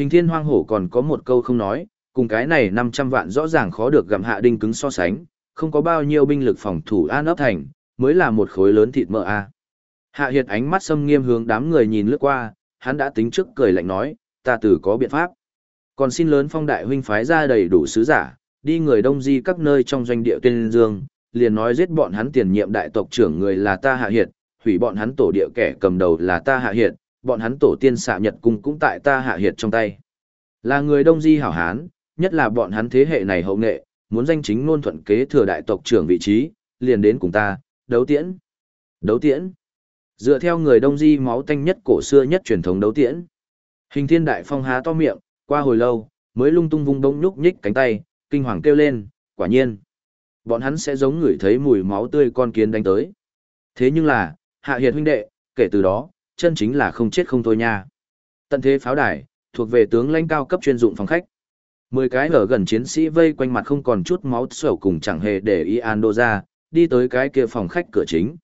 Hình thiên hoang hổ còn có một câu không nói, cùng cái này 500 vạn rõ ràng khó được gặm hạ đinh cứng so sánh, không có bao nhiêu binh lực phòng thủ an ấp thành, mới là một khối lớn thịt mỡ a. Hạ Hiệt ánh mắt xâm nghiêm hướng đám người nhìn lướt qua, hắn đã tính trước cười lạnh nói, ta tử có biện pháp. Còn xin lớn phong đại huynh phái ra đầy đủ sứ giả, đi người đông di các nơi trong doanh địa tuyên dương, liền nói giết bọn hắn tiền nhiệm đại tộc trưởng người là ta Hạ Hiệt, hủy bọn hắn tổ địa kẻ cầm đầu là ta Hạ Hiệt, bọn hắn tổ tiên xạ nhật cung cũng tại ta Hạ Hiệt trong tay. Là người đông di hảo hán, nhất là bọn hắn thế hệ này hậu nghệ, muốn danh chính ngôn thuận kế thừa đại tộc trưởng vị trí, liền đến cùng ta, đấu tiễn. Đấu tiễn. Dựa theo người đông di máu tanh nhất cổ xưa nhất truyền thống đấu tiễn. Hình thiên đại phong há to miệng, qua hồi lâu, mới lung tung vung đông nhúc nhích cánh tay, kinh hoàng kêu lên, quả nhiên. Bọn hắn sẽ giống người thấy mùi máu tươi con kiến đánh tới. Thế nhưng là, hạ hiệt huynh đệ, kể từ đó, chân chính là không chết không thôi nha. Tận thế pháo đài, thuộc về tướng lãnh cao cấp chuyên dụng phòng khách. Mười cái ở gần chiến sĩ vây quanh mặt không còn chút máu sầu cùng chẳng hề để ý Ando ra, đi tới cái kia phòng khách cửa chính.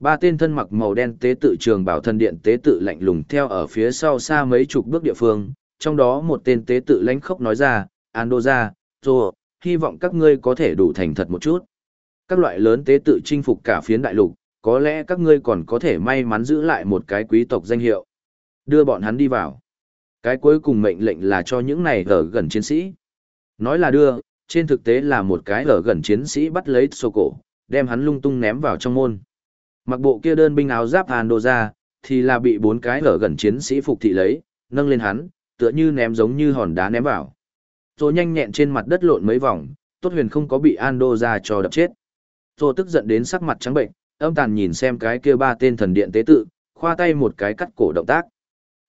Ba tên thân mặc màu đen tế tự trường bảo thân điện tế tự lạnh lùng theo ở phía sau xa mấy chục bước địa phương, trong đó một tên tế tự lãnh khốc nói ra, Ando ra, rồi, hy vọng các ngươi có thể đủ thành thật một chút. Các loại lớn tế tự chinh phục cả phiến đại lục, có lẽ các ngươi còn có thể may mắn giữ lại một cái quý tộc danh hiệu. Đưa bọn hắn đi vào. Cái cuối cùng mệnh lệnh là cho những này ở gần chiến sĩ. Nói là đưa, trên thực tế là một cái ở gần chiến sĩ bắt lấy sô cổ, đem hắn lung tung ném vào trong môn. Mặc bộ kia đơn binh áo giáp Ando ra, thì là bị bốn cái ở gần chiến sĩ phục thị lấy, nâng lên hắn, tựa như ném giống như hòn đá ném vào. Rồi nhanh nhẹn trên mặt đất lộn mấy vòng, tốt huyền không có bị Ando ra cho đập chết. Rồi tức giận đến sắc mặt trắng bệnh, âm tàn nhìn xem cái kia ba tên thần điện tế tự, khoa tay một cái cắt cổ động tác.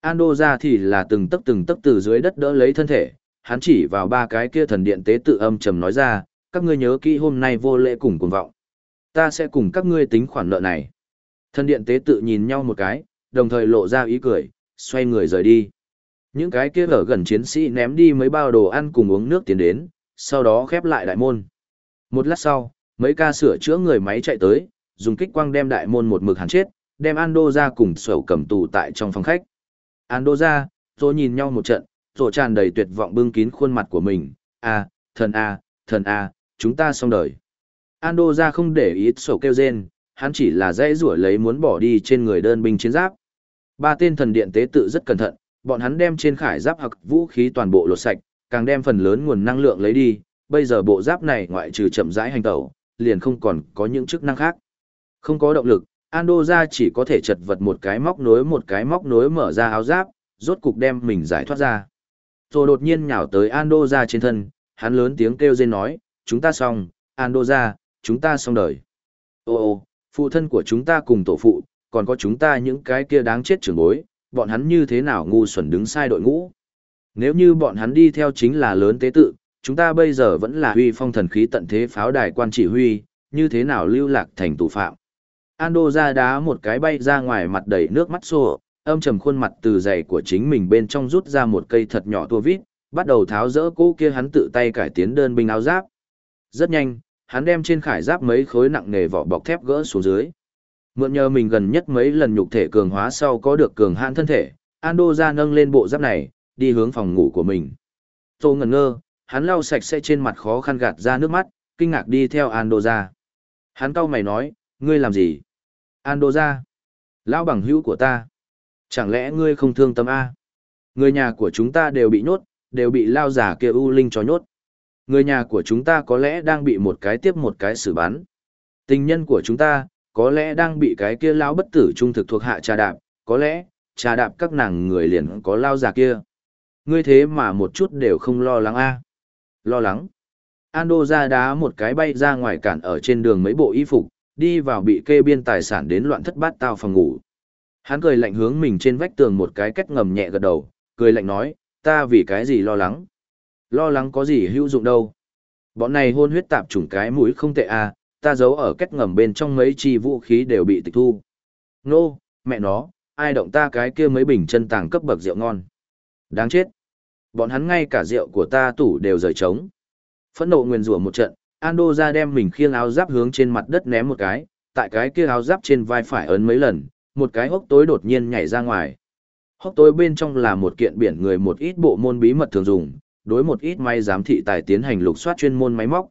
Ando ra thì là từng tấc từng tấc từ dưới đất đỡ lấy thân thể, hắn chỉ vào ba cái kia thần điện tế tự âm trầm nói ra, các ngươi nhớ kỹ hôm nay vô lễ cùng cuồng vọng. Ta sẽ cùng các ngươi tính khoản nợ này. Thần điện tế tự nhìn nhau một cái, đồng thời lộ ra ý cười, xoay người rời đi. Những cái kia ở gần chiến sĩ ném đi mấy bao đồ ăn cùng uống nước tiến đến, sau đó khép lại đại môn. Một lát sau, mấy ca sửa chữa người máy chạy tới, dùng kích quang đem đại môn một mực hàn chết, đem Ando ra cùng sầu cầm tù tại trong phòng khách. Ando ra, rồi nhìn nhau một trận, rồi tràn đầy tuyệt vọng bưng kín khuôn mặt của mình. À, thần à, thần à, chúng ta xong đời. Ando ra không để ý sổ kêu rên, hắn chỉ là dễ rủa lấy muốn bỏ đi trên người đơn binh chiến giáp. Ba tên thần điện tế tự rất cẩn thận, bọn hắn đem trên khải giáp hoặc vũ khí toàn bộ lột sạch, càng đem phần lớn nguồn năng lượng lấy đi, bây giờ bộ giáp này ngoại trừ chậm rãi hành tẩu, liền không còn có những chức năng khác. Không có động lực, Ando ra chỉ có thể chật vật một cái móc nối một cái móc nối mở ra áo giáp, rốt cục đem mình giải thoát ra. Rồi đột nhiên nhào tới Ando ra trên thân, hắn lớn tiếng kêu rên nói, chúng ta xong, Ando ra, chúng ta xong đời. Ô ô, phụ thân của chúng ta cùng tổ phụ, còn có chúng ta những cái kia đáng chết trưởng bối, bọn hắn như thế nào ngu xuẩn đứng sai đội ngũ. Nếu như bọn hắn đi theo chính là lớn tế tự, chúng ta bây giờ vẫn là huy phong thần khí tận thế pháo đài quan chỉ huy, như thế nào lưu lạc thành tù phạm. Ando ra đá một cái bay ra ngoài mặt đầy nước mắt xô, âm trầm khuôn mặt từ giày của chính mình bên trong rút ra một cây thật nhỏ tua vít, bắt đầu tháo rỡ cỗ kia hắn tự tay cải tiến đơn binh áo giáp. Rất nhanh, hắn đem trên khải giáp mấy khối nặng nghề vỏ bọc thép gỡ xuống dưới. Mượn nhờ mình gần nhất mấy lần nhục thể cường hóa sau có được cường hãn thân thể, Ando ra nâng lên bộ giáp này, đi hướng phòng ngủ của mình. Tô ngẩn ngơ, hắn lau sạch sẽ trên mặt khó khăn gạt ra nước mắt, kinh ngạc đi theo Ando ra. Hắn cau mày nói, ngươi làm gì? Ando ra. Lão bằng hữu của ta. Chẳng lẽ ngươi không thương tâm A? Người nhà của chúng ta đều bị nhốt, đều bị lao giả kia u linh cho nhốt. Người nhà của chúng ta có lẽ đang bị một cái tiếp một cái xử bắn. Tình nhân của chúng ta, có lẽ đang bị cái kia lão bất tử trung thực thuộc hạ trà đạp, có lẽ, trà đạp các nàng người liền có lao giả kia. Ngươi thế mà một chút đều không lo lắng a Lo lắng. Ando ra đá một cái bay ra ngoài cản ở trên đường mấy bộ y phục, đi vào bị kê biên tài sản đến loạn thất bát tao phòng ngủ. Hắn cười lạnh hướng mình trên vách tường một cái cách ngầm nhẹ gật đầu, cười lạnh nói, ta vì cái gì lo lắng. Lo lắng có gì hữu dụng đâu. Bọn này hôn huyết tạp chủng cái mũi không tệ à, ta giấu ở cách ngầm bên trong mấy chi vũ khí đều bị tịch thu. Nô, mẹ nó, ai động ta cái kia mấy bình chân tàng cấp bậc rượu ngon. Đáng chết. Bọn hắn ngay cả rượu của ta tủ đều rời trống. Phẫn nộ nguyền rủa một trận, Ando ra đem mình khiêng áo giáp hướng trên mặt đất ném một cái, tại cái kia áo giáp trên vai phải ấn mấy lần, một cái hốc tối đột nhiên nhảy ra ngoài. Hốc tối bên trong là một kiện biển người một ít bộ môn bí mật thường dùng, đối một ít may giám thị tài tiến hành lục soát chuyên môn máy móc.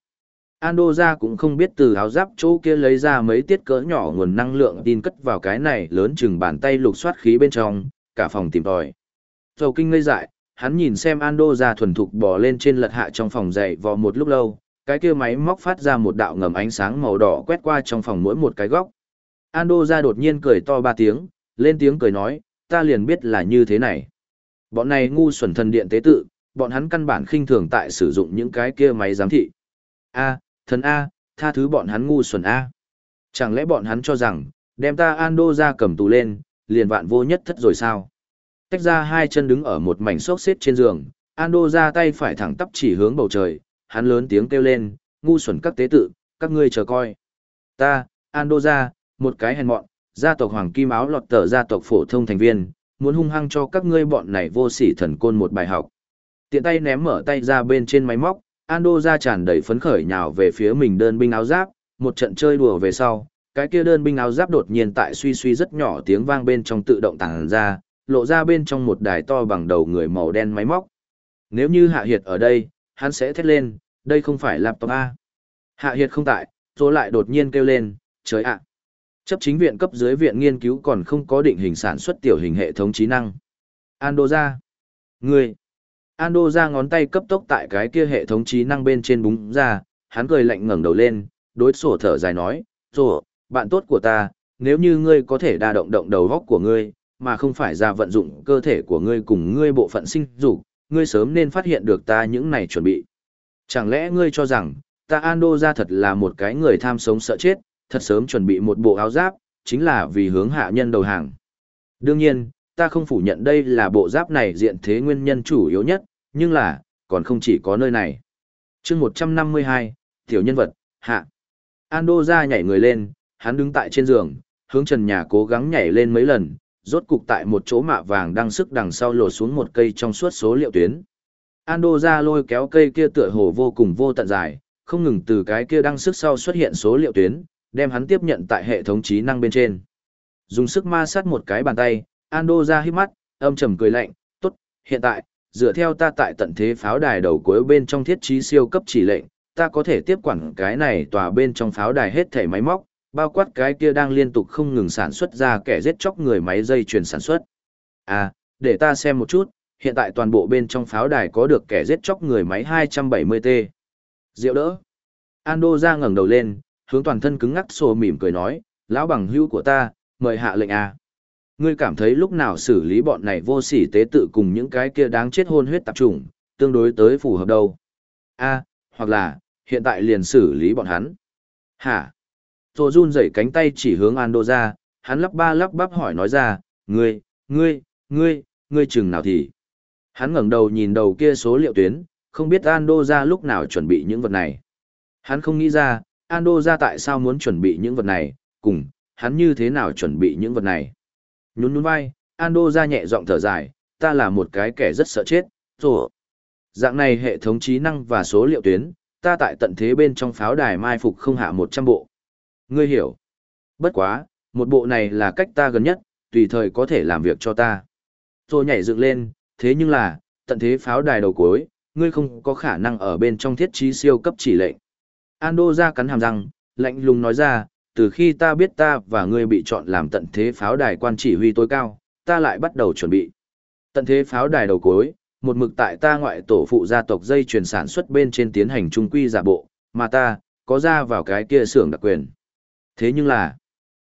Ando ra cũng không biết từ áo giáp chỗ kia lấy ra mấy tiết cỡ nhỏ nguồn năng lượng tin cất vào cái này lớn chừng bàn tay lục soát khí bên trong, cả phòng tìm tòi. Dầu kinh ngây dại, hắn nhìn xem Ando ra thuần thục bò lên trên lật hạ trong phòng dậy vò một lúc lâu, cái kia máy móc phát ra một đạo ngầm ánh sáng màu đỏ quét qua trong phòng mỗi một cái góc. Ando ra đột nhiên cười to ba tiếng, lên tiếng cười nói, ta liền biết là như thế này. Bọn này ngu xuẩn thần điện tế tự, bọn hắn căn bản khinh thường tại sử dụng những cái kia máy giám thị. A, thần A, tha thứ bọn hắn ngu xuẩn A. Chẳng lẽ bọn hắn cho rằng, đem ta Ando ra cầm tù lên, liền vạn vô nhất thất rồi sao? Tách ra hai chân đứng ở một mảnh xốc xếp trên giường, Ando ra tay phải thẳng tắp chỉ hướng bầu trời, hắn lớn tiếng kêu lên, ngu xuẩn các tế tự, các ngươi chờ coi. Ta, Ando ra, một cái hèn mọn, gia tộc Hoàng Kim Áo lọt tờ gia tộc phổ thông thành viên, muốn hung hăng cho các ngươi bọn này vô sỉ thần côn một bài học. Tiện tay ném mở tay ra bên trên máy móc, Ando ra tràn đầy phấn khởi nhào về phía mình đơn binh áo giáp, một trận chơi đùa về sau, cái kia đơn binh áo giáp đột nhiên tại suy suy rất nhỏ tiếng vang bên trong tự động tàng ra, lộ ra bên trong một đài to bằng đầu người màu đen máy móc. Nếu như Hạ Hiệt ở đây, hắn sẽ thét lên, đây không phải laptop A. Hạ Hiệt không tại, rồi lại đột nhiên kêu lên, trời ạ. Chấp chính viện cấp dưới viện nghiên cứu còn không có định hình sản xuất tiểu hình hệ thống trí năng. Ando ra. Người. Ando ra ngón tay cấp tốc tại cái kia hệ thống trí năng bên trên búng ra, hắn cười lạnh ngẩng đầu lên, đối sổ thở dài nói, sổ, bạn tốt của ta, nếu như ngươi có thể đa động động đầu góc của ngươi, mà không phải ra vận dụng cơ thể của ngươi cùng ngươi bộ phận sinh dục, ngươi sớm nên phát hiện được ta những này chuẩn bị. Chẳng lẽ ngươi cho rằng, ta Ando ra thật là một cái người tham sống sợ chết, thật sớm chuẩn bị một bộ áo giáp, chính là vì hướng hạ nhân đầu hàng. Đương nhiên, ta không phủ nhận đây là bộ giáp này diện thế nguyên nhân chủ yếu nhất, nhưng là, còn không chỉ có nơi này. chương 152, tiểu nhân vật, hạ. Ando ra nhảy người lên, hắn đứng tại trên giường, hướng trần nhà cố gắng nhảy lên mấy lần, rốt cục tại một chỗ mạ vàng đang sức đằng sau lột xuống một cây trong suốt số liệu tuyến. Ando ra lôi kéo cây kia tựa hồ vô cùng vô tận dài, không ngừng từ cái kia đăng sức sau xuất hiện số liệu tuyến, đem hắn tiếp nhận tại hệ thống trí năng bên trên. Dùng sức ma sát một cái bàn tay, Ando ra hít mắt, âm trầm cười lạnh, tốt, hiện tại, dựa theo ta tại tận thế pháo đài đầu cuối bên trong thiết trí siêu cấp chỉ lệnh, ta có thể tiếp quản cái này tòa bên trong pháo đài hết thể máy móc, bao quát cái kia đang liên tục không ngừng sản xuất ra kẻ giết chóc người máy dây chuyền sản xuất. À, để ta xem một chút, hiện tại toàn bộ bên trong pháo đài có được kẻ giết chóc người máy 270T. Diệu đỡ. Ando ra ngẩng đầu lên, hướng toàn thân cứng ngắc sồ mỉm cười nói, lão bằng hữu của ta, mời hạ lệnh à. Ngươi cảm thấy lúc nào xử lý bọn này vô sỉ tế tự cùng những cái kia đáng chết hôn huyết tạp chủng, tương đối tới phù hợp đâu. a hoặc là, hiện tại liền xử lý bọn hắn. Hả? Tô run rẩy cánh tay chỉ hướng Ando ra, hắn lắp ba lắp bắp hỏi nói ra, ngươi, ngươi, ngươi, ngươi chừng nào thì. Hắn ngẩng đầu nhìn đầu kia số liệu tuyến, không biết Ando ra lúc nào chuẩn bị những vật này. Hắn không nghĩ ra, Ando ra tại sao muốn chuẩn bị những vật này, cùng, hắn như thế nào chuẩn bị những vật này. Nhún nhún vai, Ando ra nhẹ giọng thở dài, ta là một cái kẻ rất sợ chết, rồi. Dạng này hệ thống trí năng và số liệu tuyến, ta tại tận thế bên trong pháo đài mai phục không hạ 100 bộ. Ngươi hiểu. Bất quá, một bộ này là cách ta gần nhất, tùy thời có thể làm việc cho ta. Rồi nhảy dựng lên, thế nhưng là, tận thế pháo đài đầu cuối, ngươi không có khả năng ở bên trong thiết trí siêu cấp chỉ lệnh. Ando ra cắn hàm răng, lạnh lùng nói ra, từ khi ta biết ta và ngươi bị chọn làm tận thế pháo đài quan chỉ huy tối cao, ta lại bắt đầu chuẩn bị. Tận thế pháo đài đầu cuối, một mực tại ta ngoại tổ phụ gia tộc dây chuyển sản xuất bên trên tiến hành trung quy giả bộ, mà ta, có ra vào cái kia xưởng đặc quyền. Thế nhưng là,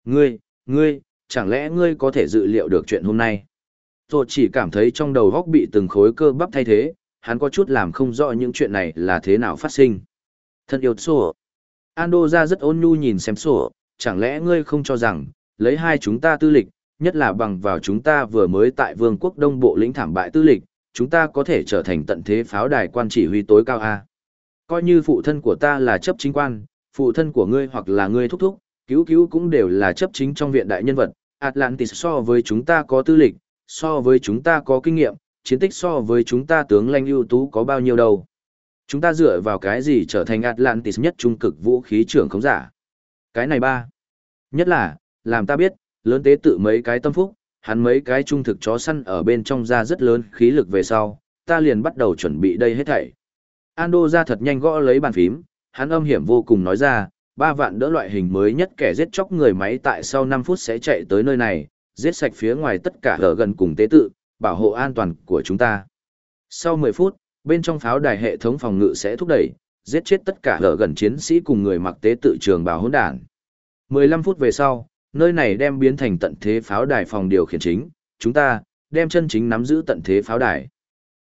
ngươi, ngươi, chẳng lẽ ngươi có thể dự liệu được chuyện hôm nay? Tôi chỉ cảm thấy trong đầu góc bị từng khối cơ bắp thay thế, hắn có chút làm không rõ những chuyện này là thế nào phát sinh. Thân yêu sổ. Ando ra rất ôn nhu nhìn xem sổ, chẳng lẽ ngươi không cho rằng, lấy hai chúng ta tư lịch, nhất là bằng vào chúng ta vừa mới tại vương quốc đông bộ lĩnh thảm bại tư lịch, chúng ta có thể trở thành tận thế pháo đài quan chỉ huy tối cao A. Coi như phụ thân của ta là chấp chính quan, phụ thân của ngươi hoặc là ngươi thúc thúc, cứu cứu cũng đều là chấp chính trong viện đại nhân vật. Atlantis so với chúng ta có tư lịch, so với chúng ta có kinh nghiệm, chiến tích so với chúng ta tướng lãnh ưu tú có bao nhiêu đâu. Chúng ta dựa vào cái gì trở thành Atlantis nhất trung cực vũ khí trưởng không giả. Cái này ba. Nhất là, làm ta biết, lớn tế tự mấy cái tâm phúc, hắn mấy cái trung thực chó săn ở bên trong ra rất lớn khí lực về sau, ta liền bắt đầu chuẩn bị đây hết thảy. Ando ra thật nhanh gõ lấy bàn phím, hắn âm hiểm vô cùng nói ra, ba vạn đỡ loại hình mới nhất kẻ giết chóc người máy tại sau 5 phút sẽ chạy tới nơi này, giết sạch phía ngoài tất cả ở gần cùng tế tự, bảo hộ an toàn của chúng ta. Sau 10 phút, bên trong pháo đài hệ thống phòng ngự sẽ thúc đẩy, giết chết tất cả ở gần chiến sĩ cùng người mặc tế tự trường bảo hỗn đản. 15 phút về sau, nơi này đem biến thành tận thế pháo đài phòng điều khiển chính, chúng ta đem chân chính nắm giữ tận thế pháo đài.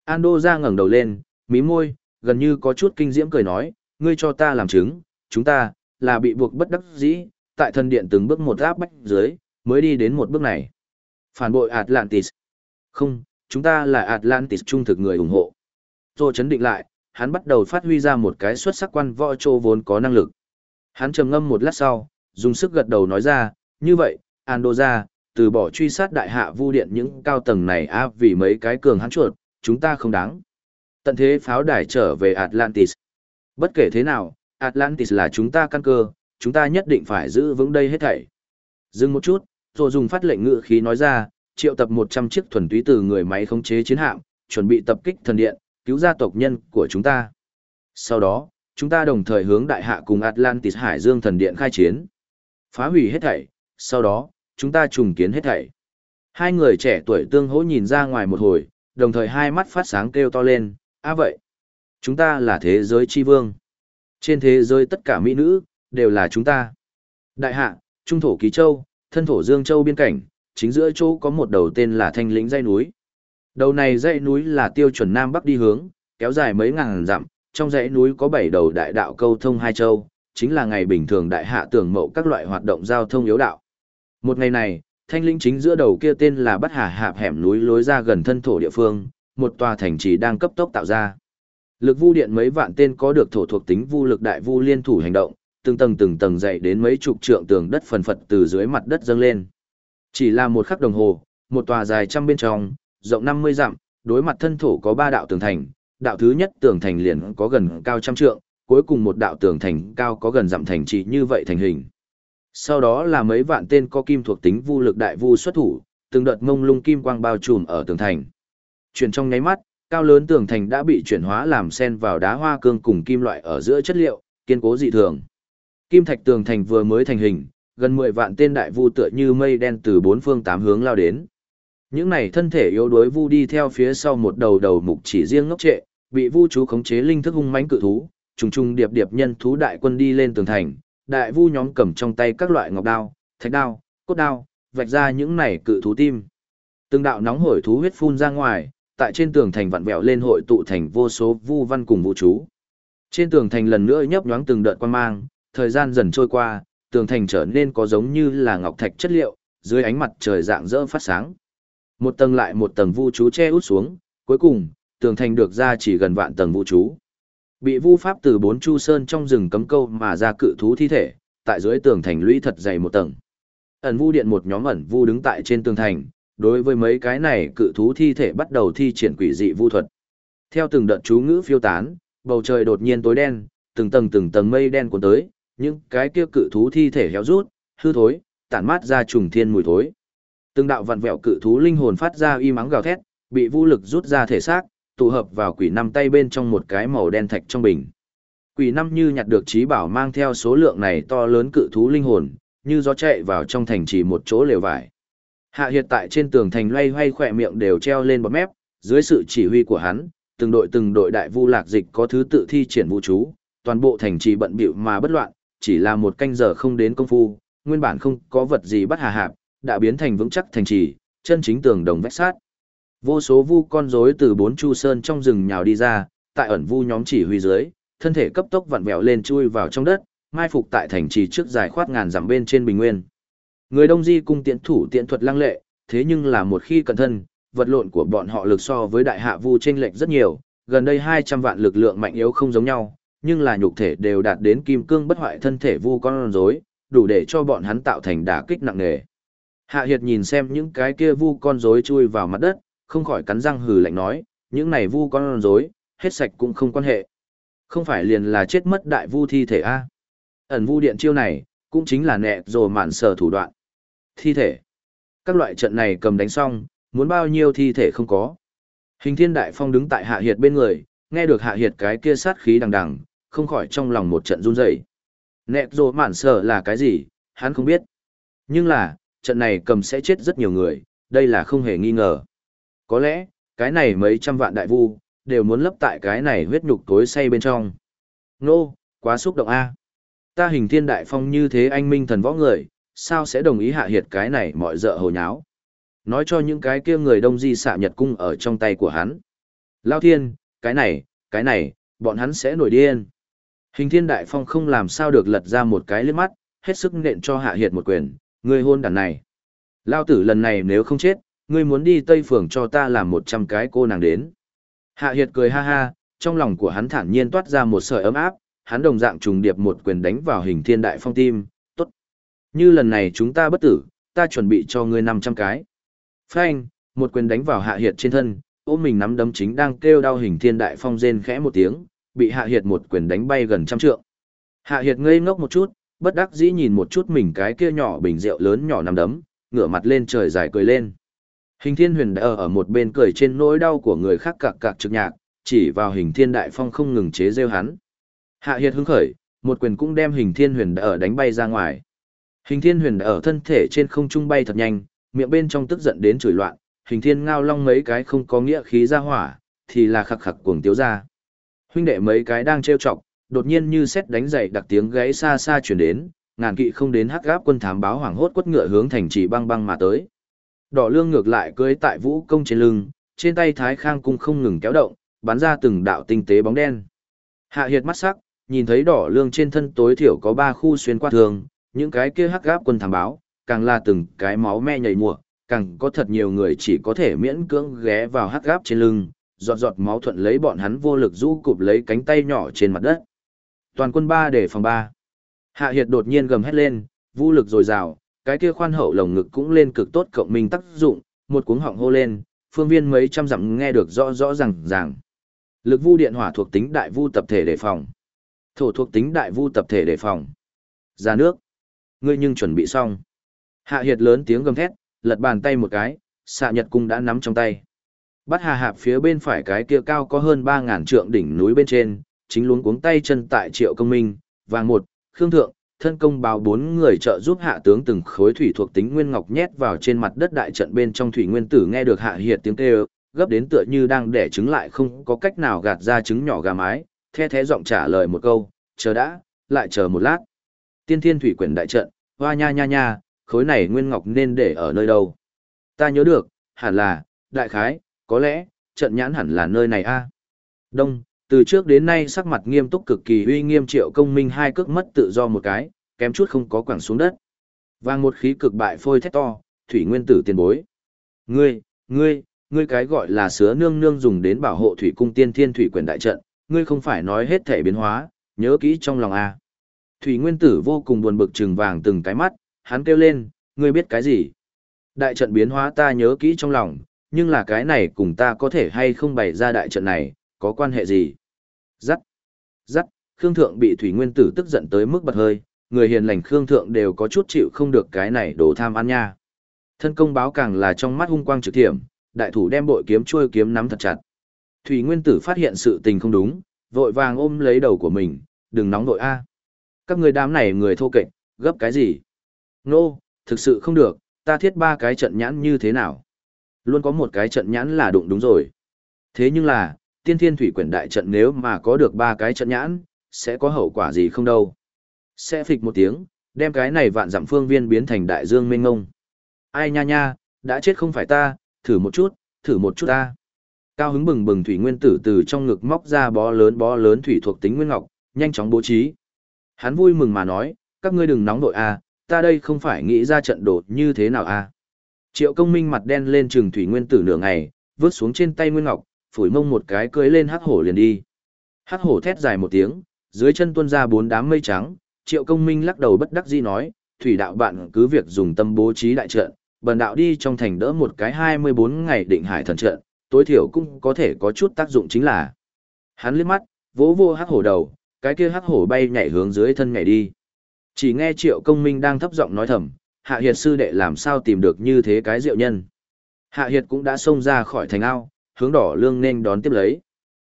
Ando ra ngẩng đầu lên, mí môi, gần như có chút kinh diễm cười nói, ngươi cho ta làm chứng, chúng ta là bị buộc bất đắc dĩ, tại thần điện từng bước một áp bách dưới, mới đi đến một bước này. Phản bội Atlantis. Không, chúng ta là Atlantis trung thực người ủng hộ. Tô chấn định lại, hắn bắt đầu phát huy ra một cái xuất sắc quan võ trô vốn có năng lực. Hắn trầm ngâm một lát sau, dùng sức gật đầu nói ra, như vậy, Andoja, từ bỏ truy sát đại hạ vu điện những cao tầng này áp vì mấy cái cường hắn chuột, chúng ta không đáng. Tận thế pháo đài trở về Atlantis. Bất kể thế nào, Atlantis là chúng ta căn cơ, chúng ta nhất định phải giữ vững đây hết thảy. Dừng một chút, rồi dùng phát lệnh ngự khí nói ra, triệu tập 100 chiếc thuần túy từ người máy khống chế chiến hạm, chuẩn bị tập kích thần điện, cứu gia tộc nhân của chúng ta. Sau đó, chúng ta đồng thời hướng đại hạ cùng Atlantis Hải Dương thần điện khai chiến. Phá hủy hết thảy, sau đó, chúng ta trùng kiến hết thảy. Hai người trẻ tuổi tương hỗ nhìn ra ngoài một hồi, đồng thời hai mắt phát sáng kêu to lên, a vậy, chúng ta là thế giới chi vương. Trên thế giới tất cả mỹ nữ, đều là chúng ta. Đại hạ, trung thổ ký châu, thân thổ dương châu biên cảnh, chính giữa chỗ có một đầu tên là thanh lĩnh dãy núi. Đầu này dãy núi là tiêu chuẩn nam bắc đi hướng, kéo dài mấy ngàn dặm, trong dãy núi có bảy đầu đại đạo câu thông hai châu, chính là ngày bình thường đại hạ tưởng mậu các loại hoạt động giao thông yếu đạo. Một ngày này, thanh lĩnh chính giữa đầu kia tên là Bất Hà Hạp hẻm núi lối ra gần thân thổ địa phương, một tòa thành trì đang cấp tốc tạo ra. Lực vu điện mấy vạn tên có được thổ thuộc tính vu lực đại vu liên thủ hành động, từng tầng từng tầng dậy đến mấy chục trượng tường đất phần phật từ dưới mặt đất dâng lên. Chỉ là một khắc đồng hồ, một tòa dài trăm bên trong, rộng 50 dặm, đối mặt thân thổ có ba đạo tường thành, đạo thứ nhất tường thành liền có gần cao trăm trượng, cuối cùng một đạo tường thành cao có gần dặm thành trị như vậy thành hình. Sau đó là mấy vạn tên có kim thuộc tính vu lực đại vu xuất thủ, từng đợt mông lung kim quang bao trùm ở tường thành. Chuyển trong nháy mắt, cao lớn tường thành đã bị chuyển hóa làm sen vào đá hoa cương cùng kim loại ở giữa chất liệu, kiên cố dị thường. Kim thạch tường thành vừa mới thành hình, gần 10 vạn tên đại vu tựa như mây đen từ bốn phương tám hướng lao đến. Những này thân thể yếu đuối vu đi theo phía sau một đầu đầu mục chỉ riêng ngốc trệ, bị vu chú khống chế linh thức hung mãnh cự thú, trùng trùng điệp điệp nhân thú đại quân đi lên tường thành, đại vu nhóm cầm trong tay các loại ngọc đao, thạch đao, cốt đao, vạch ra những này cự thú tim. Từng đạo nóng hổi thú huyết phun ra ngoài, tại trên tường thành vặn vẹo lên hội tụ thành vô số vu văn cùng vũ chú. Trên tường thành lần nữa nhấp nhoáng từng đợt quan mang, thời gian dần trôi qua, tường thành trở nên có giống như là ngọc thạch chất liệu, dưới ánh mặt trời dạng dỡ phát sáng. Một tầng lại một tầng vũ chú che út xuống, cuối cùng, tường thành được ra chỉ gần vạn tầng vũ chú. Bị vu pháp từ bốn chu sơn trong rừng cấm câu mà ra cự thú thi thể, tại dưới tường thành lũy thật dày một tầng. Ẩn vu điện một nhóm ẩn vu đứng tại trên tường thành, đối với mấy cái này cự thú thi thể bắt đầu thi triển quỷ dị vu thuật. Theo từng đợt chú ngữ phiêu tán, bầu trời đột nhiên tối đen, từng tầng từng tầng mây đen cuốn tới, những cái kia cự thú thi thể héo rút, hư thối, tản mát ra trùng thiên mùi thối. Từng đạo vặn vẹo cự thú linh hồn phát ra y mắng gào thét, bị vu lực rút ra thể xác, tụ hợp vào quỷ năm tay bên trong một cái màu đen thạch trong bình. Quỷ năm như nhặt được trí bảo mang theo số lượng này to lớn cự thú linh hồn, như gió chạy vào trong thành trì một chỗ lều vải. Hạ hiện tại trên tường thành loay hoay khỏe miệng đều treo lên bọt mép, dưới sự chỉ huy của hắn, từng đội từng đội đại vu lạc dịch có thứ tự thi triển vũ chú, toàn bộ thành trì bận bịu mà bất loạn, chỉ là một canh giờ không đến công phu, nguyên bản không có vật gì bắt hà hạp, đã biến thành vững chắc thành trì, chân chính tường đồng vách sát. Vô số vu con rối từ bốn chu sơn trong rừng nhào đi ra, tại ẩn vu nhóm chỉ huy dưới, thân thể cấp tốc vặn vẹo lên chui vào trong đất, mai phục tại thành trì trước dài khoát ngàn dặm bên trên bình nguyên. Người Đông Di cung tiện thủ tiện thuật lăng lệ, thế nhưng là một khi cẩn thân, vật lộn của bọn họ lực so với đại hạ vu chênh lệch rất nhiều, gần đây 200 vạn lực lượng mạnh yếu không giống nhau, nhưng là nhục thể đều đạt đến kim cương bất hoại thân thể vu con rối, đủ để cho bọn hắn tạo thành đả kích nặng nề. Hạ Hiệt nhìn xem những cái kia vu con rối chui vào mặt đất, không khỏi cắn răng hừ lạnh nói, những này vu con rối, hết sạch cũng không quan hệ. Không phải liền là chết mất đại vu thi thể a. Ẩn vu điện chiêu này, cũng chính là nẹ rồi mạn sở thủ đoạn. Thi thể. Các loại trận này cầm đánh xong, muốn bao nhiêu thi thể không có. Hình thiên đại phong đứng tại hạ hiệt bên người, nghe được hạ hiệt cái kia sát khí đằng đằng, không khỏi trong lòng một trận run rẩy. Nẹp rồ mản sở là cái gì, hắn không biết. Nhưng là, trận này cầm sẽ chết rất nhiều người, đây là không hề nghi ngờ. Có lẽ, cái này mấy trăm vạn đại vu, đều muốn lấp tại cái này huyết nhục tối say bên trong. Nô, quá xúc động a. Ta hình thiên đại phong như thế anh minh thần võ người, sao sẽ đồng ý hạ hiệt cái này mọi dợ hồ nháo. Nói cho những cái kia người đông di xạ nhật cung ở trong tay của hắn. Lao thiên, cái này, cái này, bọn hắn sẽ nổi điên. Hình thiên đại phong không làm sao được lật ra một cái liếc mắt, hết sức nện cho hạ hiệt một quyền, ngươi hôn đàn này. Lao tử lần này nếu không chết, ngươi muốn đi Tây Phường cho ta làm một trăm cái cô nàng đến. Hạ hiệt cười ha ha, trong lòng của hắn thản nhiên toát ra một sợi ấm áp, hắn đồng dạng trùng điệp một quyền đánh vào hình thiên đại phong tim. Như lần này chúng ta bất tử, ta chuẩn bị cho ngươi năm trăm cái. Phanh, một quyền đánh vào hạ hiệt trên thân, ôm mình nắm đấm chính đang kêu đau hình thiên đại phong rên khẽ một tiếng, bị hạ hiệt một quyền đánh bay gần trăm trượng. Hạ hiệt ngây ngốc một chút, bất đắc dĩ nhìn một chút mình cái kia nhỏ bình rượu lớn nhỏ nắm đấm, ngửa mặt lên trời dài cười lên. Hình thiên huyền đã ở ở một bên cười trên nỗi đau của người khác cạc cạc trực nhạc, chỉ vào hình thiên đại phong không ngừng chế rêu hắn. Hạ hiệt hứng khởi, một quyền cũng đem hình thiên huyền đã ở đánh bay ra ngoài. Hình thiên huyền ở thân thể trên không trung bay thật nhanh, miệng bên trong tức giận đến chửi loạn, hình thiên ngao long mấy cái không có nghĩa khí ra hỏa, thì là khặc khặc cuồng tiếu ra. Huynh đệ mấy cái đang trêu chọc, đột nhiên như xét đánh dậy đặc tiếng gáy xa xa chuyển đến, ngàn kỵ không đến hắc gáp quân thám báo hoảng hốt quất ngựa hướng thành trì băng băng mà tới. Đỏ lương ngược lại cưới tại vũ công trên lưng, trên tay thái khang cung không ngừng kéo động, bắn ra từng đạo tinh tế bóng đen. Hạ hiệt mắt sắc, nhìn thấy đỏ lương trên thân tối thiểu có ba khu xuyên qua thường, những cái kia hắc gáp quân thám báo, càng là từng cái máu me nhảy mùa, càng có thật nhiều người chỉ có thể miễn cưỡng ghé vào hắc gáp trên lưng, giọt giọt máu thuận lấy bọn hắn vô lực rũ cụp lấy cánh tay nhỏ trên mặt đất. Toàn quân ba để phòng ba. Hạ Hiệt đột nhiên gầm hét lên, vũ lực dồi dào, cái kia khoan hậu lồng ngực cũng lên cực tốt cộng minh tác dụng, một cuống họng hô lên, phương viên mấy trăm dặm nghe được rõ rõ ràng ràng. Lực vu điện hỏa thuộc tính đại vu tập thể đề phòng. Thổ thuộc tính đại vu tập thể đề phòng. Ra nước. Ngươi nhưng chuẩn bị xong. Hạ Hiệt lớn tiếng gầm thét, lật bàn tay một cái, xạ nhật cung đã nắm trong tay. Bắt hà hạp phía bên phải cái kia cao có hơn 3.000 trượng đỉnh núi bên trên, chính luống cuống tay chân tại triệu công minh, vàng một, khương thượng, thân công báo bốn người trợ giúp hạ tướng từng khối thủy thuộc tính nguyên ngọc nhét vào trên mặt đất đại trận bên trong thủy nguyên tử nghe được hạ hiệt tiếng kêu, gấp đến tựa như đang đẻ trứng lại không có cách nào gạt ra trứng nhỏ gà mái, the thế giọng trả lời một câu, chờ đã, lại chờ một lát. Tiên thiên thủy quyển đại trận, hoa nha nha nha, khối này nguyên ngọc nên để ở nơi đâu? Ta nhớ được, hẳn là, đại khái, có lẽ, trận nhãn hẳn là nơi này a. Đông, từ trước đến nay sắc mặt nghiêm túc cực kỳ uy nghiêm triệu công minh hai cước mất tự do một cái, kém chút không có quẳng xuống đất. Vang một khí cực bại phôi thét to, thủy nguyên tử tiền bối. Ngươi, ngươi, ngươi cái gọi là sứa nương nương dùng đến bảo hộ thủy cung tiên thiên thủy quyền đại trận, ngươi không phải nói hết thể biến hóa, nhớ kỹ trong lòng a. Thủy nguyên tử vô cùng buồn bực trừng vàng từng cái mắt, hắn kêu lên, ngươi biết cái gì? Đại trận biến hóa ta nhớ kỹ trong lòng, nhưng là cái này cùng ta có thể hay không bày ra đại trận này, có quan hệ gì? Dắt, dắt, Khương Thượng bị Thủy Nguyên Tử tức giận tới mức bật hơi, người hiền lành Khương Thượng đều có chút chịu không được cái này đồ tham ăn nha. Thân công báo càng là trong mắt hung quang trực thiểm, đại thủ đem bội kiếm chui kiếm nắm thật chặt. Thủy Nguyên Tử phát hiện sự tình không đúng, vội vàng ôm lấy đầu của mình, đừng nóng vội a. Các người đám này người thô kệch, gấp cái gì? Nô, thực sự không được, ta thiết ba cái trận nhãn như thế nào? Luôn có một cái trận nhãn là đụng đúng rồi. Thế nhưng là, tiên thiên thủy quyển đại trận nếu mà có được ba cái trận nhãn, sẽ có hậu quả gì không đâu. Sẽ phịch một tiếng, đem cái này vạn dặm phương viên biến thành đại dương mênh ngông. Ai nha nha, đã chết không phải ta, thử một chút, thử một chút ta. Cao hứng bừng bừng thủy nguyên tử từ trong ngực móc ra bó lớn bó lớn thủy thuộc tính nguyên ngọc, nhanh chóng bố trí. Hắn vui mừng mà nói, các ngươi đừng nóng đội a, à, ta đây không phải nghĩ ra trận đột như thế nào a. Triệu công minh mặt đen lên trừng thủy nguyên tử nửa ngày, vớt xuống trên tay nguyên ngọc, phủi mông một cái cưới lên hắc hổ liền đi. Hắc hổ thét dài một tiếng, dưới chân tuôn ra bốn đám mây trắng, triệu công minh lắc đầu bất đắc dĩ nói, thủy đạo bạn cứ việc dùng tâm bố trí đại trận, bần đạo đi trong thành đỡ một cái 24 ngày định hải thần trận, tối thiểu cũng có thể có chút tác dụng chính là. Hắn liếc mắt, vỗ vô hắc hổ đầu, cái kia hắc hổ bay nhảy hướng dưới thân nhảy đi. Chỉ nghe triệu công minh đang thấp giọng nói thầm, Hạ Hiệt sư đệ làm sao tìm được như thế cái diệu nhân. Hạ Hiệt cũng đã xông ra khỏi thành ao, hướng đỏ lương nên đón tiếp lấy.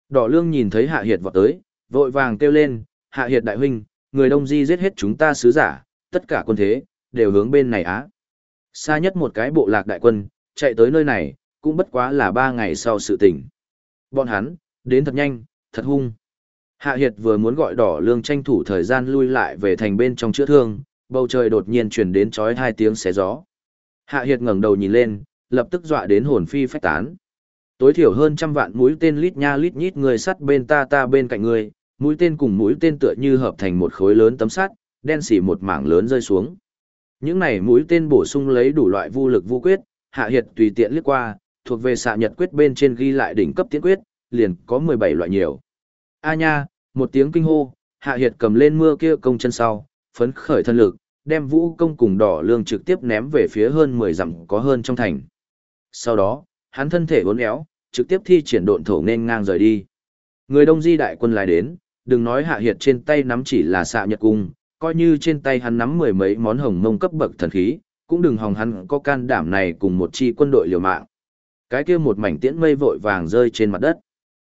Đỏ lương nhìn thấy Hạ Hiệt vọt tới, vội vàng kêu lên, Hạ Hiệt đại huynh, người đông di giết hết chúng ta sứ giả, tất cả quân thế, đều hướng bên này á. Xa nhất một cái bộ lạc đại quân, chạy tới nơi này, cũng bất quá là ba ngày sau sự tình. Bọn hắn, đến thật nhanh, thật hung. Hạ Hiệt vừa muốn gọi đỏ lương tranh thủ thời gian lui lại về thành bên trong chữa thương, bầu trời đột nhiên chuyển đến chói hai tiếng xé gió. Hạ Hiệt ngẩng đầu nhìn lên, lập tức dọa đến hồn phi phách tán. Tối thiểu hơn trăm vạn mũi tên lít nha lít nhít người sắt bên ta ta bên cạnh người, mũi tên cùng mũi tên tựa như hợp thành một khối lớn tấm sắt, đen xỉ một mảng lớn rơi xuống. Những này mũi tên bổ sung lấy đủ loại vô lực vô quyết, Hạ Hiệt tùy tiện liếc qua, thuộc về xạ nhật quyết bên trên ghi lại đỉnh cấp tiến quyết, liền có 17 loại nhiều. A nha, một tiếng kinh hô, Hạ Hiệt cầm lên mưa kia công chân sau, phấn khởi thân lực, đem vũ công cùng đỏ lương trực tiếp ném về phía hơn 10 dặm có hơn trong thành. Sau đó, hắn thân thể uốn éo, trực tiếp thi triển độn thổ nên ngang rời đi. Người đông di đại quân lại đến, đừng nói Hạ Hiệt trên tay nắm chỉ là xạ nhật cung, coi như trên tay hắn nắm mười mấy món hồng mông cấp bậc thần khí, cũng đừng hòng hắn có can đảm này cùng một chi quân đội liều mạng. Cái kia một mảnh tiễn mây vội vàng rơi trên mặt đất.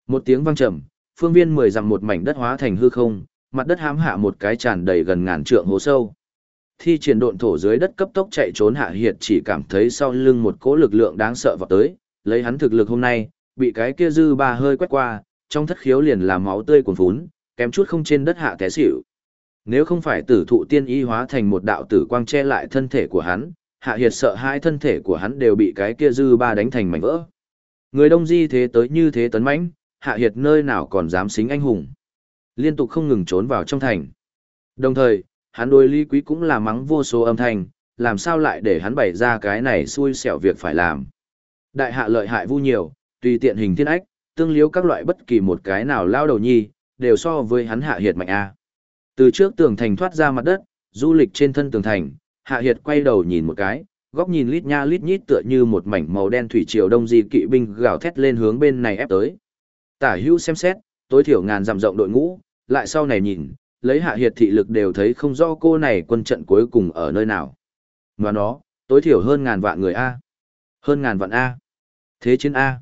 Một tiếng vang trầm, phương viên mười dặm một mảnh đất hóa thành hư không, mặt đất hãm hạ một cái tràn đầy gần ngàn trượng hố sâu. Thi triển độn thổ dưới đất cấp tốc chạy trốn hạ hiệt chỉ cảm thấy sau lưng một cỗ lực lượng đáng sợ vào tới, lấy hắn thực lực hôm nay, bị cái kia dư ba hơi quét qua, trong thất khiếu liền làm máu tươi cuồn phún, kém chút không trên đất hạ té xỉu. Nếu không phải tử thụ tiên y hóa thành một đạo tử quang che lại thân thể của hắn, hạ hiệt sợ hai thân thể của hắn đều bị cái kia dư ba đánh thành mảnh vỡ. Người đông di thế tới như thế tấn mãnh, hạ hiệt nơi nào còn dám xính anh hùng. Liên tục không ngừng trốn vào trong thành. Đồng thời, hắn đôi ly quý cũng là mắng vô số âm thanh, làm sao lại để hắn bày ra cái này xui xẻo việc phải làm. Đại hạ lợi hại vu nhiều, tùy tiện hình thiên ách, tương liếu các loại bất kỳ một cái nào lao đầu nhi, đều so với hắn hạ hiệt mạnh A. Từ trước tường thành thoát ra mặt đất, du lịch trên thân tường thành, hạ hiệt quay đầu nhìn một cái, góc nhìn lít nha lít nhít tựa như một mảnh màu đen thủy triều đông di kỵ binh gào thét lên hướng bên này ép tới. Tả hữu xem xét, tối thiểu ngàn dặm rộng đội ngũ, lại sau này nhìn, lấy hạ hiệt thị lực đều thấy không rõ cô này quân trận cuối cùng ở nơi nào. Mà nó, tối thiểu hơn ngàn vạn người A. Hơn ngàn vạn A. Thế chiến A.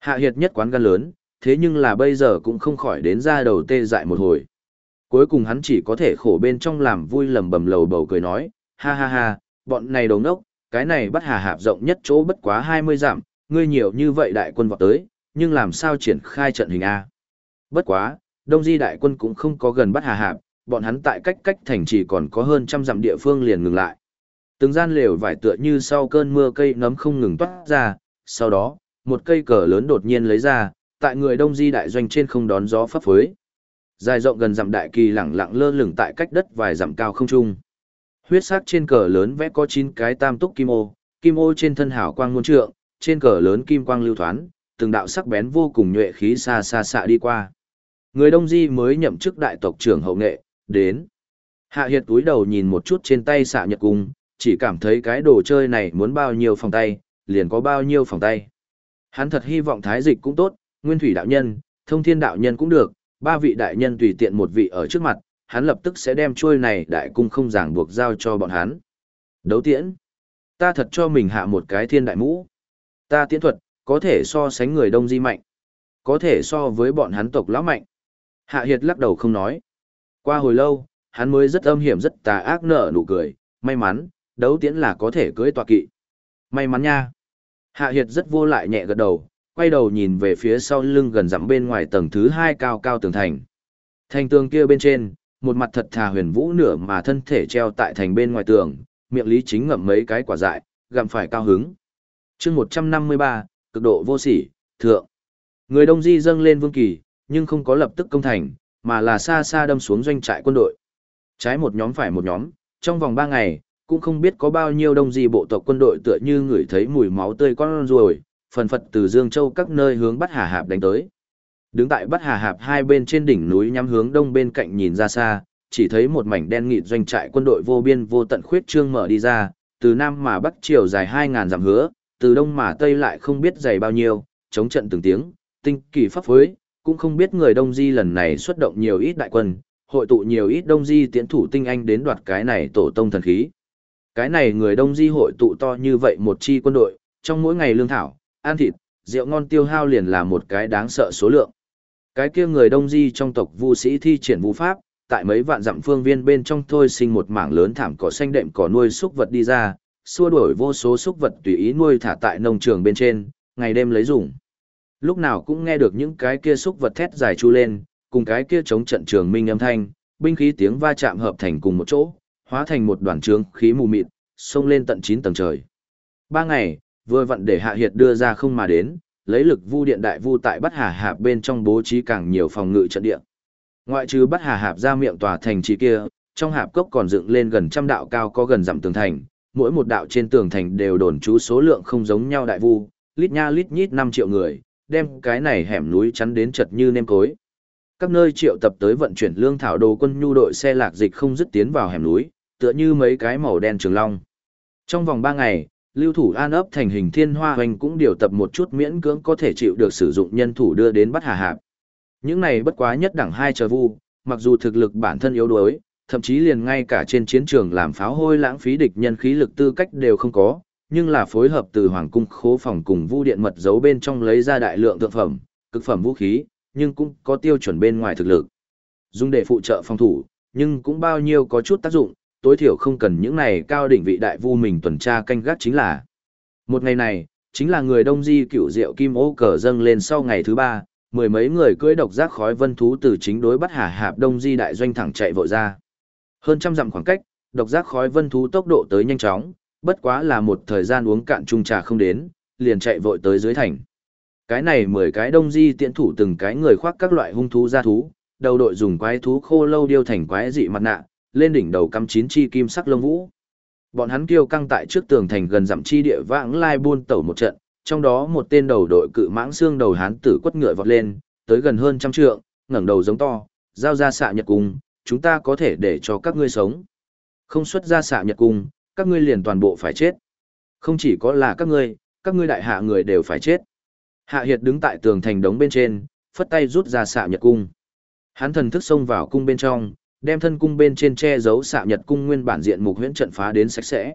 Hạ hiệt nhất quán gan lớn, thế nhưng là bây giờ cũng không khỏi đến ra đầu tê dại một hồi. Cuối cùng hắn chỉ có thể khổ bên trong làm vui lầm bầm lầu bầu cười nói, ha ha ha, bọn này đồng nốc, cái này bắt hà hạp rộng nhất chỗ bất quá 20 dặm, ngươi nhiều như vậy đại quân vọt tới, nhưng làm sao triển khai trận hình A. Bất quá, Đông Di đại quân cũng không có gần bắt hà hạp, bọn hắn tại cách cách thành chỉ còn có hơn trăm dặm địa phương liền ngừng lại. Từng gian lều vải tựa như sau cơn mưa cây nấm không ngừng toát ra, sau đó, một cây cờ lớn đột nhiên lấy ra, tại người Đông Di đại doanh trên không đón gió phấp phới. Dài rộng gần dặm đại kỳ lẳng lặng lơ lửng tại cách đất vài dặm cao không trung. Huyết sắc trên cờ lớn vẽ có 9 cái tam túc kim ô, kim ô trên thân hảo quang muôn trượng, trên cờ lớn kim quang lưu thoán, từng đạo sắc bén vô cùng nhuệ khí xa xa xạ đi qua. Người Đông Di mới nhậm chức đại tộc trưởng hậu nghệ, đến. Hạ Hiệt túi đầu nhìn một chút trên tay xạ nhật cung, chỉ cảm thấy cái đồ chơi này muốn bao nhiêu phòng tay, liền có bao nhiêu phòng tay. Hắn thật hy vọng thái dịch cũng tốt, nguyên thủy đạo nhân, thông thiên đạo nhân cũng được, ba vị đại nhân tùy tiện một vị ở trước mặt, hắn lập tức sẽ đem chuôi này đại cung không giảng buộc giao cho bọn hắn. Đấu tiễn. Ta thật cho mình hạ một cái thiên đại mũ. Ta tiễn thuật, có thể so sánh người đông di mạnh. Có thể so với bọn hắn tộc lão mạnh. Hạ Hiệt lắc đầu không nói. Qua hồi lâu, hắn mới rất âm hiểm rất tà ác nở nụ cười. May mắn, đấu tiễn là có thể cưới tọa kỵ. May mắn nha. Hạ Hiệt rất vô lại nhẹ gật đầu, quay đầu nhìn về phía sau lưng gần dặm bên ngoài tầng thứ hai cao cao tường thành. Thành tường kia bên trên, một mặt thật thà huyền vũ nửa mà thân thể treo tại thành bên ngoài tường, miệng lý chính ngậm mấy cái quả dại, gặm phải cao hứng. chương 153, cực độ vô sỉ, thượng. Người đông di dâng lên vương kỳ, nhưng không có lập tức công thành, mà là xa xa đâm xuống doanh trại quân đội. Trái một nhóm phải một nhóm, trong vòng ba ngày, cũng không biết có bao nhiêu đông di bộ tộc quân đội tựa như người thấy mùi máu tươi con ruồi, phần phật từ Dương Châu các nơi hướng Bắc Hà Hạp đánh tới. Đứng tại Bắc Hà Hạp hai bên trên đỉnh núi nhắm hướng đông bên cạnh nhìn ra xa, chỉ thấy một mảnh đen nghịt doanh trại quân đội vô biên vô tận khuyết trương mở đi ra, từ nam mà bắc chiều dài 2000 dặm hứa, từ đông mà tây lại không biết dày bao nhiêu, chống trận từng tiếng, tinh kỳ pháp phối, cũng không biết người Đông Di lần này xuất động nhiều ít đại quân, hội tụ nhiều ít Đông Di tiến thủ tinh anh đến đoạt cái này tổ tông thần khí. Cái này người đông di hội tụ to như vậy một chi quân đội, trong mỗi ngày lương thảo, ăn thịt, rượu ngon tiêu hao liền là một cái đáng sợ số lượng. Cái kia người đông di trong tộc vu sĩ thi triển vũ pháp, tại mấy vạn dặm phương viên bên trong thôi sinh một mảng lớn thảm cỏ xanh đệm cỏ nuôi súc vật đi ra, xua đuổi vô số súc vật tùy ý nuôi thả tại nông trường bên trên, ngày đêm lấy dùng. Lúc nào cũng nghe được những cái kia súc vật thét dài chu lên, cùng cái kia chống trận trường minh âm thanh, binh khí tiếng va chạm hợp thành cùng một chỗ, hóa thành một đoàn trướng khí mù mịt, xông lên tận 9 tầng trời. Ba ngày, vừa vặn để Hạ Hiệt đưa ra không mà đến, lấy lực vu điện đại vu tại Bắc Hà Hạp bên trong bố trí càng nhiều phòng ngự trận địa. Ngoại trừ Bắc Hà Hạp ra miệng tòa thành trì kia, trong hạp cốc còn dựng lên gần trăm đạo cao có gần dặm tường thành, mỗi một đạo trên tường thành đều đồn trú số lượng không giống nhau đại vu, lít nha lít nhít 5 triệu người, đem cái này hẻm núi chắn đến chật như nêm cối. Các nơi triệu tập tới vận chuyển lương thảo đồ quân nhu đội xe lạc dịch không dứt tiến vào hẻm núi, tựa như mấy cái màu đen trường long. Trong vòng 3 ngày, lưu thủ an ấp thành hình thiên hoa hoành cũng điều tập một chút miễn cưỡng có thể chịu được sử dụng nhân thủ đưa đến bắt hà hạp. Những này bất quá nhất đẳng hai chờ vu, mặc dù thực lực bản thân yếu đuối, thậm chí liền ngay cả trên chiến trường làm pháo hôi lãng phí địch nhân khí lực tư cách đều không có, nhưng là phối hợp từ hoàng cung khố phòng cùng vu điện mật giấu bên trong lấy ra đại lượng thượng phẩm, cực phẩm vũ khí, nhưng cũng có tiêu chuẩn bên ngoài thực lực. Dùng để phụ trợ phòng thủ, nhưng cũng bao nhiêu có chút tác dụng, tối thiểu không cần những này cao đỉnh vị đại vu mình tuần tra canh gác chính là. Một ngày này, chính là người đông di cựu diệu kim ô cờ dâng lên sau ngày thứ ba, mười mấy người cưỡi độc giác khói vân thú từ chính đối bắt hà hạp đông di đại doanh thẳng chạy vội ra. Hơn trăm dặm khoảng cách, độc giác khói vân thú tốc độ tới nhanh chóng, bất quá là một thời gian uống cạn chung trà không đến, liền chạy vội tới dưới thành. Cái này mười cái đông di tiện thủ từng cái người khoác các loại hung thú gia thú, đầu đội dùng quái thú khô lâu điêu thành quái dị mặt nạ, lên đỉnh đầu cắm chín chi kim sắc lông vũ. Bọn hắn kêu căng tại trước tường thành gần dặm chi địa vãng lai buôn tẩu một trận, trong đó một tên đầu đội cự mãng xương đầu hán tử quất ngựa vọt lên, tới gần hơn trăm trượng, ngẩng đầu giống to, giao ra xạ nhật cung, chúng ta có thể để cho các ngươi sống. Không xuất ra xạ nhật cung, các ngươi liền toàn bộ phải chết. Không chỉ có là các ngươi, các ngươi đại hạ người đều phải chết. Hạ Hiệt đứng tại tường thành đống bên trên, phất tay rút ra xạ nhật cung. Hắn thần thức xông vào cung bên trong, đem thân cung bên trên che giấu xạ nhật cung nguyên bản diện mục huyễn trận phá đến sạch sẽ.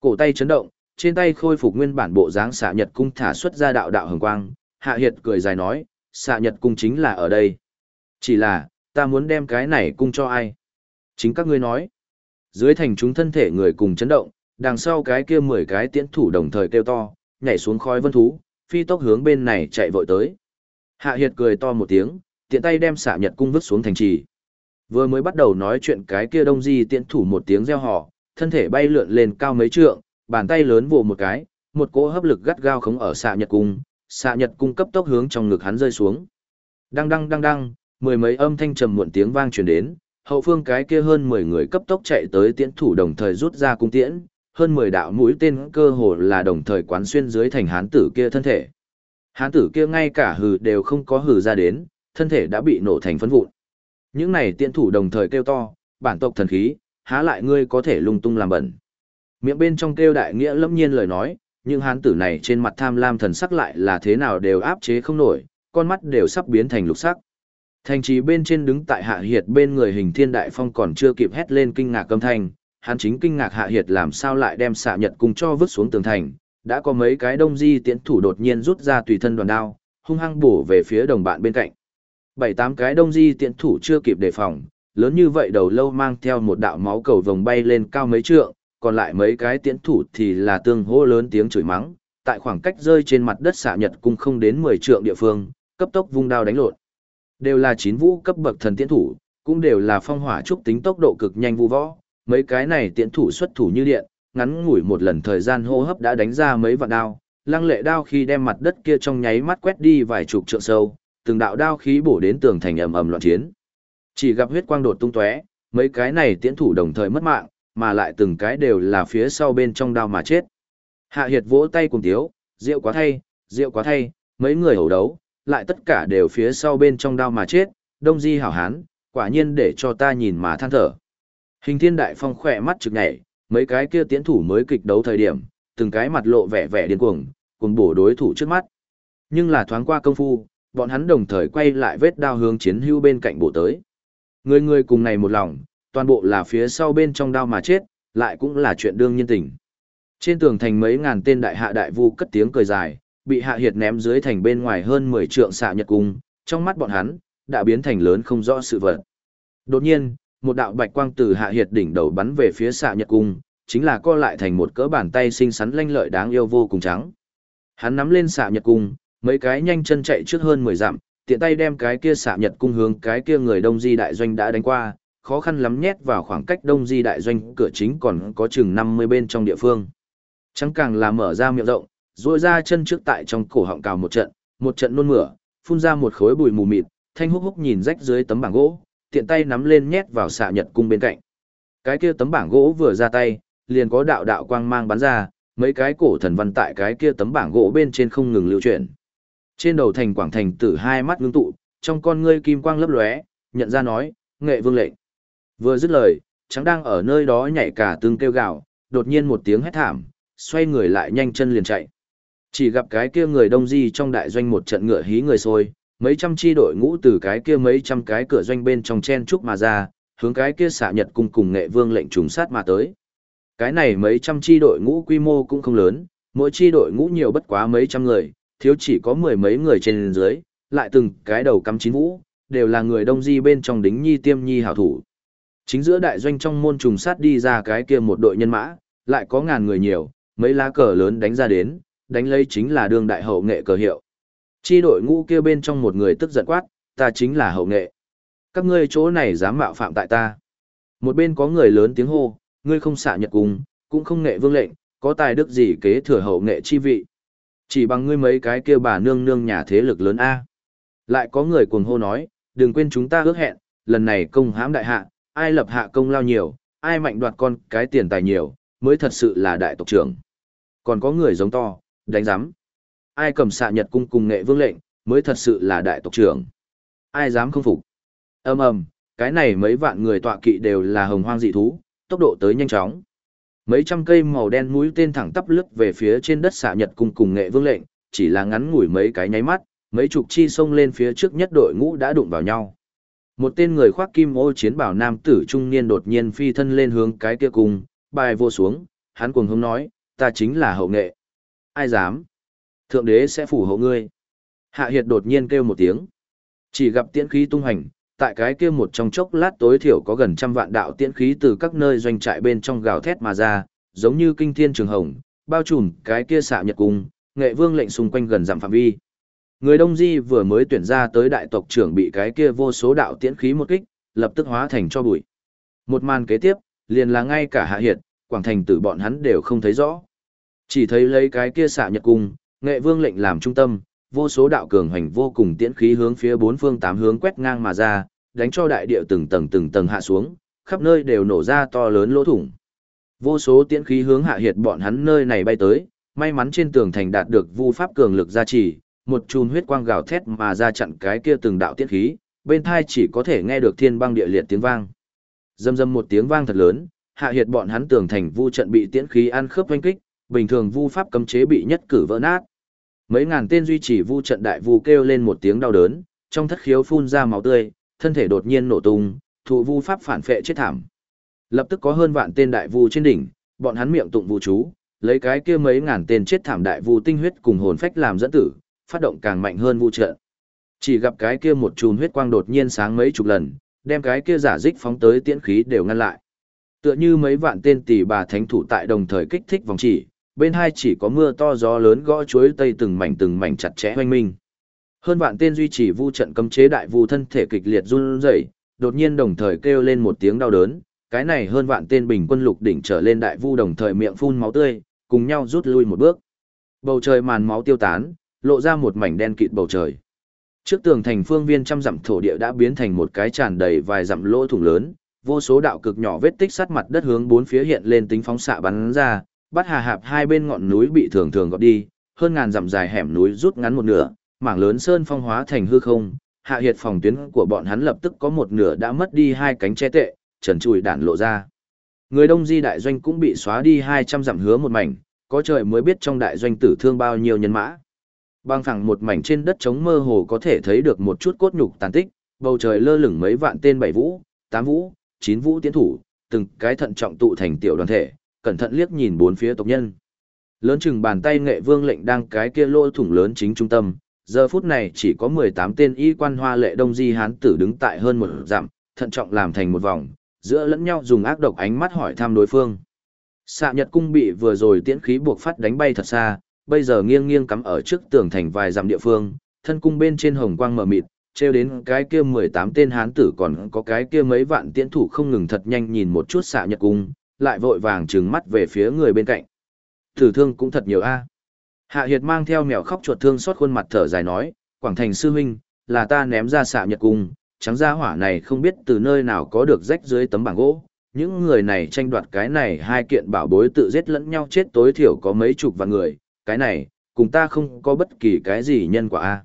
Cổ tay chấn động, trên tay khôi phục nguyên bản bộ dáng xạ nhật cung thả xuất ra đạo đạo hồng quang, Hạ Hiệt cười dài nói, xạ nhật cung chính là ở đây. Chỉ là, ta muốn đem cái này cung cho ai? Chính các ngươi nói. Dưới thành chúng thân thể người cùng chấn động, đằng sau cái kia mười cái tiễn thủ đồng thời kêu to, nhảy xuống khói vân thú, phi tốc hướng bên này chạy vội tới. Hạ Hiệt cười to một tiếng, tiện tay đem xạ nhật cung vứt xuống thành trì. Vừa mới bắt đầu nói chuyện cái kia đông di tiễn thủ một tiếng reo hò, thân thể bay lượn lên cao mấy trượng, bàn tay lớn vồ một cái, một cỗ hấp lực gắt gao khống ở xạ nhật cung, xạ nhật cung cấp tốc hướng trong ngực hắn rơi xuống. Đăng đăng đăng đăng, mười mấy âm thanh trầm muộn tiếng vang truyền đến, hậu phương cái kia hơn 10 người cấp tốc chạy tới tiễn thủ đồng thời rút ra cung tiễn, hơn 10 đạo mũi tên cơ hồ là đồng thời quán xuyên dưới thành hán tử kia thân thể. Hán tử kia ngay cả hừ đều không có hừ ra đến, thân thể đã bị nổ thành phấn vụn. Những này tiễn thủ đồng thời kêu to, bản tộc thần khí, há lại ngươi có thể lung tung làm bẩn. Miệng bên trong kêu đại nghĩa lâm nhiên lời nói, nhưng hán tử này trên mặt tham lam thần sắc lại là thế nào đều áp chế không nổi, con mắt đều sắp biến thành lục sắc. Thành trì bên trên đứng tại hạ hiệt bên người hình thiên đại phong còn chưa kịp hét lên kinh ngạc âm thanh, hắn chính kinh ngạc hạ hiệt làm sao lại đem xạ nhật cùng cho vứt xuống tường thành, đã có mấy cái đông di tiễn thủ đột nhiên rút ra tùy thân đoàn đao, hung hăng bổ về phía đồng bạn bên cạnh. Bảy tám cái đông di tiễn thủ chưa kịp đề phòng, lớn như vậy đầu lâu mang theo một đạo máu cầu vồng bay lên cao mấy trượng, còn lại mấy cái tiễn thủ thì là tương hô lớn tiếng chửi mắng, tại khoảng cách rơi trên mặt đất xạ nhật cung không đến 10 trượng địa phương, cấp tốc vung đao đánh lộn. Đều là chín vũ cấp bậc thần tiễn thủ, cũng đều là phong hỏa trúc tính tốc độ cực nhanh vu võ, mấy cái này tiễn thủ xuất thủ như điện, ngắn ngủi một lần thời gian hô hấp đã đánh ra mấy vạn đao, lăng lệ đao khi đem mặt đất kia trong nháy mắt quét đi vài chục trượng sâu, từng đạo đao khí bổ đến tường thành ầm ầm loạn chiến. Chỉ gặp huyết quang đột tung tóe, mấy cái này tiễn thủ đồng thời mất mạng, mà lại từng cái đều là phía sau bên trong đao mà chết. Hạ Hiệt vỗ tay cùng tiếu, rượu quá thay, rượu quá thay, mấy người hầu đấu, lại tất cả đều phía sau bên trong đao mà chết, đông di hảo hán, quả nhiên để cho ta nhìn mà than thở. Hình thiên đại phong khỏe mắt trực nhảy, mấy cái kia tiến thủ mới kịch đấu thời điểm, từng cái mặt lộ vẻ vẻ điên cuồng, cùng bổ đối thủ trước mắt. Nhưng là thoáng qua công phu, bọn hắn đồng thời quay lại vết đao hướng chiến hưu bên cạnh bổ tới. Người người cùng này một lòng, toàn bộ là phía sau bên trong đao mà chết, lại cũng là chuyện đương nhiên tình. Trên tường thành mấy ngàn tên đại hạ đại vu cất tiếng cười dài, bị hạ hiệt ném dưới thành bên ngoài hơn 10 trượng xạ nhật cung, trong mắt bọn hắn, đã biến thành lớn không rõ sự vật. Đột nhiên, một đạo bạch quang từ hạ hiệt đỉnh đầu bắn về phía xạ nhật cung, chính là co lại thành một cỡ bàn tay xinh xắn lanh lợi đáng yêu vô cùng trắng. Hắn nắm lên xạ nhật cung, mấy cái nhanh chân chạy trước hơn 10 dặm, tiện tay đem cái kia xạ nhật cung hướng cái kia người đông di đại doanh đã đánh qua, khó khăn lắm nhét vào khoảng cách đông di đại doanh cửa chính còn có chừng 50 bên trong địa phương. Chẳng càng là mở ra miệng rộng, duỗi ra chân trước tại trong cổ họng cào một trận, một trận nôn mửa, phun ra một khối bụi mù mịt, thanh húc húc nhìn rách dưới tấm bảng gỗ, tiện tay nắm lên nhét vào xạ nhật cung bên cạnh. Cái kia tấm bảng gỗ vừa ra tay, liền có đạo đạo quang mang bắn ra, mấy cái cổ thần văn tại cái kia tấm bảng gỗ bên trên không ngừng lưu chuyển. Trên đầu thành quảng thành tử hai mắt ngưng tụ, trong con ngươi kim quang lấp lóe, nhận ra nói, nghệ vương lệnh. Vừa dứt lời, trắng đang ở nơi đó nhảy cả tương kêu gào, đột nhiên một tiếng hét thảm, xoay người lại nhanh chân liền chạy. Chỉ gặp cái kia người đông di trong đại doanh một trận ngựa hí người sôi, mấy trăm chi đội ngũ từ cái kia mấy trăm cái cửa doanh bên trong chen trúc mà ra, hướng cái kia xạ nhật cung cùng nghệ vương lệnh trùng sát mà tới. Cái này mấy trăm chi đội ngũ quy mô cũng không lớn, mỗi chi đội ngũ nhiều bất quá mấy trăm người, thiếu chỉ có mười mấy người trên dưới, lại từng cái đầu cắm chín vũ, đều là người đông di bên trong đính nhi tiêm nhi hảo thủ. Chính giữa đại doanh trong môn trùng sát đi ra cái kia một đội nhân mã, lại có ngàn người nhiều, mấy lá cờ lớn đánh ra đến, đánh lấy chính là đương đại hậu nghệ cờ hiệu. Chi đội ngũ kia bên trong một người tức giận quát, ta chính là hậu nghệ. Các ngươi chỗ này dám mạo phạm tại ta. Một bên có người lớn tiếng hô, ngươi không xạ nhật cùng, cũng không nghệ vương lệnh, có tài đức gì kế thừa hậu nghệ chi vị. Chỉ bằng ngươi mấy cái kia bà nương nương nhà thế lực lớn A. Lại có người cuồng hô nói, đừng quên chúng ta ước hẹn, lần này công hãm đại hạ, ai lập hạ công lao nhiều, ai mạnh đoạt con cái tiền tài nhiều, mới thật sự là đại tộc trưởng. Còn có người giống to, đánh giám. Ai cầm xạ nhật cung cùng nghệ vương lệnh, mới thật sự là đại tộc trưởng. Ai dám không phục. ầm ầm cái này mấy vạn người tọa kỵ đều là hồng hoang dị thú, tốc độ tới nhanh chóng. Mấy trăm cây màu đen mũi tên thẳng tắp lướt về phía trên đất xạ nhật cung cùng nghệ vương lệnh, chỉ là ngắn ngủi mấy cái nháy mắt, mấy chục chi xông lên phía trước nhất đội ngũ đã đụng vào nhau. Một tên người khoác kim ô chiến bảo nam tử trung niên đột nhiên phi thân lên hướng cái kia cùng, bài vô xuống, hắn cuồng hống nói, ta chính là hậu nghệ. Ai dám? Thượng đế sẽ phủ hộ ngươi. Hạ Hiệt đột nhiên kêu một tiếng. Chỉ gặp tiễn khí tung hành, tại cái kia một trong chốc lát tối thiểu có gần trăm vạn đạo tiễn khí từ các nơi doanh trại bên trong gào thét mà ra, giống như kinh thiên trường hồng, bao trùm cái kia xạ nhật cung, nghệ vương lệnh xung quanh gần dặm phạm vi. Người Đông Di vừa mới tuyển ra tới đại tộc trưởng bị cái kia vô số đạo tiễn khí một kích, lập tức hóa thành cho bụi. Một màn kế tiếp, liền là ngay cả hạ hiệt, quảng thành tử bọn hắn đều không thấy rõ. Chỉ thấy lấy cái kia xạ nhật cung, nghệ vương lệnh làm trung tâm, vô số đạo cường hành vô cùng tiễn khí hướng phía bốn phương tám hướng quét ngang mà ra, đánh cho đại địa từng tầng từng tầng hạ xuống, khắp nơi đều nổ ra to lớn lỗ thủng. Vô số tiễn khí hướng hạ hiệt bọn hắn nơi này bay tới, may mắn trên tường thành đạt được vu pháp cường lực gia trì, một chùm huyết quang gào thét mà ra chặn cái kia từng đạo tiễn khí, bên thai chỉ có thể nghe được thiên băng địa liệt tiếng vang. Dâm dâm một tiếng vang thật lớn, hạ hiệt bọn hắn tường thành vu trận bị tiễn khí ăn khớp oanh kích, bình thường vu pháp cấm chế bị nhất cử vỡ nát. Mấy ngàn tên duy trì vu trận đại vu kêu lên một tiếng đau đớn, trong thất khiếu phun ra máu tươi, thân thể đột nhiên nổ tung, thụ vu pháp phản phệ chết thảm. Lập tức có hơn vạn tên đại vu trên đỉnh, bọn hắn miệng tụng vu chú, lấy cái kia mấy ngàn tên chết thảm đại vu tinh huyết cùng hồn phách làm dẫn tử, phát động càng mạnh hơn vu trận. Chỉ gặp cái kia một chùm huyết quang đột nhiên sáng mấy chục lần, đem cái kia giả dích phóng tới tiễn khí đều ngăn lại. Tựa như mấy vạn tên tỷ bà thánh thủ tại đồng thời kích thích vòng chỉ, bên hai chỉ có mưa to gió lớn gõ chuối tây từng mảnh từng mảnh chặt chẽ hoanh minh. Hơn vạn tên duy trì vu trận cấm chế đại vu thân thể kịch liệt run rẩy, đột nhiên đồng thời kêu lên một tiếng đau đớn, cái này hơn vạn tên bình quân lục đỉnh trở lên đại vu đồng thời miệng phun máu tươi, cùng nhau rút lui một bước. Bầu trời màn máu tiêu tán, lộ ra một mảnh đen kịt bầu trời. Trước tường thành phương viên trăm dặm thổ địa đã biến thành một cái tràn đầy vài dặm lỗ thủng lớn, vô số đạo cực nhỏ vết tích sát mặt đất hướng bốn phía hiện lên tính phóng xạ bắn ra, bắt hà hạp hai bên ngọn núi bị thường thường gọt đi, hơn ngàn dặm dài hẻm núi rút ngắn một nửa, mảng lớn sơn phong hóa thành hư không, hạ hiệt phòng tuyến của bọn hắn lập tức có một nửa đã mất đi hai cánh che tệ, trần trụi đạn lộ ra. Người đông di đại doanh cũng bị xóa đi 200 dặm hứa một mảnh, có trời mới biết trong đại doanh tử thương bao nhiêu nhân mã. Bang phẳng một mảnh trên đất trống mơ hồ có thể thấy được một chút cốt nhục tàn tích, bầu trời lơ lửng mấy vạn tên bảy vũ, tám vũ, chín vũ tiến thủ, từng cái thận trọng tụ thành tiểu đoàn thể, cẩn thận liếc nhìn bốn phía tộc nhân. Lớn chừng bàn tay nghệ vương lệnh đang cái kia lỗ thủng lớn chính trung tâm, giờ phút này chỉ có 18 tên y quan hoa lệ đông di hán tử đứng tại hơn một dặm, thận trọng làm thành một vòng, giữa lẫn nhau dùng ác độc ánh mắt hỏi thăm đối phương. Xạ Nhật cung bị vừa rồi tiễn khí buộc phát đánh bay thật xa, bây giờ nghiêng nghiêng cắm ở trước tường thành vài dặm địa phương, thân cung bên trên hồng quang mờ mịt, treo đến cái kia 18 tên hán tử còn có cái kia mấy vạn tiễn thủ không ngừng thật nhanh nhìn một chút xạ Nhật cung, lại vội vàng trừng mắt về phía người bên cạnh. Tử thương cũng thật nhiều a. Hạ Hiệt mang theo mèo khóc chuột thương xót khuôn mặt thở dài nói, Quảng Thành sư huynh, là ta ném ra xạ Nhật cung, trắng ra hỏa này không biết từ nơi nào có được rách dưới tấm bảng gỗ. Những người này tranh đoạt cái này hai kiện bảo bối tự giết lẫn nhau chết tối thiểu có mấy chục vạn người, cái này, cùng ta không có bất kỳ cái gì nhân quả a.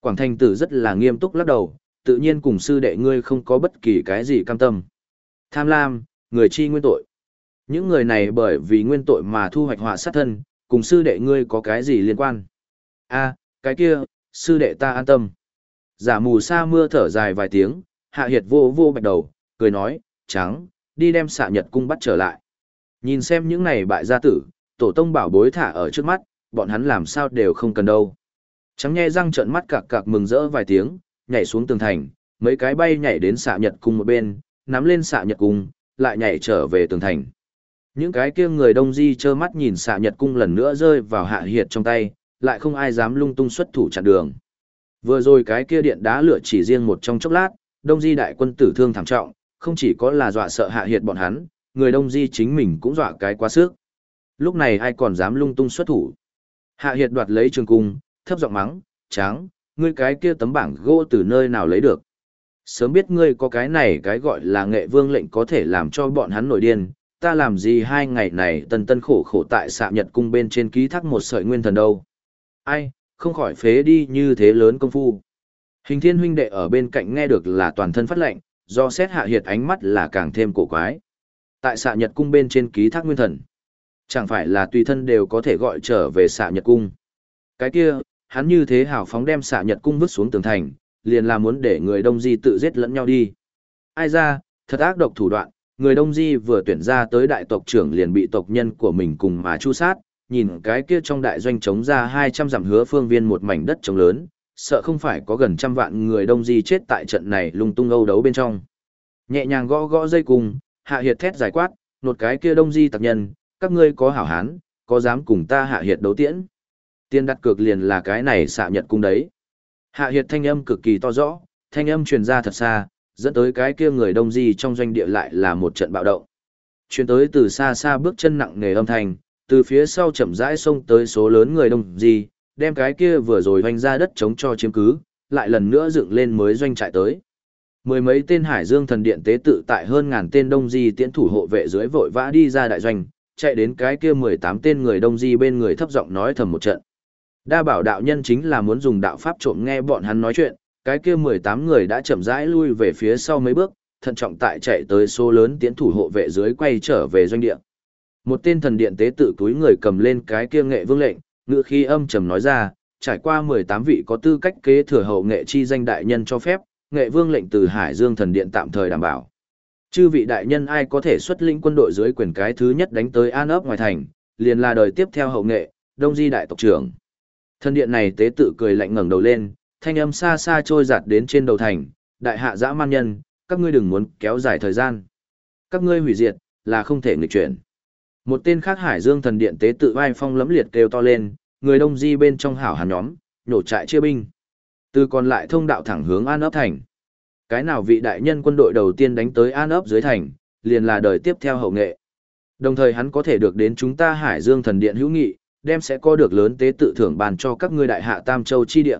Quảng Thành tử rất là nghiêm túc lắc đầu, tự nhiên cùng sư đệ ngươi không có bất kỳ cái gì cam tâm. Tham lam, người chi nguyên tội. Những người này bởi vì nguyên tội mà thu hoạch họa sát thân, cùng sư đệ ngươi có cái gì liên quan? a cái kia, sư đệ ta an tâm. Giả mù sa mưa thở dài vài tiếng, hạ hiệt vô vô bạch đầu, cười nói, trắng, đi đem xạ nhật cung bắt trở lại. Nhìn xem những này bại gia tử, tổ tông bảo bối thả ở trước mắt, bọn hắn làm sao đều không cần đâu. Trắng nhe răng trợn mắt cạc cạc mừng rỡ vài tiếng, nhảy xuống tường thành, mấy cái bay nhảy đến xạ nhật cung một bên, nắm lên xạ nhật cung, lại nhảy trở về tường thành. Những cái kia người đông di trơ mắt nhìn xạ nhật cung lần nữa rơi vào hạ hiệt trong tay, lại không ai dám lung tung xuất thủ chặn đường. Vừa rồi cái kia điện đá lửa chỉ riêng một trong chốc lát, đông di đại quân tử thương thảm trọng, không chỉ có là dọa sợ hạ hiệt bọn hắn, người đông di chính mình cũng dọa cái quá sức. Lúc này ai còn dám lung tung xuất thủ. Hạ hiệt đoạt lấy trường cung, thấp giọng mắng, tráng, ngươi cái kia tấm bảng gỗ từ nơi nào lấy được. Sớm biết ngươi có cái này cái gọi là nghệ vương lệnh có thể làm cho bọn hắn nổi điên, ta làm gì hai ngày này tần tân khổ khổ tại xạ nhật cung bên trên ký thác một sợi nguyên thần đâu. Ai, không khỏi phế đi như thế lớn công phu. Hình thiên huynh đệ ở bên cạnh nghe được là toàn thân phát lệnh, do xét hạ hiệt ánh mắt là càng thêm cổ quái. Tại xạ nhật cung bên trên ký thác nguyên thần. Chẳng phải là tùy thân đều có thể gọi trở về xạ nhật cung. Cái kia, hắn như thế hào phóng đem xạ nhật cung vứt xuống tường thành, liền là muốn để người đông di tự giết lẫn nhau đi. Ai ra, thật ác độc thủ đoạn, người đông di vừa tuyển ra tới đại tộc trưởng liền bị tộc nhân của mình cùng mà chu sát, nhìn cái kia trong đại doanh chống ra 200 dặm hứa phương viên một mảnh đất trống lớn, sợ không phải có gần trăm vạn người đông di chết tại trận này lung tung âu đấu bên trong. Nhẹ nhàng gõ gõ dây cùng, hạ hiệt thét giải quát, nột cái kia đông di tặc nhân, các ngươi có hảo hán, có dám cùng ta hạ hiệt đấu tiễn. Tiên đặt cược liền là cái này xạ nhật cung đấy. Hạ hiệt thanh âm cực kỳ to rõ, thanh âm truyền ra thật xa, dẫn tới cái kia người đông di trong doanh địa lại là một trận bạo động. Truyền tới từ xa xa bước chân nặng nề âm thanh, từ phía sau chậm rãi xông tới số lớn người đông di, đem cái kia vừa rồi hoành ra đất chống cho chiếm cứ, lại lần nữa dựng lên mới doanh trại tới. Mười mấy tên Hải Dương thần điện tế tự tại hơn ngàn tên đông di tiễn thủ hộ vệ dưới vội vã đi ra đại doanh, chạy đến cái kia 18 tên người đông di bên người thấp giọng nói thầm một trận. Đa bảo đạo nhân chính là muốn dùng đạo pháp trộm nghe bọn hắn nói chuyện, cái kia 18 người đã chậm rãi lui về phía sau mấy bước, thận trọng tại chạy tới số lớn tiến thủ hộ vệ dưới quay trở về doanh địa. Một tên thần điện tế tự túi người cầm lên cái kia nghệ vương lệnh, ngựa khi âm trầm nói ra, trải qua 18 vị có tư cách kế thừa hậu nghệ chi danh đại nhân cho phép, nghệ vương lệnh từ Hải Dương thần điện tạm thời đảm bảo. Chư vị đại nhân ai có thể xuất lĩnh quân đội dưới quyền cái thứ nhất đánh tới An ấp ngoài thành, liền là đời tiếp theo hậu nghệ, Đông Di đại tộc trưởng. Thần điện này tế tự cười lạnh ngẩng đầu lên, thanh âm xa xa trôi giạt đến trên đầu thành, đại hạ dã man nhân, các ngươi đừng muốn kéo dài thời gian. Các ngươi hủy diệt, là không thể nghịch chuyển. Một tên khác Hải Dương thần điện tế tự vai phong lẫm liệt kêu to lên, người đông di bên trong hảo hàn nhóm, nhổ trại chia binh. Từ còn lại thông đạo thẳng hướng An ấp thành. Cái nào vị đại nhân quân đội đầu tiên đánh tới An ấp dưới thành, liền là đời tiếp theo hậu nghệ. Đồng thời hắn có thể được đến chúng ta Hải Dương thần điện hữu nghị, đem sẽ có được lớn tế tự thưởng bàn cho các ngươi đại hạ Tam Châu chi địa.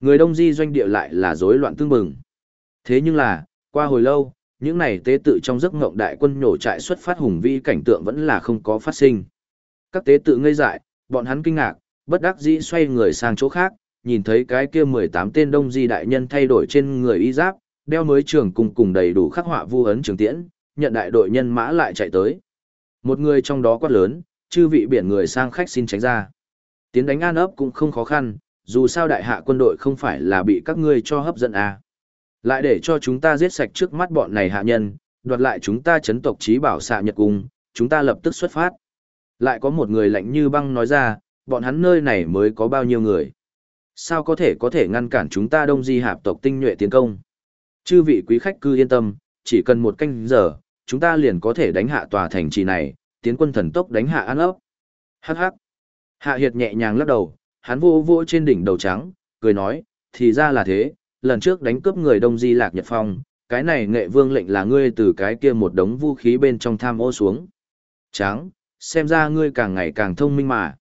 Người đông di doanh địa lại là rối loạn tương bừng. Thế nhưng là, qua hồi lâu, những này tế tự trong giấc ngộng đại quân nhổ trại xuất phát hùng vi cảnh tượng vẫn là không có phát sinh. Các tế tự ngây dại, bọn hắn kinh ngạc, bất đắc dĩ xoay người sang chỗ khác, nhìn thấy cái kia 18 tên đông di đại nhân thay đổi trên người y giáp, đeo mới trường cùng cùng đầy đủ khắc họa vu ấn trường tiễn, nhận đại đội nhân mã lại chạy tới. Một người trong đó quát lớn, chư vị biển người sang khách xin tránh ra. Tiến đánh an ấp cũng không khó khăn, dù sao đại hạ quân đội không phải là bị các ngươi cho hấp dẫn à. Lại để cho chúng ta giết sạch trước mắt bọn này hạ nhân, đoạt lại chúng ta chấn tộc trí bảo xạ nhật cung, chúng ta lập tức xuất phát. Lại có một người lạnh như băng nói ra, bọn hắn nơi này mới có bao nhiêu người. Sao có thể có thể ngăn cản chúng ta đông di hạp tộc tinh nhuệ tiến công? Chư vị quý khách cư yên tâm, chỉ cần một canh giờ, chúng ta liền có thể đánh hạ tòa thành trì này, tiến quân thần tốc đánh hạ an ấp. Hắc hắc. Hạ Hiệt nhẹ nhàng lắc đầu, hắn vô vô trên đỉnh đầu trắng, cười nói, thì ra là thế, lần trước đánh cướp người Đông Di Lạc Nhật Phong, cái này nghệ vương lệnh là ngươi từ cái kia một đống vũ khí bên trong tham ô xuống. Trắng, xem ra ngươi càng ngày càng thông minh mà.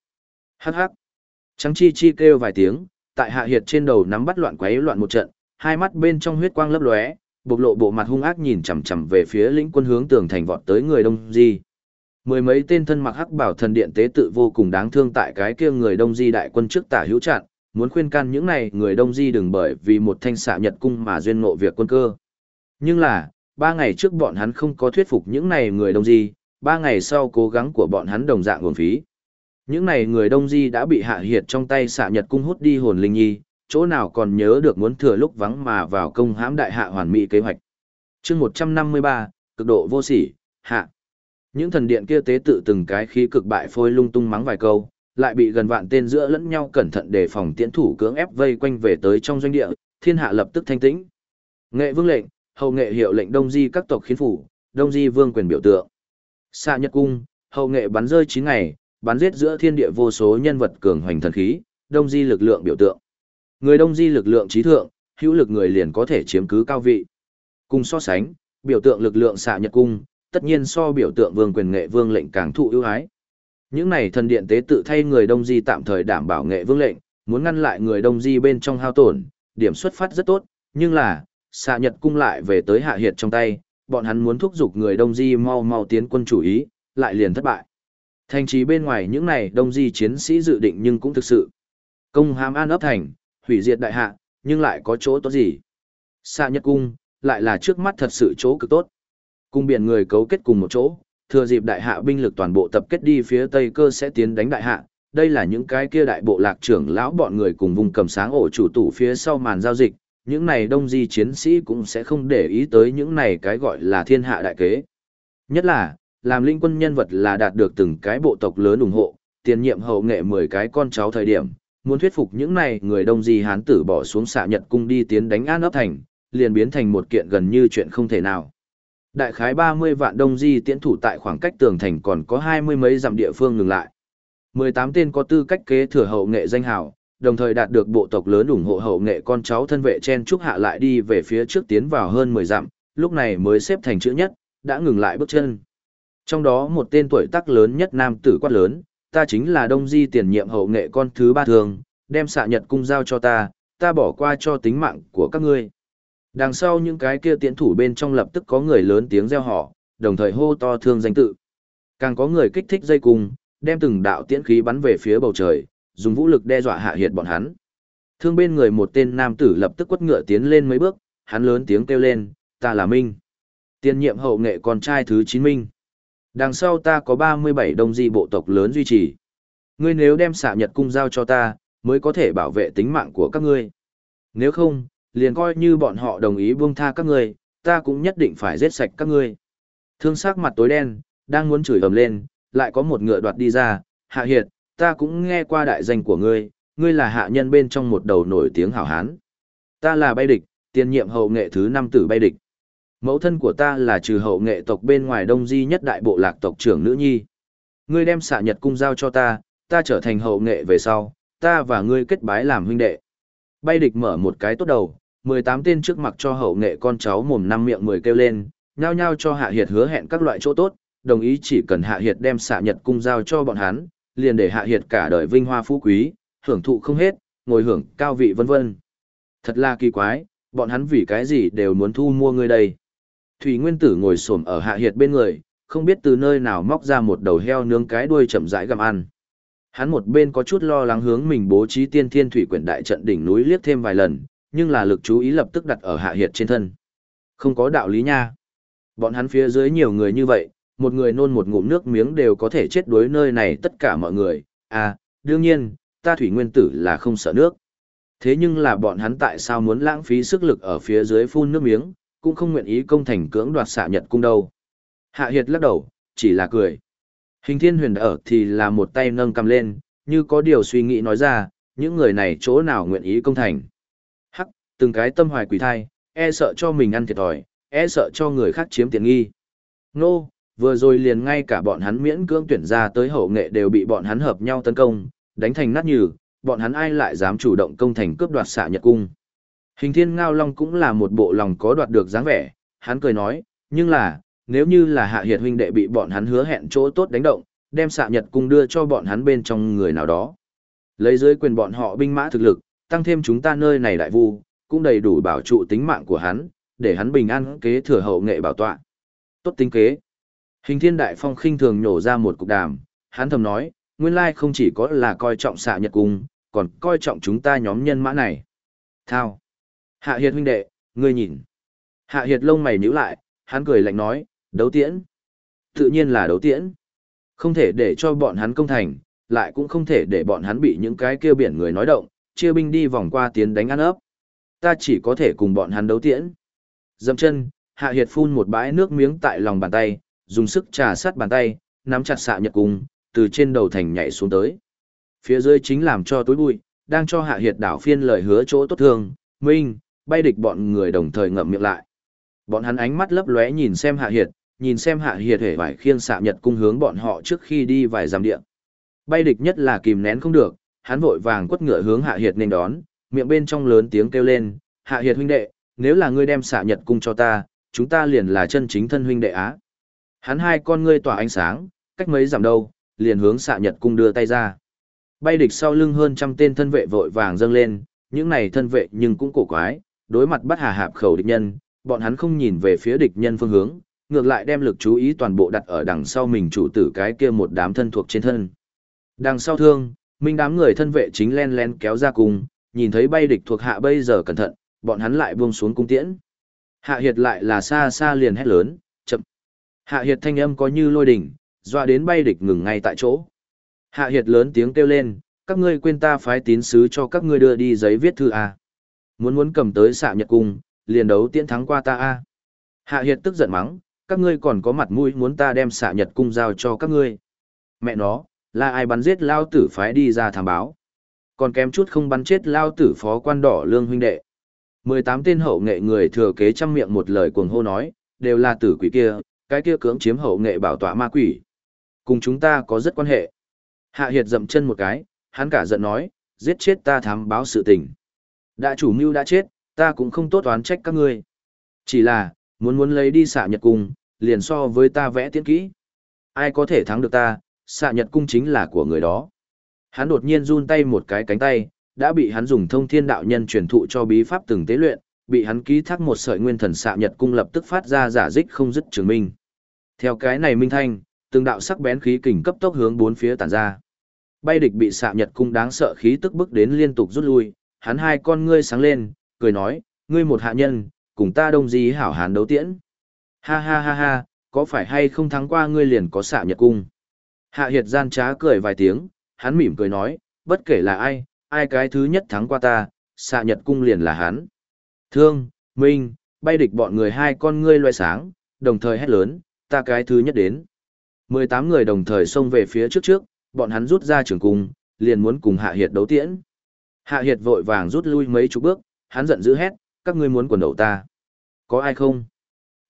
Hắc hắc. Trắng chi chi kêu vài tiếng, tại Hạ Hiệt trên đầu nắm bắt loạn quấy loạn một trận, hai mắt bên trong huyết quang lấp lóe, bộc lộ bộ mặt hung ác nhìn chằm chằm về phía lĩnh quân hướng tường thành vọt tới người Đông Di. Mười mấy tên thân mặc hắc bảo thần điện tế tự vô cùng đáng thương tại cái kia người Đông Di đại quân trước tả hữu chặn muốn khuyên can những này người Đông Di đừng bởi vì một thanh xạ nhật cung mà duyên ngộ việc quân cơ. Nhưng là, ba ngày trước bọn hắn không có thuyết phục những này người Đông Di, ba ngày sau cố gắng của bọn hắn đồng dạng nguồn phí. Những này người Đông Di đã bị hạ hiệt trong tay xạ nhật cung hút đi hồn linh nhi, chỗ nào còn nhớ được muốn thừa lúc vắng mà vào công hãm đại hạ hoàn mỹ kế hoạch. chương 153, cực độ vô sỉ, hạ. Những thần điện kia tế tự từng cái khí cực bại phôi lung tung mắng vài câu, lại bị gần vạn tên giữa lẫn nhau cẩn thận đề phòng tiễn thủ cưỡng ép vây quanh về tới trong doanh địa, thiên hạ lập tức thanh tĩnh. Nghệ vương lệnh, hậu nghệ hiệu lệnh đông di các tộc khiến phủ, đông di vương quyền biểu tượng. Xa nhật cung, hậu nghệ bắn rơi 9 ngày, bắn giết giữa thiên địa vô số nhân vật cường hoành thần khí, đông di lực lượng biểu tượng. Người đông di lực lượng trí thượng, hữu lực người liền có thể chiếm cứ cao vị. Cùng so sánh, biểu tượng lực lượng xạ nhật cung, tất nhiên so biểu tượng vương quyền nghệ vương lệnh càng thụ ưu ái. Những này thần điện tế tự thay người đông di tạm thời đảm bảo nghệ vương lệnh, muốn ngăn lại người đông di bên trong hao tổn, điểm xuất phát rất tốt, nhưng là, xạ nhật cung lại về tới hạ hiệt trong tay, bọn hắn muốn thúc giục người đông di mau mau tiến quân chủ ý, lại liền thất bại. Thành trì bên ngoài những này đông di chiến sĩ dự định nhưng cũng thực sự. Công hàm an ấp thành, hủy diệt đại hạ, nhưng lại có chỗ tốt gì? Xạ nhật cung, lại là trước mắt thật sự chỗ cực tốt. Cung biển người cấu kết cùng một chỗ, thừa dịp đại hạ binh lực toàn bộ tập kết đi phía tây cơ sẽ tiến đánh đại hạ. Đây là những cái kia đại bộ lạc trưởng lão bọn người cùng vùng cầm sáng ổ chủ tủ phía sau màn giao dịch, những này đông di chiến sĩ cũng sẽ không để ý tới những này cái gọi là thiên hạ đại kế. Nhất là, làm linh quân nhân vật là đạt được từng cái bộ tộc lớn ủng hộ, tiền nhiệm hậu nghệ 10 cái con cháu thời điểm, muốn thuyết phục những này người đông di hán tử bỏ xuống xạ nhật cung đi tiến đánh an ấp thành, liền biến thành một kiện gần như chuyện không thể nào. Đại khái 30 vạn đông di tiễn thủ tại khoảng cách tường thành còn có hai mươi mấy dặm địa phương ngừng lại. 18 tên có tư cách kế thừa hậu nghệ danh hào, đồng thời đạt được bộ tộc lớn ủng hộ hậu nghệ con cháu thân vệ chen trúc hạ lại đi về phía trước tiến vào hơn 10 dặm, lúc này mới xếp thành chữ nhất, đã ngừng lại bước chân. Trong đó một tên tuổi tác lớn nhất nam tử quát lớn, ta chính là đông di tiền nhiệm hậu nghệ con thứ ba thường, đem xạ nhật cung giao cho ta, ta bỏ qua cho tính mạng của các ngươi. Đằng sau những cái kia tiễn thủ bên trong lập tức có người lớn tiếng reo họ, đồng thời hô to thương danh tự. Càng có người kích thích dây cung, đem từng đạo tiễn khí bắn về phía bầu trời, dùng vũ lực đe dọa hạ hiệt bọn hắn. Thương bên người một tên nam tử lập tức quất ngựa tiến lên mấy bước, hắn lớn tiếng kêu lên, ta là Minh. Tiên nhiệm hậu nghệ con trai thứ 9 Minh. Đằng sau ta có 37 đông di bộ tộc lớn duy trì. Ngươi nếu đem xạ nhật cung giao cho ta, mới có thể bảo vệ tính mạng của các ngươi. Nếu không, liền coi như bọn họ đồng ý buông tha các ngươi, ta cũng nhất định phải giết sạch các ngươi. Thương sắc mặt tối đen, đang muốn chửi ầm lên, lại có một ngựa đoạt đi ra, hạ hiệt, ta cũng nghe qua đại danh của ngươi, ngươi là hạ nhân bên trong một đầu nổi tiếng hảo hán. Ta là bay địch, tiền nhiệm hậu nghệ thứ năm tử bay địch. Mẫu thân của ta là trừ hậu nghệ tộc bên ngoài đông di nhất đại bộ lạc tộc trưởng nữ nhi. Ngươi đem xạ nhật cung giao cho ta, ta trở thành hậu nghệ về sau, ta và ngươi kết bái làm huynh đệ. Bay địch mở một cái tốt đầu, 18 tên trước mặt cho hậu nghệ con cháu mồm năm miệng mười kêu lên, nhao nhao cho Hạ Hiệt hứa hẹn các loại chỗ tốt, đồng ý chỉ cần Hạ Hiệt đem xạ nhật cung giao cho bọn hắn, liền để Hạ Hiệt cả đời vinh hoa phú quý, hưởng thụ không hết, ngồi hưởng cao vị vân vân. Thật là kỳ quái, bọn hắn vì cái gì đều muốn thu mua người đây. Thủy Nguyên Tử ngồi xổm ở Hạ Hiệt bên người, không biết từ nơi nào móc ra một đầu heo nướng cái đuôi chậm rãi gặm ăn. Hắn một bên có chút lo lắng hướng mình bố trí tiên thiên thủy quyển đại trận đỉnh núi liếc thêm vài lần, nhưng là lực chú ý lập tức đặt ở hạ hiệt trên thân. Không có đạo lý nha. Bọn hắn phía dưới nhiều người như vậy, một người nôn một ngụm nước miếng đều có thể chết đuối nơi này tất cả mọi người. À, đương nhiên, ta thủy nguyên tử là không sợ nước. Thế nhưng là bọn hắn tại sao muốn lãng phí sức lực ở phía dưới phun nước miếng, cũng không nguyện ý công thành cưỡng đoạt xạ nhật cung đâu. Hạ Hiệt lắc đầu, chỉ là cười. Hình thiên huyền ở thì là một tay nâng cầm lên, như có điều suy nghĩ nói ra, những người này chỗ nào nguyện ý công thành. Từng cái tâm hoài quỷ thai, e sợ cho mình ăn thiệt thòi, e sợ cho người khác chiếm tiện nghi. Nô, vừa rồi liền ngay cả bọn hắn miễn cưỡng tuyển ra tới hậu nghệ đều bị bọn hắn hợp nhau tấn công, đánh thành nát nhừ, bọn hắn ai lại dám chủ động công thành cướp đoạt xạ nhật cung. Hình thiên ngao long cũng là một bộ lòng có đoạt được dáng vẻ, hắn cười nói, nhưng là, nếu như là hạ hiệt huynh đệ bị bọn hắn hứa hẹn chỗ tốt đánh động, đem xạ nhật cung đưa cho bọn hắn bên trong người nào đó. Lấy dưới quyền bọn họ binh mã thực lực, tăng thêm chúng ta nơi này đại vu, cũng đầy đủ bảo trụ tính mạng của hắn, để hắn bình an kế thừa hậu nghệ bảo tọa. Tốt tính kế. Hình thiên đại phong khinh thường nhổ ra một cục đàm, hắn thầm nói, nguyên lai không chỉ có là coi trọng xạ nhật cung, còn coi trọng chúng ta nhóm nhân mã này. Thao. Hạ hiệt huynh đệ, ngươi nhìn. Hạ hiệt lông mày nhíu lại, hắn cười lạnh nói, đấu tiễn. Tự nhiên là đấu tiễn. Không thể để cho bọn hắn công thành, lại cũng không thể để bọn hắn bị những cái kêu biển người nói động, chia binh đi vòng qua tiến đánh ăn ấp. Ta chỉ có thể cùng bọn hắn đấu tiễn. Dậm chân, Hạ Hiệt phun một bãi nước miếng tại lòng bàn tay, dùng sức trà sát bàn tay, nắm chặt xạ nhật cung, từ trên đầu thành nhảy xuống tới. Phía dưới chính làm cho tối bụi, đang cho Hạ Hiệt đảo phiên lời hứa chỗ tốt thương, minh, bay địch bọn người đồng thời ngậm miệng lại. Bọn hắn ánh mắt lấp lóe nhìn xem Hạ Hiệt, nhìn xem Hạ Hiệt hề vải khiêng xạ nhật cung hướng bọn họ trước khi đi vài giam điện. Bay địch nhất là kìm nén không được, hắn vội vàng quất ngựa hướng Hạ Hiệt nên đón, miệng bên trong lớn tiếng kêu lên, "Hạ Hiệt huynh đệ, nếu là ngươi đem xạ nhật cung cho ta, chúng ta liền là chân chính thân huynh đệ á." Hắn hai con ngươi tỏa ánh sáng, cách mấy giảm đâu, liền hướng xạ nhật cung đưa tay ra. Bay địch sau lưng hơn trăm tên thân vệ vội vàng dâng lên, những này thân vệ nhưng cũng cổ quái, đối mặt bắt hà hạp khẩu địch nhân, bọn hắn không nhìn về phía địch nhân phương hướng, ngược lại đem lực chú ý toàn bộ đặt ở đằng sau mình chủ tử cái kia một đám thân thuộc trên thân. Đằng sau thương, minh đám người thân vệ chính len len kéo ra cùng, nhìn thấy bay địch thuộc hạ bây giờ cẩn thận, bọn hắn lại buông xuống cung tiễn. Hạ hiệt lại là xa xa liền hét lớn, chậm. Hạ hiệt thanh âm có như lôi đỉnh, dọa đến bay địch ngừng ngay tại chỗ. Hạ hiệt lớn tiếng kêu lên, các ngươi quên ta phái tín sứ cho các ngươi đưa đi giấy viết thư à. Muốn muốn cầm tới xạ nhật cung, liền đấu tiễn thắng qua ta a. Hạ Hiệt tức giận mắng, các ngươi còn có mặt mũi muốn ta đem xạ nhật cung giao cho các ngươi. Mẹ nó, là ai bắn giết lao tử phái đi ra thảm báo. Còn kém chút không bắn chết lao tử phó quan đỏ lương huynh đệ. 18 tên hậu nghệ người thừa kế trăm miệng một lời cuồng hô nói, đều là tử quỷ kia, cái kia cưỡng chiếm hậu nghệ bảo tọa ma quỷ. Cùng chúng ta có rất quan hệ. Hạ Hiệt dậm chân một cái, hắn cả giận nói, giết chết ta thám báo sự tình. Đã chủ mưu đã chết, ta cũng không tốt oán trách các ngươi. Chỉ là, muốn muốn lấy đi xạ nhật cung, liền so với ta vẽ tiến kỹ. Ai có thể thắng được ta, xạ nhật cung chính là của người đó. Hắn đột nhiên run tay một cái cánh tay, đã bị hắn dùng thông thiên đạo nhân truyền thụ cho bí pháp từng tế luyện, bị hắn ký thác một sợi nguyên thần xạ nhật cung lập tức phát ra giả dích không dứt chứng minh. Theo cái này minh thanh, từng đạo sắc bén khí kình cấp tốc hướng bốn phía tản ra. Bay địch bị xạ nhật cung đáng sợ khí tức bức đến liên tục rút lui, hắn hai con ngươi sáng lên, cười nói, ngươi một hạ nhân, cùng ta đông di hảo hán đấu tiễn. Ha ha ha ha, có phải hay không thắng qua ngươi liền có xạ nhật cung. Hạ hiệt gian trá cười vài tiếng, hắn mỉm cười nói, bất kể là ai, ai cái thứ nhất thắng qua ta, xạ nhật cung liền là hắn. Thương, Minh, bay địch bọn người hai con ngươi loe sáng, đồng thời hét lớn, ta cái thứ nhất đến. 18 người đồng thời xông về phía trước trước, bọn hắn rút ra trường cung, liền muốn cùng Hạ Hiệt đấu tiễn. Hạ Hiệt vội vàng rút lui mấy chục bước, hắn giận dữ hét, các ngươi muốn quần đầu ta. Có ai không?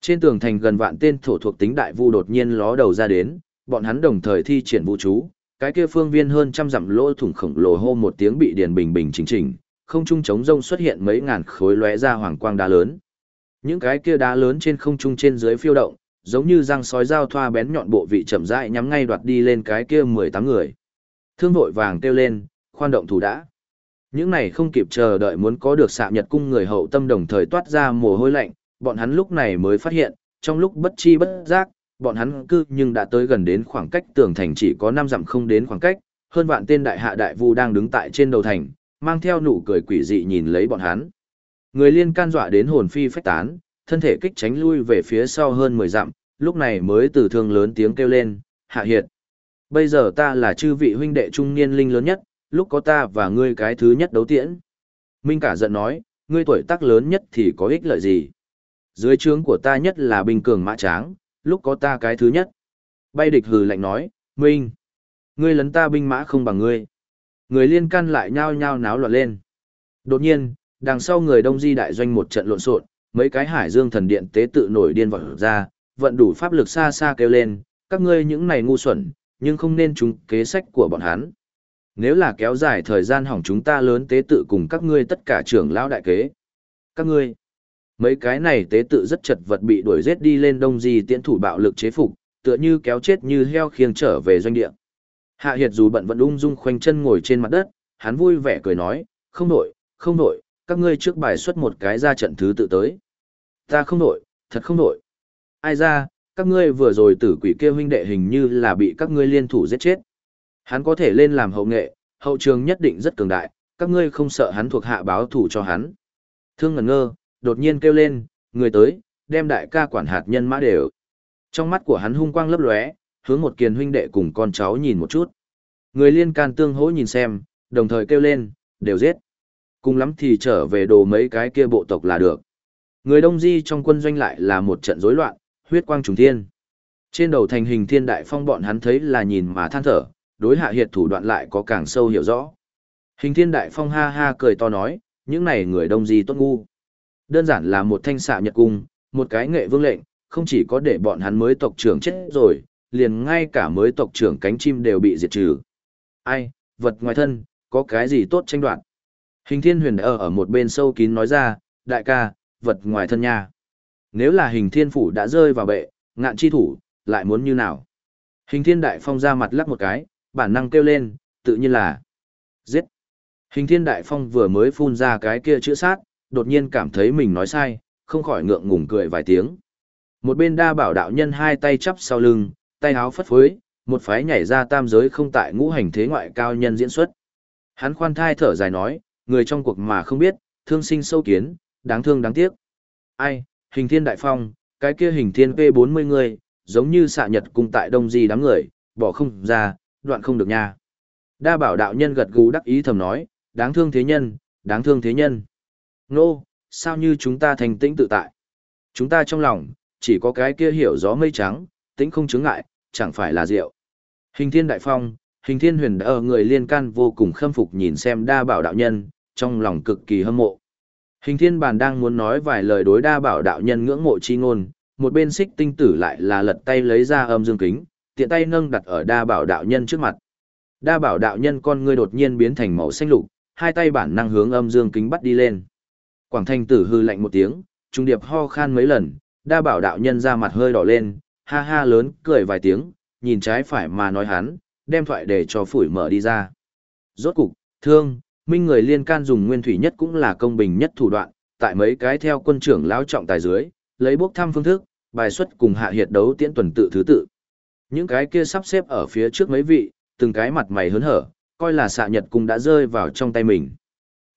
Trên tường thành gần vạn tên thổ thuộc tính đại vu đột nhiên ló đầu ra đến, bọn hắn đồng thời thi triển vũ chú, cái kia phương viên hơn trăm dặm lỗ thủng khổng lồ hô một tiếng bị điền bình bình chỉnh chỉnh, không trung chống rông xuất hiện mấy ngàn khối lóe ra hoàng quang đá lớn. Những cái kia đá lớn trên không trung trên dưới phiêu động, giống như răng sói dao thoa bén nhọn bộ vị chậm rãi nhắm ngay đoạt đi lên cái kia mười tám người. Thương vội vàng kêu lên, khoan động thủ đã. Những này không kịp chờ đợi muốn có được xạ nhật cung người hậu tâm đồng thời toát ra mồ hôi lạnh, bọn hắn lúc này mới phát hiện, trong lúc bất chi bất giác, bọn hắn cư nhưng đã tới gần đến khoảng cách tường thành chỉ có 5 dặm không đến khoảng cách, hơn vạn tên đại hạ đại vu đang đứng tại trên đầu thành, mang theo nụ cười quỷ dị nhìn lấy bọn hắn. Người liên can dọa đến hồn phi phách tán, thân thể kích tránh lui về phía sau hơn 10 dặm, lúc này mới từ thương lớn tiếng kêu lên, hạ hiệt. Bây giờ ta là chư vị huynh đệ trung niên linh lớn nhất, lúc có ta và ngươi cái thứ nhất đấu tiễn. Minh cả giận nói, ngươi tuổi tác lớn nhất thì có ích lợi gì? Dưới trướng của ta nhất là binh cường mã tráng, lúc có ta cái thứ nhất. Bay địch hừ lạnh nói, Minh, ngươi lấn ta binh mã không bằng ngươi. Người liên can lại nhao nhao náo loạn lên. Đột nhiên, đằng sau người đông di đại doanh một trận lộn xộn, mấy cái hải dương thần điện tế tự nổi điên vọt ra, vận đủ pháp lực xa xa kêu lên, các ngươi những này ngu xuẩn, nhưng không nên trúng kế sách của bọn hắn. Nếu là kéo dài thời gian hỏng chúng ta lớn tế tự cùng các ngươi tất cả trưởng lão đại kế. Các ngươi, mấy cái này tế tự rất chật vật bị đuổi giết đi lên đông di tiễn thủ bạo lực chế phục, tựa như kéo chết như heo khiêng trở về doanh địa. Hạ Hiệt dù bận vẫn ung dung khoanh chân ngồi trên mặt đất, hắn vui vẻ cười nói, không nổi, không nổi, các ngươi trước bài xuất một cái ra trận thứ tự tới. Ta không nổi, thật không nổi. Ai ra, các ngươi vừa rồi tử quỷ kia huynh đệ hình như là bị các ngươi liên thủ giết chết. Hắn có thể lên làm hậu nghệ, hậu trường nhất định rất cường đại, các ngươi không sợ hắn thuộc hạ báo thủ cho hắn. Thương ngẩn ngơ, đột nhiên kêu lên, người tới, đem đại ca quản hạt nhân mã đều. Trong mắt của hắn hung quang lấp lóe, hướng một kiền huynh đệ cùng con cháu nhìn một chút. Người liên can tương hỗ nhìn xem, đồng thời kêu lên, đều giết. Cùng lắm thì trở về đồ mấy cái kia bộ tộc là được. Người đông di trong quân doanh lại là một trận rối loạn, huyết quang trùng thiên. Trên đầu thành hình thiên đại phong bọn hắn thấy là nhìn mà than thở, đối hạ hiệt thủ đoạn lại có càng sâu hiểu rõ. Hình thiên đại phong ha ha cười to nói, những này người đông di tốt ngu. Đơn giản là một thanh xạ nhật cung, một cái nghệ vương lệnh, không chỉ có để bọn hắn mới tộc trưởng chết rồi, liền ngay cả mới tộc trưởng cánh chim đều bị diệt trừ. Ai, vật ngoài thân, có cái gì tốt tranh đoạt? Hình thiên huyền ở ở một bên sâu kín nói ra, đại ca, vật ngoài thân nha. Nếu là hình thiên phủ đã rơi vào bệ, ngạn chi thủ, lại muốn như nào? Hình thiên đại phong ra mặt lắc một cái, bản năng kêu lên, tự nhiên là giết. Hình thiên đại phong vừa mới phun ra cái kia chữ sát, đột nhiên cảm thấy mình nói sai, không khỏi ngượng ngùng cười vài tiếng. Một bên đa bảo đạo nhân hai tay chắp sau lưng, tay áo phất phới, một phái nhảy ra tam giới không tại ngũ hành thế ngoại cao nhân diễn xuất. Hắn khoan thai thở dài nói, người trong cuộc mà không biết, thương sinh sâu kiến, đáng thương đáng tiếc. Ai, hình thiên đại phong, cái kia hình thiên P40 người, giống như xạ nhật cùng tại đông di đám người, bỏ không ra, đoạn không được nha. Đa bảo đạo nhân gật gù đắc ý thầm nói, đáng thương thế nhân, đáng thương thế nhân. Nô, sao như chúng ta thành tĩnh tự tại? Chúng ta trong lòng, chỉ có cái kia hiểu gió mây trắng, tĩnh không chứng ngại, chẳng phải là rượu. Hình thiên đại phong, hình thiên huyền đã ở người liên can vô cùng khâm phục nhìn xem đa bảo đạo nhân, trong lòng cực kỳ hâm mộ. Hình thiên bàn đang muốn nói vài lời đối đa bảo đạo nhân ngưỡng mộ chi ngôn, một bên xích tinh tử lại là lật tay lấy ra âm dương kính, tiện tay nâng đặt ở đa bảo đạo nhân trước mặt. Đa bảo đạo nhân con ngươi đột nhiên biến thành màu xanh lục, hai tay bản năng hướng âm dương kính bắt đi lên. Quảng thanh tử hư lạnh một tiếng, trung điệp ho khan mấy lần, đa bảo đạo nhân ra mặt hơi đỏ lên, ha ha lớn, cười vài tiếng, nhìn trái phải mà nói hắn, đem thoại để cho phủi mở đi ra. Rốt cục, thương, minh người liên can dùng nguyên thủy nhất cũng là công bình nhất thủ đoạn, tại mấy cái theo quân trưởng lão trọng tài dưới, lấy bốc thăm phương thức, bài xuất cùng hạ hiệt đấu tiễn tuần tự thứ tự. Những cái kia sắp xếp ở phía trước mấy vị, từng cái mặt mày hớn hở, coi là xạ nhật cung đã rơi vào trong tay mình.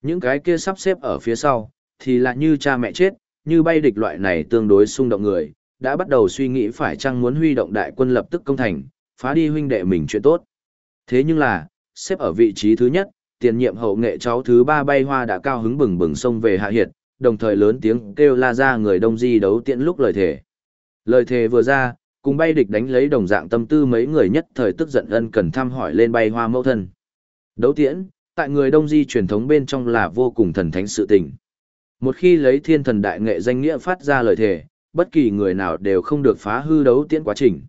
Những cái kia sắp xếp ở phía sau, thì là như cha mẹ chết, như bay địch loại này tương đối xung động người, đã bắt đầu suy nghĩ phải chăng muốn huy động đại quân lập tức công thành, phá đi huynh đệ mình chuyện tốt. Thế nhưng là, xếp ở vị trí thứ nhất, tiền nhiệm hậu nghệ cháu thứ ba bay hoa đã cao hứng bừng bừng xông về hạ hiệt, đồng thời lớn tiếng kêu la ra người đông di đấu tiện lúc lời thề. Lời thề vừa ra, cùng bay địch đánh lấy đồng dạng tâm tư mấy người nhất thời tức giận ân cần thăm hỏi lên bay hoa mẫu thân. Đấu tiễn, tại người đông di truyền thống bên trong là vô cùng thần thánh sự tình. Một khi lấy thiên thần đại nghệ danh nghĩa phát ra lời thề, bất kỳ người nào đều không được phá hư đấu tiễn quá trình.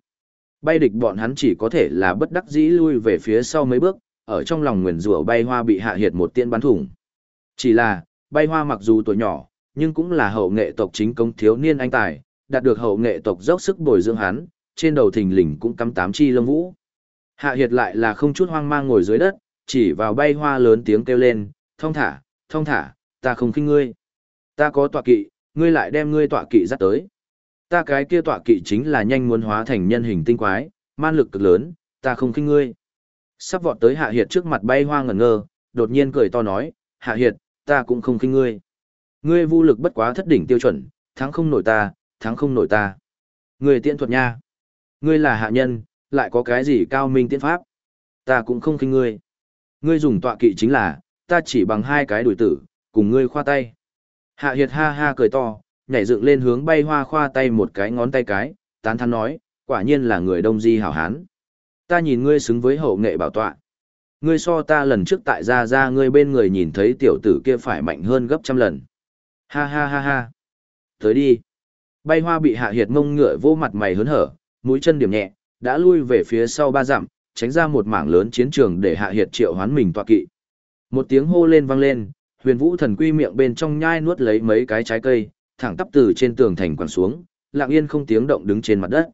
Bay địch bọn hắn chỉ có thể là bất đắc dĩ lui về phía sau mấy bước, ở trong lòng nguyền rủa bay hoa bị hạ hiệt một tiên bắn thủng. Chỉ là, bay hoa mặc dù tuổi nhỏ, nhưng cũng là hậu nghệ tộc chính công thiếu niên anh tài, đạt được hậu nghệ tộc dốc sức bồi dưỡng hắn, trên đầu thình lình cũng cắm tám chi lông vũ. Hạ hiệt lại là không chút hoang mang ngồi dưới đất, chỉ vào bay hoa lớn tiếng kêu lên, Thong thả, thong thả, ta không khinh ngươi. Ta có tọa kỵ, ngươi lại đem ngươi tọa kỵ dắt tới. Ta cái kia tọa kỵ chính là nhanh muốn hóa thành nhân hình tinh quái, man lực cực lớn, ta không khinh ngươi. Sắp vọt tới Hạ Hiệt trước mặt bay hoa ngẩn ngơ, đột nhiên cười to nói, Hạ Hiệt, ta cũng không khinh ngươi. Ngươi vô lực bất quá thất đỉnh tiêu chuẩn, thắng không nổi ta, thắng không nổi ta. Ngươi tiện thuật nha. Ngươi là hạ nhân, lại có cái gì cao minh tiện pháp. Ta cũng không khinh ngươi. Ngươi dùng tọa kỵ chính là, ta chỉ bằng hai cái đuổi tử, cùng ngươi khoa tay. Hạ Hiệt ha ha cười to, nhảy dựng lên hướng bay hoa khoa tay một cái ngón tay cái, tán thán nói, quả nhiên là người đông di hảo hán. Ta nhìn ngươi xứng với hậu nghệ bảo tọa. Ngươi so ta lần trước tại Ra Ra ngươi bên người nhìn thấy tiểu tử kia phải mạnh hơn gấp trăm lần. Ha ha ha ha. Tới đi. Bay hoa bị hạ hiệt mông ngựa vô mặt mày hớn hở, mũi chân điểm nhẹ, đã lui về phía sau ba dặm, tránh ra một mảng lớn chiến trường để hạ hiệt triệu hoán mình tọa kỵ. Một tiếng hô lên vang lên, huyền vũ thần quy miệng bên trong nhai nuốt lấy mấy cái trái cây, thẳng tắp từ trên tường thành quẳng xuống, lặng yên không tiếng động đứng trên mặt đất.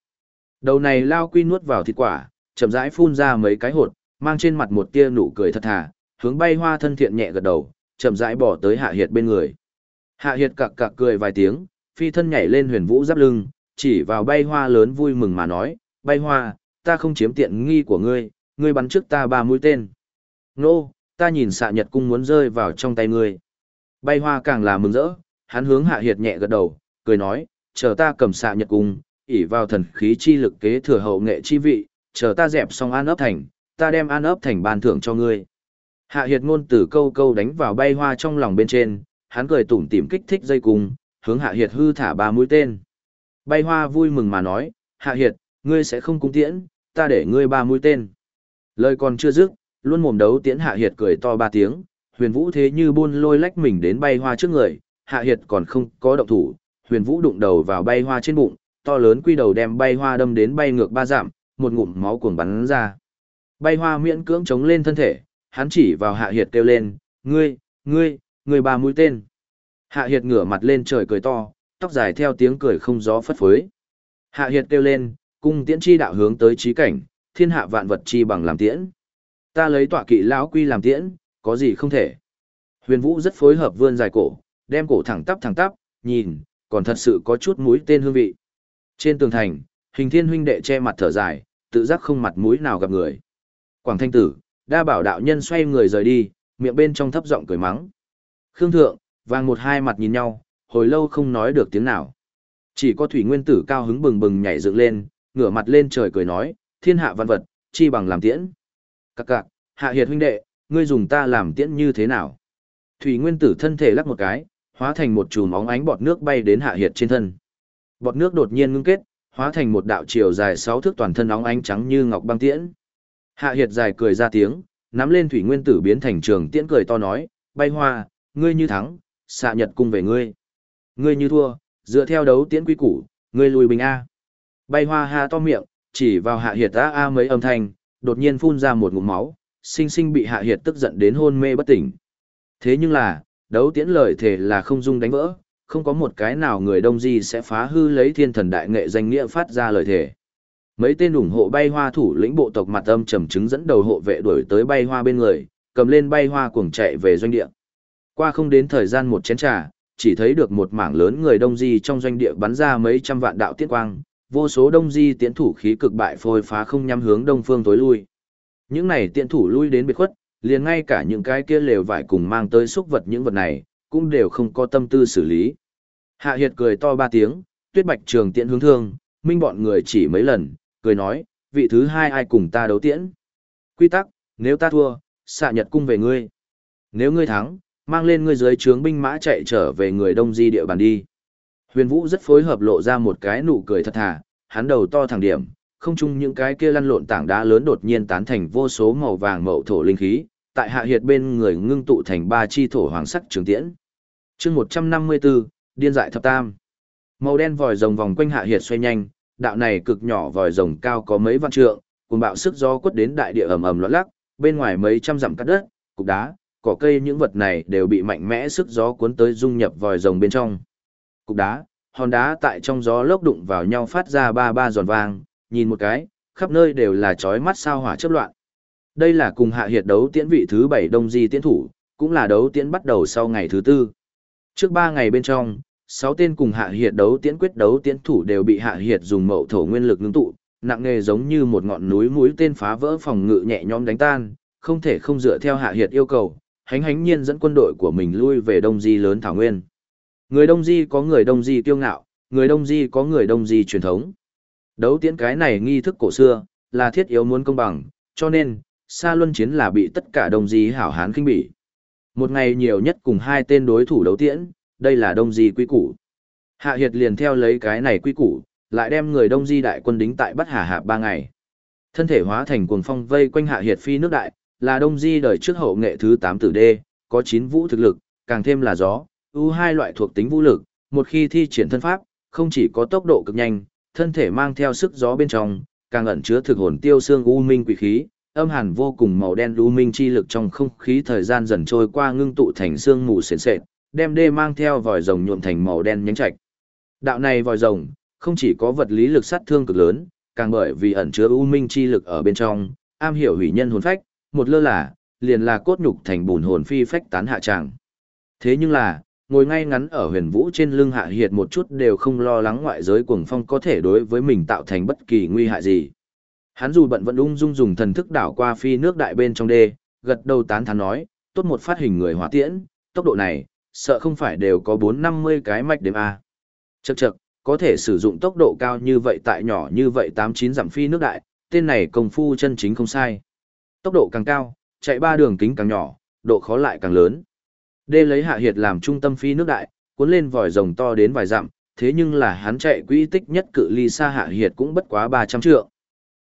Đầu này lao quy nuốt vào thịt quả, chậm rãi phun ra mấy cái hột, mang trên mặt một tia nụ cười thật thà, hướng bay hoa thân thiện nhẹ gật đầu, chậm rãi bỏ tới hạ hiệt bên người. Hạ hiệt cặc cặc cười vài tiếng, phi thân nhảy lên huyền vũ giáp lưng, chỉ vào bay hoa lớn vui mừng mà nói, bay hoa, ta không chiếm tiện nghi của ngươi, ngươi bắn trước ta ba mũi tên. Nô, ta nhìn xạ nhật cung muốn rơi vào trong tay ngươi. Bay hoa càng là mừng rỡ, hắn hướng hạ hiệt nhẹ gật đầu, cười nói, chờ ta cầm xạ nhật cung, ỉ vào thần khí chi lực kế thừa hậu nghệ chi vị, chờ ta dẹp xong an ấp thành, ta đem an ấp thành ban thưởng cho ngươi. Hạ hiệt ngôn từ câu câu đánh vào bay hoa trong lòng bên trên, hắn cười tủm tỉm kích thích dây cung, hướng hạ hiệt hư thả ba mũi tên. Bay hoa vui mừng mà nói, hạ hiệt, ngươi sẽ không cung tiễn, ta để ngươi ba mũi tên. Lời còn chưa dứt, luôn mồm đấu tiễn hạ hiệt cười to ba tiếng, huyền vũ thế như buôn lôi lách mình đến bay hoa trước người, hạ hiệt còn không có động thủ, huyền vũ đụng đầu vào bay hoa trên bụng, to lớn quy đầu đem bay hoa đâm đến bay ngược ba giảm một ngụm máu cuồng bắn ra. Bay hoa miễn cưỡng chống lên thân thể, hắn chỉ vào hạ hiệt kêu lên, ngươi, ngươi, ngươi ba mũi tên. Hạ hiệt ngửa mặt lên trời cười to, tóc dài theo tiếng cười không gió phất phới. Hạ hiệt kêu lên, cung tiễn chi đạo hướng tới trí cảnh, thiên hạ vạn vật chi bằng làm tiễn. Ta lấy tọa kỵ lão quy làm tiễn, có gì không thể. Huyền Vũ rất phối hợp vươn dài cổ, đem cổ thẳng tắp thẳng tắp, nhìn, còn thật sự có chút mũi tên hương vị. Trên tường thành, hình thiên huynh đệ che mặt thở dài, tự giác không mặt mũi nào gặp người. Quảng thanh tử, đa bảo đạo nhân xoay người rời đi, miệng bên trong thấp giọng cười mắng. Khương thượng, vàng một hai mặt nhìn nhau, hồi lâu không nói được tiếng nào. Chỉ có thủy nguyên tử cao hứng bừng bừng nhảy dựng lên, ngửa mặt lên trời cười nói, thiên hạ văn vật, chi bằng làm tiễn. Các cạc, hạ hiệt huynh đệ, ngươi dùng ta làm tiễn như thế nào? Thủy nguyên tử thân thể lắc một cái, hóa thành một chùm óng ánh bọt nước bay đến hạ hiệt trên thân. Bọt nước đột nhiên ngưng kết, hóa thành một đạo chiều dài sáu thước toàn thân óng ánh trắng như ngọc băng tiễn. Hạ hiệt dài cười ra tiếng, nắm lên thủy nguyên tử biến thành trường tiễn cười to nói, bay hoa, ngươi như thắng, xạ nhật cung về ngươi. Ngươi như thua, dựa theo đấu tiễn quy củ, ngươi lùi bình A. Bay hoa ha to miệng, chỉ vào hạ hiệt a a mấy âm thanh, đột nhiên phun ra một ngụm máu, sinh sinh bị hạ hiệt tức giận đến hôn mê bất tỉnh. Thế nhưng là, đấu tiễn lời thể là không dung đánh vỡ, không có một cái nào người đông di sẽ phá hư lấy thiên thần đại nghệ danh nghĩa phát ra lời thể. Mấy tên ủng hộ bay hoa thủ lĩnh bộ tộc mặt âm trầm chứng dẫn đầu hộ vệ đuổi tới bay hoa bên người, cầm lên bay hoa cuồng chạy về doanh địa. Qua không đến thời gian một chén trà, chỉ thấy được một mảng lớn người đông di trong doanh địa bắn ra mấy trăm vạn đạo tiết quang, vô số đông di tiễn thủ khí cực bại phôi phá không nhắm hướng đông phương tối lui. Những này tiễn thủ lui đến biệt khuất, liền ngay cả những cái kia lều vải cùng mang tới xúc vật những vật này, cũng đều không có tâm tư xử lý. Hạ Hiệt cười to ba tiếng, tuyết bạch trường tiễn hướng thương, minh bọn người chỉ mấy lần, cười nói, vị thứ hai ai cùng ta đấu tiễn. Quy tắc, nếu ta thua, xạ nhật cung về ngươi. Nếu ngươi thắng, mang lên ngươi dưới trướng binh mã chạy trở về người đông di địa bàn đi. Huyền Vũ rất phối hợp lộ ra một cái nụ cười thật thà, hắn đầu to thẳng điểm, không chung những cái kia lăn lộn tảng đá lớn đột nhiên tán thành vô số màu vàng mậu thổ linh khí, tại hạ hiệt bên người ngưng tụ thành ba chi thổ hoàng sắc trường tiễn. Chương 154, điên dại thập tam. Màu đen vòi rồng vòng quanh hạ hiệt xoay nhanh, đạo này cực nhỏ vòi rồng cao có mấy vạn trượng, cùng bạo sức gió quất đến đại địa ầm ầm loạn lắc, bên ngoài mấy trăm dặm cắt đất, cục đá, cỏ cây những vật này đều bị mạnh mẽ sức gió cuốn tới dung nhập vòi rồng bên trong. Cục đá, hòn đá tại trong gió lốc đụng vào nhau phát ra ba ba giòn vang, nhìn một cái, khắp nơi đều là chói mắt sao hỏa chớp loạn. Đây là cùng hạ hiệt đấu tiễn vị thứ bảy đông di tiễn thủ, cũng là đấu tiễn bắt đầu sau ngày thứ tư. Trước ba ngày bên trong, sáu tên cùng hạ hiệt đấu tiễn quyết đấu tiễn thủ đều bị hạ hiệt dùng mậu thổ nguyên lực ngưng tụ, nặng nghề giống như một ngọn núi mũi tên phá vỡ phòng ngự nhẹ nhõm đánh tan, không thể không dựa theo hạ hiệt yêu cầu, hánh hánh nhiên dẫn quân đội của mình lui về đông di lớn thảo nguyên. Người đông di có người đông di kiêu ngạo, người đông di có người đông di truyền thống. Đấu tiễn cái này nghi thức cổ xưa, là thiết yếu muốn công bằng, cho nên, Sa Luân Chiến là bị tất cả đông di hảo hán kinh bỉ. Một ngày nhiều nhất cùng hai tên đối thủ đấu tiễn, đây là đông di quy củ. Hạ Hiệt liền theo lấy cái này quy củ, lại đem người đông di đại quân đính tại Bắc Hà Hạ ba ngày. Thân thể hóa thành cuồng phong vây quanh Hạ Hiệt phi nước đại, là đông di đời trước hậu nghệ thứ 8 tử đê, có 9 vũ thực lực, càng thêm là gió, ưu hai loại thuộc tính vũ lực, một khi thi triển thân pháp, không chỉ có tốc độ cực nhanh, thân thể mang theo sức gió bên trong, càng ẩn chứa thực hồn tiêu xương u minh quỷ khí, âm hàn vô cùng màu đen u minh chi lực trong không khí thời gian dần trôi qua ngưng tụ thành xương mù sền sệt, đem đê mang theo vòi rồng nhuộm thành màu đen nhánh trạch. Đạo này vòi rồng, không chỉ có vật lý lực sát thương cực lớn, càng bởi vì ẩn chứa u minh chi lực ở bên trong, am hiểu hủy nhân hồn phách, một lơ là, liền là cốt nhục thành bùn hồn phi phách tán hạ tràng. Thế nhưng là, ngồi ngay ngắn ở huyền vũ trên lưng hạ hiệt một chút đều không lo lắng ngoại giới cuồng phong có thể đối với mình tạo thành bất kỳ nguy hại gì. Hắn dù bận vẫn ung dung dùng thần thức đảo qua phi nước đại bên trong đê, gật đầu tán thán nói, tốt một phát hình người hỏa tiễn, tốc độ này, sợ không phải đều có 450 cái mạch đếm A. Chậc chậc, có thể sử dụng tốc độ cao như vậy tại nhỏ như vậy 8-9 giảm phi nước đại, tên này công phu chân chính không sai. Tốc độ càng cao, chạy ba đường kính càng nhỏ, độ khó lại càng lớn. Đê lấy hạ hiệt làm trung tâm phi nước đại, cuốn lên vòi rồng to đến vài dặm, thế nhưng là hắn chạy quỹ tích nhất cự ly xa hạ hiệt cũng bất quá 300 trượng.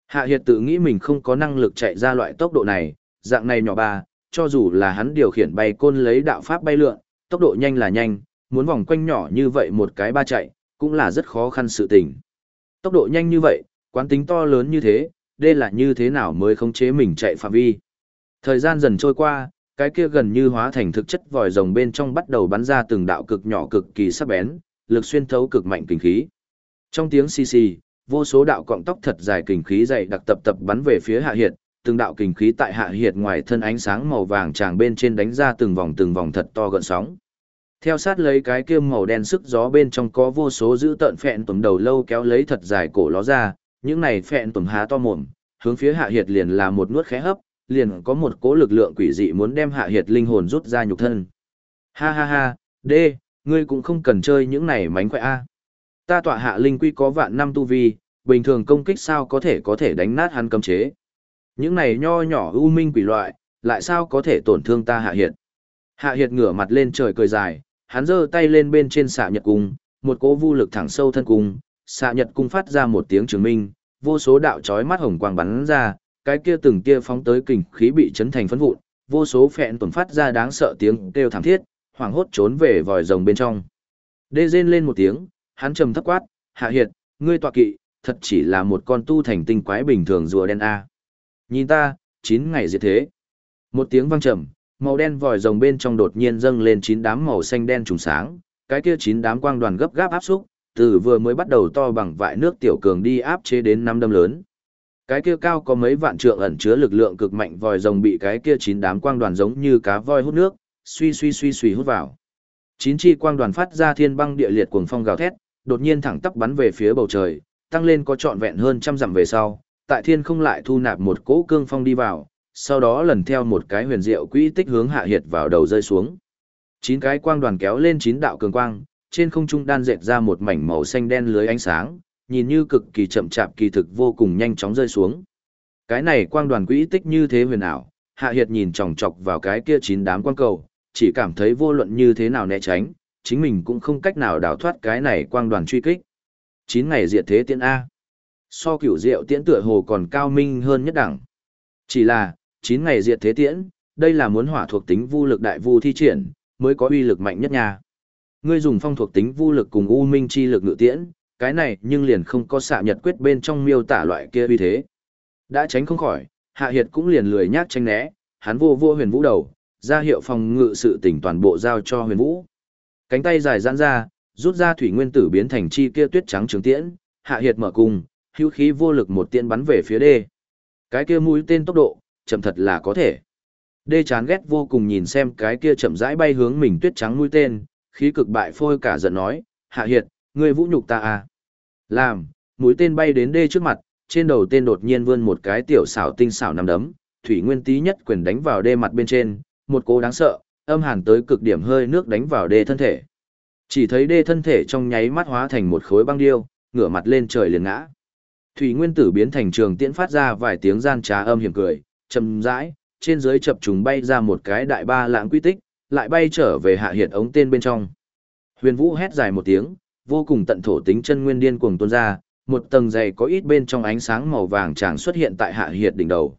Hạ hiệt tự nghĩ mình không có năng lực chạy ra loại tốc độ này, dạng này nhỏ ba, cho dù là hắn điều khiển bay côn lấy đạo pháp bay lượn, tốc độ nhanh là nhanh, muốn vòng quanh nhỏ như vậy một cái ba chạy, cũng là rất khó khăn sự tình. Tốc độ nhanh như vậy, quán tính to lớn như thế, đây là như thế nào mới khống chế mình chạy phạm vi. Thời gian dần trôi qua, cái kia gần như hóa thành thực chất vòi rồng bên trong bắt đầu bắn ra từng đạo cực nhỏ cực kỳ sắc bén, lực xuyên thấu cực mạnh kinh khí. Trong tiếng xì xì, vô số đạo cọng tóc thật dài kinh khí dày đặc tập tập bắn về phía Hạ Hiệt, từng đạo kinh khí tại Hạ Hiệt ngoài thân ánh sáng màu vàng tràng bên trên đánh ra từng vòng từng vòng thật to gợn sóng. Theo sát lấy cái kia màu đen sức gió bên trong có vô số giữ tợn phẹn tùm đầu lâu kéo lấy thật dài cổ ló ra, những này phẹn tùm há to mồm, hướng phía Hạ Hiệt liền là một nuốt khẽ hấp, liền có một cỗ lực lượng quỷ dị muốn đem hạ hiệt linh hồn rút ra nhục thân. Ha ha ha, đê, ngươi cũng không cần chơi những này mánh khỏe a. Ta tọa hạ linh quy có vạn năm tu vi, bình thường công kích sao có thể có thể đánh nát hắn cấm chế. Những này nho nhỏ ưu minh quỷ loại, lại sao có thể tổn thương ta hạ hiệt. Hạ hiệt ngửa mặt lên trời cười dài, hắn giơ tay lên bên trên xạ nhật cung, một cỗ vu lực thẳng sâu thân cung, xạ nhật cung phát ra một tiếng chứng minh, vô số đạo chói mắt hồng quang bắn ra, cái kia từng kia phóng tới kình khí bị chấn thành phấn vụn, vô số phẹn tuần phát ra đáng sợ tiếng kêu thảm thiết, hoảng hốt trốn về vòi rồng bên trong. Đê rên lên một tiếng, hắn trầm thấp quát, hạ hiệt, ngươi tọa kỵ, thật chỉ là một con tu thành tinh quái bình thường rùa đen A. Nhìn ta, chín ngày diệt thế. Một tiếng vang trầm, màu đen vòi rồng bên trong đột nhiên dâng lên chín đám màu xanh đen trùng sáng, cái kia chín đám quang đoàn gấp gáp áp xúc, từ vừa mới bắt đầu to bằng vại nước tiểu cường đi áp chế đến năm đâm lớn. Cái kia cao có mấy vạn trượng ẩn chứa lực lượng cực mạnh vòi rồng bị cái kia chín đám quang đoàn giống như cá voi hút nước, suy suy suy suy hút vào. Chín chi quang đoàn phát ra thiên băng địa liệt cuồng phong gào thét, đột nhiên thẳng tắp bắn về phía bầu trời, tăng lên có trọn vẹn hơn trăm dặm về sau, tại thiên không lại thu nạp một cỗ cương phong đi vào, sau đó lần theo một cái huyền diệu quỹ tích hướng hạ hiệt vào đầu rơi xuống. Chín cái quang đoàn kéo lên chín đạo cường quang, trên không trung đan dệt ra một mảnh màu xanh đen lưới ánh sáng, nhìn như cực kỳ chậm chạp kỳ thực vô cùng nhanh chóng rơi xuống. Cái này quang đoàn quỹ tích như thế huyền ảo, Hạ Hiệt nhìn chòng chọc vào cái kia chín đám quang cầu, chỉ cảm thấy vô luận như thế nào né tránh, chính mình cũng không cách nào đào thoát cái này quang đoàn truy kích. Chín ngày diệt thế tiễn A. So cửu diệu tiễn tựa hồ còn cao minh hơn nhất đẳng. Chỉ là, chín ngày diệt thế tiễn, đây là muốn hỏa thuộc tính vu lực đại vu thi triển, mới có uy lực mạnh nhất nha. Ngươi dùng phong thuộc tính vu lực cùng u minh chi lực ngự tiễn, cái này nhưng liền không có xạ nhật quyết bên trong miêu tả loại kia uy thế. Đã tránh không khỏi, Hạ Hiệt cũng liền lười nhác tránh né, hắn vô vô huyền vũ đầu, ra hiệu phòng ngự sự tỉnh toàn bộ giao cho huyền vũ. Cánh tay dài giãn ra, rút ra thủy nguyên tử biến thành chi kia tuyết trắng trường tiễn, Hạ Hiệt mở cung, hữu khí vô lực một tiễn bắn về phía đê. Cái kia mũi tên tốc độ, chậm thật là có thể. Đê chán ghét vô cùng nhìn xem cái kia chậm rãi bay hướng mình tuyết trắng mũi tên, khí cực bại phôi cả giận nói, Hạ Hiệt, ngươi vũ nhục ta à. Làm, mũi tên bay đến đê trước mặt, trên đầu tên đột nhiên vươn một cái tiểu xảo tinh xảo nằm đấm, thủy nguyên tí nhất quyền đánh vào đê mặt bên trên, một cố đáng sợ, âm hàn tới cực điểm hơi nước đánh vào đê thân thể. Chỉ thấy đê thân thể trong nháy mắt hóa thành một khối băng điêu, ngửa mặt lên trời liền ngã. Thủy nguyên tử biến thành trường tiễn phát ra vài tiếng gian trá âm hiểm cười, chậm rãi, trên dưới chập trùng bay ra một cái đại ba lãng quy tích, lại bay trở về hạ hiện ống tên bên trong. Huyền Vũ hét dài một tiếng, vô cùng tận thổ tính chân nguyên điên cuồng tuôn ra, một tầng dày có ít bên trong ánh sáng màu vàng tràng xuất hiện tại hạ hiệt đỉnh đầu.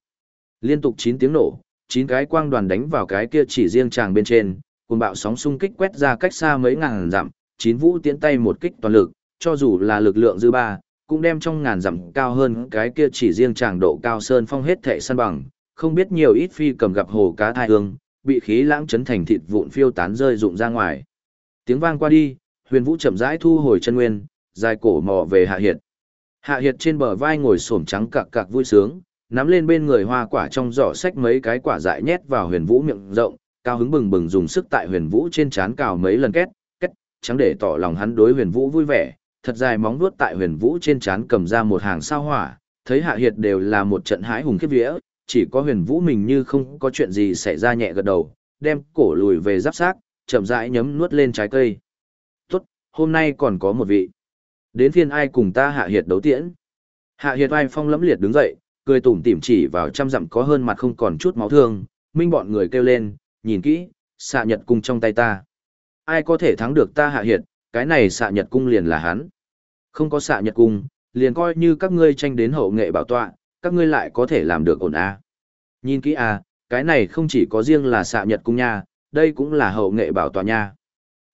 Liên tục 9 tiếng nổ, 9 cái quang đoàn đánh vào cái kia chỉ riêng tràng bên trên, cùng bạo sóng xung kích quét ra cách xa mấy ngàn dặm, chín vũ tiến tay một kích toàn lực, cho dù là lực lượng dư ba, cũng đem trong ngàn dặm cao hơn cái kia chỉ riêng tràng độ cao sơn phong hết thệ săn bằng, không biết nhiều ít phi cầm gặp hồ cá thai hương, bị khí lãng chấn thành thịt vụn phiêu tán rơi rụng ra ngoài. Tiếng vang qua đi, Huyền Vũ chậm rãi thu hồi chân nguyên, dài cổ mò về Hạ Hiệt. Hạ Hiệt trên bờ vai ngồi xổm trắng cặc cặc vui sướng, nắm lên bên người hoa quả trong giỏ sách mấy cái quả dại nhét vào Huyền Vũ miệng rộng, cao hứng bừng bừng dùng sức tại Huyền Vũ trên trán cào mấy lần két, két, trắng để tỏ lòng hắn đối Huyền Vũ vui vẻ, thật dài móng vuốt tại Huyền Vũ trên trán cầm ra một hàng sao hỏa, thấy Hạ Hiệt đều là một trận hãi hùng khiếp vía, chỉ có Huyền Vũ mình như không có chuyện gì xảy ra nhẹ gật đầu, đem cổ lùi về giáp xác, chậm rãi nhấm nuốt lên trái cây. Hôm nay còn có một vị. Đến phiên ai cùng ta hạ hiệt đấu tiễn. Hạ hiệt ai phong lẫm liệt đứng dậy, cười tủm tỉm chỉ vào trăm dặm có hơn mặt không còn chút máu thương, minh bọn người kêu lên, nhìn kỹ, xạ nhật cung trong tay ta. Ai có thể thắng được ta hạ hiệt, cái này xạ nhật cung liền là hắn. Không có xạ nhật cung, liền coi như các ngươi tranh đến hậu nghệ bảo tọa, các ngươi lại có thể làm được ổn à? Nhìn kỹ a, cái này không chỉ có riêng là xạ nhật cung nha, đây cũng là hậu nghệ bảo tọa nha.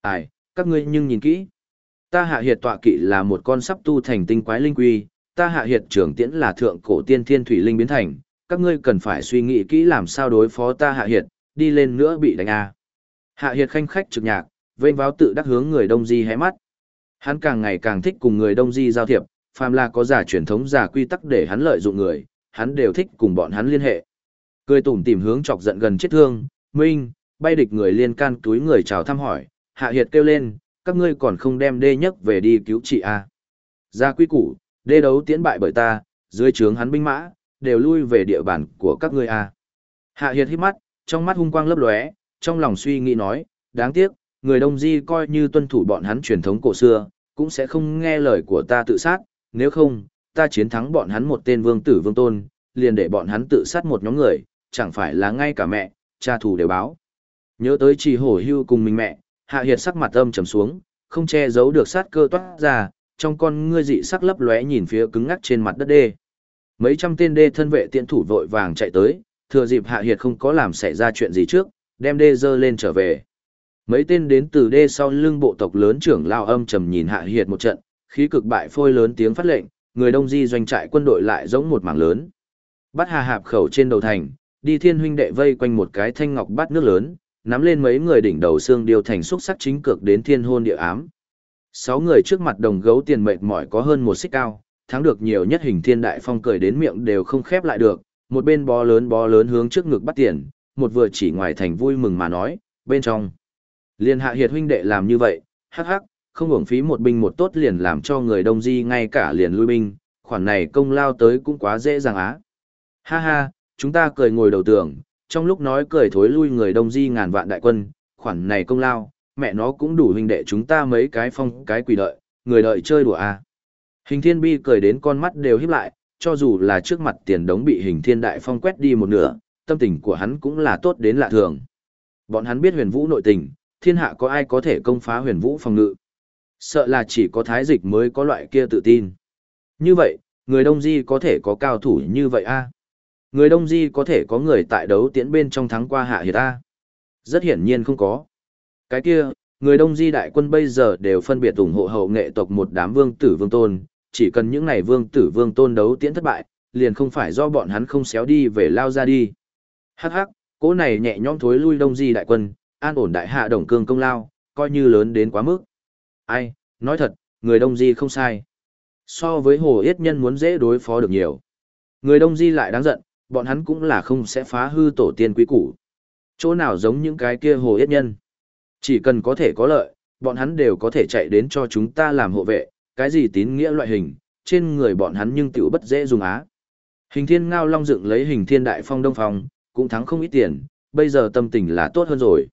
Ai, các ngươi nhưng nhìn kỹ. Ta hạ hiệt tọa kỵ là một con sắp tu thành tinh quái linh quy, ta hạ hiệt trưởng tiễn là thượng cổ tiên thiên thủy linh biến thành, các ngươi cần phải suy nghĩ kỹ làm sao đối phó ta hạ hiệt, đi lên nữa bị đánh a. Hạ hiệt khanh khách trực nhạc, vênh váo tự đắc hướng người đông di hé mắt. Hắn càng ngày càng thích cùng người đông di giao thiệp, phàm là có giả truyền thống giả quy tắc để hắn lợi dụng người, hắn đều thích cùng bọn hắn liên hệ. Cười tủm tìm hướng chọc giận gần chết thương, Minh, bay địch người liên can túi người chào thăm hỏi, hạ hiệt kêu lên, các ngươi còn không đem đê nhất về đi cứu trị a à. Ra quy củ, đê đấu tiến bại bởi ta, dưới trướng hắn binh mã, đều lui về địa bàn của các ngươi a à. Hạ hiệt hít mắt, trong mắt hung quang lấp lóe, trong lòng suy nghĩ nói, đáng tiếc, người đông di coi như tuân thủ bọn hắn truyền thống cổ xưa, cũng sẽ không nghe lời của ta tự sát, nếu không, ta chiến thắng bọn hắn một tên vương tử vương tôn, liền để bọn hắn tự sát một nhóm người, chẳng phải là ngay cả mẹ, cha thù đều báo. Nhớ tới trì hổ hưu cùng mình mẹ, hạ hiệt sắc mặt âm trầm xuống, không che giấu được sát cơ toát ra, trong con ngươi dị sắc lấp lóe nhìn phía cứng ngắc trên mặt đất đê. Mấy trăm tên đê thân vệ tiện thủ vội vàng chạy tới, thừa dịp hạ hiệt không có làm xảy ra chuyện gì trước, đem đê dơ lên trở về. Mấy tên đến từ đê sau lưng bộ tộc lớn trưởng lao âm trầm nhìn hạ hiệt một trận, khí cực bại phôi lớn tiếng phát lệnh, người đông di doanh trại quân đội lại giống một mảng lớn. Bắt hà hạp khẩu trên đầu thành, đi thiên huynh đệ vây quanh một cái thanh ngọc bát nước lớn, nắm lên mấy người đỉnh đầu xương điều thành xúc sắc chính cực đến thiên hôn địa ám. Sáu người trước mặt đồng gấu tiền mệt mỏi có hơn một xích cao, thắng được nhiều nhất hình thiên đại phong cười đến miệng đều không khép lại được, một bên bó lớn bó lớn hướng trước ngực bắt tiền, một vừa chỉ ngoài thành vui mừng mà nói, bên trong. Liên hạ hiệt huynh đệ làm như vậy, hắc hắc, không hưởng phí một binh một tốt liền làm cho người đông di ngay cả liền lui binh, khoản này công lao tới cũng quá dễ dàng á. Ha ha, chúng ta cười ngồi đầu tường, trong lúc nói cười thối lui người đông di ngàn vạn đại quân, khoản này công lao, mẹ nó cũng đủ huynh đệ chúng ta mấy cái phong cái quỷ đợi, người đợi chơi đùa à. Hình thiên bi cười đến con mắt đều híp lại, cho dù là trước mặt tiền đống bị hình thiên đại phong quét đi một nửa, tâm tình của hắn cũng là tốt đến lạ thường. Bọn hắn biết huyền vũ nội tình, thiên hạ có ai có thể công phá huyền vũ phòng ngự. Sợ là chỉ có thái dịch mới có loại kia tự tin. Như vậy, người đông di có thể có cao thủ như vậy a à? Người Đông Di có thể có người tại đấu tiễn bên trong thắng qua Hạ Hiệt ta. Rất hiển nhiên không có. Cái kia, người Đông Di đại quân bây giờ đều phân biệt ủng hộ hậu nghệ tộc một đám vương tử vương tôn, chỉ cần những này vương tử vương tôn đấu tiễn thất bại, liền không phải do bọn hắn không xéo đi về lao ra đi. Hắc hắc, cỗ này nhẹ nhõm thối lui Đông Di đại quân, an ổn đại hạ đồng cương công lao, coi như lớn đến quá mức. Ai, nói thật, người Đông Di không sai. So với Hồ Yết Nhân muốn dễ đối phó được nhiều. Người Đông Di lại đáng giận, bọn hắn cũng là không sẽ phá hư tổ tiên quý củ. Chỗ nào giống những cái kia hồ yết nhân. Chỉ cần có thể có lợi, bọn hắn đều có thể chạy đến cho chúng ta làm hộ vệ, cái gì tín nghĩa loại hình, trên người bọn hắn nhưng tiểu bất dễ dùng á. Hình thiên ngao long dựng lấy hình thiên đại phong đông phong, cũng thắng không ít tiền, bây giờ tâm tình là tốt hơn rồi.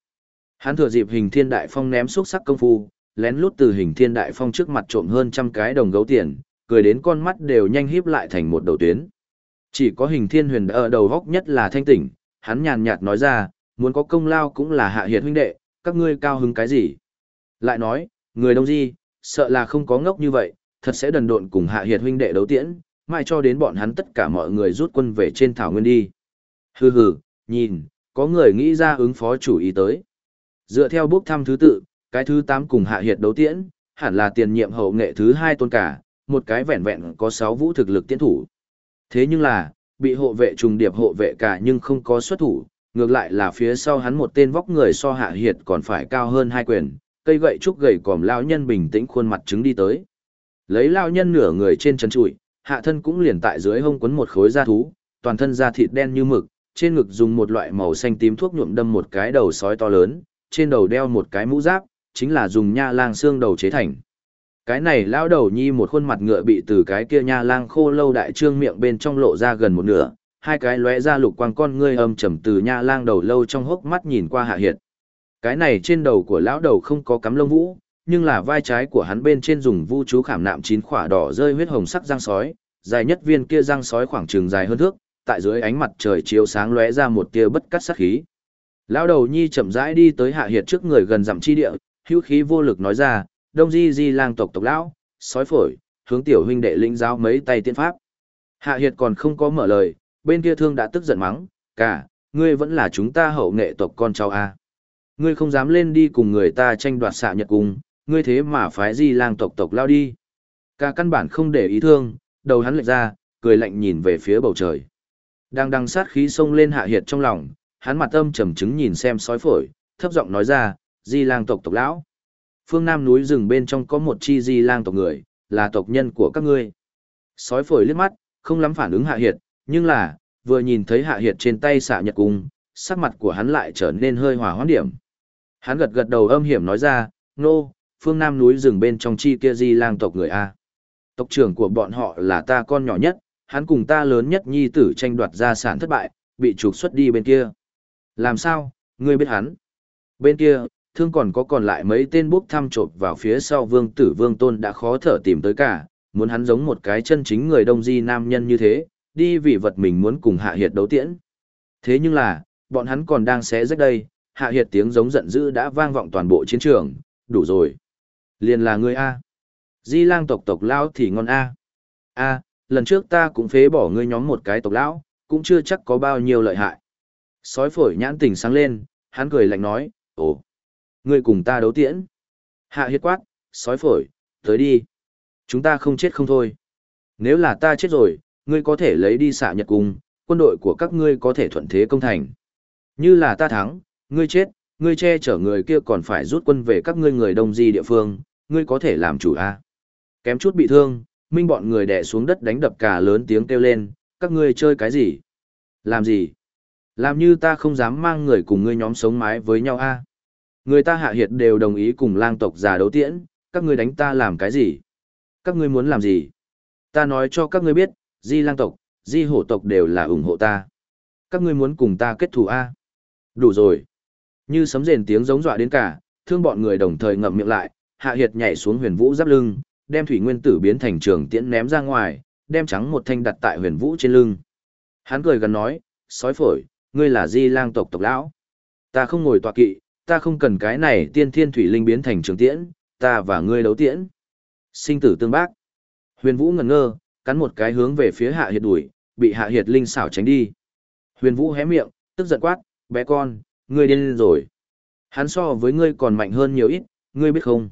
Hắn thừa dịp hình thiên đại phong ném xúc sắc công phu, lén lút từ hình thiên đại phong trước mặt trộm hơn trăm cái đồng gấu tiền, cười đến con mắt đều nhanh híp lại thành một đầu tuyến. Chỉ có hình thiên huyền ở đầu góc nhất là thanh tỉnh, hắn nhàn nhạt nói ra, muốn có công lao cũng là hạ hiệt huynh đệ, các ngươi cao hứng cái gì? Lại nói, người đông di, sợ là không có ngốc như vậy, thật sẽ đần độn cùng hạ hiệt huynh đệ đấu tiễn, mai cho đến bọn hắn tất cả mọi người rút quân về trên thảo nguyên đi. Hừ hừ, nhìn, có người nghĩ ra ứng phó chủ ý tới. Dựa theo bước thăm thứ tự, cái thứ 8 cùng hạ hiệt đấu tiễn, hẳn là tiền nhiệm hậu nghệ thứ 2 tôn cả, một cái vẹn vẹn có 6 vũ thực lực tiến thủ. Thế nhưng là, bị hộ vệ trùng điệp hộ vệ cả nhưng không có xuất thủ, ngược lại là phía sau hắn một tên vóc người so hạ hiệt còn phải cao hơn hai quyền, cây gậy trúc gầy còm lao nhân bình tĩnh khuôn mặt trứng đi tới. Lấy lao nhân nửa người trên chân trụi, hạ thân cũng liền tại dưới hông quấn một khối da thú, toàn thân da thịt đen như mực, trên ngực dùng một loại màu xanh tím thuốc nhuộm đâm một cái đầu sói to lớn, trên đầu đeo một cái mũ giáp, chính là dùng nha lang xương đầu chế thành. Cái này lao đầu nhi một khuôn mặt ngựa bị từ cái kia nha lang khô lâu đại trương miệng bên trong lộ ra gần một nửa, hai cái lóe ra lục quang con ngươi âm trầm từ nha lang đầu lâu trong hốc mắt nhìn qua hạ hiệt. Cái này trên đầu của lão đầu không có cắm lông vũ, nhưng là vai trái của hắn bên trên dùng vu chú khảm nạm chín khỏa đỏ rơi huyết hồng sắc răng sói, dài nhất viên kia răng sói khoảng trường dài hơn thước, tại dưới ánh mặt trời chiếu sáng lóe ra một tia bất cắt sát khí. Lão đầu nhi chậm rãi đi tới hạ hiệt trước người gần dặm chi địa, hữu khí vô lực nói ra, đông di di lang tộc tộc lão, sói phổi, hướng tiểu huynh đệ lĩnh giáo mấy tay tiên pháp. Hạ hiệt còn không có mở lời, bên kia thương đã tức giận mắng, cả, ngươi vẫn là chúng ta hậu nghệ tộc con cháu a. Ngươi không dám lên đi cùng người ta tranh đoạt xạ nhật cung, ngươi thế mà phái di lang tộc tộc lao đi. Cả căn bản không để ý thương, đầu hắn lệch ra, cười lạnh nhìn về phía bầu trời. Đang đằng sát khí xông lên hạ hiệt trong lòng, hắn mặt âm trầm chứng nhìn xem sói phổi, thấp giọng nói ra, di lang tộc tộc lão. Phương Nam núi rừng bên trong có một chi di lang tộc người, là tộc nhân của các ngươi. Sói phổi liếc mắt, không lắm phản ứng hạ hiệt, nhưng là, vừa nhìn thấy hạ hiệt trên tay xạ nhật cung, sắc mặt của hắn lại trở nên hơi hỏa hoãn điểm. Hắn gật gật đầu âm hiểm nói ra, nô, phương nam núi rừng bên trong chi kia di lang tộc người A. Tộc trưởng của bọn họ là ta con nhỏ nhất, hắn cùng ta lớn nhất nhi tử tranh đoạt gia sản thất bại, bị trục xuất đi bên kia. Làm sao, ngươi biết hắn? Bên kia, thương còn có còn lại mấy tên bốc thăm trộm vào phía sau vương tử vương tôn đã khó thở tìm tới cả, muốn hắn giống một cái chân chính người đông di nam nhân như thế, đi vì vật mình muốn cùng hạ hiệt đấu tiễn. Thế nhưng là, bọn hắn còn đang xé rách đây, hạ hiệt tiếng giống giận dữ đã vang vọng toàn bộ chiến trường, đủ rồi. Liền là ngươi A. Di lang tộc tộc lão thì ngon A. A, lần trước ta cũng phế bỏ ngươi nhóm một cái tộc lão, cũng chưa chắc có bao nhiêu lợi hại. Sói phổi nhãn tình sáng lên, hắn cười lạnh nói, ồ, ngươi cùng ta đấu tiễn. Hạ hiệt quát, sói phổi, tới đi. Chúng ta không chết không thôi. Nếu là ta chết rồi, ngươi có thể lấy đi xạ nhật cung, quân đội của các ngươi có thể thuận thế công thành. Như là ta thắng, ngươi chết, ngươi che chở người kia còn phải rút quân về các ngươi người đông di địa phương, ngươi có thể làm chủ a à? Kém chút bị thương, minh bọn người đè xuống đất đánh đập cả lớn tiếng kêu lên, các ngươi chơi cái gì? Làm gì? Làm như ta không dám mang người cùng ngươi nhóm sống mái với nhau a à? Người ta hạ hiệt đều đồng ý cùng lang tộc già đấu tiễn, các ngươi đánh ta làm cái gì? Các ngươi muốn làm gì? Ta nói cho các ngươi biết, di lang tộc, di hổ tộc đều là ủng hộ ta. Các ngươi muốn cùng ta kết thù A. Đủ rồi. Như sấm rền tiếng giống dọa đến cả, thương bọn người đồng thời ngậm miệng lại, hạ hiệt nhảy xuống huyền vũ giáp lưng, đem thủy nguyên tử biến thành trường tiễn ném ra ngoài, đem trắng một thanh đặt tại huyền vũ trên lưng. Hắn cười gần nói, sói phổi, ngươi là di lang tộc tộc lão. Ta không ngồi tọa kỵ, ta không cần cái này tiên thiên thủy linh biến thành trường tiễn, ta và ngươi đấu tiễn. Sinh tử tương bác. Huyền vũ ngẩn ngơ, cắn một cái hướng về phía hạ hiệt đuổi, bị hạ hiệt linh xảo tránh đi. Huyền vũ hé miệng, tức giận quát, bé con, ngươi điên rồi. Hắn so với ngươi còn mạnh hơn nhiều ít, ngươi biết không?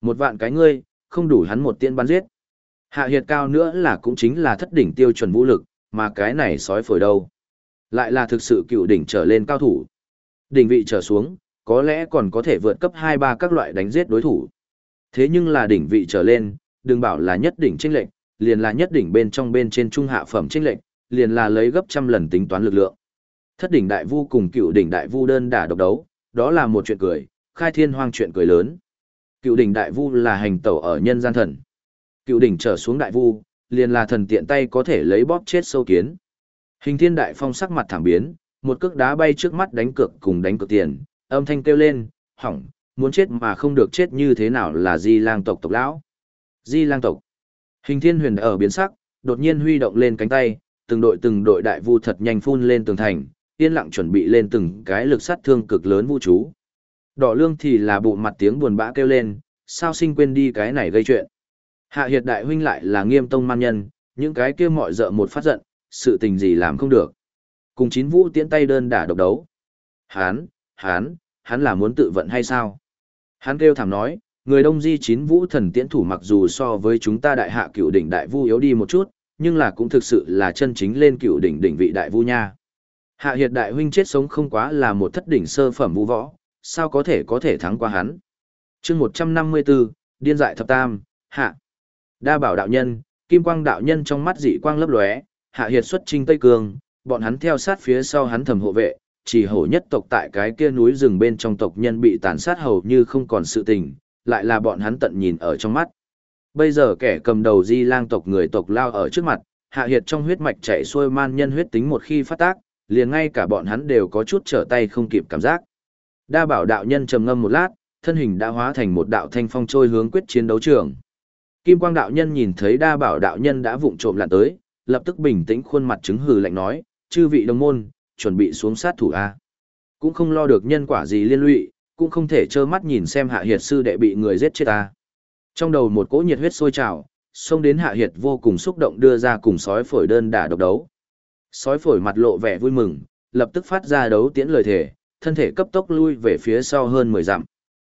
Một vạn cái ngươi, không đủ hắn một tiên bắn giết. Hạ hiệt cao nữa là cũng chính là thất đỉnh tiêu chuẩn vũ lực, mà cái này sói phổi đâu. Lại là thực sự cựu đỉnh trở lên cao thủ. Đỉnh vị trở xuống, có lẽ còn có thể vượt cấp 2-3 các loại đánh giết đối thủ. Thế nhưng là đỉnh vị trở lên, đừng bảo là nhất đỉnh chênh lệnh, liền là nhất đỉnh bên trong bên trên trung hạ phẩm chênh lệnh, liền là lấy gấp trăm lần tính toán lực lượng. Thất đỉnh đại vu cùng cựu đỉnh đại vu đơn đả độc đấu, đó là một chuyện cười, khai thiên hoang chuyện cười lớn. Cựu đỉnh đại vu là hành tẩu ở nhân gian thần. Cựu đỉnh trở xuống đại vu, liền là thần tiện tay có thể lấy bóp chết sâu kiến. Hình thiên đại phong sắc mặt thảm biến, một cước đá bay trước mắt đánh cược cùng đánh cược tiền, âm thanh kêu lên, hỏng, muốn chết mà không được chết như thế nào là di lang tộc tộc lão. Di lang tộc. Hình thiên huyền ở biến sắc, đột nhiên huy động lên cánh tay, từng đội từng đội đại vu thật nhanh phun lên tường thành, yên lặng chuẩn bị lên từng cái lực sát thương cực lớn vũ chú. Đỏ lương thì là bộ mặt tiếng buồn bã kêu lên, sao sinh quên đi cái này gây chuyện. Hạ hiệt đại huynh lại là nghiêm tông man nhân, những cái kia mọi dợ một phát giận, sự tình gì làm không được. Cùng chín vũ tiễn tay đơn đả độc đấu. Hán, hán, hắn là muốn tự vận hay sao? Hắn kêu thảm nói, người đông di chín vũ thần tiễn thủ mặc dù so với chúng ta đại hạ cựu đỉnh đại vu yếu đi một chút, nhưng là cũng thực sự là chân chính lên cựu đỉnh đỉnh vị đại vu nha. Hạ hiệt đại huynh chết sống không quá là một thất đỉnh sơ phẩm vũ võ, sao có thể có thể thắng qua hắn. chương 154, điên dại thập tam, hạ. Đa bảo đạo nhân, kim quang đạo nhân trong mắt dị quang lấp lóe, hạ hiệt xuất trinh Tây Cương, bọn hắn theo sát phía sau hắn thầm hộ vệ, chỉ hổ nhất tộc tại cái kia núi rừng bên trong tộc nhân bị tàn sát hầu như không còn sự tình, lại là bọn hắn tận nhìn ở trong mắt. Bây giờ kẻ cầm đầu di lang tộc người tộc lao ở trước mặt, hạ hiệt trong huyết mạch chạy xuôi man nhân huyết tính một khi phát tác, liền ngay cả bọn hắn đều có chút trở tay không kịp cảm giác. Đa bảo đạo nhân trầm ngâm một lát, thân hình đã hóa thành một đạo thanh phong trôi hướng quyết chiến đấu trường. Kim quang đạo nhân nhìn thấy đa bảo đạo nhân đã vụng trộm lặn tới, lập tức bình tĩnh khuôn mặt chứng hừ lạnh nói, chư vị đồng môn, chuẩn bị xuống sát thủ A. Cũng không lo được nhân quả gì liên lụy, cũng không thể trơ mắt nhìn xem hạ hiệt sư đệ bị người giết chết ta. Trong đầu một cỗ nhiệt huyết sôi trào, xông đến hạ hiệt vô cùng xúc động đưa ra cùng sói phổi đơn đả độc đấu. Sói phổi mặt lộ vẻ vui mừng, lập tức phát ra đấu tiễn lời thể, thân thể cấp tốc lui về phía sau hơn 10 dặm.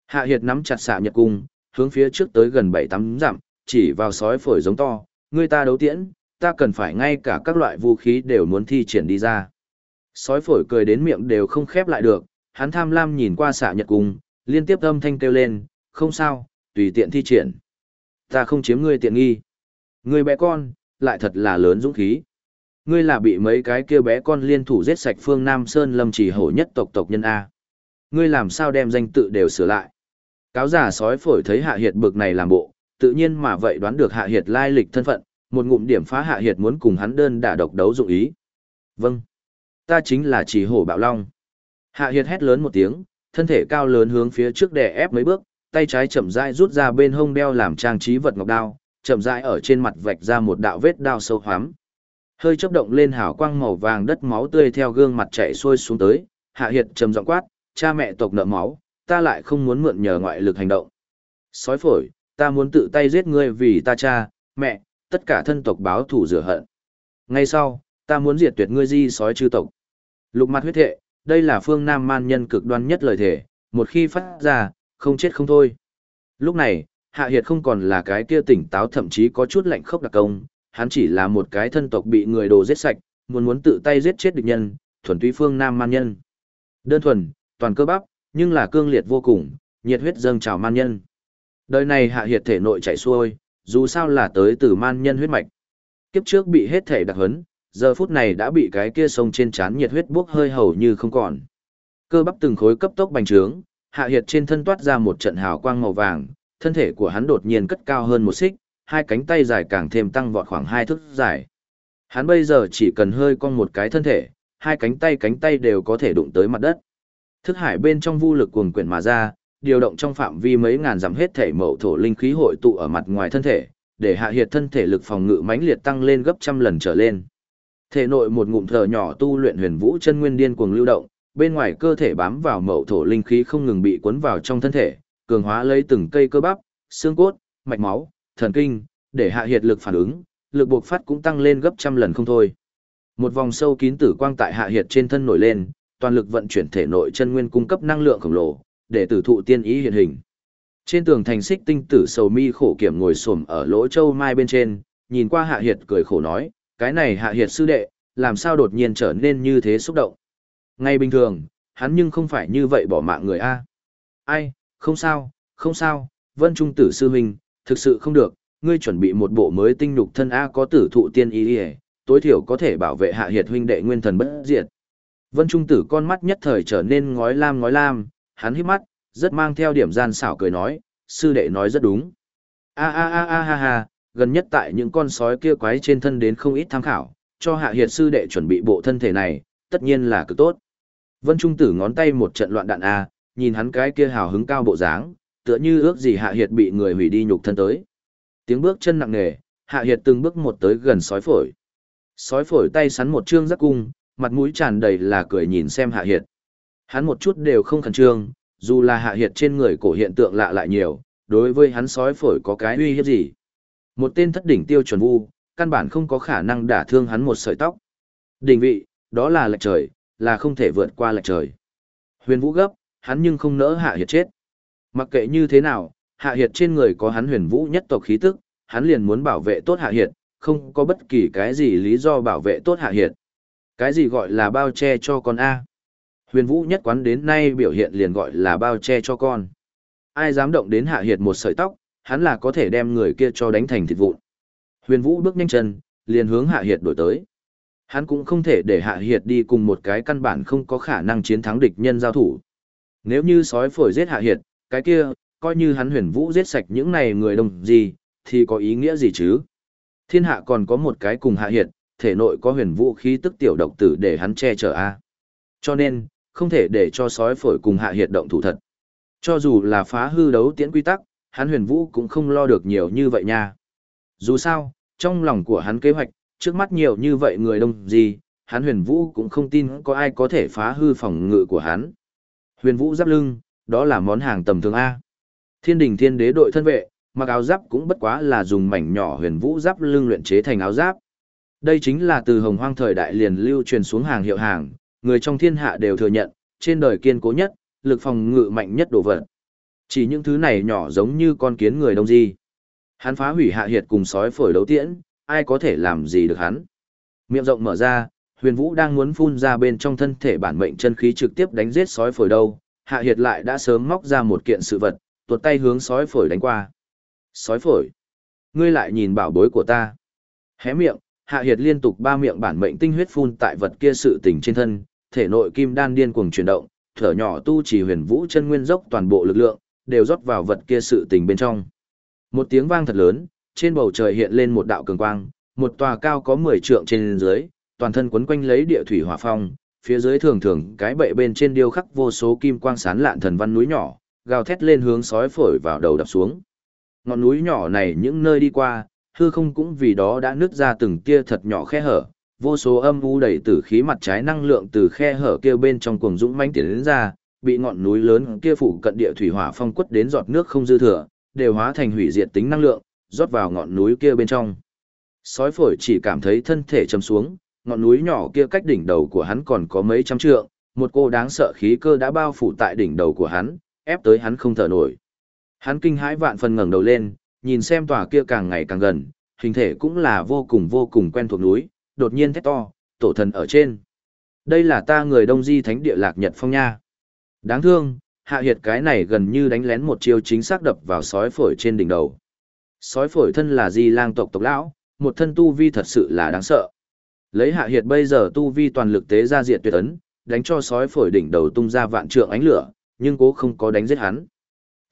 Hạ Hiệt nắm chặt xạ nhật cung, hướng phía trước tới gần 7-8 dặm, chỉ vào sói phổi giống to, người ta đấu tiễn, ta cần phải ngay cả các loại vũ khí đều muốn thi triển đi ra. Sói phổi cười đến miệng đều không khép lại được, hắn tham lam nhìn qua xạ nhật cung, liên tiếp âm thanh kêu lên, không sao, tùy tiện thi triển. Ta không chiếm ngươi tiện nghi. Ngươi bé con, lại thật là lớn dũng khí. Ngươi là bị mấy cái kia bé con liên thủ giết sạch phương Nam Sơn lâm chỉ hổ nhất tộc tộc nhân A. Ngươi làm sao đem danh tự đều sửa lại. Cáo giả sói phổi thấy hạ hiệt bực này làm bộ, tự nhiên mà vậy đoán được hạ hiệt lai lịch thân phận, một ngụm điểm phá hạ hiệt muốn cùng hắn đơn đả độc đấu dụng ý. Vâng. Ta chính là chỉ hổ bạo long. Hạ hiệt hét lớn một tiếng, thân thể cao lớn hướng phía trước đè ép mấy bước, tay trái chậm rãi rút ra bên hông đeo làm trang trí vật ngọc đao, chậm rãi ở trên mặt vạch ra một đạo vết đao sâu hoắm. Hơi chớp động lên hào quang màu vàng đất máu tươi theo gương mặt chảy xuôi xuống tới, Hạ Hiệt trầm giọng quát, cha mẹ tộc nợ máu, ta lại không muốn mượn nhờ ngoại lực hành động. Sói phổi, ta muốn tự tay giết ngươi vì ta cha, mẹ, tất cả thân tộc báo thù rửa hận. Ngay sau, ta muốn diệt tuyệt ngươi di sói chư tộc. Lục mặt huyết thệ, đây là phương Nam man nhân cực đoan nhất lời thể, một khi phát ra, không chết không thôi. Lúc này, Hạ Hiệt không còn là cái kia tỉnh táo thậm chí có chút lạnh khốc đặc công, hắn chỉ là một cái thân tộc bị người đồ giết sạch, muốn muốn tự tay giết chết địch nhân, thuần túy phương nam man nhân. Đơn thuần, toàn cơ bắp, nhưng là cương liệt vô cùng, nhiệt huyết dâng trào man nhân. Đời này hạ hiệt thể nội chảy xuôi, dù sao là tới từ man nhân huyết mạch. Kiếp trước bị hết thể đặc hấn, giờ phút này đã bị cái kia sông trên trán nhiệt huyết bốc hơi hầu như không còn. Cơ bắp từng khối cấp tốc bành trướng, hạ hiệt trên thân toát ra một trận hào quang màu vàng, thân thể của hắn đột nhiên cất cao hơn một xích, hai cánh tay dài càng thêm tăng vọt khoảng hai thước dài. Hắn bây giờ chỉ cần hơi cong một cái thân thể, hai cánh tay cánh tay đều có thể đụng tới mặt đất. Thức hải bên trong vu lực cuồng quyển mà ra, điều động trong phạm vi mấy ngàn dặm hết thể mậu thổ linh khí hội tụ ở mặt ngoài thân thể, để hạ hiệt thân thể lực phòng ngự mãnh liệt tăng lên gấp trăm lần trở lên. Thể nội một ngụm thở nhỏ tu luyện huyền vũ chân nguyên điên cuồng lưu động, bên ngoài cơ thể bám vào mậu thổ linh khí không ngừng bị cuốn vào trong thân thể, cường hóa lấy từng cây cơ bắp, xương cốt, mạch máu, thần kinh, để hạ hiệt lực phản ứng, lực buộc phát cũng tăng lên gấp trăm lần không thôi. Một vòng sâu kín tử quang tại hạ hiệt trên thân nổi lên, toàn lực vận chuyển thể nội chân nguyên cung cấp năng lượng khổng lồ, để tử thụ tiên ý hiện hình. Trên tường thành xích tinh tử sầu mi khổ kiểm ngồi xổm ở lỗ châu mai bên trên, nhìn qua hạ hiệt cười khổ nói, cái này hạ hiệt sư đệ, làm sao đột nhiên trở nên như thế xúc động. Ngay bình thường, hắn nhưng không phải như vậy bỏ mạng người A. Ai, không sao, không sao, vân trung tử sư huynh, thực sự không được, ngươi chuẩn bị một bộ mới tinh nhục thân A có tử thụ tiên ý ỉa tối thiểu có thể bảo vệ hạ hiệt huynh đệ nguyên thần bất diệt. Vân Trung Tử con mắt nhất thời trở nên ngói lam ngói lam, hắn hít mắt, rất mang theo điểm gian xảo cười nói, sư đệ nói rất đúng. A a a a ha ha, gần nhất tại những con sói kia quái trên thân đến không ít tham khảo, cho hạ hiệt sư đệ chuẩn bị bộ thân thể này, tất nhiên là cực tốt. Vân Trung Tử ngón tay một trận loạn đạn A, nhìn hắn cái kia hào hứng cao bộ dáng, tựa như ước gì hạ hiệt bị người hủy đi nhục thân tới. Tiếng bước chân nặng nề, hạ hiệt từng bước một tới gần sói phổi. Sói phổi tay sắn một trương giác cung, mặt mũi tràn đầy là cười nhìn xem hạ hiệt. Hắn một chút đều không khẩn trương, dù là hạ hiệt trên người cổ hiện tượng lạ lại nhiều, đối với hắn sói phổi có cái uy hiếp gì. Một tên thất đỉnh tiêu chuẩn vu, căn bản không có khả năng đả thương hắn một sợi tóc. Đỉnh vị, đó là lệch trời, là không thể vượt qua lệch trời. Huyền vũ gấp, hắn nhưng không nỡ hạ hiệt chết. Mặc kệ như thế nào, hạ hiệt trên người có hắn huyền vũ nhất tộc khí tức, hắn liền muốn bảo vệ tốt hạ hiệt, không có bất kỳ cái gì lý do bảo vệ tốt hạ hiệt. Cái gì gọi là bao che cho con A? Huyền vũ nhất quán đến nay biểu hiện liền gọi là bao che cho con. Ai dám động đến hạ hiệt một sợi tóc, hắn là có thể đem người kia cho đánh thành thịt vụn. Huyền vũ bước nhanh chân, liền hướng hạ hiệt đổi tới. Hắn cũng không thể để hạ hiệt đi cùng một cái căn bản không có khả năng chiến thắng địch nhân giao thủ. Nếu như sói phổi giết hạ hiệt, cái kia, coi như hắn huyền vũ giết sạch những này người đồng gì, thì có ý nghĩa gì chứ? Thiên hạ còn có một cái cùng hạ hiệt, thể nội có huyền vũ khí tức tiểu độc tử để hắn che chở a. Cho nên, không thể để cho sói phổi cùng hạ hiệt động thủ thật. Cho dù là phá hư đấu tiễn quy tắc, hắn huyền vũ cũng không lo được nhiều như vậy nha. Dù sao, trong lòng của hắn kế hoạch, trước mắt nhiều như vậy người đông gì, hắn huyền vũ cũng không tin có ai có thể phá hư phòng ngự của hắn. Huyền vũ giáp lưng, đó là món hàng tầm thường A. Thiên đình thiên đế đội thân vệ, mặc áo giáp cũng bất quá là dùng mảnh nhỏ huyền vũ giáp lưng luyện chế thành áo giáp. Đây chính là từ hồng hoang thời đại liền lưu truyền xuống hàng hiệu hàng, người trong thiên hạ đều thừa nhận, trên đời kiên cố nhất, lực phòng ngự mạnh nhất đồ vật. Chỉ những thứ này nhỏ giống như con kiến người đông di. Hắn phá hủy hạ hiệt cùng sói phổi đấu tiễn, ai có thể làm gì được hắn. Miệng rộng mở ra, huyền vũ đang muốn phun ra bên trong thân thể bản mệnh chân khí trực tiếp đánh giết sói phổi đâu. Hạ hiệt lại đã sớm móc ra một kiện sự vật, tuột tay hướng sói phổi đánh qua. Sói phổi, ngươi lại nhìn bảo bối của ta. Hé miệng, hạ hiệt liên tục ba miệng bản mệnh tinh huyết phun tại vật kia sự tình trên thân, thể nội kim đan điên cuồng chuyển động, thở nhỏ tu chỉ huyền vũ chân nguyên dốc toàn bộ lực lượng, đều rót vào vật kia sự tình bên trong. Một tiếng vang thật lớn, trên bầu trời hiện lên một đạo cường quang, một tòa cao có 10 trượng trên dưới, toàn thân quấn quanh lấy địa thủy hỏa phong, phía dưới thường thường cái bệ bên trên điêu khắc vô số kim quang sán lạn thần văn núi nhỏ, gào thét lên hướng sói phổi vào đầu đập xuống. Ngọn núi nhỏ này những nơi đi qua, hư không cũng vì đó đã nứt ra từng tia thật nhỏ khe hở, vô số âm u đầy tử khí mặt trái năng lượng từ khe hở kia bên trong cuồng dũng mãnh tiến đến ra, bị ngọn núi lớn kia phủ cận địa thủy hỏa phong quất đến giọt nước không dư thừa, đều hóa thành hủy diệt tính năng lượng, rót vào ngọn núi kia bên trong. Sói phổi chỉ cảm thấy thân thể chầm xuống, ngọn núi nhỏ kia cách đỉnh đầu của hắn còn có mấy trăm trượng, một cô đáng sợ khí cơ đã bao phủ tại đỉnh đầu của hắn, ép tới hắn không thở nổi. Hắn kinh hãi vạn phần ngẩng đầu lên, nhìn xem tòa kia càng ngày càng gần, hình thể cũng là vô cùng vô cùng quen thuộc núi, đột nhiên thét to, tổ thần ở trên. Đây là ta người đông di thánh địa lạc nhật phong nha. Đáng thương, hạ hiệt cái này gần như đánh lén một chiêu chính xác đập vào sói phổi trên đỉnh đầu. Sói phổi thân là di lang tộc tộc lão, một thân tu vi thật sự là đáng sợ. Lấy hạ hiệt bây giờ tu vi toàn lực tế ra diệt tuyệt ấn, đánh cho sói phổi đỉnh đầu tung ra vạn trượng ánh lửa, nhưng cố không có đánh giết hắn.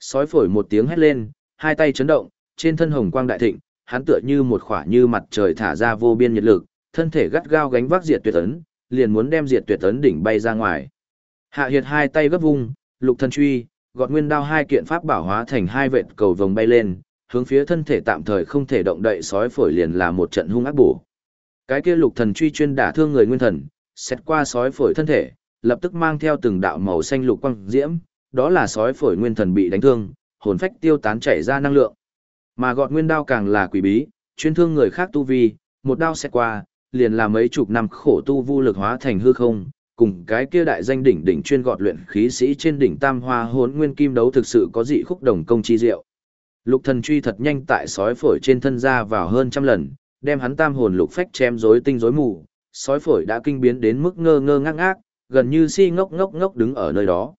Sói phổi một tiếng hét lên, hai tay chấn động, trên thân hồng quang đại thịnh, hắn tựa như một khỏa như mặt trời thả ra vô biên nhiệt lực, thân thể gắt gao gánh vác diệt tuyệt ấn, liền muốn đem diệt tuyệt ấn đỉnh bay ra ngoài. Hạ Hiệt hai tay gấp vung, lục Thần truy, gọt nguyên đao hai kiện pháp bảo hóa thành hai vệt cầu vồng bay lên, hướng phía thân thể tạm thời không thể động đậy sói phổi liền là một trận hung ác bổ. Cái kia lục thần truy chuyên đả thương người nguyên thần, xét qua sói phổi thân thể, lập tức mang theo từng đạo màu xanh lục quang diễm, đó là sói phổi nguyên thần bị đánh thương, hồn phách tiêu tán chảy ra năng lượng. Mà gọt nguyên đao càng là quỷ bí, chuyên thương người khác tu vi, một đao xét qua, liền là mấy chục năm khổ tu vu lực hóa thành hư không, cùng cái kia đại danh đỉnh đỉnh chuyên gọt luyện khí sĩ trên đỉnh Tam Hoa Hỗn Nguyên Kim đấu thực sự có dị khúc đồng công chi diệu. Lục thần truy thật nhanh tại sói phổi trên thân ra vào hơn trăm lần, đem hắn tam hồn lục phách chém rối tinh rối mù, sói phổi đã kinh biến đến mức ngơ ngơ ngác ngác, gần như si ngốc ngốc ngốc đứng ở nơi đó.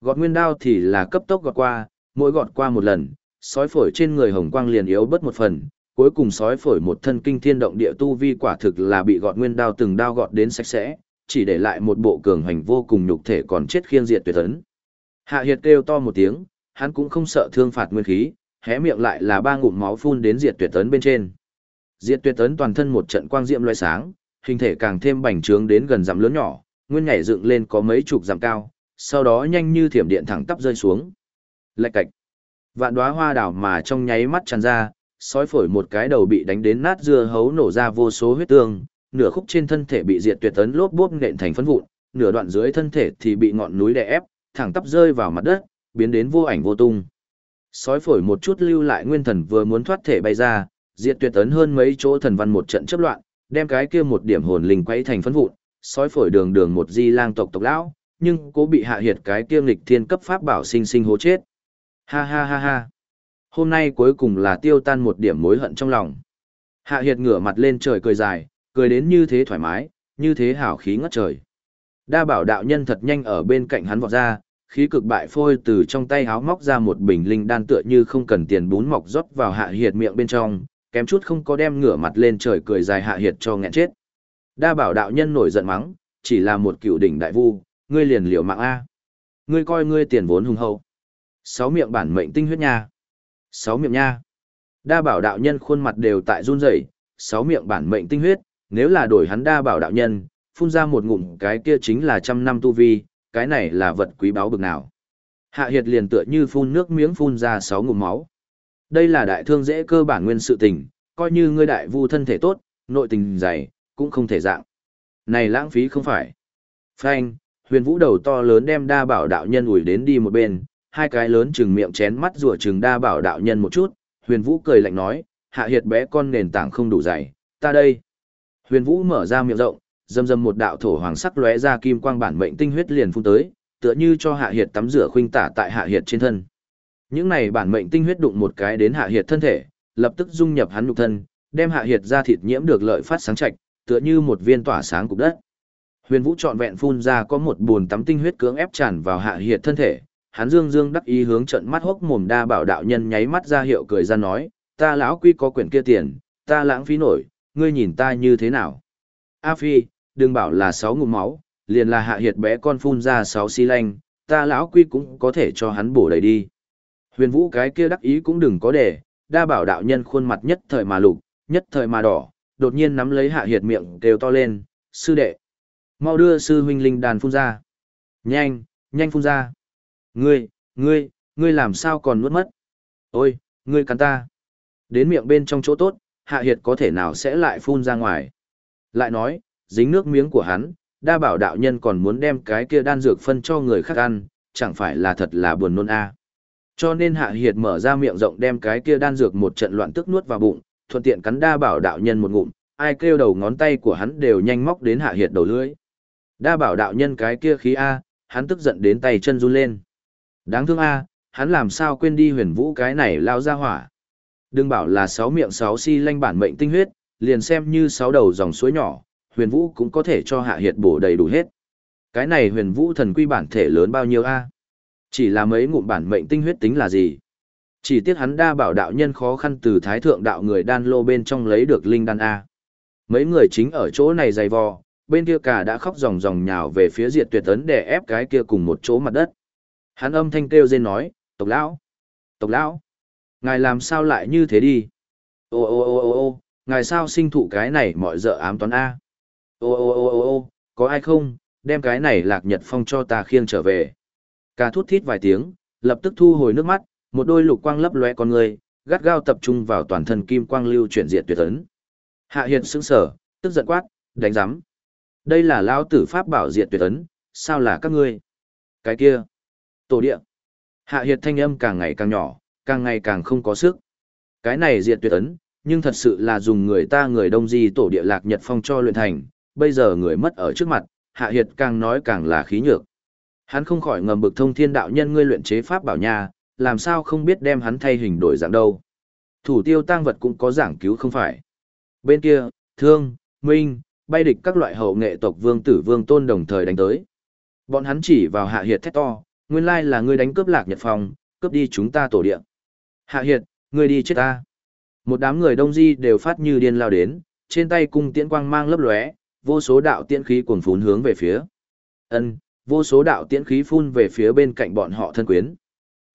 Gọt nguyên đao thì là cấp tốc gọt qua, mỗi gọt qua một lần, sói phổi trên người hồng quang liền yếu bớt một phần, cuối cùng sói phổi một thân kinh thiên động địa tu vi quả thực là bị gọt nguyên đao từng đao gọt đến sạch sẽ, chỉ để lại một bộ cường hành vô cùng nhục thể còn chết khiên diệt tuyệt ấn. Hạ Hiệt kêu to một tiếng, hắn cũng không sợ thương phạt nguyên khí, hé miệng lại là ba ngụm máu phun đến diệt tuyệt ấn bên trên. Diệt tuyệt ấn toàn thân một trận quang diệm loé sáng, hình thể càng thêm bành trướng đến gần dặm lớn nhỏ, nguyên nhảy dựng lên có mấy chục dặm cao, sau đó nhanh như thiểm điện thẳng tắp rơi xuống. Lạch cạch. Vạn đóa hoa đảo mà trong nháy mắt tràn ra, sói phổi một cái đầu bị đánh đến nát dưa hấu nổ ra vô số huyết tương, nửa khúc trên thân thể bị diệt tuyệt tấn lốp bốp nện thành phấn vụn, nửa đoạn dưới thân thể thì bị ngọn núi đè ép, thẳng tắp rơi vào mặt đất, biến đến vô ảnh vô tung. Sói phổi một chút lưu lại nguyên thần vừa muốn thoát thể bay ra, diệt tuyệt tấn hơn mấy chỗ thần văn một trận chấp loạn, đem cái kia một điểm hồn linh quấy thành phấn vụn, sói phổi đường đường một di lang tộc tộc lão, nhưng cố bị hạ hiệt cái kia nghịch thiên cấp pháp bảo sinh sinh hố chết. Ha ha ha ha. Hôm nay cuối cùng là tiêu tan một điểm mối hận trong lòng. Hạ hiệt ngửa mặt lên trời cười dài, cười đến như thế thoải mái, như thế hảo khí ngất trời. Đa bảo đạo nhân thật nhanh ở bên cạnh hắn vọt ra, khí cực bại phôi từ trong tay háo móc ra một bình linh đan tựa như không cần tiền bún mọc rót vào hạ hiệt miệng bên trong, kém chút không có đem ngửa mặt lên trời cười dài hạ hiệt cho nghẹn chết. Đa bảo đạo nhân nổi giận mắng, chỉ là một cựu đỉnh đại vu, ngươi liền liều mạng A. Ngươi coi ngươi tiền vốn hùng hậu. Sáu miệng bản mệnh tinh huyết nha. Sáu miệng nha. Đa bảo đạo nhân khuôn mặt đều tại run rẩy, sáu miệng bản mệnh tinh huyết, nếu là đổi hắn đa bảo đạo nhân, phun ra một ngụm cái kia chính là trăm năm tu vi, cái này là vật quý báu bực nào. Hạ Hiệt liền tựa như phun nước miếng phun ra sáu ngụm máu. Đây là đại thương dễ cơ bản nguyên sự tình, coi như ngươi đại vu thân thể tốt, nội tình dày, cũng không thể dạng. Này lãng phí không phải. Phanh, huyền vũ đầu to lớn đem đa bảo đạo nhân ủi đến đi một bên, hai cái lớn chừng miệng chén mắt rùa chừng đa bảo đạo nhân một chút, huyền vũ cười lạnh nói, hạ hiệt bé con nền tảng không đủ dày, ta đây. Huyền vũ mở ra miệng rộng, dầm dầm một đạo thổ hoàng sắc lóe ra kim quang bản mệnh tinh huyết liền phun tới, tựa như cho hạ hiệt tắm rửa khuynh tả tại hạ hiệt trên thân. Những này bản mệnh tinh huyết đụng một cái đến hạ hiệt thân thể, lập tức dung nhập hắn nhục thân, đem hạ hiệt ra thịt nhiễm được lợi phát sáng trạch, tựa như một viên tỏa sáng cục đất. Huyền Vũ trọn vẹn phun ra có một buồn tắm tinh huyết cưỡng ép tràn vào hạ hiệt thân thể, hắn dương dương đắc ý hướng trận mắt hốc mồm đa bảo đạo nhân nháy mắt ra hiệu cười ra nói, ta lão quy có quyển kia tiền, ta lãng phí nổi, ngươi nhìn ta như thế nào. A Phi, đừng bảo là sáu ngụm máu, liền là hạ hiệt bé con phun ra sáu xi lanh, ta lão quy cũng có thể cho hắn bổ đầy đi. Huyền vũ cái kia đắc ý cũng đừng có để, đa bảo đạo nhân khuôn mặt nhất thời mà lục, nhất thời mà đỏ, đột nhiên nắm lấy hạ hiệt miệng kêu to lên, sư đệ. Mau đưa sư huynh linh đàn phun ra. Nhanh, nhanh phun ra. Ngươi, ngươi, ngươi làm sao còn nuốt mất? Ôi, ngươi cắn ta. Đến miệng bên trong chỗ tốt, hạ hiệt có thể nào sẽ lại phun ra ngoài. Lại nói, dính nước miếng của hắn, đa bảo đạo nhân còn muốn đem cái kia đan dược phân cho người khác ăn, chẳng phải là thật là buồn nôn a. À. Cho nên hạ hiệt mở ra miệng rộng đem cái kia đan dược một trận loạn tức nuốt vào bụng, thuận tiện cắn đa bảo đạo nhân một ngụm, ai kêu đầu ngón tay của hắn đều nhanh móc đến hạ hiệt đầu lưỡi. Đa bảo đạo nhân cái kia khí A, hắn tức giận đến tay chân run lên. Đáng thương A, hắn làm sao quên đi huyền vũ cái này lao ra hỏa. Đừng bảo là sáu miệng sáu si lanh bản mệnh tinh huyết, liền xem như sáu đầu dòng suối nhỏ, huyền vũ cũng có thể cho hạ hiệt bổ đầy đủ hết. Cái này huyền vũ thần quy bản thể lớn bao nhiêu A? Chỉ là mấy ngụm bản mệnh tinh huyết tính là gì? Chỉ tiếc hắn đa bảo đạo nhân khó khăn từ thái thượng đạo người đan lô bên trong lấy được linh đan A. Mấy người chính ở chỗ này dày vò, bên kia cả đã khóc ròng ròng nhào về phía diệt tuyệt ấn để ép cái kia cùng một chỗ mặt đất. Hắn âm thanh kêu rên nói, tộc lão, tộc lão, ngài làm sao lại như thế đi? Ô ô ô ô ô, ngài sao sinh thụ cái này mọi dợ ám toán A? Ô ô ô ô ô, có ai không, đem cái này lạc nhật phong cho ta khiêng trở về. ca thút thít vài tiếng, lập tức thu hồi nước mắt, một đôi lục quang lấp lóe con người, gắt gao tập trung vào toàn thân kim quang lưu chuyển diệt tuyệt ấn. Hạ Hiệt sững sở, tức giận quát, đánh rắm. Đây là lão tử pháp bảo diệt tuyệt ấn, sao là các ngươi? Cái kia, tổ địa. Hạ Hiệt thanh âm càng ngày càng nhỏ, càng ngày càng không có sức. Cái này diệt tuyệt ấn, nhưng thật sự là dùng người ta người đông di tổ địa lạc nhật phong cho luyện thành, bây giờ người mất ở trước mặt, Hạ Hiệt càng nói càng là khí nhược. Hắn không khỏi ngầm bực thông thiên đạo nhân ngươi luyện chế pháp bảo nha, làm sao không biết đem hắn thay hình đổi dạng đâu. Thủ tiêu tăng vật cũng có giảng cứu không phải. Bên kia, thương, minh, bay địch các loại hậu nghệ tộc vương tử vương tôn đồng thời đánh tới. Bọn hắn chỉ vào hạ hiệt thét to, nguyên lai là ngươi đánh cướp lạc nhật phong, cướp đi chúng ta tổ địa. Hạ hiệt, ngươi đi chết ta. Một đám người đông di đều phát như điên lao đến, trên tay cung tiễn quang mang lấp lóe, vô số đạo tiễn khí cuồn phún hướng về phía. Ân, vô số đạo tiễn khí phun về phía bên cạnh bọn họ thân quyến.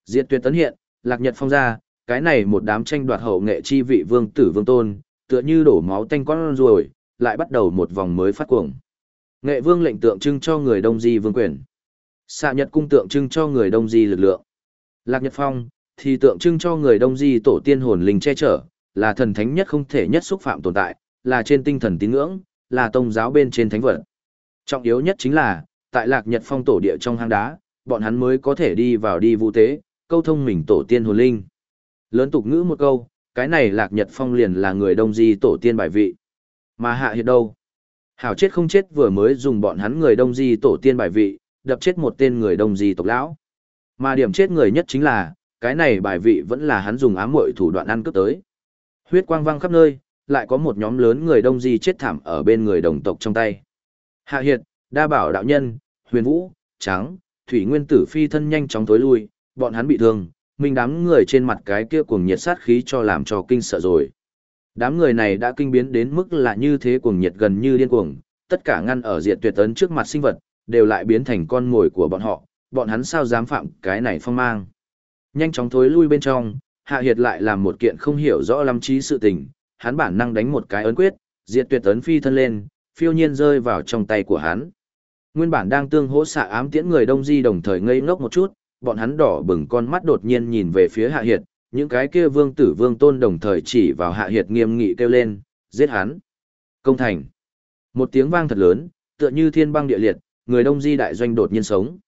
Diệt tuyệt tấn hiện, lạc nhật phong ra, cái này một đám tranh đoạt hậu nghệ chi vị vương tử vương tôn, tựa như đổ máu tanh con ruồi, lại bắt đầu một vòng mới phát cuồng. Nghệ vương lệnh tượng trưng cho người đông di vương quyền. Xạ nhật cung tượng trưng cho người đông di lực lượng. Lạc nhật phong, thì tượng trưng cho người đông di tổ tiên hồn linh che chở, là thần thánh nhất không thể nhất xúc phạm tồn tại, là trên tinh thần tín ngưỡng, là tôn giáo bên trên thánh vật. Trọng yếu nhất chính là, tại lạc nhật phong tổ địa trong hang đá, bọn hắn mới có thể đi vào đi vũ tế, câu thông mình tổ tiên hồn linh. Lớn tục ngữ một câu, cái này lạc nhật phong liền là người đông di tổ tiên bài vị. Mà hạ hiện đâu? Hảo chết không chết vừa mới dùng bọn hắn người đông di tổ tiên bài vị, đập chết một tên người đông di tộc lão. Mà điểm chết người nhất chính là, cái này bài vị vẫn là hắn dùng ám muội thủ đoạn ăn cướp tới. Huyết quang văng khắp nơi, lại có một nhóm lớn người đông di chết thảm ở bên người đồng tộc trong tay. Hạ Hiệt, Đa Bảo đạo nhân, Huyền Vũ, Trắng, Thủy Nguyên Tử phi thân nhanh chóng tối lui, bọn hắn bị thương, mình đám người trên mặt cái kia cuồng nhiệt sát khí cho làm cho kinh sợ rồi. Đám người này đã kinh biến đến mức là như thế cuồng nhiệt gần như điên cuồng, tất cả ngăn ở diệt tuyệt ấn trước mặt sinh vật, đều lại biến thành con mồi của bọn họ, bọn hắn sao dám phạm cái này phong mang. Nhanh chóng thối lui bên trong, Hạ Hiệt lại làm một kiện không hiểu rõ lắm trí sự tình, hắn bản năng đánh một cái ấn quyết, diệt tuyệt ấn phi thân lên, phiêu nhiên rơi vào trong tay của hắn. Nguyên bản đang tương hỗ xạ ám tiễn người đông di đồng thời ngây ngốc một chút, bọn hắn đỏ bừng con mắt đột nhiên nhìn về phía Hạ Hiệt, những cái kia vương tử vương tôn đồng thời chỉ vào Hạ Hiệt nghiêm nghị kêu lên, giết hắn. Công thành. Một tiếng vang thật lớn, tựa như thiên băng địa liệt, người đông di đại doanh đột nhiên sống.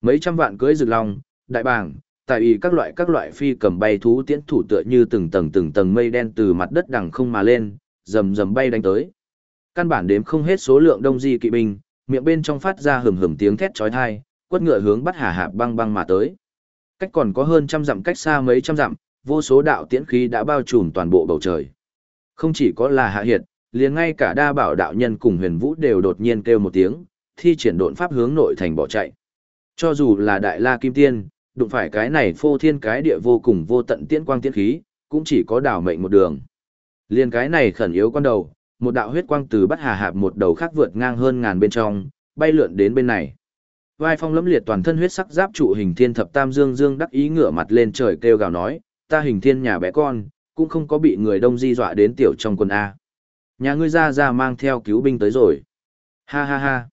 Mấy trăm vạn cưới rực lòng, đại bàng, tại ý các loại các loại phi cầm bay thú tiễn thủ tựa như từng tầng từng tầng mây đen từ mặt đất đằng không mà lên, rầm rầm bay đánh tới. Căn bản đếm không hết số lượng đông di kỵ binh, miệng bên trong phát ra hừng hừng tiếng thét chói tai, quất ngựa hướng bắt hà hạp băng băng mà tới. Cách còn có hơn trăm dặm cách xa mấy trăm dặm, vô số đạo tiễn khí đã bao trùm toàn bộ bầu trời. Không chỉ có là hạ hiệt, liền ngay cả đa bảo đạo nhân cùng huyền vũ đều đột nhiên kêu một tiếng, thi triển độn pháp hướng nội thành bỏ chạy. Cho dù là đại la kim tiên, đụng phải cái này phô thiên cái địa vô cùng vô tận tiễn quang tiễn khí, cũng chỉ có đảo mệnh một đường. Liền cái này khẩn yếu con đầu, một đạo huyết quang từ bắt hà hạp một đầu khác vượt ngang hơn ngàn bên trong, bay lượn đến bên này. Vai phong lẫm liệt toàn thân huyết sắc giáp trụ hình thiên thập tam dương dương đắc ý ngửa mặt lên trời kêu gào nói, ta hình thiên nhà bé con, cũng không có bị người đông di dọa đến tiểu trong quân A. Nhà ngươi ra ra mang theo cứu binh tới rồi. Ha ha ha.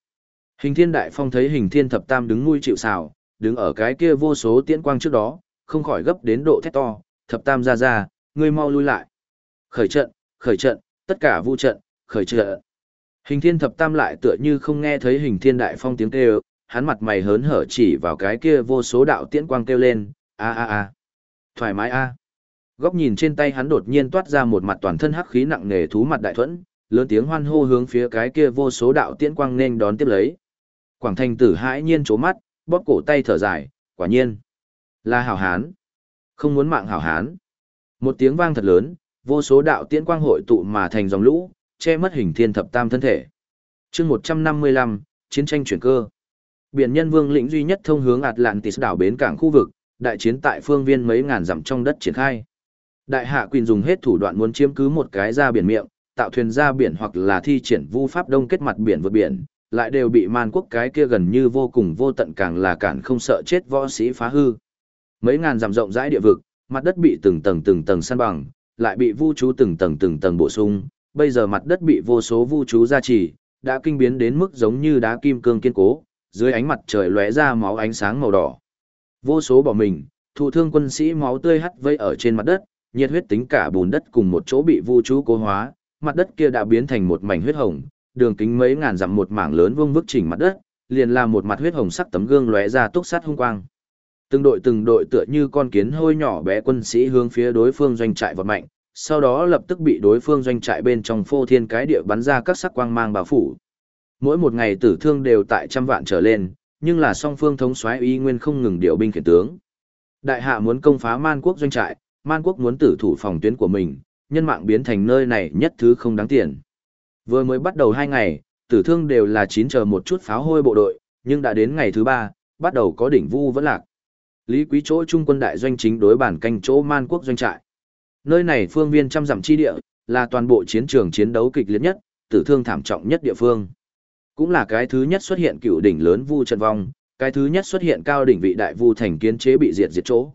Hình thiên đại phong thấy hình thiên thập tam đứng nuôi chịu xào, đứng ở cái kia vô số tiễn quang trước đó, không khỏi gấp đến độ thét to, thập tam ra ra, ngươi mau lui lại. Khởi trận, khởi trận, tất cả vu trận, khởi trận. Hình thiên thập tam lại tựa như không nghe thấy hình thiên đại phong tiếng kêu, hắn mặt mày hớn hở chỉ vào cái kia vô số đạo tiễn quang kêu lên, a a a, thoải mái a. Góc nhìn trên tay hắn đột nhiên toát ra một mặt toàn thân hắc khí nặng nề thú mặt đại thuẫn, lớn tiếng hoan hô hướng phía cái kia vô số đạo tiễn quang nên đón tiếp lấy. Quảng thành tử hãi nhiên chố mắt, bóp cổ tay thở dài, quả nhiên. Là hảo hán. Không muốn mạng hảo hán. Một tiếng vang thật lớn, vô số đạo tiễn quang hội tụ mà thành dòng lũ, che mất hình thiên thập tam thân thể. chương 155, chiến tranh chuyển cơ. Biển nhân vương lĩnh duy nhất thông hướng Atlantis đảo bến cảng khu vực, đại chiến tại phương viên mấy ngàn dặm trong đất triển khai. Đại hạ quyền dùng hết thủ đoạn muốn chiếm cứ một cái ra biển miệng, tạo thuyền ra biển hoặc là thi triển vu pháp đông kết mặt biển vượt biển, lại đều bị man quốc cái kia gần như vô cùng vô tận càng là cản không sợ chết võ sĩ phá hư. Mấy ngàn dặm rộng rãi địa vực, mặt đất bị từng tầng từng tầng san bằng, lại bị vu chú từng tầng từng tầng bổ sung, bây giờ mặt đất bị vô số vu chú gia trì, đã kinh biến đến mức giống như đá kim cương kiên cố, dưới ánh mặt trời lóe ra máu ánh sáng màu đỏ. Vô số bỏ mình, thụ thương quân sĩ máu tươi hắt vây ở trên mặt đất, nhiệt huyết tính cả bùn đất cùng một chỗ bị vu chú cố hóa, mặt đất kia đã biến thành một mảnh huyết hồng, đường kính mấy ngàn dặm một mảng lớn vương vức chỉnh mặt đất, liền là một mặt huyết hồng sắc tấm gương lóe ra túc sát hung quang. Từng đội từng đội tựa như con kiến hôi nhỏ bé quân sĩ hướng phía đối phương doanh trại vọt mạnh, sau đó lập tức bị đối phương doanh trại bên trong phô thiên cái địa bắn ra các sắc quang mang bao phủ. Mỗi một ngày tử thương đều tại trăm vạn trở lên, nhưng là song phương thống soái y nguyên không ngừng điều binh khiển tướng. Đại hạ muốn công phá Man quốc doanh trại, Man quốc muốn tử thủ phòng tuyến của mình, nhân mạng biến thành nơi này nhất thứ không đáng tiền. Vừa mới bắt đầu hai ngày, tử thương đều là chín chờ một chút pháo hôi bộ đội, nhưng đã đến ngày thứ ba, bắt đầu có đỉnh vu vẫn lạc. Lý Quý chỗ trung quân đại doanh chính đối bản canh chỗ man quốc doanh trại. Nơi này phương viên trăm dặm chi địa, là toàn bộ chiến trường chiến đấu kịch liệt nhất, tử thương thảm trọng nhất địa phương. Cũng là cái thứ nhất xuất hiện cựu đỉnh lớn vu trận vong, cái thứ nhất xuất hiện cao đỉnh vị đại vu thành kiến chế bị diệt diệt chỗ.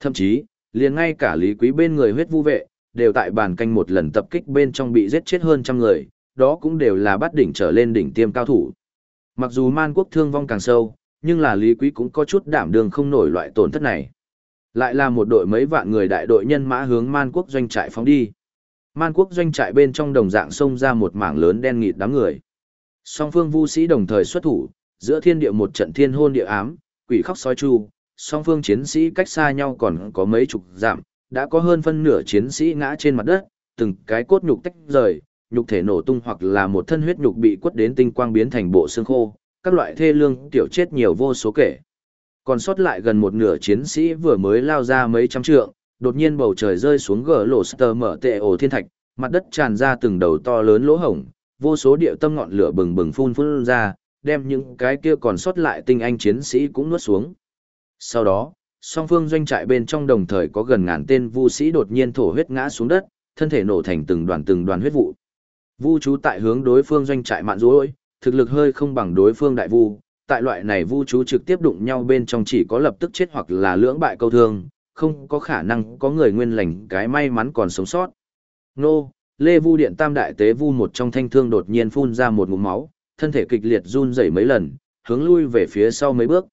Thậm chí, liền ngay cả Lý Quý bên người huyết vu vệ, đều tại bản canh một lần tập kích bên trong bị giết chết hơn trăm người, đó cũng đều là bắt đỉnh trở lên đỉnh tiêm cao thủ. Mặc dù man quốc thương vong càng sâu, nhưng là Lý Quý cũng có chút đảm đường không nổi loại tổn thất này. Lại là một đội mấy vạn người đại đội nhân mã hướng man quốc doanh trại phóng đi. Man quốc doanh trại bên trong đồng dạng xông ra một mảng lớn đen nghịt đám người. Song phương vu sĩ đồng thời xuất thủ, giữa thiên địa một trận thiên hôn địa ám, quỷ khóc sói chu, song phương chiến sĩ cách xa nhau còn có mấy chục dặm, đã có hơn phân nửa chiến sĩ ngã trên mặt đất, từng cái cốt nhục tách rời, nhục thể nổ tung hoặc là một thân huyết nhục bị quất đến tinh quang biến thành bộ xương khô, các loại thê lương tiểu chết nhiều vô số kể. Còn sót lại gần một nửa chiến sĩ vừa mới lao ra mấy trăm trượng, đột nhiên bầu trời rơi xuống gờ lộ tơ mở tệ ổ thiên thạch, mặt đất tràn ra từng đầu to lớn lỗ hổng, vô số điệu tâm ngọn lửa bừng bừng phun phun ra, đem những cái kia còn sót lại tinh anh chiến sĩ cũng nuốt xuống. Sau đó, song phương doanh trại bên trong đồng thời có gần ngàn tên vu sĩ đột nhiên thổ huyết ngã xuống đất, thân thể nổ thành từng đoàn từng đoàn huyết vụ. Vu chú tại hướng đối phương doanh trại mạn rối, thực lực hơi không bằng đối phương đại vu, tại loại này vu chú trực tiếp đụng nhau bên trong chỉ có lập tức chết hoặc là lưỡng bại câu thương, không có khả năng có người nguyên lành cái may mắn còn sống sót. Nô, Lê Vu Điện Tam Đại Tế Vu một trong thanh thương đột nhiên phun ra một ngụm máu, thân thể kịch liệt run rẩy mấy lần, hướng lui về phía sau mấy bước.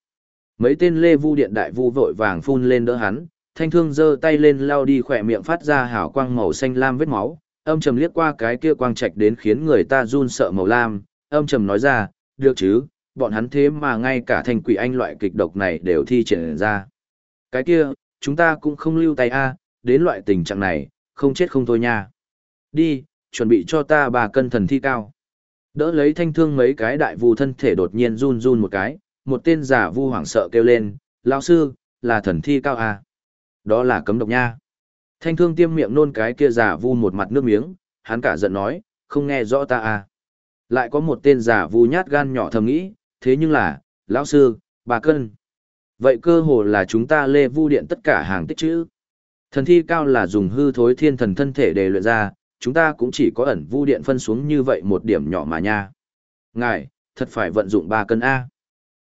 Mấy tên Lê Vu Điện Đại Vu vội vàng phun lên đỡ hắn, thanh thương giơ tay lên lao đi khỏe miệng phát ra hào quang màu xanh lam vết máu, âm trầm liếc qua cái kia quang trạch đến khiến người ta run sợ màu lam, âm trầm nói ra, được chứ, bọn hắn thế mà ngay cả thành quỷ anh loại kịch độc này đều thi triển ra. Cái kia, chúng ta cũng không lưu tay a, đến loại tình trạng này, không chết không thôi nha. Đi, chuẩn bị cho ta bà cân thần thi cao. Đỡ lấy thanh thương mấy cái đại vu thân thể đột nhiên run run một cái, một tên giả vu hoảng sợ kêu lên, lão sư, là thần thi cao à? Đó là cấm độc nha. Thanh thương tiêm miệng nôn cái kia giả vu một mặt nước miếng, hắn cả giận nói, không nghe rõ ta à. Lại có một tên giả vu nhát gan nhỏ thầm nghĩ, thế nhưng là, lão sư, bà cân. Vậy cơ hồ là chúng ta lê vu điện tất cả hàng tích chữ. Thần thi cao là dùng hư thối thiên thần thân thể để luyện ra, chúng ta cũng chỉ có ẩn vu điện phân xuống như vậy một điểm nhỏ mà nha. Ngài, thật phải vận dụng ba cân A.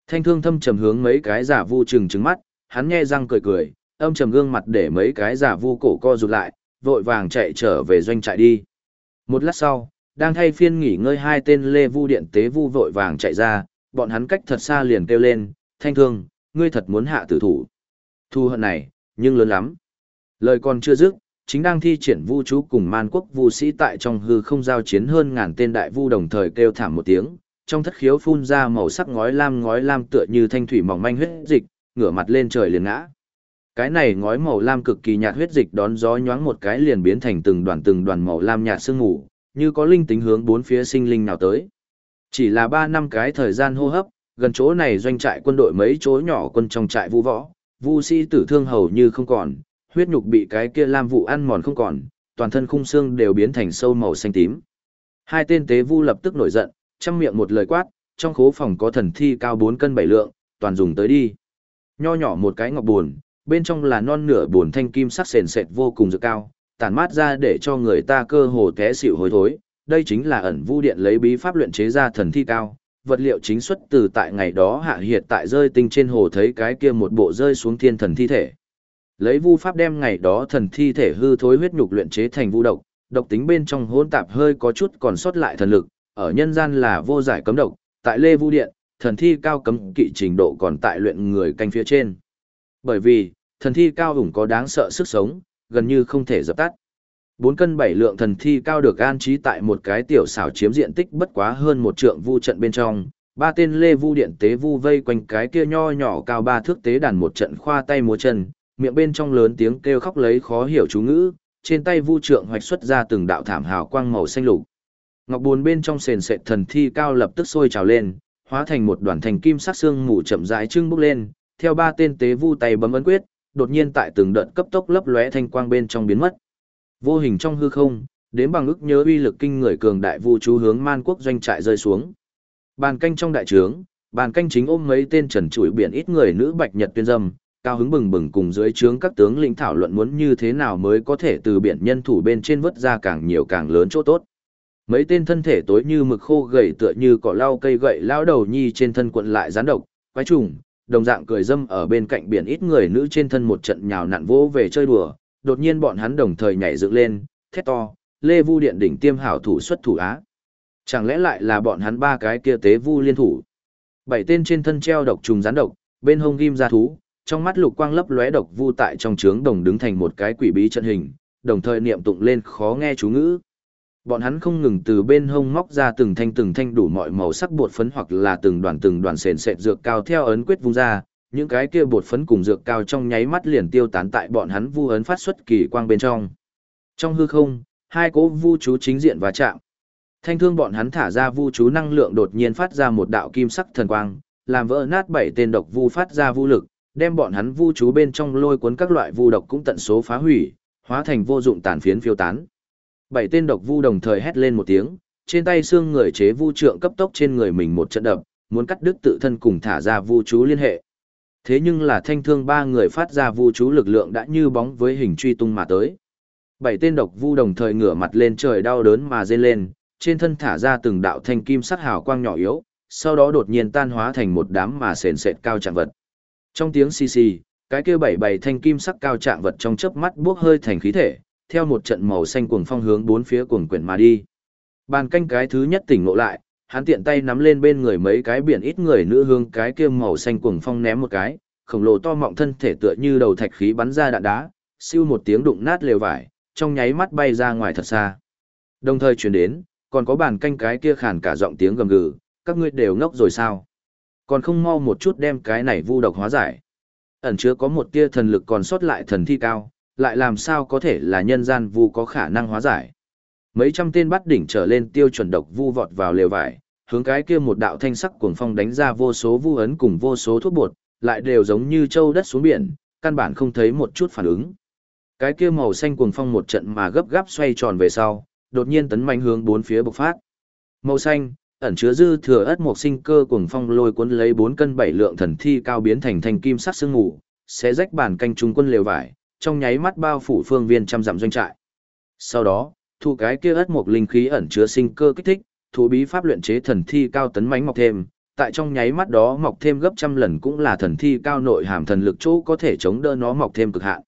Thanh thương thâm trầm hướng mấy cái giả vu trừng trừng mắt, hắn nghe răng cười cười, âm trầm gương mặt để mấy cái giả vu cổ co rụt lại, vội vàng chạy trở về doanh trại đi. Một lát sau, đang thay phiên nghỉ ngơi hai tên lê vu điện tế vu vội vàng chạy ra, bọn hắn cách thật xa liền kêu lên, thanh thương, ngươi thật muốn hạ tử thủ. Thu hận này, nhưng lớn lắm. Lời còn chưa dứt, chính đang thi triển vu chú cùng man quốc vu sĩ tại trong hư không giao chiến hơn ngàn tên đại vu đồng thời kêu thảm một tiếng, trong thất khiếu phun ra màu sắc ngói lam ngói lam tựa như thanh thủy mỏng manh huyết dịch, ngửa mặt lên trời liền ngã. Cái này ngói màu lam cực kỳ nhạt huyết dịch đón gió nhoáng một cái liền biến thành từng đoàn từng đoàn màu lam nhạt sương mù, như có linh tính hướng bốn phía sinh linh nào tới. Chỉ là ba năm cái thời gian hô hấp, gần chỗ này doanh trại quân đội mấy chỗ nhỏ quân trong trại vu võ, vu sĩ tử thương hầu như không còn, huyết nhục bị cái kia lam vụ ăn mòn không còn, toàn thân khung xương đều biến thành sâu màu xanh tím. Hai tên tế vu lập tức nổi giận, chăm miệng một lời quát, trong khố phòng có thần thi cao 4 cân 7 lượng, toàn dùng tới đi. Nho nhỏ một cái ngọc buồn, bên trong là non nửa buồn thanh kim sắc sền sệt vô cùng dược cao, tản mát ra để cho người ta cơ hồ té xỉu hối thối. Đây chính là ẩn vu điện lấy bí pháp luyện chế ra thần thi cao, vật liệu chính xuất từ tại ngày đó hạ hiệt tại rơi tinh trên hồ thấy cái kia một bộ rơi xuống thiên thần thi thể. Lấy vu pháp đem ngày đó thần thi thể hư thối huyết nhục luyện chế thành vu độc, độc tính bên trong hỗn tạp hơi có chút còn sót lại thần lực, ở nhân gian là vô giải cấm độc, tại Lê Vu Điện, thần thi cao cấm kỵ trình độ còn tại luyện người canh phía trên. Bởi vì, thần thi cao hùng có đáng sợ sức sống, gần như không thể dập tắt. Bốn cân bảy lượng thần thi cao được an trí tại một cái tiểu xảo chiếm diện tích bất quá hơn một trượng vu trận bên trong, ba tên lê vu điện tế vu vây quanh cái kia nho nhỏ cao ba thước tế đàn một trận khoa tay múa chân, miệng bên trong lớn tiếng kêu khóc lấy khó hiểu chú ngữ, trên tay vu trượng hoạch xuất ra từng đạo thảm hào quang màu xanh lục. Ngọc buồn bên trong sền sệt thần thi cao lập tức sôi trào lên, hóa thành một đoàn thành kim sắc xương mù chậm rãi trưng bốc lên, theo ba tên tế vu tay bấm ấn quyết, đột nhiên tại từng đợt cấp tốc lấp lóe thanh quang bên trong biến mất. Vô hình trong hư không, đến bằng ức nhớ uy lực kinh người cường đại vũ chú hướng man quốc doanh trại rơi xuống. Bàn canh trong đại trướng, bàn canh chính ôm mấy tên trần trụi biển ít người nữ bạch nhật tuyên dâm, cao hứng bừng bừng cùng dưới trướng các tướng lĩnh thảo luận muốn như thế nào mới có thể từ biển nhân thủ bên trên vớt ra càng nhiều càng lớn chỗ tốt. Mấy tên thân thể tối như mực khô gầy tựa như cỏ lau cây gậy lao đầu nhi trên thân quận lại gián độc, quái trùng, đồng dạng cười dâm ở bên cạnh biển ít người nữ trên thân một trận nhào nặn vỗ về chơi đùa, đột nhiên bọn hắn đồng thời nhảy dựng lên, thét to, Lê Vu Điện đỉnh tiêm hảo thủ xuất thủ á. Chẳng lẽ lại là bọn hắn ba cái kia tế vu liên thủ? Bảy tên trên thân treo độc trùng rắn độc, bên hông ghim ra thú, trong mắt lục quang lấp lóe độc vu tại trong trướng đồng đứng thành một cái quỷ bí trận hình, đồng thời niệm tụng lên khó nghe chú ngữ. Bọn hắn không ngừng từ bên hông móc ra từng thanh từng thanh đủ mọi màu sắc bột phấn hoặc là từng đoàn từng đoàn sền sệt dược cao theo ấn quyết vung ra, những cái kia bột phấn cùng dược cao trong nháy mắt liền tiêu tán tại bọn hắn vu ấn phát xuất kỳ quang bên trong. Trong hư không, hai cỗ vu chú chính diện và chạm. Thanh thương bọn hắn thả ra vu chú năng lượng đột nhiên phát ra một đạo kim sắc thần quang, làm vỡ nát bảy tên độc vu phát ra vu lực, đem bọn hắn vu chú bên trong lôi cuốn các loại vu độc cũng tận số phá hủy, hóa thành vô dụng tàn phiến phiêu tán. Bảy tên độc vu đồng thời hét lên một tiếng, trên tay xương người chế vu trượng cấp tốc trên người mình một trận đập, muốn cắt đứt tự thân cùng thả ra vu chú liên hệ. Thế nhưng là thanh thương ba người phát ra vu chú lực lượng đã như bóng với hình truy tung mà tới. Bảy tên độc vu đồng thời ngửa mặt lên trời đau đớn mà rên lên, trên thân thả ra từng đạo thanh kim sắc hào quang nhỏ yếu, sau đó đột nhiên tan hóa thành một đám mà sền sệt cao trạng vật. Trong tiếng xì xì, cái kia bảy bảy thanh kim sắc cao trạng vật trong chớp mắt buốc hơi thành khí thể, theo một trận màu xanh cuồng phong hướng bốn phía cuồng quyển mà đi. Bàn canh cái thứ nhất tỉnh ngộ lại, hắn tiện tay nắm lên bên người mấy cái biển ít người nữ hương cái kia màu xanh cuồng phong ném một cái, khổng lồ to mọng thân thể tựa như đầu thạch khí bắn ra đạn đá, siêu một tiếng đụng nát lều vải, trong nháy mắt bay ra ngoài thật xa. Đồng thời truyền đến, còn có bàn canh cái kia khàn cả giọng tiếng gầm gừ, các ngươi đều ngốc rồi sao? Còn không mau một chút đem cái này vu độc hóa giải. Ẩn chứa có một tia thần lực còn sót lại thần thi cao, lại làm sao có thể là nhân gian vu có khả năng hóa giải. Mấy trăm tên bắt đỉnh trở lên tiêu chuẩn độc vu vọt vào lều vải, hướng cái kia một đạo thanh sắc cuồng phong đánh ra vô số vu ấn cùng vô số thuốc bột, lại đều giống như châu đất xuống biển, căn bản không thấy một chút phản ứng. Cái kia màu xanh cuồng phong một trận mà gấp gáp xoay tròn về sau, đột nhiên tấn mạnh hướng bốn phía bộc phát. Màu xanh, ẩn chứa dư thừa ất một sinh cơ cuồng phong lôi cuốn lấy 4 cân 7 lượng thần thi cao biến thành thành kim sắc sương ngủ, sẽ rách bản canh trung quân lều vải, trong nháy mắt bao phủ phương viên trăm dặm doanh trại. Sau đó, thu cái kia ất một linh khí ẩn chứa sinh cơ kích thích, thú bí pháp luyện chế thần thi cao tấn mãnh mọc thêm, tại trong nháy mắt đó mọc thêm gấp trăm lần cũng là thần thi cao nội hàm thần lực chỗ có thể chống đỡ nó mọc thêm cực hạn.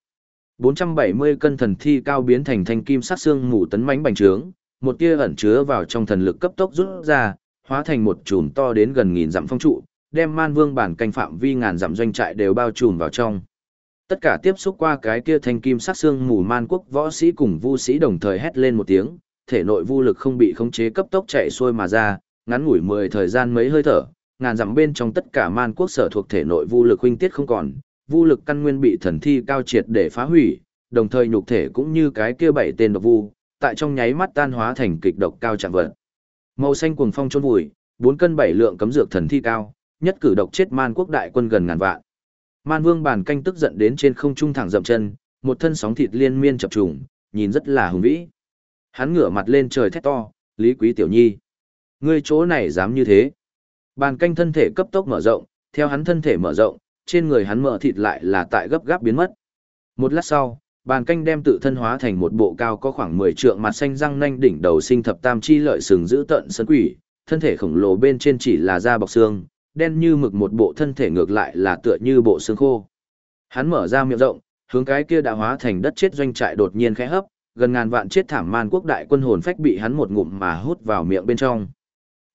470 cân thần thi cao biến thành thanh kim sát xương mù tấn mãnh bành trướng, một tia ẩn chứa vào trong thần lực cấp tốc rút ra, hóa thành một chùm to đến gần nghìn dặm phong trụ, đem Man Vương bản canh phạm vi ngàn dặm doanh trại đều bao trùm vào trong. Tất cả tiếp xúc qua cái kia thanh kim sắc xương mù Man quốc võ sĩ cùng vu sĩ đồng thời hét lên một tiếng, thể nội vu lực không bị khống chế cấp tốc chạy xuôi mà ra, ngắn ngủi 10 thời gian mấy hơi thở, ngàn dặm bên trong tất cả Man quốc sở thuộc thể nội vu lực huynh tiết không còn, vu lực căn nguyên bị thần thi cao triệt để phá hủy, đồng thời nhục thể cũng như cái kia bảy tên độc vu, tại trong nháy mắt tan hóa thành kịch độc cao trạng vật. Màu xanh cuồng phong chôn vùi, 4 cân 7 lượng cấm dược thần thi cao, nhất cử độc chết man quốc đại quân gần ngàn vạn. Man Vương bản canh tức giận đến trên không trung thẳng dậm chân, một thân sóng thịt liên miên chập trùng, nhìn rất là hùng vĩ. Hắn ngửa mặt lên trời thét to, "Lý Quý tiểu nhi, ngươi chỗ này dám như thế?" Bàn canh thân thể cấp tốc mở rộng, theo hắn thân thể mở rộng, trên người hắn mở thịt lại là tại gấp gáp biến mất. Một lát sau, bàn canh đem tự thân hóa thành một bộ cao có khoảng 10 trượng mặt xanh răng nanh đỉnh đầu sinh thập tam chi lợi sừng giữ tận sân quỷ, thân thể khổng lồ bên trên chỉ là da bọc xương, đen như mực một bộ thân thể ngược lại là tựa như bộ xương khô. Hắn mở ra miệng rộng, hướng cái kia đã hóa thành đất chết doanh trại đột nhiên khẽ hấp, gần ngàn vạn chết thảm man quốc đại quân hồn phách bị hắn một ngụm mà hút vào miệng bên trong.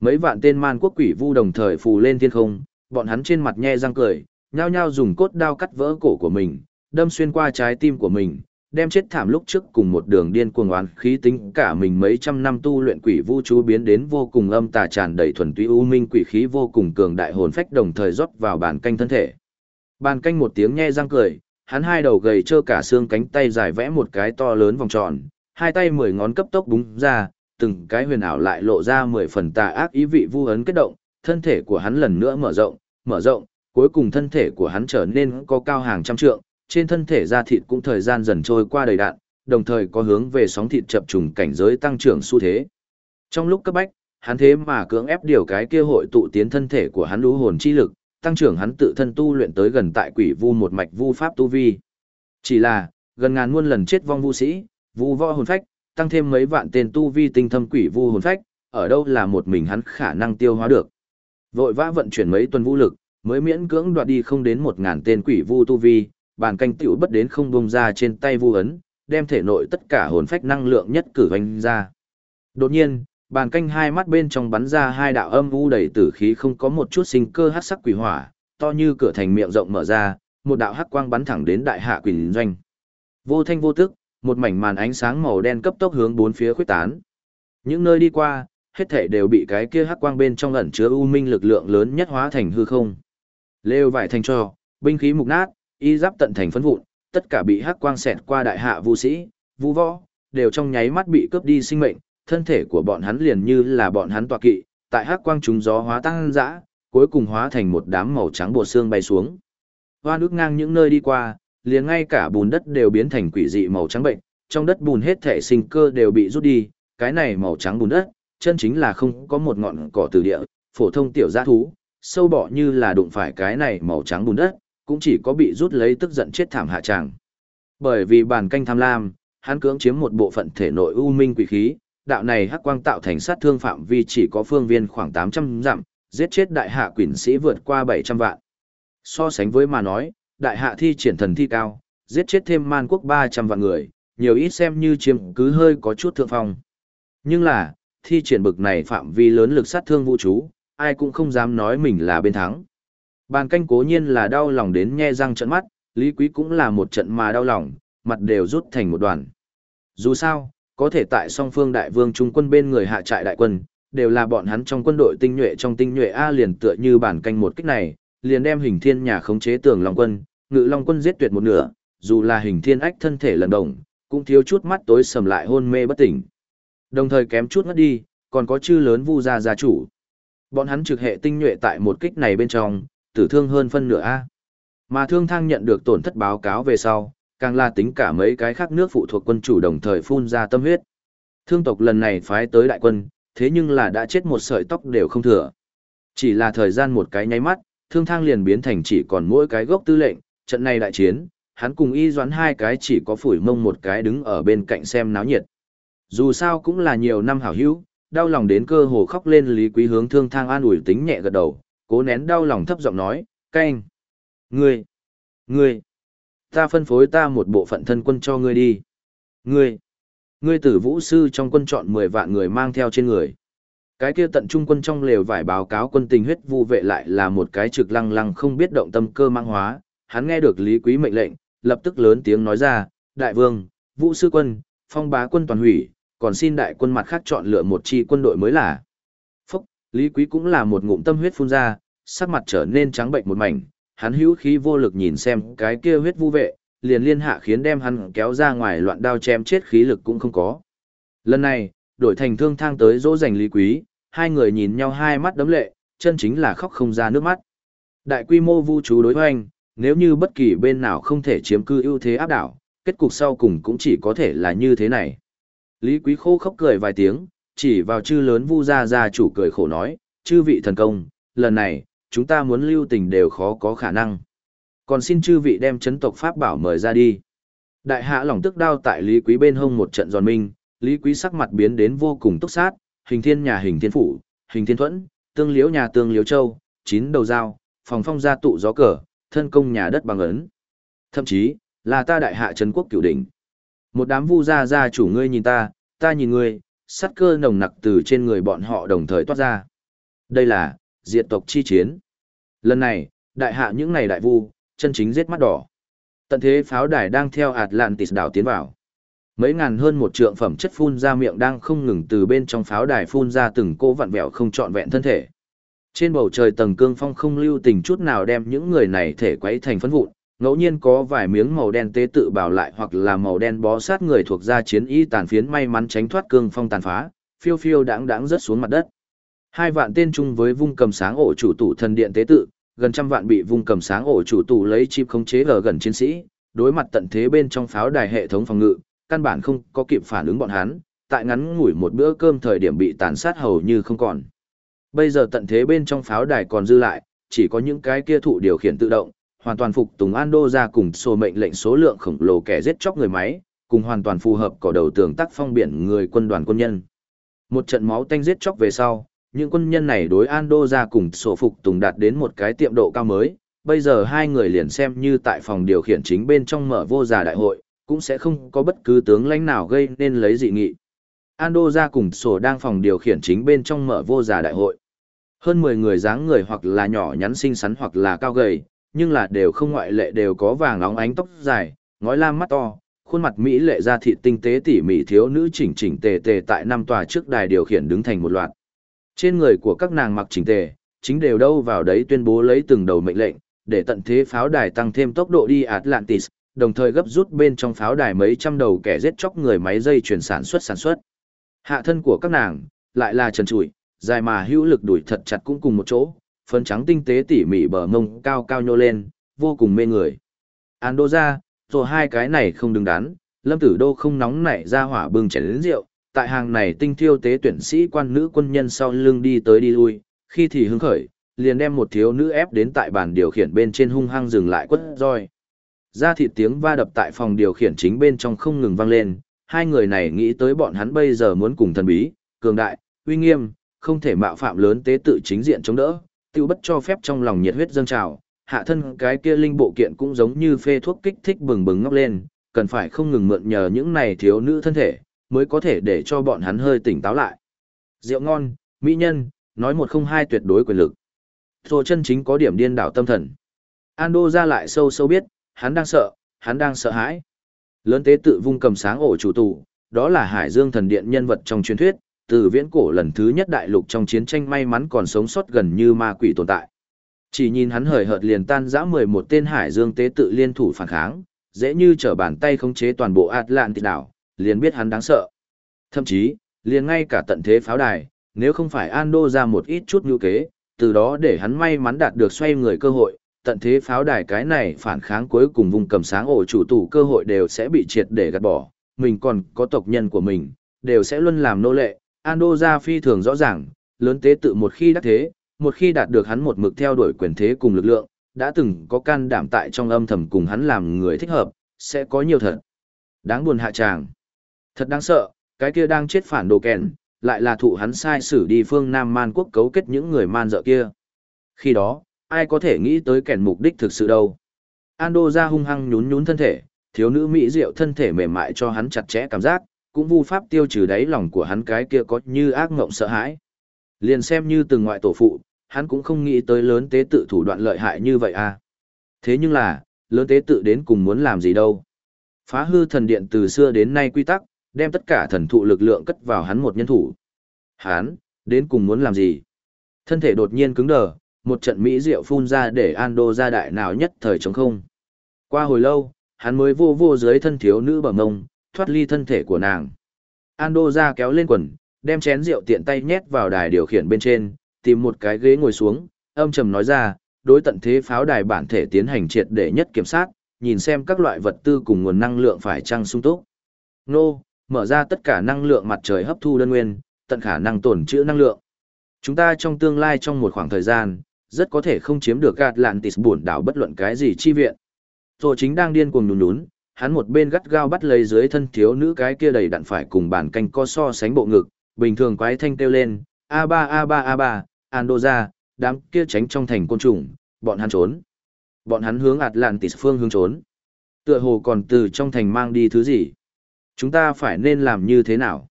Mấy vạn tên man quốc quỷ vu đồng thời phù lên thiên không, bọn hắn trên mặt nhe răng cười, nhao nhao dùng cốt đao cắt vỡ cổ của mình, đâm xuyên qua trái tim của mình, đem chết thảm lúc trước cùng một đường điên cuồng oán khí tính cả mình mấy trăm năm tu luyện quỷ vu chú biến đến vô cùng âm tà tràn đầy thuần túy u minh quỷ khí vô cùng cường đại hồn phách đồng thời rót vào bàn canh thân thể. Bàn canh một tiếng nhe răng cười, hắn hai đầu gầy trơ cả xương cánh tay dài vẽ một cái to lớn vòng tròn, hai tay mười ngón cấp tốc búng ra, từng cái huyền ảo lại lộ ra mười phần tà ác ý vị vu ấn kết động, thân thể của hắn lần nữa mở rộng, mở rộng, cuối cùng thân thể của hắn trở nên có cao hàng trăm trượng, trên thân thể da thịt cũng thời gian dần trôi qua đầy đạn, đồng thời có hướng về sóng thịt chập trùng cảnh giới tăng trưởng xu thế. Trong lúc cấp bách, hắn thế mà cưỡng ép điều cái kia hội tụ tiến thân thể của hắn lũ hồn chi lực, tăng trưởng hắn tự thân tu luyện tới gần tại quỷ vu một mạch vu pháp tu vi. Chỉ là, gần ngàn muôn lần chết vong vu sĩ, vu võ hồn phách, tăng thêm mấy vạn tên tu vi tinh thâm quỷ vu hồn phách, ở đâu là một mình hắn khả năng tiêu hóa được. Vội vã vận chuyển mấy tuần vũ lực, mới miễn cưỡng đoạt đi không đến một ngàn tên quỷ vu tu vi, bàn canh tiểu bất đến không bông ra trên tay vu ấn, đem thể nội tất cả hồn phách năng lượng nhất cử vành ra. Đột nhiên, bàn canh hai mắt bên trong bắn ra hai đạo âm u đầy tử khí không có một chút sinh cơ hắc sắc quỷ hỏa, to như cửa thành miệng rộng mở ra, một đạo hắc quang bắn thẳng đến đại hạ quỷ doanh. Vô thanh vô tức, một mảnh màn ánh sáng màu đen cấp tốc hướng bốn phía khuếch tán. Những nơi đi qua, hết thảy đều bị cái kia hắc quang bên trong ẩn chứa u minh lực lượng lớn nhất hóa thành hư không. Lêu vải thành trò, binh khí mục nát, y giáp tận thành phấn vụn, tất cả bị hắc quang xẹt qua đại hạ vũ sĩ, vũ võ, đều trong nháy mắt bị cướp đi sinh mệnh, thân thể của bọn hắn liền như là bọn hắn tọa kỵ, tại hắc quang chúng gió hóa tăng dã, cuối cùng hóa thành một đám màu trắng bột xương bay xuống. Hoa nước ngang những nơi đi qua, liền ngay cả bùn đất đều biến thành quỷ dị màu trắng bệnh, trong đất bùn hết thể sinh cơ đều bị rút đi, cái này màu trắng bùn đất, chân chính là không có một ngọn cỏ từ địa, phổ thông tiểu gia thú, sâu bọ như là đụng phải cái này màu trắng bùn đất, cũng chỉ có bị rút lấy tức giận chết thảm hạ tràng. Bởi vì bản canh tham lam, hắn cưỡng chiếm một bộ phận thể nội u minh quỷ khí, đạo này hắc quang tạo thành sát thương phạm vi chỉ có phương viên khoảng 800 dặm, giết chết đại hạ quỷ sĩ vượt qua 700 vạn. So sánh với mà nói, đại hạ thi triển thần thi cao, giết chết thêm man quốc 300 vạn người, nhiều ít xem như chiếm cứ hơi có chút thượng phong. Nhưng là, thi triển bực này phạm vi lớn lực sát thương vũ trú, ai cũng không dám nói mình là bên thắng. Bàn canh cố nhiên là đau lòng đến nhe răng trận mắt, Lý Quý cũng là một trận mà đau lòng, mặt đều rút thành một đoàn. Dù sao, có thể tại song phương đại vương trung quân bên người hạ trại đại quân, đều là bọn hắn trong quân đội tinh nhuệ trong tinh nhuệ A liền tựa như bản canh một kích này, liền đem hình thiên nhà khống chế tường long quân, ngự long quân giết tuyệt một nửa, dù là hình thiên ách thân thể lần đồng, cũng thiếu chút mắt tối sầm lại hôn mê bất tỉnh. Đồng thời kém chút ngất đi, còn có chư lớn vu gia gia chủ. Bọn hắn trực hệ tinh nhuệ tại một kích này bên trong, tử thương hơn phân nửa A. Mà thương thang nhận được tổn thất báo cáo về sau, càng là tính cả mấy cái khác nước phụ thuộc quân chủ đồng thời phun ra tâm huyết. Thương tộc lần này phái tới đại quân, thế nhưng là đã chết một sợi tóc đều không thừa. Chỉ là thời gian một cái nháy mắt, thương thang liền biến thành chỉ còn mỗi cái gốc tư lệnh, trận này đại chiến, hắn cùng y doán hai cái chỉ có phủi mông một cái đứng ở bên cạnh xem náo nhiệt. Dù sao cũng là nhiều năm hảo hữu, đau lòng đến cơ hồ khóc lên lý quý hướng thương thang an ủi tính nhẹ gật đầu, cố nén đau lòng thấp giọng nói, canh. Ngươi, ngươi, ta phân phối ta một bộ phận thân quân cho ngươi đi. Ngươi, ngươi tử vũ sư trong quân chọn 10 vạn người mang theo trên người. Cái kia tận trung quân trong lều vải báo cáo quân tình huyết vu vệ lại là một cái trực lăng lăng không biết động tâm cơ mang hóa, hắn nghe được Lý Quý mệnh lệnh, lập tức lớn tiếng nói ra, đại vương, vũ sư quân, phong bá quân toàn hủy, còn xin đại quân mặt khác chọn lựa một chi quân đội mới là. Lý Quý cũng là một ngụm tâm huyết phun ra, sắc mặt trở nên trắng bệnh một mảnh, hắn hữu khí vô lực nhìn xem cái kia huyết vu vệ, liền liên hạ khiến đem hắn kéo ra ngoài loạn đao chém chết khí lực cũng không có. Lần này, đổi thành thương thang tới dỗ dành Lý Quý, hai người nhìn nhau hai mắt đấm lệ, chân chính là khóc không ra nước mắt. Đại quy mô vu chú đối hoành, nếu như bất kỳ bên nào không thể chiếm cư ưu thế áp đảo, kết cục sau cùng cũng chỉ có thể là như thế này. Lý Quý khô khóc cười vài tiếng, chỉ vào chư lớn vu gia gia chủ cười khổ nói, chư vị thần công, lần này, chúng ta muốn lưu tình đều khó có khả năng. Còn xin chư vị đem chấn tộc Pháp bảo mời ra đi. Đại hạ lòng tức đao tại Lý Quý bên hông một trận giòn minh, Lý Quý sắc mặt biến đến vô cùng túc sát, hình thiên nhà hình thiên phủ, hình thiên thuẫn, tương liễu nhà tương liễu châu, chín đầu dao, phòng phong gia tụ gió cờ, thân công nhà đất bằng ấn. Thậm chí, là ta đại hạ trấn quốc cửu đỉnh. Một đám vu gia gia chủ ngươi nhìn ta, ta nhìn ngươi, sát cơ nồng nặc từ trên người bọn họ đồng thời toát ra. Đây là, diệt tộc chi chiến. Lần này, đại hạ những này đại vu, chân chính giết mắt đỏ. Tận thế pháo đài đang theo Atlantis đảo tiến vào. Mấy ngàn hơn một trượng phẩm chất phun ra miệng đang không ngừng từ bên trong pháo đài phun ra từng cô vặn vẹo không trọn vẹn thân thể. Trên bầu trời tầng cương phong không lưu tình chút nào đem những người này thể quấy thành phấn vụn, ngẫu nhiên có vài miếng màu đen tế tự bảo lại hoặc là màu đen bó sát người thuộc gia chiến y tàn phiến may mắn tránh thoát cương phong tàn phá, phiêu phiêu đãng đãng rớt xuống mặt đất. Hai vạn tên chung với vung cầm sáng ổ chủ tủ thần điện tế tự, gần trăm vạn bị vung cầm sáng ổ chủ tủ lấy chip khống chế ở gần chiến sĩ, đối mặt tận thế bên trong pháo đài hệ thống phòng ngự, căn bản không có kịp phản ứng bọn hắn, tại ngắn ngủi một bữa cơm thời điểm bị tàn sát hầu như không còn. Bây giờ tận thế bên trong pháo đài còn dư lại, chỉ có những cái kia thụ điều khiển tự động, hoàn toàn phục tùng Ando ra cùng sổ mệnh lệnh số lượng khổng lồ kẻ giết chóc người máy, cùng hoàn toàn phù hợp cỏ đầu tường tắc phong biển người quân đoàn quân nhân. Một trận máu tanh giết chóc về sau, những quân nhân này đối Ando ra cùng sổ phục tùng đạt đến một cái tiệm độ cao mới, bây giờ hai người liền xem như tại phòng điều khiển chính bên trong mở vô giả đại hội, cũng sẽ không có bất cứ tướng lãnh nào gây nên lấy dị nghị. Ando ra cùng sổ đang phòng điều khiển chính bên trong mở vô giả đại hội. Hơn 10 người dáng người hoặc là nhỏ nhắn xinh xắn hoặc là cao gầy, nhưng là đều không ngoại lệ đều có vàng óng ánh tóc dài, ngói lam mắt to, khuôn mặt mỹ lệ ra thịt tinh tế tỉ mỉ thiếu nữ chỉnh chỉnh tề tề tại năm tòa trước đài điều khiển đứng thành một loạt. Trên người của các nàng mặc chỉnh tề, chính đều đâu vào đấy tuyên bố lấy từng đầu mệnh lệnh, để tận thế pháo đài tăng thêm tốc độ đi Atlantis, đồng thời gấp rút bên trong pháo đài mấy trăm đầu kẻ giết chóc người máy dây chuyển sản xuất sản xuất. Hạ thân của các nàng, lại là trần trụi, dài mà hữu lực đuổi thật chặt cũng cùng một chỗ, phấn trắng tinh tế tỉ mỉ bờ mông cao cao nhô lên, vô cùng mê người. Ando ra, rồi hai cái này không đứng đắn, lâm tử đô không nóng nảy ra hỏa bừng chén đến rượu, tại hàng này tinh thiêu tế tuyển sĩ quan nữ quân nhân sau lưng đi tới đi lui, khi thì hứng khởi, liền đem một thiếu nữ ép đến tại bàn điều khiển bên trên hung hăng dừng lại quất roi. Ra thịt tiếng va đập tại phòng điều khiển chính bên trong không ngừng vang lên, hai người này nghĩ tới bọn hắn bây giờ muốn cùng thần bí, cường đại, uy nghiêm, không thể mạo phạm lớn tế tự chính diện chống đỡ, tiêu bất cho phép trong lòng nhiệt huyết dâng trào, hạ thân cái kia linh bộ kiện cũng giống như phê thuốc kích thích bừng bừng ngóc lên, cần phải không ngừng mượn nhờ những này thiếu nữ thân thể, mới có thể để cho bọn hắn hơi tỉnh táo lại. Rượu ngon, mỹ nhân, nói một không hai tuyệt đối quyền lực. Thổ chân chính có điểm điên đảo tâm thần. Ando ra lại sâu sâu biết, hắn đang sợ, hắn đang sợ hãi. Lớn tế tự vung cầm sáng ổ chủ tù, đó là Hải Dương thần điện nhân vật trong truyền thuyết, từ viễn cổ lần thứ nhất đại lục trong chiến tranh may mắn còn sống sót gần như ma quỷ tồn tại. Chỉ nhìn hắn hời hợt liền tan giã 11 tên Hải Dương tế tự liên thủ phản kháng, dễ như trở bàn tay khống chế toàn bộ Atlantic đảo, liền biết hắn đáng sợ. Thậm chí, liền ngay cả tận thế pháo đài, nếu không phải Ando ra một ít chút nhu kế, từ đó để hắn may mắn đạt được xoay người cơ hội, tận thế pháo đài cái này phản kháng cuối cùng vùng cầm sáng ổ chủ tủ cơ hội đều sẽ bị triệt để gạt bỏ, mình còn có tộc nhân của mình, đều sẽ luôn làm nô lệ. Ando ra phi thường rõ ràng, lớn tế tự một khi đắc thế, một khi đạt được hắn một mực theo đuổi quyền thế cùng lực lượng, đã từng có can đảm tại trong âm thầm cùng hắn làm người thích hợp, sẽ có nhiều thật. Đáng buồn hạ tràng. Thật đáng sợ, cái kia đang chết phản đồ kèn, lại là thụ hắn sai xử đi phương Nam Man quốc cấu kết những người man dợ kia. Khi đó, ai có thể nghĩ tới kèn mục đích thực sự đâu. Ando ra hung hăng nhún nhún thân thể, thiếu nữ mỹ diệu thân thể mềm mại cho hắn chặt chẽ cảm giác, cũng vu pháp tiêu trừ đáy lòng của hắn cái kia có như ác ngộng sợ hãi. Liền xem như từng ngoại tổ phụ, hắn cũng không nghĩ tới lớn tế tự thủ đoạn lợi hại như vậy à. Thế nhưng là, lớn tế tự đến cùng muốn làm gì đâu. Phá hư thần điện từ xưa đến nay quy tắc, đem tất cả thần thụ lực lượng cất vào hắn một nhân thủ. Hắn, đến cùng muốn làm gì? Thân thể đột nhiên cứng đờ, một trận mỹ diệu phun ra để Ando ra đại nào nhất thời trống không. Qua hồi lâu, hắn mới vô vô dưới thân thiếu nữ bờ mông, thoát ly thân thể của nàng. Ando ra kéo lên quần, đem chén rượu tiện tay nhét vào đài điều khiển bên trên, tìm một cái ghế ngồi xuống, âm trầm nói ra, đối tận thế pháo đài bản thể tiến hành triệt để nhất kiểm soát, nhìn xem các loại vật tư cùng nguồn năng lượng phải chăng sung túc. Nô, mở ra tất cả năng lượng mặt trời hấp thu đơn nguyên, tận khả năng tổn trữ năng lượng. Chúng ta trong tương lai trong một khoảng thời gian, rất có thể không chiếm được Atlantis buồn đảo bất luận cái gì chi viện. Rồi chính đang điên cuồng nhún nhún, hắn một bên gắt gao bắt lấy dưới thân thiếu nữ cái kia đầy đặn phải cùng bàn canh co so sánh bộ ngực, bình thường quái thanh kêu lên, A3 A3 A3, Andoza, đám kia tránh trong thành côn trùng, bọn hắn trốn. Bọn hắn hướng Atlantis phương hướng trốn. Tựa hồ còn từ trong thành mang đi thứ gì. Chúng ta phải nên làm như thế nào?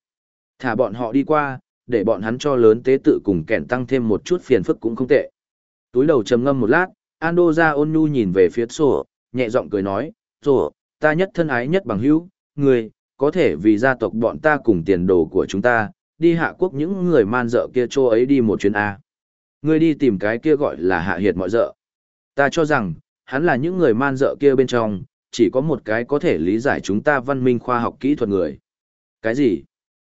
Thả bọn họ đi qua, để bọn hắn cho lớn tế tự cùng kẻn tăng thêm một chút phiền phức cũng không tệ. Túi đầu trầm ngâm một lát, Andoja ôn nhu nhìn về phía sổ, nhẹ giọng cười nói, sổ, ta nhất thân ái nhất bằng hữu, người, có thể vì gia tộc bọn ta cùng tiền đồ của chúng ta, đi hạ quốc những người man dợ kia chỗ ấy đi một chuyến A. Ngươi đi tìm cái kia gọi là hạ hiệt mọi dợ. Ta cho rằng, hắn là những người man dợ kia bên trong, chỉ có một cái có thể lý giải chúng ta văn minh khoa học kỹ thuật người. Cái gì?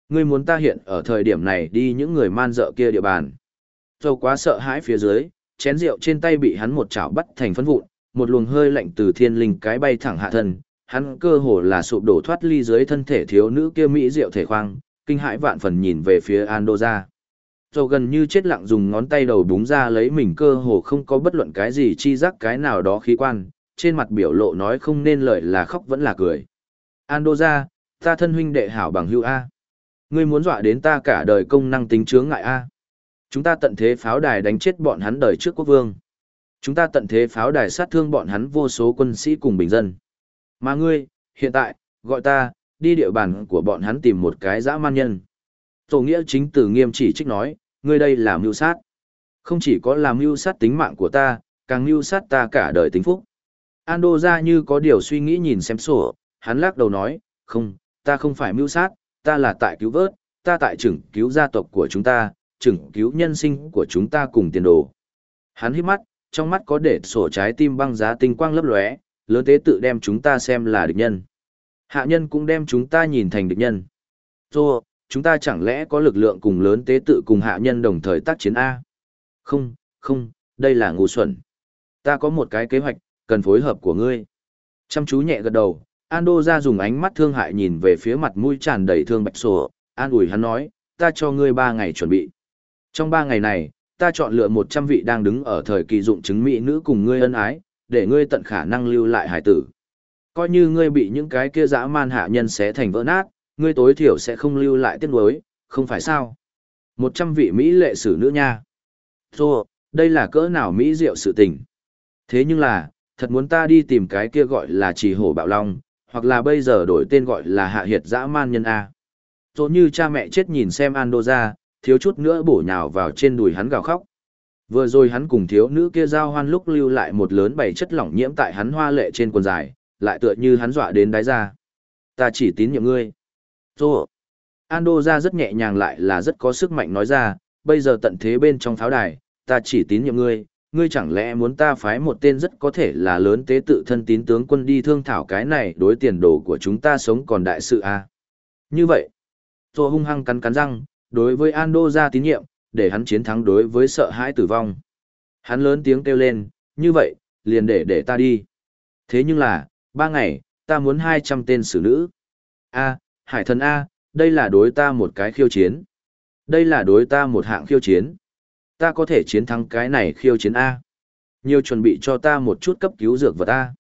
Ngươi muốn ta hiện ở thời điểm này đi những người man dợ kia địa bàn. Dâu quá sợ hãi phía dưới, chén rượu trên tay bị hắn một chảo bắt thành phân vụn, một luồng hơi lạnh từ thiên linh cái bay thẳng hạ thân, hắn cơ hồ là sụp đổ thoát ly dưới thân thể thiếu nữ kia mỹ diệu thể khoang, kinh hãi vạn phần nhìn về phía Andoja. Dầu gần như chết lặng dùng ngón tay đầu búng ra lấy mình cơ hồ không có bất luận cái gì chi giác cái nào đó khí quan, trên mặt biểu lộ nói không nên lời là khóc vẫn là cười. Andoja, ta thân huynh đệ hảo bằng hữu A. Ngươi muốn dọa đến ta cả đời công năng tính chướng ngại A. Chúng ta tận thế pháo đài đánh chết bọn hắn đời trước quốc vương. Chúng ta tận thế pháo đài sát thương bọn hắn vô số quân sĩ cùng bình dân. Mà ngươi, hiện tại, gọi ta, đi địa bàn của bọn hắn tìm một cái dã man nhân. Tổ nghĩa chính tử nghiêm chỉ trích nói, ngươi đây là mưu sát. Không chỉ có làm mưu sát tính mạng của ta, càng mưu sát ta cả đời tính phúc. Ando ra như có điều suy nghĩ nhìn xem sổ, hắn lắc đầu nói, không, ta không phải mưu sát, ta là tại cứu vớt, ta tại chừng cứu gia tộc của chúng ta, chừng cứu nhân sinh của chúng ta cùng tiền đồ. Hắn hít mắt, trong mắt có để sổ trái tim băng giá tinh quang lấp lóe, lớn tế tự đem chúng ta xem là địch nhân. Hạ nhân cũng đem chúng ta nhìn thành địch nhân. Rồi, chúng ta chẳng lẽ có lực lượng cùng lớn tế tự cùng hạ nhân đồng thời tác chiến A? Không, không, đây là ngu xuẩn. Ta có một cái kế hoạch, cần phối hợp của ngươi. Chăm chú nhẹ gật đầu, Ando ra dùng ánh mắt thương hại nhìn về phía mặt mũi tràn đầy thương bạch sổ, an ủi hắn nói, ta cho ngươi ba ngày chuẩn bị. Trong ba ngày này, ta chọn lựa một trăm vị đang đứng ở thời kỳ dụng chứng mỹ nữ cùng ngươi ân ái, để ngươi tận khả năng lưu lại hải tử. Coi như ngươi bị những cái kia dã man hạ nhân xé thành vỡ nát, ngươi tối thiểu sẽ không lưu lại tiếc nuối, không phải sao? Một trăm vị mỹ lệ sử nữ nha. Thô, đây là cỡ nào mỹ diệu sự tình. Thế nhưng là, thật muốn ta đi tìm cái kia gọi là trì hổ bạo long, hoặc là bây giờ đổi tên gọi là hạ hiệt dã man nhân A. Tốt như cha mẹ chết nhìn xem Ando ra, thiếu chút nữa bổ nhào vào trên đùi hắn gào khóc. Vừa rồi hắn cùng thiếu nữ kia giao hoan lúc lưu lại một lớn bảy chất lỏng nhiễm tại hắn hoa lệ trên quần dài, lại tựa như hắn dọa đến đáy ra. Ta chỉ tín nhiệm ngươi. Rồi. Ando ra rất nhẹ nhàng lại là rất có sức mạnh nói ra, bây giờ tận thế bên trong pháo đài, ta chỉ tín nhiệm ngươi, ngươi chẳng lẽ muốn ta phái một tên rất có thể là lớn tế tự thân tín tướng quân đi thương thảo cái này đối tiền đồ của chúng ta sống còn đại sự à? Như vậy, Tô hung hăng cắn cắn răng, đối với Ando ra tín nhiệm, để hắn chiến thắng đối với sợ hãi tử vong. Hắn lớn tiếng kêu lên, như vậy, liền để để ta đi. Thế nhưng là, ba ngày, ta muốn 200 tên xử nữ. A, hải thần A, đây là đối ta một cái khiêu chiến. Đây là đối ta một hạng khiêu chiến. Ta có thể chiến thắng cái này khiêu chiến A. Nhiều chuẩn bị cho ta một chút cấp cứu dược vật A.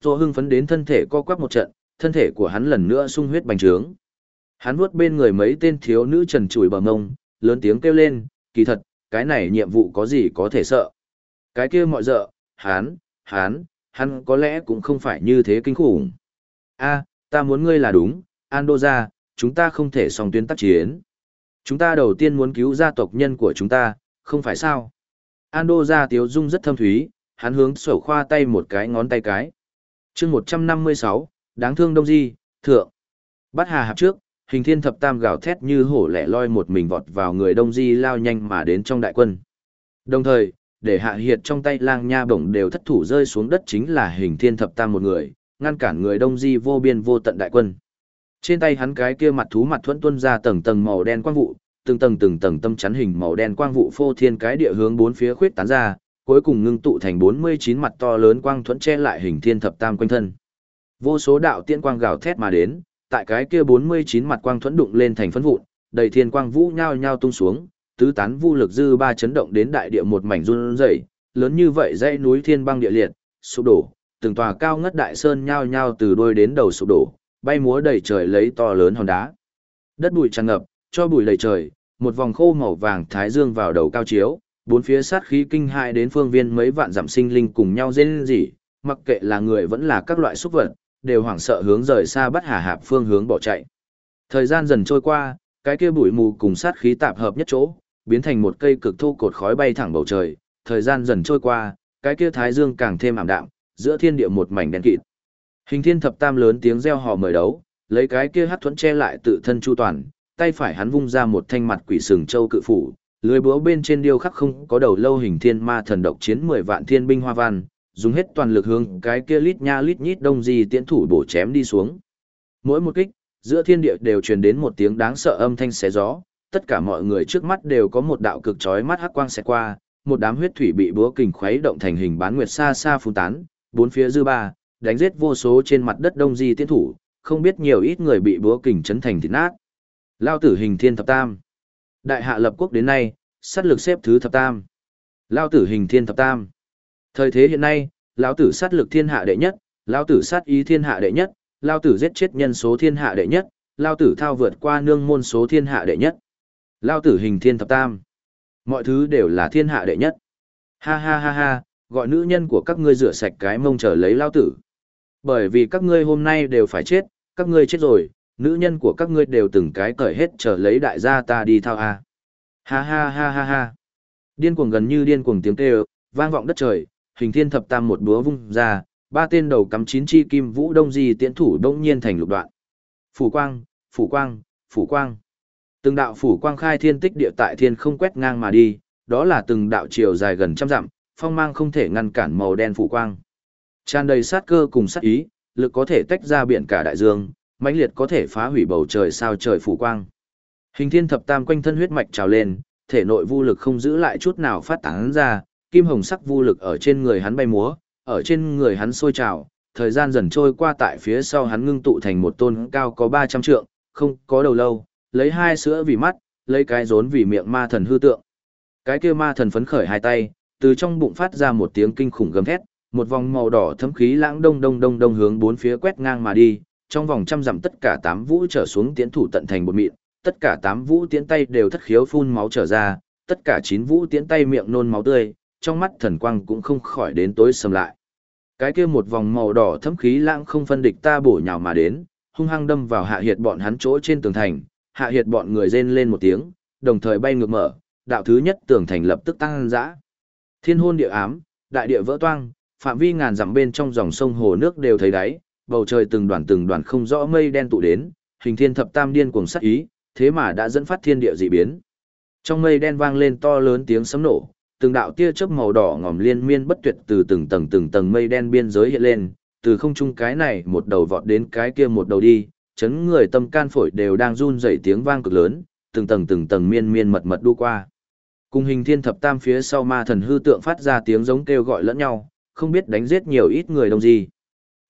Tô hưng phấn đến thân thể co quắp một trận, thân thể của hắn lần nữa sung huyết bành trướng. Hắn vuốt bên người mấy tên thiếu nữ trần trụi bờ mông lớn tiếng kêu lên, kỳ thật, cái này nhiệm vụ có gì có thể sợ. Cái kia mọi dợ, hắn, hắn, hắn có lẽ cũng không phải như thế kinh khủng. a ta muốn ngươi là đúng, Andoja, chúng ta không thể song tuyến tác chiến. Chúng ta đầu tiên muốn cứu gia tộc nhân của chúng ta, không phải sao? Andoja tiếu dung rất thâm thúy, hắn hướng sổ khoa tay một cái ngón tay cái. chương 156, đáng thương đông di, thượng. Bắt hà hạp trước, hình thiên thập tam gào thét như hổ lẻ loi một mình vọt vào người đông di lao nhanh mà đến trong đại quân. Đồng thời, để hạ hiệt trong tay lang nha bổng đều thất thủ rơi xuống đất chính là hình thiên thập tam một người, ngăn cản người đông di vô biên vô tận đại quân. Trên tay hắn cái kia mặt thú mặt thuẫn tuân ra tầng tầng màu đen quang vụ, từng tầng từng tầng tâm chắn hình màu đen quang vụ phô thiên cái địa hướng bốn phía khuyết tán ra, cuối cùng ngưng tụ thành 49 mặt to lớn quang thuẫn che lại hình thiên thập tam quanh thân. Vô số đạo tiên quang gào thét mà đến, tại cái kia 49 mặt quang thuẫn đụng lên thành phấn vụn, đầy thiên quang vũ nhao nhao tung xuống, tứ tán vu lực dư ba chấn động đến đại địa một mảnh run rẩy, lớn như vậy dãy núi thiên băng địa liệt, sụp đổ, từng tòa cao ngất đại sơn nhao nhao từ đôi đến đầu sụp đổ, bay múa đầy trời lấy to lớn hòn đá. Đất bụi tràn ngập, cho bụi đầy trời, một vòng khô màu vàng thái dương vào đầu cao chiếu, bốn phía sát khí kinh hại đến phương viên mấy vạn giảm sinh linh cùng nhau rên rỉ, mặc kệ là người vẫn là các loại xúc vật, đều hoảng sợ hướng rời xa bắt hà hạp phương hướng bỏ chạy. Thời gian dần trôi qua, cái kia bụi mù cùng sát khí tạp hợp nhất chỗ, biến thành một cây cực thô cột khói bay thẳng bầu trời, thời gian dần trôi qua, cái kia thái dương càng thêm ảm đạm, giữa thiên địa một mảnh đen kịt. Hình Thiên thập tam lớn tiếng reo hò mời đấu, lấy cái kia hắc thuẫn che lại tự thân chu toàn, tay phải hắn vung ra một thanh mặt quỷ sừng châu cự phủ, lưới búa bên trên điêu khắc không có đầu lâu hình thiên ma thần độc chiến 10 vạn thiên binh hoa văn, dùng hết toàn lực hướng cái kia lít nha lít nhít đông di tiễn thủ bổ chém đi xuống. Mỗi một kích, giữa thiên địa đều truyền đến một tiếng đáng sợ âm thanh xé gió, tất cả mọi người trước mắt đều có một đạo cực chói mắt hắc quang xẹt qua, một đám huyết thủy bị búa kình khuấy động thành hình bán nguyệt xa xa phun tán, bốn phía dư ba, đánh giết vô số trên mặt đất đông di tiễn thủ, không biết nhiều ít người bị búa kình chấn thành thịt nát. Lao tử hình thiên thập tam. Đại hạ lập quốc đến nay, sát lực xếp thứ thập tam. Lao tử hình thiên thập tam. Thời thế hiện nay, lão tử sát lực thiên hạ đệ nhất, lão tử sát ý thiên hạ đệ nhất, lão tử giết chết nhân số thiên hạ đệ nhất, lão tử thao vượt qua nương môn số thiên hạ đệ nhất. Lão tử hình thiên thập tam. Mọi thứ đều là thiên hạ đệ nhất. Ha ha ha ha, gọi nữ nhân của các ngươi rửa sạch cái mông trở lấy lão tử. Bởi vì các ngươi hôm nay đều phải chết, các ngươi chết rồi, nữ nhân của các ngươi đều từng cái cởi hết trở lấy đại gia ta đi thao a. Ha ha ha ha ha. Điên cuồng gần như điên cuồng tiếng kêu, vang vọng đất trời, hình thiên thập tam một búa vung ra, ba tên đầu cắm chín chi kim vũ đông di tiễn thủ đông nhiên thành lục đoạn. Phủ quang, phủ quang, phủ quang. Từng đạo phủ quang khai thiên tích địa tại thiên không quét ngang mà đi, đó là từng đạo chiều dài gần trăm dặm, phong mang không thể ngăn cản màu đen phủ quang. Tràn đầy sát cơ cùng sát ý, lực có thể tách ra biển cả đại dương, mãnh liệt có thể phá hủy bầu trời sao trời phủ quang. Hình thiên thập tam quanh thân huyết mạch trào lên, thể nội vu lực không giữ lại chút nào phát tán ra, kim hồng sắc vu lực ở trên người hắn bay múa, ở trên người hắn sôi trào, thời gian dần trôi qua tại phía sau hắn ngưng tụ thành một tôn cao có 300 trượng, không có đầu lâu, lấy hai sữa vì mắt, lấy cái rốn vì miệng ma thần hư tượng. Cái kia ma thần phấn khởi hai tay, từ trong bụng phát ra một tiếng kinh khủng gầm thét, một vòng màu đỏ thấm khí lãng đông đông đông đông hướng bốn phía quét ngang mà đi, trong vòng trăm dặm tất cả tám vũ trở xuống tiến thủ tận thành một mịn, tất cả tám vũ tiến tay đều thất khiếu phun máu trở ra, tất cả chín vũ tiến tay miệng nôn máu tươi, trong mắt thần quang cũng không khỏi đến tối sầm lại. Cái kia một vòng màu đỏ thấm khí lãng không phân địch ta bổ nhào mà đến, hung hăng đâm vào hạ hiệt bọn hắn chỗ trên tường thành, hạ hiệt bọn người rên lên một tiếng, đồng thời bay ngược mở, đạo thứ nhất tường thành lập tức tăng dã. Thiên hôn địa ám, đại địa vỡ toang, phạm vi ngàn dặm bên trong dòng sông hồ nước đều thấy đáy, bầu trời từng đoàn từng đoàn không rõ mây đen tụ đến, hình thiên thập tam điên cuồng sát ý, thế mà đã dẫn phát thiên địa dị biến. Trong mây đen vang lên to lớn tiếng sấm nổ, từng đạo tia chớp màu đỏ ngòm liên miên bất tuyệt từ từng tầng từng tầng mây đen biên giới hiện lên, từ không trung cái này một đầu vọt đến cái kia một đầu đi, chấn người tâm can phổi đều đang run rẩy tiếng vang cực lớn, từng tầng từng tầng miên miên mật mật đu qua. Cùng hình thiên thập tam phía sau ma thần hư tượng phát ra tiếng giống kêu gọi lẫn nhau, không biết đánh giết nhiều ít người đông gì.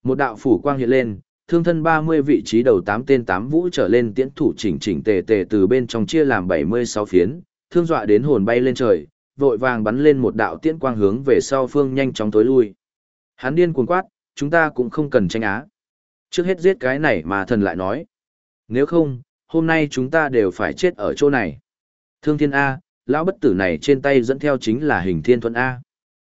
Một đạo phủ quang hiện lên, thương thân 30 vị trí đầu 8 tên 8 vũ trở lên tiễn thủ chỉnh chỉnh tề tề từ bên trong chia làm 76 phiến, thương dọa đến hồn bay lên trời, vội vàng bắn lên một đạo tiễn quang hướng về sau phương nhanh chóng tối lui. Hắn điên cuồng quát, chúng ta cũng không cần tranh á. Trước hết giết cái này mà thần lại nói. Nếu không, hôm nay chúng ta đều phải chết ở chỗ này. Thương thiên A, lão bất tử này trên tay dẫn theo chính là hình thiên thuận A.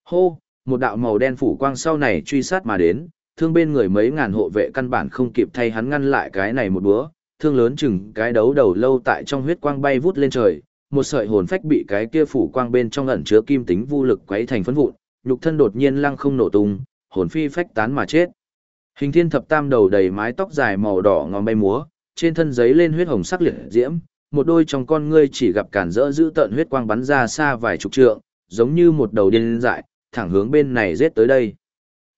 Hô, một đạo màu đen phủ quang sau này truy sát mà đến, thương bên người mấy ngàn hộ vệ căn bản không kịp thay hắn ngăn lại cái này một búa, thương lớn chừng cái đấu đầu lâu tại trong huyết quang bay vút lên trời, một sợi hồn phách bị cái kia phủ quang bên trong ẩn chứa kim tính vô lực quấy thành phấn vụn, nhục thân đột nhiên lăng không nổ tung, hồn phi phách tán mà chết. Hình thiên thập tam đầu đầy mái tóc dài màu đỏ ngòm bay múa, trên thân giấy lên huyết hồng sắc liệt diễm, một đôi trong con ngươi chỉ gặp cản rỡ giữ tận huyết quang bắn ra xa vài chục trượng, giống như một đầu điên dại, thẳng hướng bên này giết tới đây.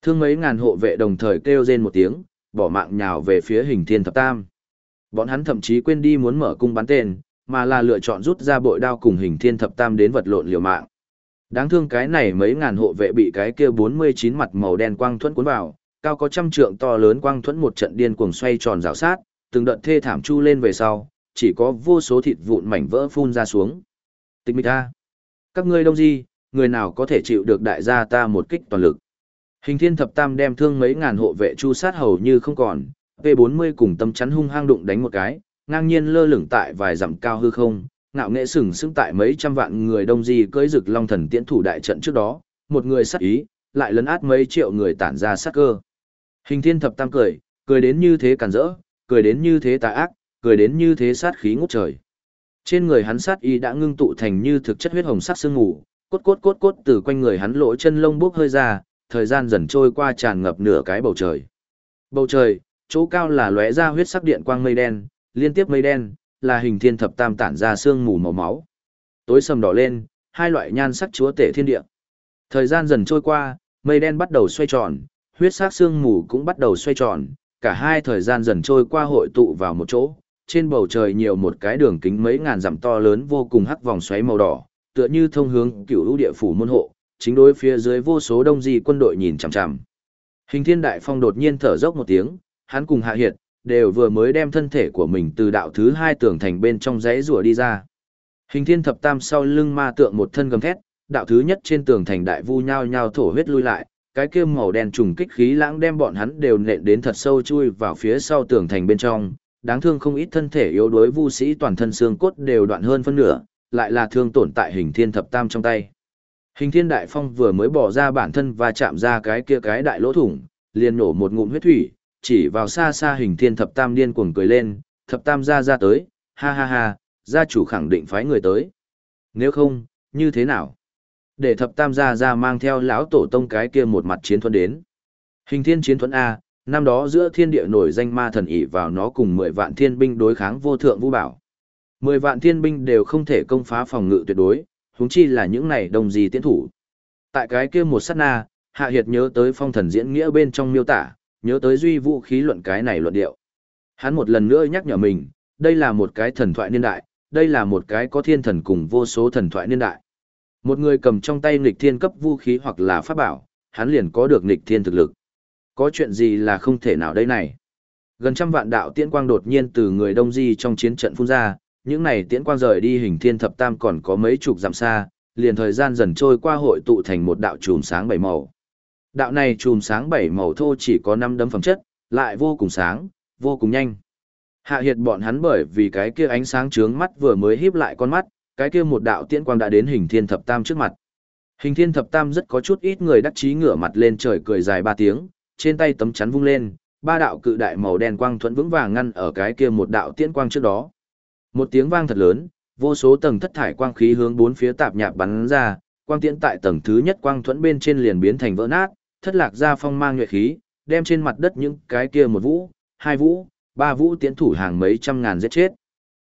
Thương mấy ngàn hộ vệ đồng thời kêu rên một tiếng, bỏ mạng nhào về phía hình thiên thập tam. Bọn hắn thậm chí quên đi muốn mở cung bắn tên, mà là lựa chọn rút ra bội đao cùng hình thiên thập tam đến vật lộn liều mạng. Đáng thương cái này mấy ngàn hộ vệ bị cái kia 49 mặt màu đen quang thuẫn cuốn vào, cao có trăm trượng to lớn quang thuẫn một trận điên cuồng xoay tròn rào sát, từng đợt thê thảm chu lên về sau, chỉ có vô số thịt vụn mảnh vỡ phun ra xuống. Tịch mịch ta. Các ngươi đông gì, người nào có thể chịu được đại gia ta một kích toàn lực. Hình thiên thập tam đem thương mấy ngàn hộ vệ chu sát hầu như không còn, P40 cùng tâm chắn hung hăng đụng đánh một cái, ngang nhiên lơ lửng tại vài dặm cao hư không, ngạo nghệ sừng sững tại mấy trăm vạn người đông di cưỡi rực long thần tiễn thủ đại trận trước đó, một người sát ý, lại lấn át mấy triệu người tản ra sát cơ. Hình thiên thập tam cười, cười đến như thế cản rỡ, cười đến như thế tà ác, cười đến như thế sát khí ngút trời. Trên người hắn sát ý đã ngưng tụ thành như thực chất huyết hồng sắc sương ngủ, cốt cốt cốt cốt từ quanh người hắn lỗ chân lông bốc hơi ra, thời gian dần trôi qua tràn ngập nửa cái bầu trời. Bầu trời, chỗ cao là lóe ra huyết sắc điện quang mây đen, liên tiếp mây đen, là hình thiên thập tam tản ra sương mù màu máu. Tối sầm đỏ lên, hai loại nhan sắc chúa tể thiên địa. Thời gian dần trôi qua, mây đen bắt đầu xoay tròn, huyết sắc sương mù cũng bắt đầu xoay tròn, cả hai thời gian dần trôi qua hội tụ vào một chỗ. Trên bầu trời nhiều một cái đường kính mấy ngàn dặm to lớn vô cùng hắc vòng xoáy màu đỏ, tựa như thông hướng cửu lũ địa phủ môn hộ, chính đối phía dưới vô số đông di quân đội nhìn chằm chằm. Hình Thiên Đại Phong đột nhiên thở dốc một tiếng, hắn cùng Hạ Hiệt đều vừa mới đem thân thể của mình từ đạo thứ hai tường thành bên trong dãy rùa đi ra. Hình Thiên Thập Tam sau lưng ma tượng một thân gầm thét, đạo thứ nhất trên tường thành đại vu nhao nhao thổ huyết lui lại, cái kia màu đen trùng kích khí lãng đem bọn hắn đều nện đến thật sâu chui vào phía sau tường thành bên trong, đáng thương không ít thân thể yếu đuối vu sĩ toàn thân xương cốt đều đoạn hơn phân nửa, lại là thương tổn tại hình thiên thập tam trong tay. Hình thiên đại phong vừa mới bỏ ra bản thân và chạm ra cái kia cái đại lỗ thủng, liền nổ một ngụm huyết thủy, chỉ vào xa xa hình thiên thập tam điên cuồng cười lên, thập tam gia ra tới, ha ha ha, gia chủ khẳng định phái người tới. Nếu không, như thế nào? Để thập tam gia ra mang theo lão tổ tông cái kia một mặt chiến thuẫn đến. Hình thiên chiến thuẫn A, năm đó giữa thiên địa nổi danh ma thần ỷ vào nó cùng mười vạn thiên binh đối kháng vô thượng vũ bảo. Mười vạn thiên binh đều không thể công phá phòng ngự tuyệt đối, huống chi là những này đồng gì tiến thủ. Tại cái kia một sát na, Hạ Hiệt nhớ tới phong thần diễn nghĩa bên trong miêu tả, nhớ tới duy vũ khí luận cái này luận điệu. Hắn một lần nữa nhắc nhở mình, đây là một cái thần thoại niên đại, đây là một cái có thiên thần cùng vô số thần thoại niên đại. Một người cầm trong tay nghịch thiên cấp vũ khí hoặc là pháp bảo, hắn liền có được nghịch thiên thực lực. Có chuyện gì là không thể nào đây này? Gần trăm vạn đạo tiễn quang đột nhiên từ người đông di trong chiến trận phun ra, những này tiễn quang rời đi hình thiên thập tam còn có mấy chục dặm xa, liền thời gian dần trôi qua hội tụ thành một đạo chùm sáng bảy màu. Đạo này chùm sáng bảy màu thô chỉ có năm đấm phẩm chất, lại vô cùng sáng, vô cùng nhanh. Hạ hiệt bọn hắn bởi vì cái kia ánh sáng trướng mắt vừa mới híp lại con mắt, cái kia một đạo tiễn quang đã đến hình thiên thập tam trước mặt. Hình thiên thập tam rất có chút ít người đắc chí ngửa mặt lên trời cười dài ba tiếng, trên tay tấm chắn vung lên, ba đạo cự đại màu đen quang thuẫn vững vàng ngăn ở cái kia một đạo tiễn quang trước đó. Một tiếng vang thật lớn, vô số tầng thất thải quang khí hướng bốn phía tạp nhạp bắn ra, quang tiễn tại tầng thứ nhất quang thuẫn bên trên liền biến thành vỡ nát, thất lạc ra phong mang nhuệ khí, đem trên mặt đất những cái kia một vũ, hai vũ, ba vũ tiến thủ hàng mấy trăm ngàn giết chết.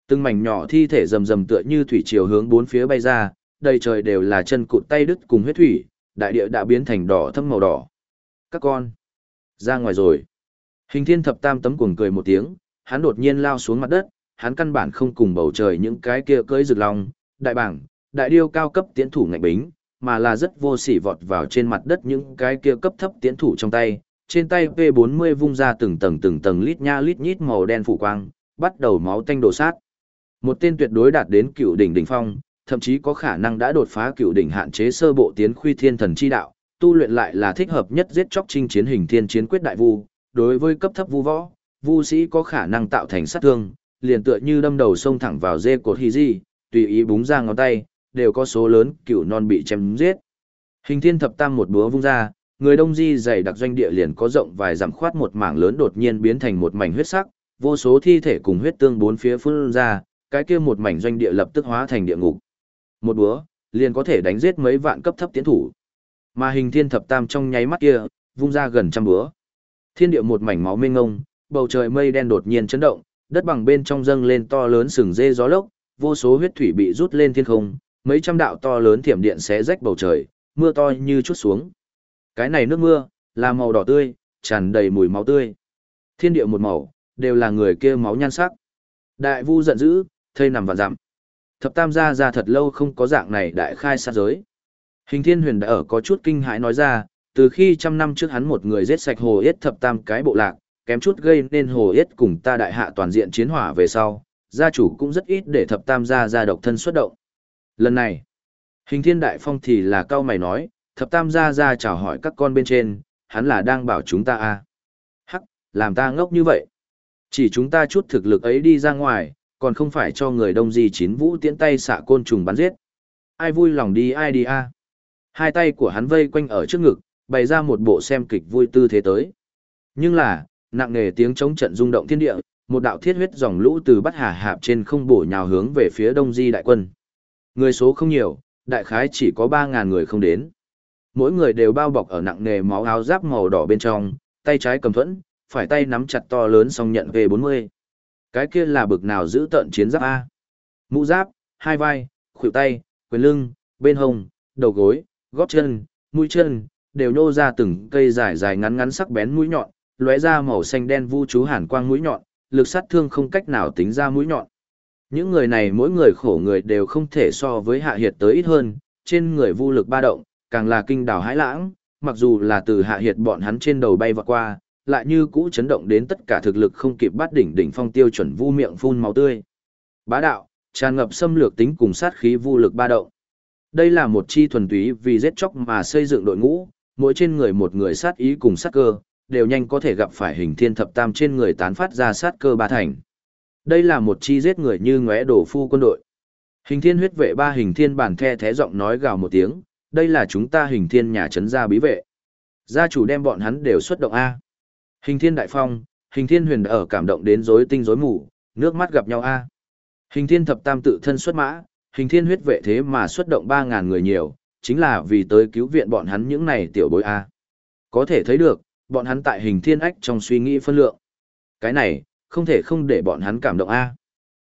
Từng mảnh nhỏ thi thể rầm rầm tựa như thủy triều hướng bốn phía bay ra, đầy trời đều là chân cụt tay đứt cùng huyết thủy, đại địa đã biến thành đỏ thâm màu đỏ. Các con, ra ngoài rồi. Hình thiên thập tam tấm cuồng cười một tiếng, hắn đột nhiên lao xuống mặt đất, hắn căn bản không cùng bầu trời những cái kia cưỡi rực lòng, đại bảng, đại điêu cao cấp tiến thủ ngạch bính, mà là rất vô sỉ vọt vào trên mặt đất những cái kia cấp thấp tiến thủ trong tay, trên tay P40 vung ra từng tầng từng tầng lít nha lít nhít màu đen phủ quang, bắt đầu máu tanh đổ sát. Một tên tuyệt đối đạt đến cựu đỉnh đỉnh phong, thậm chí có khả năng đã đột phá cựu đỉnh hạn chế sơ bộ tiến khuy thiên thần chi đạo, tu luyện lại là thích hợp nhất giết chóc chinh chiến hình thiên chiến quyết đại vu, đối với cấp thấp vu võ, vu sĩ có khả năng tạo thành sát thương, liền tựa như đâm đầu sông thẳng vào dê cột hy di, tùy ý búng ra ngón tay, đều có số lớn cựu non bị chém giết. Hình thiên thập tam một búa vung ra, người đông di dày đặc doanh địa liền có rộng vài dặm khoát một mảng lớn đột nhiên biến thành một mảnh huyết sắc, vô số thi thể cùng huyết tương bốn phía phun ra, cái kia một mảnh doanh địa lập tức hóa thành địa ngục. Một búa, liền có thể đánh giết mấy vạn cấp thấp tiến thủ. Mà hình thiên thập tam trong nháy mắt kia, vung ra gần trăm búa. Thiên địa một mảnh máu mênh ngông, bầu trời mây đen đột nhiên chấn động, đất bằng bên trong dâng lên to lớn sừng dê gió lốc, vô số huyết thủy bị rút lên thiên không, mấy trăm đạo to lớn thiểm điện xé rách bầu trời, mưa to như chút xuống. Cái này nước mưa, là màu đỏ tươi, tràn đầy mùi máu tươi. Thiên địa một màu, đều là người kia máu nhan sắc. Đại vu giận dữ, thây nằm vạn dặm. Thập tam gia ra thật lâu không có dạng này đại khai sát giới. Hình thiên huyền đã ở có chút kinh hãi nói ra, từ khi trăm năm trước hắn một người giết sạch hồ yết thập tam cái bộ lạc, kém chút gây nên hồ yết cùng ta đại hạ toàn diện chiến hỏa về sau, gia chủ cũng rất ít để thập tam gia ra độc thân xuất động. Lần này, hình thiên đại phong thì là cao mày nói, thập tam gia ra chào hỏi các con bên trên, hắn là đang bảo chúng ta à. Hắc, làm ta ngốc như vậy. Chỉ chúng ta chút thực lực ấy đi ra ngoài, còn không phải cho người đông di chín vũ tiễn tay xạ côn trùng bắn giết. Ai vui lòng đi ai đi a Hai tay của hắn vây quanh ở trước ngực, bày ra một bộ xem kịch vui tư thế tới. Nhưng là, nặng nề tiếng chống trận rung động thiên địa, một đạo thiết huyết dòng lũ từ bắt hà hạp trên không bổ nhào hướng về phía đông di đại quân. Người số không nhiều, đại khái chỉ có 3.000 người không đến. Mỗi người đều bao bọc ở nặng nề máu áo giáp màu đỏ bên trong, tay trái cầm thuẫn, phải tay nắm chặt to lớn song nhận V40. Cái kia là bực nào giữ tận chiến giáp A. Mũ giáp, hai vai, khuỷu tay, quyền lưng, bên hông, đầu gối, gót chân, mũi chân, đều nhô ra từng cây dài dài ngắn ngắn sắc bén mũi nhọn, lóe ra màu xanh đen vu chú hàn quang mũi nhọn, lực sát thương không cách nào tính ra mũi nhọn. Những người này mỗi người khổ người đều không thể so với hạ hiệt tới ít hơn, trên người vu lực ba động, càng là kinh đảo hãi lãng, mặc dù là từ hạ hiệt bọn hắn trên đầu bay vọt qua, lại như cũ chấn động đến tất cả thực lực không kịp bắt đỉnh đỉnh phong tiêu chuẩn vu miệng phun máu tươi. Bá đạo, tràn ngập xâm lược tính cùng sát khí vu lực ba động. Đây là một chi thuần túy vì giết chóc mà xây dựng đội ngũ, mỗi trên người một người sát ý cùng sát cơ, đều nhanh có thể gặp phải hình thiên thập tam trên người tán phát ra sát cơ ba thành. Đây là một chi giết người như ngóe đổ phu quân đội. Hình thiên huyết vệ ba hình thiên bản the thế giọng nói gào một tiếng, đây là chúng ta hình thiên nhà trấn gia bí vệ. Gia chủ đem bọn hắn đều xuất động A. Hình thiên đại phong, hình thiên huyền ở cảm động đến rối tinh rối mù, nước mắt gặp nhau A. Hình thiên thập tam tự thân xuất mã, hình thiên huyết vệ thế mà xuất động 3.000 người nhiều, chính là vì tới cứu viện bọn hắn những này tiểu bối A. Có thể thấy được, bọn hắn tại hình thiên ách trong suy nghĩ phân lượng. Cái này, không thể không để bọn hắn cảm động A.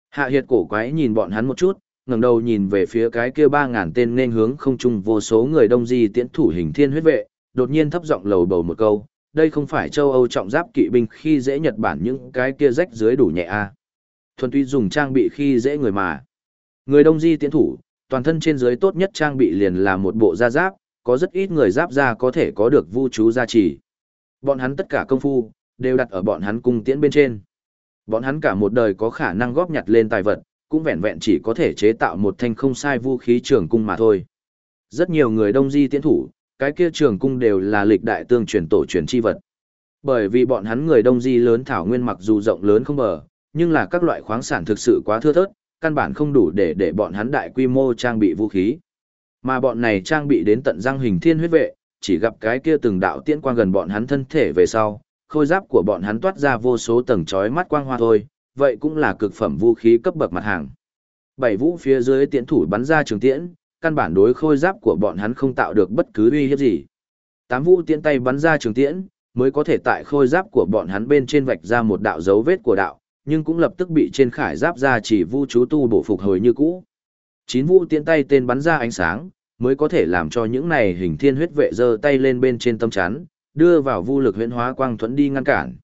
Hạ hiệt cổ quái nhìn bọn hắn một chút, ngẩng đầu nhìn về phía cái kia ba ngàn tên nên hướng không chung vô số người đông di tiễn thủ hình thiên huyết vệ, đột nhiên thấp giọng lầu bầu một câu, đây không phải châu Âu trọng giáp kỵ binh khi dễ Nhật Bản những cái kia rách dưới đủ nhẹ a. À. Thuần túy dùng trang bị khi dễ người mà. Người đông di tiễn thủ, toàn thân trên dưới tốt nhất trang bị liền là một bộ da giáp, có rất ít người giáp da có thể có được vu chú gia trì. Bọn hắn tất cả công phu, đều đặt ở bọn hắn cung tiễn bên trên. Bọn hắn cả một đời có khả năng góp nhặt lên tài vật, cũng vẹn vẹn chỉ có thể chế tạo một thanh không sai vũ khí trường cung mà thôi. Rất nhiều người đông di tiễn thủ, cái kia trường cung đều là lịch đại tương truyền tổ truyền chi vật. Bởi vì bọn hắn người đông di lớn thảo nguyên mặc dù rộng lớn không bờ, nhưng là các loại khoáng sản thực sự quá thưa thớt, căn bản không đủ để để bọn hắn đại quy mô trang bị vũ khí. Mà bọn này trang bị đến tận răng hình thiên huyết vệ, chỉ gặp cái kia từng đạo tiễn quang gần bọn hắn thân thể về sau, khôi giáp của bọn hắn toát ra vô số tầng chói mắt quang hoa thôi, vậy cũng là cực phẩm vũ khí cấp bậc mặt hàng. Bảy vũ phía dưới tiễn thủ bắn ra trường tiễn, căn bản đối khôi giáp của bọn hắn không tạo được bất cứ uy hiếp gì. Tám vũ tiễn tay bắn ra trường tiễn, mới có thể tại khôi giáp của bọn hắn bên trên vạch ra một đạo dấu vết của đạo, nhưng cũng lập tức bị trên khải giáp ra chỉ vu chú tu bổ phục hồi như cũ. Chín vũ tiễn tay tên bắn ra ánh sáng, mới có thể làm cho những này hình thiên huyết vệ giơ tay lên bên trên tâm chắn, đưa vào vu lực huyễn hóa quang thuẫn đi ngăn cản.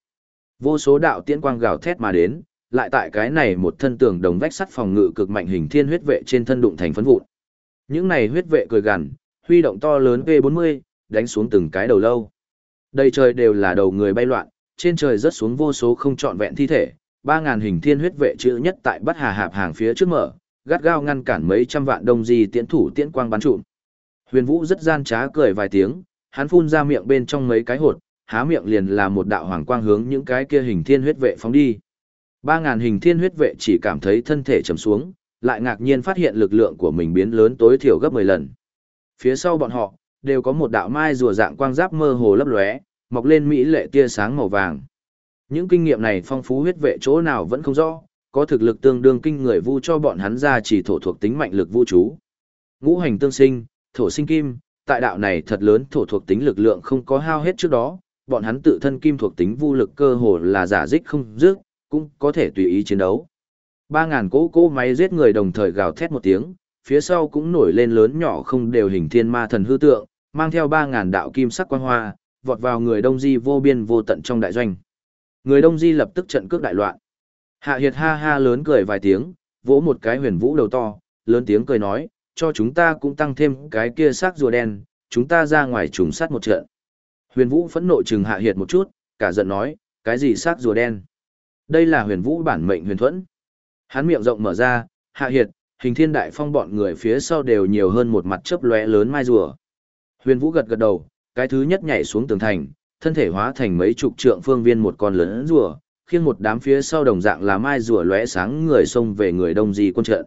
Vô số đạo tiễn quang gào thét mà đến, lại tại cái này một thân tường đồng vách sắt phòng ngự cực mạnh hình thiên huyết vệ trên thân đụng thành phấn vụn. Những này huyết vệ cười gằn, huy động to lớn V40, đánh xuống từng cái đầu lâu. đây trời đều là đầu người bay loạn, trên trời rớt xuống vô số không trọn vẹn thi thể, 3000 hình thiên huyết vệ chữ nhất tại Bất Hà Hạp hàng phía trước mở, gắt gao ngăn cản mấy trăm vạn đông di tiễn thủ tiễn quang bắn trụm. Huyền Vũ rất gian trá cười vài tiếng, hắn phun ra miệng bên trong mấy cái hột, há miệng liền là một đạo hoàng quang hướng những cái kia hình thiên huyết vệ phóng đi. Ba ngàn hình thiên huyết vệ chỉ cảm thấy thân thể trầm xuống, lại ngạc nhiên phát hiện lực lượng của mình biến lớn tối thiểu gấp 10 lần. Phía sau bọn họ, đều có một đạo mai rùa dạng quang giáp mơ hồ lấp lóe, mọc lên mỹ lệ tia sáng màu vàng. Những kinh nghiệm này phong phú huyết vệ chỗ nào vẫn không rõ, có thực lực tương đương kinh người vu cho bọn hắn ra chỉ thổ thuộc tính mạnh lực vũ trụ. Ngũ hành tương sinh, thổ sinh kim, tại đạo này thật lớn thổ thuộc tính lực lượng không có hao hết trước đó, bọn hắn tự thân kim thuộc tính vu lực cơ hồ là giả dích không dứt, cũng có thể tùy ý chiến đấu. Ba ngàn cỗ cỗ máy giết người đồng thời gào thét một tiếng, phía sau cũng nổi lên lớn nhỏ không đều hình thiên ma thần hư tượng, mang theo ba ngàn đạo kim sắc quang hoa, vọt vào người Đông Di vô biên vô tận trong đại doanh. Người Đông Di lập tức trận cước đại loạn. Hạ Hiệt ha ha lớn cười vài tiếng, vỗ một cái huyền vũ đầu to, lớn tiếng cười nói, cho chúng ta cũng tăng thêm cái kia xác rùa đen, chúng ta ra ngoài trùng sát một trận. Huyền vũ phẫn nộ chừng Hạ Hiệt một chút, cả giận nói, cái gì xác rùa đen? Đây là huyền vũ bản mệnh huyền thuẫn. Hắn miệng rộng mở ra, Hạ Hiệt, hình thiên đại phong bọn người phía sau đều nhiều hơn một mặt chớp lóe lớn mai rùa. Huyền vũ gật gật đầu, cái thứ nhất nhảy xuống tường thành, thân thể hóa thành mấy chục trượng phương viên một con lớn rùa, khiêng một đám phía sau đồng dạng là mai rùa lóe sáng người xông về người đông di quân trận.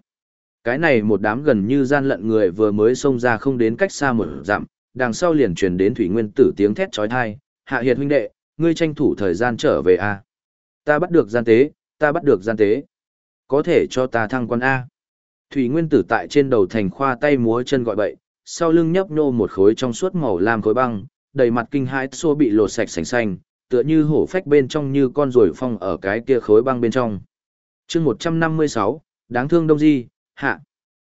Cái này một đám gần như gian lận người vừa mới xông ra không đến cách xa một dặm, đằng sau liền truyền đến thủy nguyên tử tiếng thét chói tai, "Hạ Hiệt huynh đệ, ngươi tranh thủ thời gian trở về a. Ta bắt được gian tế, ta bắt được gian tế. Có thể cho ta thăng quan a." Thủy nguyên tử tại trên đầu thành khoa tay múa chân gọi bậy, sau lưng nhấp nhô một khối trong suốt màu lam khối băng, đầy mặt kinh hãi xô bị lột sạch sành xanh, tựa như hổ phách bên trong như con ruồi phong ở cái kia khối băng bên trong. chương 156, đáng thương đông di, hạ.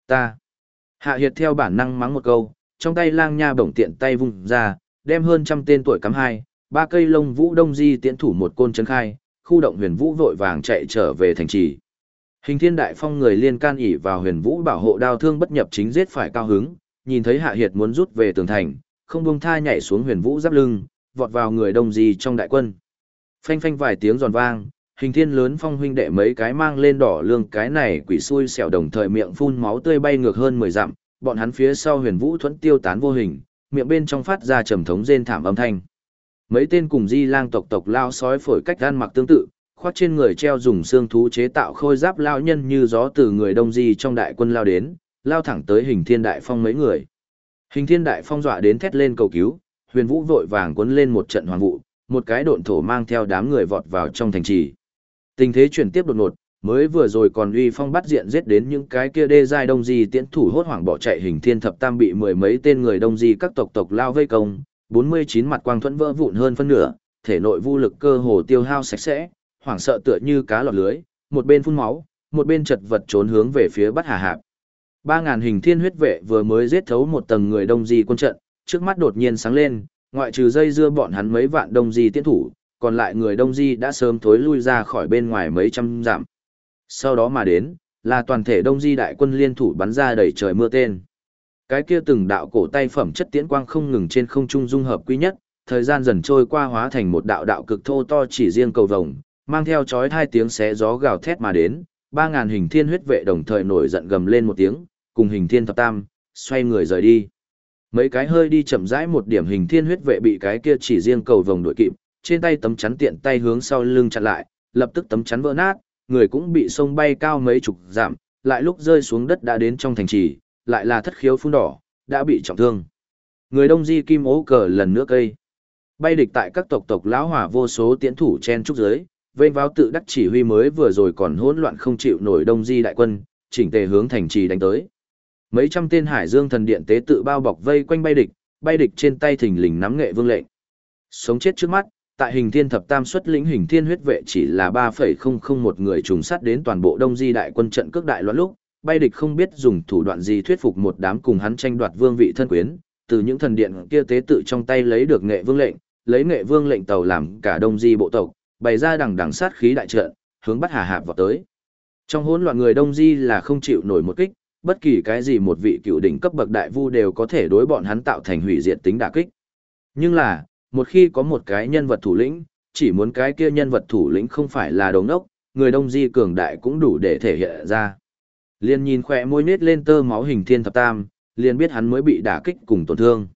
Ta. Hạ hiệt theo bản năng mắng một câu, trong tay lang nha bổng tiện tay vung ra, đem hơn trăm tên tuổi cắm hai, ba cây lông vũ đông di tiễn thủ một côn chấn khai, khu động huyền vũ vội vàng chạy trở về thành trì. Hình thiên đại phong người liên can ỉ vào huyền vũ bảo hộ đao thương bất nhập chính giết phải cao hứng, nhìn thấy hạ hiệt muốn rút về tường thành, không buông tha nhảy xuống huyền vũ giáp lưng, vọt vào người đông di trong đại quân. Phanh phanh vài tiếng giòn vang, hình thiên lớn phong huynh đệ mấy cái mang lên đỏ lương cái này quỷ xui xẻo đồng thời miệng phun máu tươi bay ngược hơn 10 dặm, bọn hắn phía sau huyền vũ thuẫn tiêu tán vô hình, miệng bên trong phát ra trầm thống rên thảm âm thanh. Mấy tên cùng di lang tộc tộc lao sói phổi cách gan mặc tương tự, khoác trên người treo dùng xương thú chế tạo khôi giáp lao nhân như gió từ người đông di trong đại quân lao đến, lao thẳng tới hình thiên đại phong mấy người. Hình thiên đại phong dọa đến thét lên cầu cứu, huyền vũ vội vàng cuốn lên một trận hoàng vụ, một cái độn thổ mang theo đám người vọt vào trong thành trì. Tình thế chuyển tiếp đột ngột, mới vừa rồi còn uy phong bắt diện giết đến những cái kia đê giai đông di tiễn thủ hốt hoảng bỏ chạy hình thiên thập tam bị mười mấy tên người đông di các tộc tộc lao vây công, 49 mặt quang thuẫn vỡ vụn hơn phân nửa, thể nội vô lực cơ hồ tiêu hao sạch sẽ, hoảng sợ tựa như cá lọt lưới, một bên phun máu, một bên chật vật trốn hướng về phía bắt hà hạp. Ba ngàn hình thiên huyết vệ vừa mới giết thấu một tầng người đông di quân trận, trước mắt đột nhiên sáng lên, ngoại trừ dây dưa bọn hắn mấy vạn đông di tiễn thủ, còn lại người đông di đã sớm thối lui ra khỏi bên ngoài mấy trăm dặm. Sau đó mà đến, là toàn thể đông di đại quân liên thủ bắn ra đầy trời mưa tên. Cái kia từng đạo cổ tay phẩm chất tiễn quang không ngừng trên không trung dung hợp quý nhất, thời gian dần trôi qua hóa thành một đạo đạo cực thô to chỉ riêng cầu vồng, mang theo chói hai tiếng xé gió gào thét mà đến, ba ngàn hình thiên huyết vệ đồng thời nổi giận gầm lên một tiếng, cùng hình thiên thập tam, xoay người rời đi. Mấy cái hơi đi chậm rãi một điểm hình thiên huyết vệ bị cái kia chỉ riêng cầu vồng đuổi kịp, trên tay tấm chắn tiện tay hướng sau lưng chặn lại, lập tức tấm chắn vỡ nát, người cũng bị sông bay cao mấy chục giảm, lại lúc rơi xuống đất đã đến trong thành trì, lại là thất khiếu phun đỏ, đã bị trọng thương. Người đông di kim ố cờ lần nữa cây. Bay địch tại các tộc tộc lão hỏa vô số tiễn thủ chen trúc giới vênh vào tự đắc chỉ huy mới vừa rồi còn hỗn loạn không chịu nổi đông di đại quân, chỉnh tề hướng thành trì đánh tới. Mấy trăm tên hải dương thần điện tế tự bao bọc vây quanh bay địch, bay địch trên tay thình lình nắm nghệ vương lệnh. Sống chết trước mắt, tại hình thiên thập tam xuất lĩnh hình thiên huyết vệ chỉ là 3,001 người trùng sát đến toàn bộ đông di đại quân trận cước đại loạn lúc, bay địch không biết dùng thủ đoạn gì thuyết phục một đám cùng hắn tranh đoạt vương vị thân quyến, từ những thần điện kia tế tự trong tay lấy được nghệ vương lệnh, lấy nghệ vương lệnh tàu làm cả đông di bộ tộc, bày ra đằng đằng sát khí đại trận, hướng bắt Hà Hạp vào tới. Trong hỗn loạn người đông di là không chịu nổi một kích, bất kỳ cái gì một vị cựu đỉnh cấp bậc đại vu đều có thể đối bọn hắn tạo thành hủy diệt tính đả kích. Nhưng là, một khi có một cái nhân vật thủ lĩnh, chỉ muốn cái kia nhân vật thủ lĩnh không phải là đồng ốc, người đông di cường đại cũng đủ để thể hiện ra. Liên nhìn khỏe môi nết lên tơ máu hình thiên thập tam, liền biết hắn mới bị đả kích cùng tổn thương.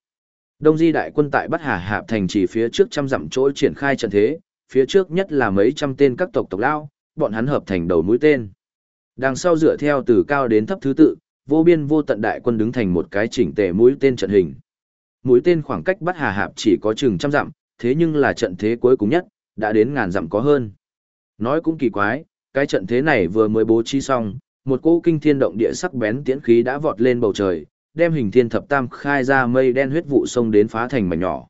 Đông di đại quân tại Bắc Hà Hạp thành chỉ phía trước trăm dặm chỗ triển khai trận thế, phía trước nhất là mấy trăm tên các tộc tộc lao, bọn hắn hợp thành đầu mũi tên. Đằng sau dựa theo từ cao đến thấp thứ tự, vô biên vô tận đại quân đứng thành một cái chỉnh tề mũi tên trận hình. Mũi tên khoảng cách bắt Hà Hạp chỉ có chừng trăm dặm, thế nhưng là trận thế cuối cùng nhất, đã đến ngàn dặm có hơn. Nói cũng kỳ quái, cái trận thế này vừa mới bố trí xong, một cỗ kinh thiên động địa sắc bén tiễn khí đã vọt lên bầu trời, đem hình thiên thập tam khai ra mây đen huyết vụ sông đến phá thành mảnh nhỏ.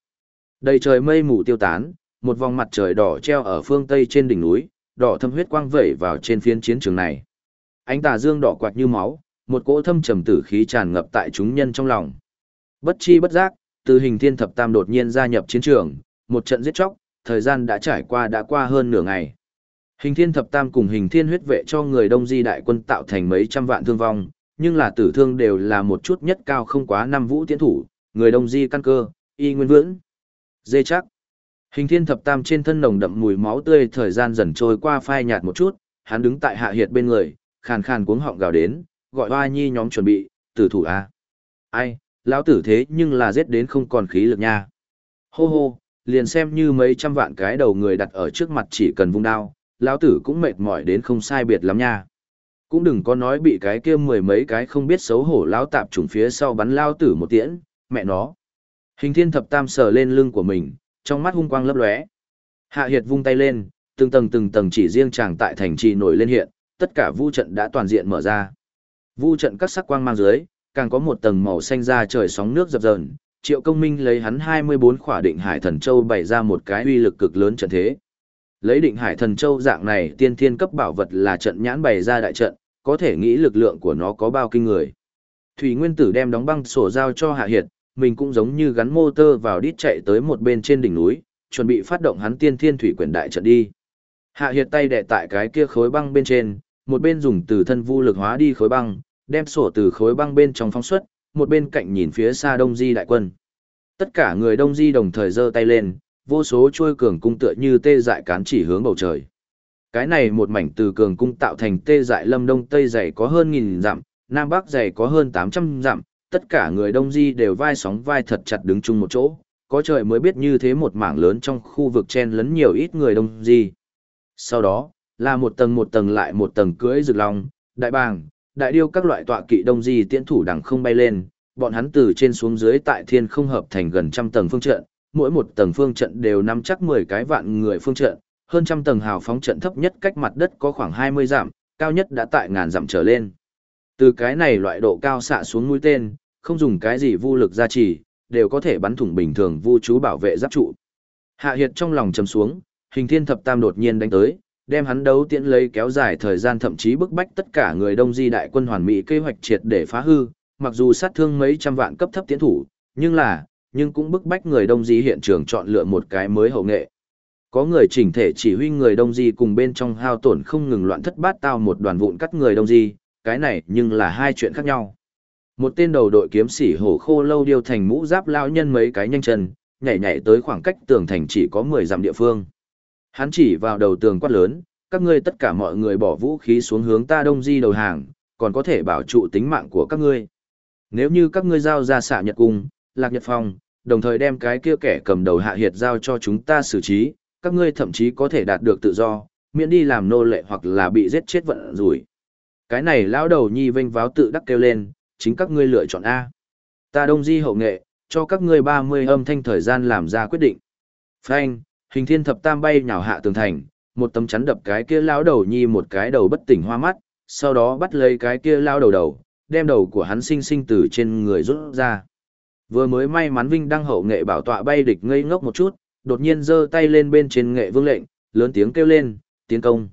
Đầy trời mây mù tiêu tán, một vòng mặt trời đỏ treo ở phương tây trên đỉnh núi, đỏ thâm huyết quang vẩy vào trên phiến chiến trường này. Ánh tà dương đỏ quạt như máu, một cỗ thâm trầm tử khí tràn ngập tại chúng nhân trong lòng. Bất chi bất giác, từ hình thiên thập tam đột nhiên gia nhập chiến trường, một trận giết chóc, thời gian đã trải qua đã qua hơn nửa ngày. Hình thiên thập tam cùng hình thiên huyết vệ cho người đông di đại quân tạo thành mấy trăm vạn thương vong, nhưng là tử thương đều là một chút nhất cao không quá năm vũ tiến thủ, người đông di căn cơ, y nguyên vững. Dê chắc. Hình thiên thập tam trên thân nồng đậm mùi máu tươi thời gian dần trôi qua phai nhạt một chút, hắn đứng tại hạ hiệt bên người, khàn khàn cuống họng gào đến, gọi hoa nhi nhóm chuẩn bị, tử thủ a. Ai, lão tử thế nhưng là giết đến không còn khí lực nha. Hô hô, liền xem như mấy trăm vạn cái đầu người đặt ở trước mặt chỉ cần vung đao, lão tử cũng mệt mỏi đến không sai biệt lắm nha. Cũng đừng có nói bị cái kia mười mấy cái không biết xấu hổ lão tạp trùng phía sau bắn lao tử một tiễn, mẹ nó. Hình thiên thập tam sờ lên lưng của mình, trong mắt hung quang lấp lóe. Hạ Hiệt vung tay lên, từng tầng từng tầng chỉ riêng chàng tại thành trì nổi lên hiện, tất cả vu trận đã toàn diện mở ra. Vu trận các sắc quang mang dưới, càng có một tầng màu xanh ra trời sóng nước dập dờn, Triệu Công Minh lấy hắn 24 khỏa định hải thần châu bày ra một cái uy lực cực lớn trận thế. Lấy định hải thần châu dạng này tiên thiên cấp bảo vật là trận nhãn bày ra đại trận, có thể nghĩ lực lượng của nó có bao kinh người. Thủy Nguyên Tử đem đóng băng sổ giao cho Hạ Hiệt, mình cũng giống như gắn motor vào đít chạy tới một bên trên đỉnh núi, chuẩn bị phát động hắn tiên thiên thủy quyền đại trận đi. Hạ Hiệt tay đè tại cái kia khối băng bên trên, một bên dùng từ thân vu lực hóa đi khối băng, đem sổ từ khối băng bên trong phóng xuất, một bên cạnh nhìn phía xa Đông Di đại quân. Tất cả người Đông Di đồng thời giơ tay lên, vô số chuôi cường cung tựa như tê dại cán chỉ hướng bầu trời. Cái này một mảnh từ cường cung tạo thành tê dại lâm đông tây dày có hơn nghìn dặm, nam bắc dày có hơn 800 dặm, tất cả người Đông Di đều vai sóng vai thật chặt đứng chung một chỗ, có trời mới biết như thế một mảng lớn trong khu vực chen lấn nhiều ít người Đông Di. Sau đó, là một tầng một tầng lại một tầng cưỡi rực lòng, đại bàng, đại điêu các loại tọa kỵ Đông Di tiễn thủ đằng không bay lên, bọn hắn từ trên xuống dưới tại thiên không hợp thành gần trăm tầng phương trận, mỗi một tầng phương trận đều nắm chắc 10 cái vạn người phương trận, hơn trăm tầng hào phóng trận thấp nhất cách mặt đất có khoảng 20 dặm, cao nhất đã tại ngàn dặm trở lên. Từ cái này loại độ cao xạ xuống mũi tên, không dùng cái gì vô lực gia trì, đều có thể bắn thủng bình thường vu chú bảo vệ giáp trụ. Hạ Hiệt trong lòng trầm xuống, hình thiên thập tam đột nhiên đánh tới, đem hắn đấu tiễn lấy kéo dài thời gian thậm chí bức bách tất cả người đông di đại quân hoàn mỹ kế hoạch triệt để phá hư, mặc dù sát thương mấy trăm vạn cấp thấp tiến thủ, nhưng là, nhưng cũng bức bách người đông di hiện trường chọn lựa một cái mới hậu nghệ. Có người chỉnh thể chỉ huy người đông di cùng bên trong hao tổn không ngừng loạn thất bát tao một đoàn vụn cắt người đông di, cái này nhưng là hai chuyện khác nhau. Một tên đầu đội kiếm sĩ hổ khô lâu điêu thành mũ giáp lao nhân mấy cái nhanh chân, nhảy nhảy tới khoảng cách tường thành chỉ có 10 dặm địa phương. Hắn chỉ vào đầu tường quát lớn, các ngươi tất cả mọi người bỏ vũ khí xuống hướng ta đông di đầu hàng, còn có thể bảo trụ tính mạng của các ngươi. Nếu như các ngươi giao ra xạ nhật cung, lạc nhật phong, đồng thời đem cái kia kẻ cầm đầu hạ hiệt giao cho chúng ta xử trí, các ngươi thậm chí có thể đạt được tự do, miễn đi làm nô lệ hoặc là bị giết chết vận rủi. Cái này lão đầu nhi vênh váo tự đắc kêu lên, chính các ngươi lựa chọn A. Ta đông di hậu nghệ, cho các ngươi 30 âm thanh thời gian làm ra quyết định. Phanh, hình thiên thập tam bay nhào hạ tường thành, một tấm chắn đập cái kia lão đầu nhi một cái đầu bất tỉnh hoa mắt, sau đó bắt lấy cái kia lão đầu đầu, đem đầu của hắn sinh sinh từ trên người rút ra. Vừa mới may mắn Vinh đăng hậu nghệ bảo tọa bay địch ngây ngốc một chút, đột nhiên giơ tay lên bên trên nghệ vương lệnh, lớn tiếng kêu lên, tiến công.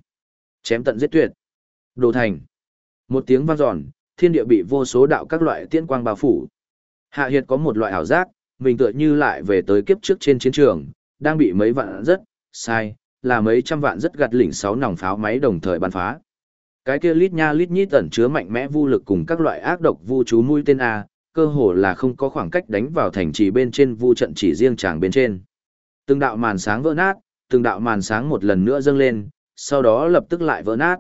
Chém tận giết tuyệt. Đồ thành. Một tiếng vang giòn, thiên địa bị vô số đạo các loại tiên quang bao phủ. Hạ Hiệt có một loại ảo giác, mình tựa như lại về tới kiếp trước trên chiến trường, đang bị mấy vạn rất, sai, là mấy trăm vạn rất gạt lỉnh sáu nòng pháo máy đồng thời bắn phá. Cái kia lít nha lít nhít ẩn chứa mạnh mẽ vu lực cùng các loại ác độc vu chú mũi tên A, cơ hồ là không có khoảng cách đánh vào thành trì bên trên vu trận chỉ riêng tràng bên trên. Từng đạo màn sáng vỡ nát, từng đạo màn sáng một lần nữa dâng lên, sau đó lập tức lại vỡ nát.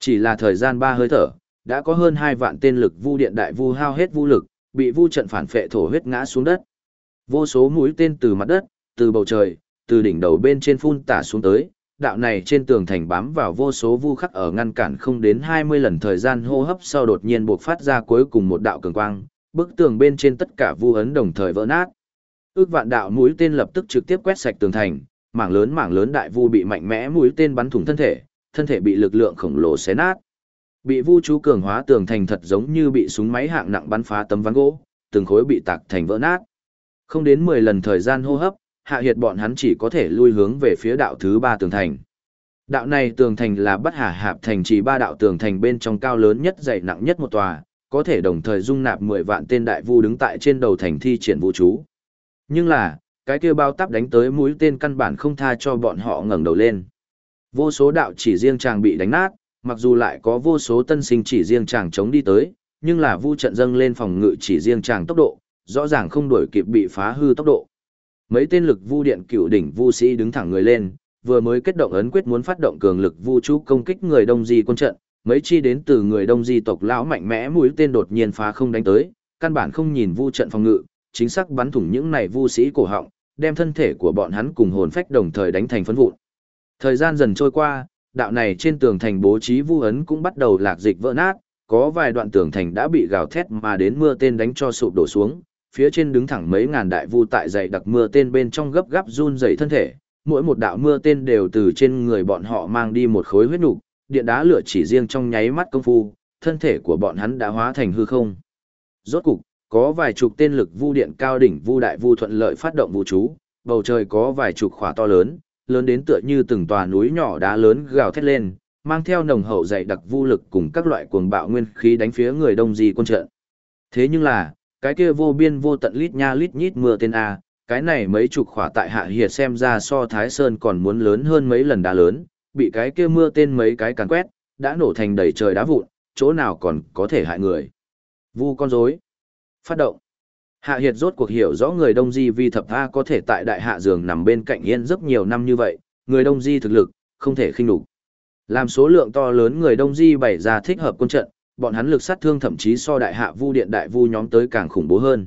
Chỉ là thời gian ba hơi thở, đã có hơn hai vạn tên lực vu điện đại vu hao hết vu lực, bị vu trận phản phệ thổ huyết ngã xuống đất. Vô số mũi tên từ mặt đất, từ bầu trời, từ đỉnh đầu bên trên phun tả xuống tới, đạo này trên tường thành bám vào vô số vu khắc ở ngăn cản không đến 20 lần thời gian hô hấp sau đột nhiên buộc phát ra cuối cùng một đạo cường quang, bức tường bên trên tất cả vu ấn đồng thời vỡ nát. Ước vạn đạo mũi tên lập tức trực tiếp quét sạch tường thành, mảng lớn mảng lớn đại vu bị mạnh mẽ mũi tên bắn thủng thân thể, thân thể bị lực lượng khổng lồ xé nát. Bị vu chú cường hóa tường thành thật giống như bị súng máy hạng nặng bắn phá tấm ván gỗ, từng khối bị tạc thành vỡ nát. Không đến 10 lần thời gian hô hấp, hạ hiệt bọn hắn chỉ có thể lui hướng về phía đạo thứ ba tường thành. Đạo này tường thành là bất hà hạp thành chỉ ba đạo tường thành bên trong cao lớn nhất dày nặng nhất một tòa, có thể đồng thời dung nạp 10 vạn tên đại vu đứng tại trên đầu thành thi triển vũ chú. Nhưng là, cái kia bao tắp đánh tới mũi tên căn bản không tha cho bọn họ ngẩng đầu lên. Vô số đạo chỉ riêng chàng bị đánh nát, mặc dù lại có vô số tân sinh chỉ riêng chàng chống đi tới, nhưng là vu trận dâng lên phòng ngự chỉ riêng chàng tốc độ, rõ ràng không đuổi kịp bị phá hư tốc độ. Mấy tên lực vu điện cựu đỉnh vu sĩ đứng thẳng người lên, vừa mới kết động ấn quyết muốn phát động cường lực vu chú công kích người đông di quân trận, mấy chi đến từ người đông di tộc lão mạnh mẽ mũi tên đột nhiên phá không đánh tới, căn bản không nhìn vu trận phòng ngự, chính xác bắn thủng những này vu sĩ cổ họng, đem thân thể của bọn hắn cùng hồn phách đồng thời đánh thành phấn vụn. Thời gian dần trôi qua, đạo này trên tường thành bố trí vu ấn cũng bắt đầu lạc dịch vỡ nát, có vài đoạn tường thành đã bị gào thét mà đến mưa tên đánh cho sụp đổ xuống, phía trên đứng thẳng mấy ngàn đại vu tại dày đặc mưa tên bên trong gấp gáp run dày thân thể, mỗi một đạo mưa tên đều từ trên người bọn họ mang đi một khối huyết nục, điện đá lửa chỉ riêng trong nháy mắt công phu, thân thể của bọn hắn đã hóa thành hư không. Rốt cục, có vài chục tên lực vu điện cao đỉnh vu đại vu thuận lợi phát động vũ chú, bầu trời có vài chục khỏa to lớn, lớn đến tựa như từng tòa núi nhỏ đá lớn gào thét lên, mang theo nồng hậu dày đặc vu lực cùng các loại cuồng bạo nguyên khí đánh phía người đông di quân trận. Thế nhưng là, cái kia vô biên vô tận lít nha lít nhít mưa tên A, cái này mấy chục khỏa tại hạ hiệt xem ra so Thái Sơn còn muốn lớn hơn mấy lần đá lớn, bị cái kia mưa tên mấy cái càn quét, đã nổ thành đầy trời đá vụn, chỗ nào còn có thể hại người. Vu con rối Phát động. Hạ Hiệt rốt cuộc hiểu rõ người Đông Di vi thập tha có thể tại đại hạ giường nằm bên cạnh yên rất nhiều năm như vậy, người Đông Di thực lực, không thể khinh đủ. Làm số lượng to lớn người Đông Di bày ra thích hợp quân trận, bọn hắn lực sát thương thậm chí so đại hạ vu điện đại vu nhóm tới càng khủng bố hơn.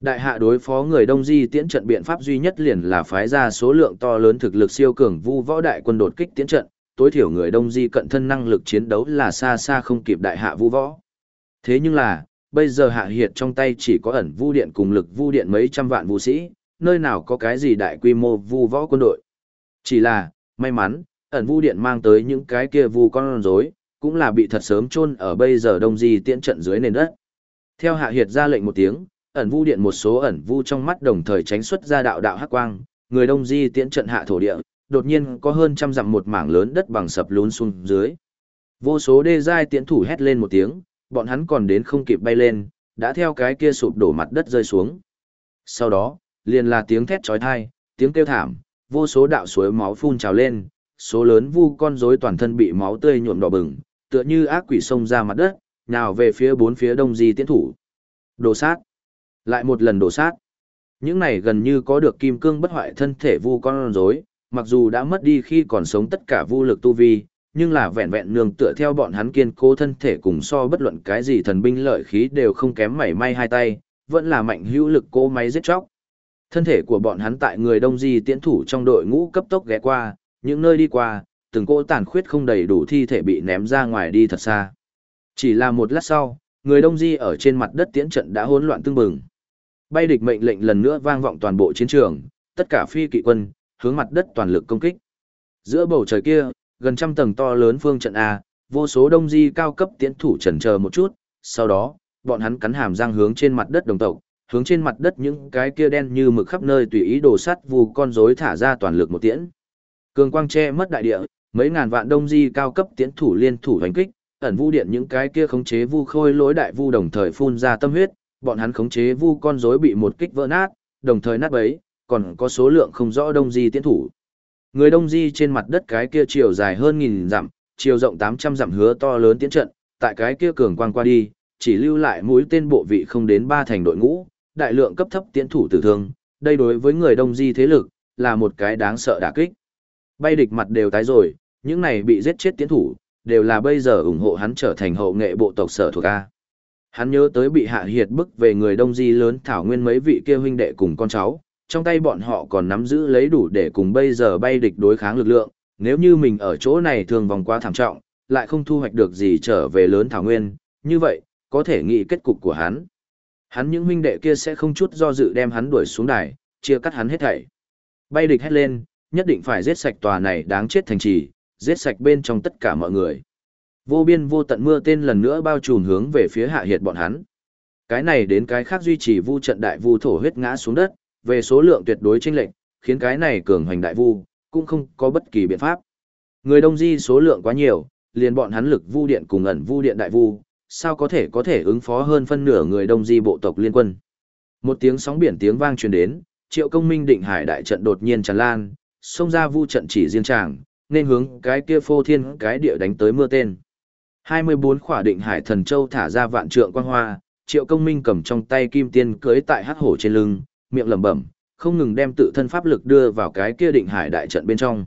Đại hạ đối phó người Đông Di tiễn trận biện pháp duy nhất liền là phái ra số lượng to lớn thực lực siêu cường vu võ đại quân đột kích tiễn trận, tối thiểu người Đông Di cận thân năng lực chiến đấu là xa xa không kịp đại hạ vu võ. Thế nhưng là, bây giờ hạ hiệt trong tay chỉ có ẩn vu điện cùng lực vu điện mấy trăm vạn vũ sĩ, nơi nào có cái gì đại quy mô vu võ quân đội. Chỉ là, may mắn, ẩn vu điện mang tới những cái kia vu con rối, cũng là bị thật sớm chôn ở bây giờ đông di tiễn trận dưới nền đất. Theo hạ hiệt ra lệnh một tiếng, ẩn vu điện một số ẩn vu trong mắt đồng thời tránh xuất ra đạo đạo hắc quang, người đông di tiễn trận hạ thổ địa, đột nhiên có hơn trăm dặm một mảng lớn đất bằng sập lún xuống dưới. Vô số đê giai tiễn thủ hét lên một tiếng, bọn hắn còn đến không kịp bay lên, đã theo cái kia sụp đổ mặt đất rơi xuống. Sau đó, liền là tiếng thét chói tai, tiếng kêu thảm, vô số đạo suối máu phun trào lên, số lớn vu con rối toàn thân bị máu tươi nhuộm đỏ bừng, tựa như ác quỷ xông ra mặt đất, nào về phía bốn phía đông di tiễn thủ. Đồ sát. Lại một lần đồ sát. Những này gần như có được kim cương bất hoại thân thể vu con rối, mặc dù đã mất đi khi còn sống tất cả vu lực tu vi, nhưng là vẹn vẹn nương tựa theo bọn hắn kiên cố thân thể cùng so bất luận cái gì thần binh lợi khí đều không kém mảy may hai tay, vẫn là mạnh hữu lực cố máy giết chóc. Thân thể của bọn hắn tại người đông di tiễn thủ trong đội ngũ cấp tốc ghé qua, những nơi đi qua, từng cỗ tàn khuyết không đầy đủ thi thể bị ném ra ngoài đi thật xa. Chỉ là một lát sau, người đông di ở trên mặt đất tiễn trận đã hỗn loạn tương bừng. Bay địch mệnh lệnh lần nữa vang vọng toàn bộ chiến trường, tất cả phi kỵ quân, hướng mặt đất toàn lực công kích. Giữa bầu trời kia, gần trăm tầng to lớn phương trận A, vô số đông di cao cấp tiễn thủ chần chờ một chút, sau đó, bọn hắn cắn hàm răng hướng trên mặt đất đồng tộc, hướng trên mặt đất những cái kia đen như mực khắp nơi tùy ý đồ sắt vù con rối thả ra toàn lực một tiễn. Cường quang che mất đại địa, mấy ngàn vạn đông di cao cấp tiến thủ liên thủ hành kích, ẩn vu điện những cái kia khống chế vu khôi lối đại vu đồng thời phun ra tâm huyết, bọn hắn khống chế vu con rối bị một kích vỡ nát, đồng thời nát bấy, còn có số lượng không rõ đông di tiến thủ. Người đông di trên mặt đất cái kia chiều dài hơn nghìn dặm, chiều rộng 800 dặm hứa to lớn tiến trận, tại cái kia cường quang qua đi, chỉ lưu lại mũi tên bộ vị không đến ba thành đội ngũ, đại lượng cấp thấp tiến thủ tử thương, đây đối với người đông di thế lực, là một cái đáng sợ đả kích. Bay địch mặt đều tái rồi, những này bị giết chết tiến thủ, đều là bây giờ ủng hộ hắn trở thành hậu nghệ bộ tộc sở thuộc A. Hắn nhớ tới bị hạ hiệt bức về người đông di lớn thảo nguyên mấy vị kia huynh đệ cùng con cháu, trong tay bọn họ còn nắm giữ lấy đủ để cùng bây giờ bay địch đối kháng lực lượng, nếu như mình ở chỗ này thường vòng quá thảm trọng, lại không thu hoạch được gì trở về lớn thảo nguyên, như vậy, có thể nghĩ kết cục của hắn. Hắn những huynh đệ kia sẽ không chút do dự đem hắn đuổi xuống đài, chia cắt hắn hết thảy. Bay địch hét lên, nhất định phải giết sạch tòa này đáng chết thành trì, giết sạch bên trong tất cả mọi người. Vô biên vô tận mưa tên lần nữa bao trùm hướng về phía hạ hiệt bọn hắn. Cái này đến cái khác duy trì vu trận đại vu thổ huyết ngã xuống đất, về số lượng tuyệt đối chênh lệch, khiến cái này cường hoành đại vu cũng không có bất kỳ biện pháp. Người đông di số lượng quá nhiều, liền bọn hắn lực vu điện cùng ẩn vu điện đại vu, sao có thể có thể ứng phó hơn phân nửa người đông di bộ tộc liên quân. Một tiếng sóng biển tiếng vang truyền đến, Triệu Công Minh định hải đại trận đột nhiên tràn lan, xông ra vu trận chỉ riêng tràng, nên hướng cái kia phô thiên cái địa đánh tới mưa tên. 24 khỏa định hải thần châu thả ra vạn trượng quang hoa, Triệu Công Minh cầm trong tay kim tiên cưới tại hắc hổ trên lưng, miệng lẩm bẩm, không ngừng đem tự thân pháp lực đưa vào cái kia định hải đại trận bên trong.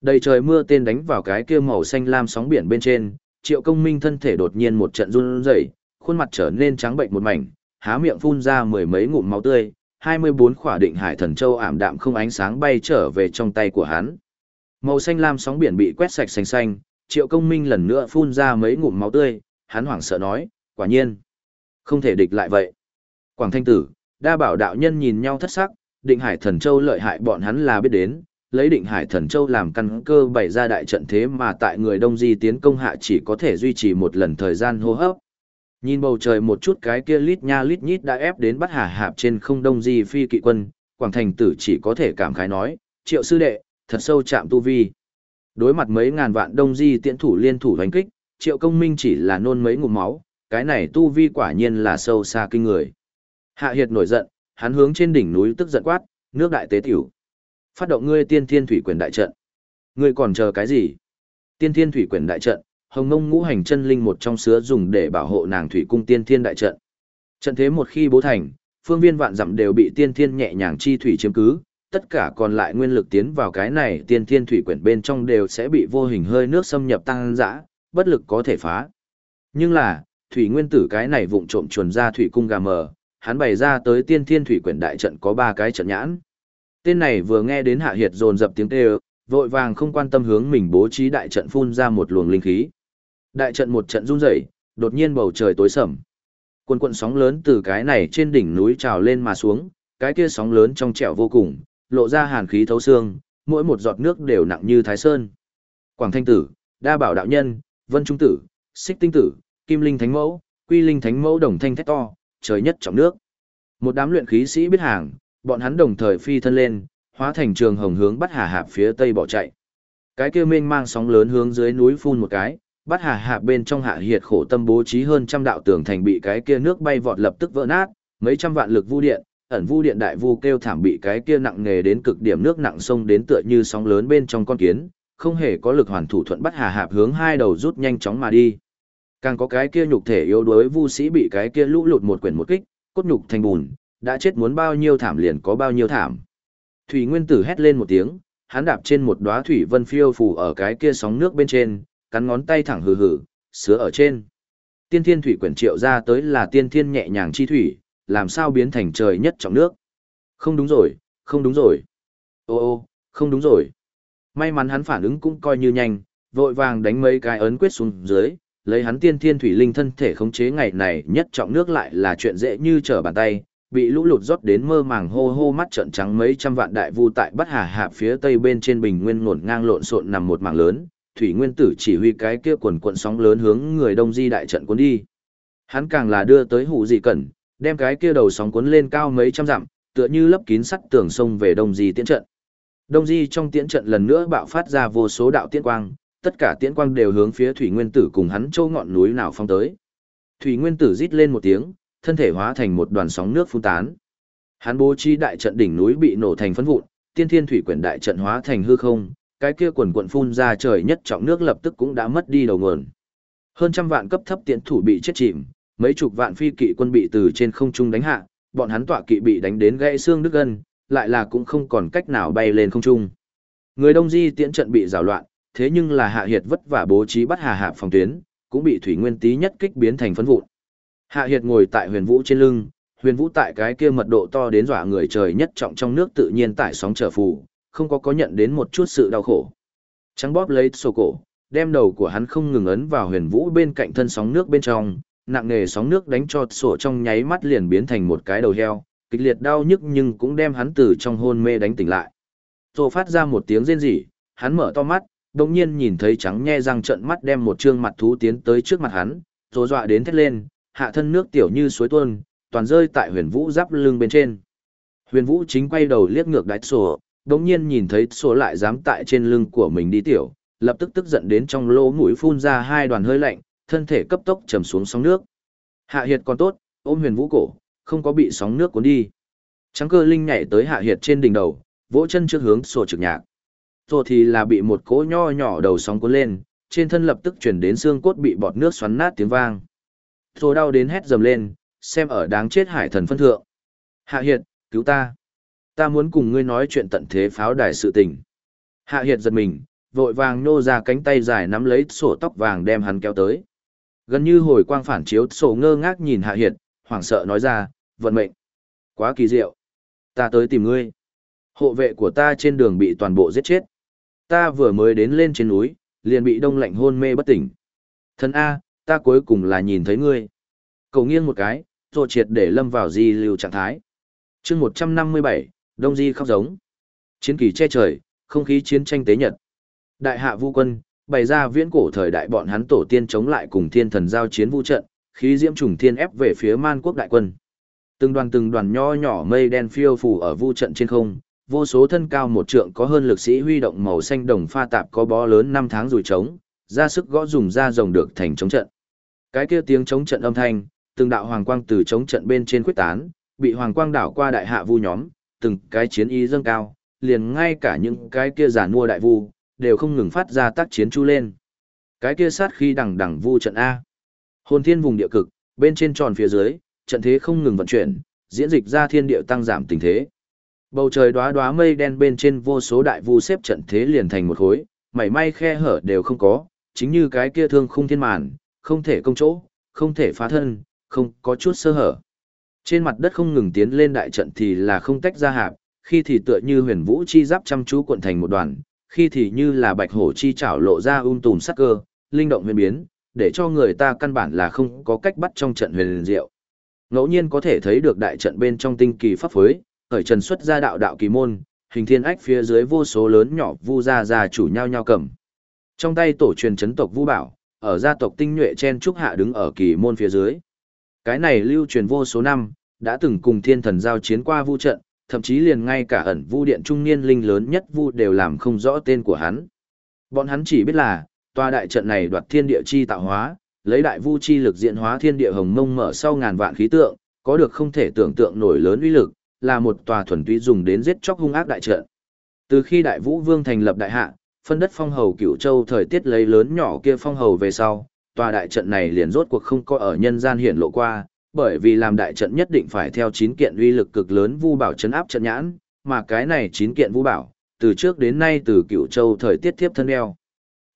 Đầy trời mưa tên đánh vào cái kia màu xanh lam sóng biển bên trên, Triệu Công Minh thân thể đột nhiên một trận run rẩy, khuôn mặt trở nên trắng bệnh một mảnh, há miệng phun ra mười mấy ngụm máu tươi, 24 khỏa định hải thần châu ảm đạm không ánh sáng bay trở về trong tay của hắn. Màu xanh lam sóng biển bị quét sạch xanh xanh, Triệu Công Minh lần nữa phun ra mấy ngụm máu tươi, hắn hoảng sợ nói, quả nhiên, không thể địch lại vậy. Quảng Thanh Tử, đa bảo đạo nhân nhìn nhau thất sắc, định hải thần châu lợi hại bọn hắn là biết đến, lấy định hải thần châu làm căn cơ bày ra đại trận thế mà tại người đông di tiến công hạ chỉ có thể duy trì một lần thời gian hô hấp. Nhìn bầu trời một chút cái kia lít nha lít nhít đã ép đến bắt hà hạp trên không đông di phi kỵ quân, Quảng Thành tử chỉ có thể cảm khái nói, triệu sư đệ, thật sâu chạm tu vi. Đối mặt mấy ngàn vạn đông di tiễn thủ liên thủ đánh kích, triệu công minh chỉ là nôn mấy ngụm máu, cái này tu vi quả nhiên là sâu xa kinh người. Hạ Hiệt nổi giận, hắn hướng trên đỉnh núi tức giận quát, nước đại tế tiểu. Phát động ngươi tiên thiên thủy quyền đại trận. Ngươi còn chờ cái gì? Tiên thiên thủy quyền đại trận, hồng mông ngũ hành chân linh một trong sứa dùng để bảo hộ nàng thủy cung tiên thiên đại trận. Trận thế một khi bố thành, phương viên vạn dặm đều bị tiên thiên nhẹ nhàng chi thủy chiếm cứ, tất cả còn lại nguyên lực tiến vào cái này tiên thiên thủy quyển bên trong đều sẽ bị vô hình hơi nước xâm nhập tăng dã, bất lực có thể phá. Nhưng là, thủy nguyên tử cái này vụng trộm chuồn ra thủy cung gà mờ, hắn bày ra tới tiên thiên thủy quyển đại trận có ba cái trận nhãn. Tên này vừa nghe đến hạ hiệt dồn dập tiếng kêu, vội vàng không quan tâm hướng mình bố trí đại trận phun ra một luồng linh khí. Đại trận một trận rung rẩy, đột nhiên bầu trời tối sầm. Quân cuộn sóng lớn từ cái này trên đỉnh núi trào lên mà xuống, cái kia sóng lớn trong trẻo vô cùng, lộ ra hàn khí thấu xương, mỗi một giọt nước đều nặng như thái sơn. Quảng Thanh tử, Đa Bảo đạo nhân, Vân Trung tử, Xích Tinh tử, Kim Linh Thánh mẫu, Quy Linh Thánh mẫu đồng thanh thét to, trời nhất trọng nước. Một đám luyện khí sĩ biết hàng, bọn hắn đồng thời phi thân lên, hóa thành trường hồng hướng bắt hà hạp phía tây bỏ chạy. Cái kia mênh mang sóng lớn hướng dưới núi phun một cái, bắt hà hạp bên trong hạ hiệt khổ tâm bố trí hơn trăm đạo tường thành bị cái kia nước bay vọt lập tức vỡ nát, mấy trăm vạn lực vu điện, ẩn vu điện đại vu kêu thảm bị cái kia nặng nghề đến cực điểm nước nặng sông đến tựa như sóng lớn bên trong con kiến, không hề có lực hoàn thủ thuận bắt hà hạp hướng hai đầu rút nhanh chóng mà đi. Càng có cái kia nhục thể yếu đuối vu sĩ bị cái kia lũ lụt một quyển một kích, cốt nhục thành bùn, đã chết muốn bao nhiêu thảm liền có bao nhiêu thảm. Thủy Nguyên Tử hét lên một tiếng, hắn đạp trên một đóa thủy vân phiêu phù ở cái kia sóng nước bên trên, cắn ngón tay thẳng hừ hừ, sứa ở trên. Tiên thiên thủy quyển triệu ra tới là tiên thiên nhẹ nhàng chi thủy, làm sao biến thành trời nhất trọng nước. Không đúng rồi, không đúng rồi. Ô ô, không đúng rồi. May mắn hắn phản ứng cũng coi như nhanh, vội vàng đánh mấy cái ấn quyết xuống dưới, lấy hắn tiên thiên thủy linh thân thể khống chế ngày này nhất trọng nước lại là chuyện dễ như trở bàn tay, bị lũ lụt rót đến mơ màng hô hô mắt trợn trắng mấy trăm vạn đại vu tại Bắc Hà Hạp phía tây bên trên bình nguyên ngổn ngang lộn xộn nằm một mảng lớn, thủy nguyên tử chỉ huy cái kia quần cuộn sóng lớn hướng người đông di đại trận cuốn đi. Hắn càng là đưa tới hủ dị cẩn, đem cái kia đầu sóng cuốn lên cao mấy trăm dặm, tựa như lấp kín sắt tường sông về đông di tiễn trận. Đông di trong tiễn trận lần nữa bạo phát ra vô số đạo tiễn quang, tất cả tiễn quang đều hướng phía thủy nguyên tử cùng hắn châu ngọn núi nào phong tới. Thủy nguyên tử rít lên một tiếng, thân thể hóa thành một đoàn sóng nước phun tán. Hắn bố trí đại trận đỉnh núi bị nổ thành phấn vụn, tiên thiên thủy quyển đại trận hóa thành hư không, cái kia quần quần phun ra trời nhất trọng nước lập tức cũng đã mất đi đầu nguồn. Hơn trăm vạn cấp thấp tiễn thủ bị chết chìm, mấy chục vạn phi kỵ quân bị từ trên không trung đánh hạ, bọn hắn tọa kỵ bị đánh đến gãy xương đứt gân, lại là cũng không còn cách nào bay lên không trung. Người Đông Di tiễn trận bị rào loạn, thế nhưng là Hạ Hiệt vất vả bố trí bắt Hà Hạ phòng tuyến, cũng bị Thủy Nguyên Tý nhất kích biến thành phấn vụn. Hạ Hiệt ngồi tại Huyền Vũ trên lưng, Huyền Vũ tại cái kia mật độ to đến dọa người trời nhất trọng trong nước tự nhiên tải sóng trở phù, không có có nhận đến một chút sự đau khổ. Trắng bóp lấy sổ cổ, đem đầu của hắn không ngừng ấn vào Huyền Vũ bên cạnh thân sóng nước bên trong, nặng nề sóng nước đánh cho sổ trong nháy mắt liền biến thành một cái đầu heo, kịch liệt đau nhức nhưng cũng đem hắn từ trong hôn mê đánh tỉnh lại. Sổ phát ra một tiếng rên rỉ, hắn mở to mắt, đồng nhiên nhìn thấy trắng nhe răng trận mắt đem một trương mặt thú tiến tới trước mặt hắn, sổ dọa đến thét lên, hạ thân nước tiểu như suối tuôn, toàn rơi tại huyền vũ giáp lưng bên trên. Huyền vũ chính quay đầu liếc ngược đáy sổ, đồng nhiên nhìn thấy sổ lại dám tại trên lưng của mình đi tiểu, lập tức tức giận đến trong lỗ mũi phun ra hai đoàn hơi lạnh, thân thể cấp tốc trầm xuống sóng nước. Hạ Hiệt còn tốt, ôm huyền vũ cổ, không có bị sóng nước cuốn đi. Trắng cơ linh nhảy tới Hạ Hiệt trên đỉnh đầu, vỗ chân trước hướng sổ trực nhạc. Rồi thì là bị một cỗ nho nhỏ đầu sóng cuốn lên, trên thân lập tức chuyển đến xương cốt bị bọt nước xoắn nát tiếng vang. Rồi đau đến hét dầm lên, xem ở đáng chết hải thần phân thượng. Hạ Hiệt, cứu ta. Ta muốn cùng ngươi nói chuyện tận thế pháo đài sự tình. Hạ Hiệt giật mình, vội vàng nô ra cánh tay dài nắm lấy sổ tóc vàng đem hắn kéo tới. Gần như hồi quang phản chiếu sổ ngơ ngác nhìn Hạ Hiệt, hoảng sợ nói ra, vận mệnh. Quá kỳ diệu. Ta tới tìm ngươi. Hộ vệ của ta trên đường bị toàn bộ giết chết. Ta vừa mới đến lên trên núi, liền bị đông lạnh hôn mê bất tỉnh. Thân A, ta cuối cùng là nhìn thấy ngươi. Cầu nghiêng một cái, rồi triệt để lâm vào di lưu trạng thái. chương 157, Đông Di khóc giống. Chiến kỳ che trời, không khí chiến tranh tế nhật. Đại hạ vu quân, bày ra viễn cổ thời đại bọn hắn tổ tiên chống lại cùng thiên thần giao chiến vu trận, khí diễm trùng thiên ép về phía man quốc đại quân. Từng đoàn từng đoàn nho nhỏ mây đen phiêu phù ở vu trận trên không, vô số thân cao một trượng có hơn lực sĩ huy động màu xanh đồng pha tạp có bó lớn năm tháng rồi trống, ra sức gõ dùng ra rồng được thành chống trận. Cái kia tiếng chống trận âm thanh, từng đạo hoàng quang từ chống trận bên trên quyết tán, bị hoàng quang đảo qua đại hạ vu nhóm, từng cái chiến ý dâng cao, liền ngay cả những cái kia giả mua đại vu, đều không ngừng phát ra tác chiến chu lên. Cái kia sát khi đằng đằng vu trận A. Hồn thiên vùng địa cực, bên trên tròn phía dưới, trận thế không ngừng vận chuyển, diễn dịch ra thiên địa tăng giảm tình thế. Bầu trời đóa đóa mây đen bên trên vô số đại vu xếp trận thế liền thành một khối, mảy may khe hở đều không có, chính như cái kia thương khung thiên màn, không thể công chỗ, không thể phá thân, không có chút sơ hở. Trên mặt đất không ngừng tiến lên đại trận thì là không tách ra hạp, khi thì tựa như huyền vũ chi giáp chăm chú cuộn thành một đoàn, khi thì như là bạch hổ chi chảo lộ ra um tùm sắc cơ, linh động huyền biến, để cho người ta căn bản là không có cách bắt trong trận huyền diệu. Ngẫu nhiên có thể thấy được đại trận bên trong tinh kỳ pháp phối, khởi trần xuất ra đạo đạo kỳ môn, hình thiên ách phía dưới vô số lớn nhỏ vu ra ra chủ nhau nhau cầm. Trong tay tổ truyền chấn tộc vu bảo, ở gia tộc tinh nhuệ chen trúc hạ đứng ở kỳ môn phía dưới. Cái này lưu truyền vô số năm, đã từng cùng thiên thần giao chiến qua vu trận, thậm chí liền ngay cả ẩn vu điện trung niên linh lớn nhất vu đều làm không rõ tên của hắn. Bọn hắn chỉ biết là, tòa đại trận này đoạt thiên địa chi tạo hóa, lấy đại vu chi lực diện hóa thiên địa hồng mông mở sau ngàn vạn khí tượng, có được không thể tưởng tượng nổi lớn uy lực, là một tòa thuần túy dùng đến giết chóc hung ác đại trận. Từ khi Đại Vũ Vương thành lập đại hạ, phân đất phong hầu Cửu Châu thời tiết lấy lớn nhỏ kia phong hầu về sau, tòa đại trận này liền rốt cuộc không có ở nhân gian hiển lộ qua, bởi vì làm đại trận nhất định phải theo chín kiện uy lực cực lớn vu bảo chấn áp trận nhãn, mà cái này chín kiện vu bảo, từ trước đến nay từ cựu Châu thời tiết tiếp thân đeo.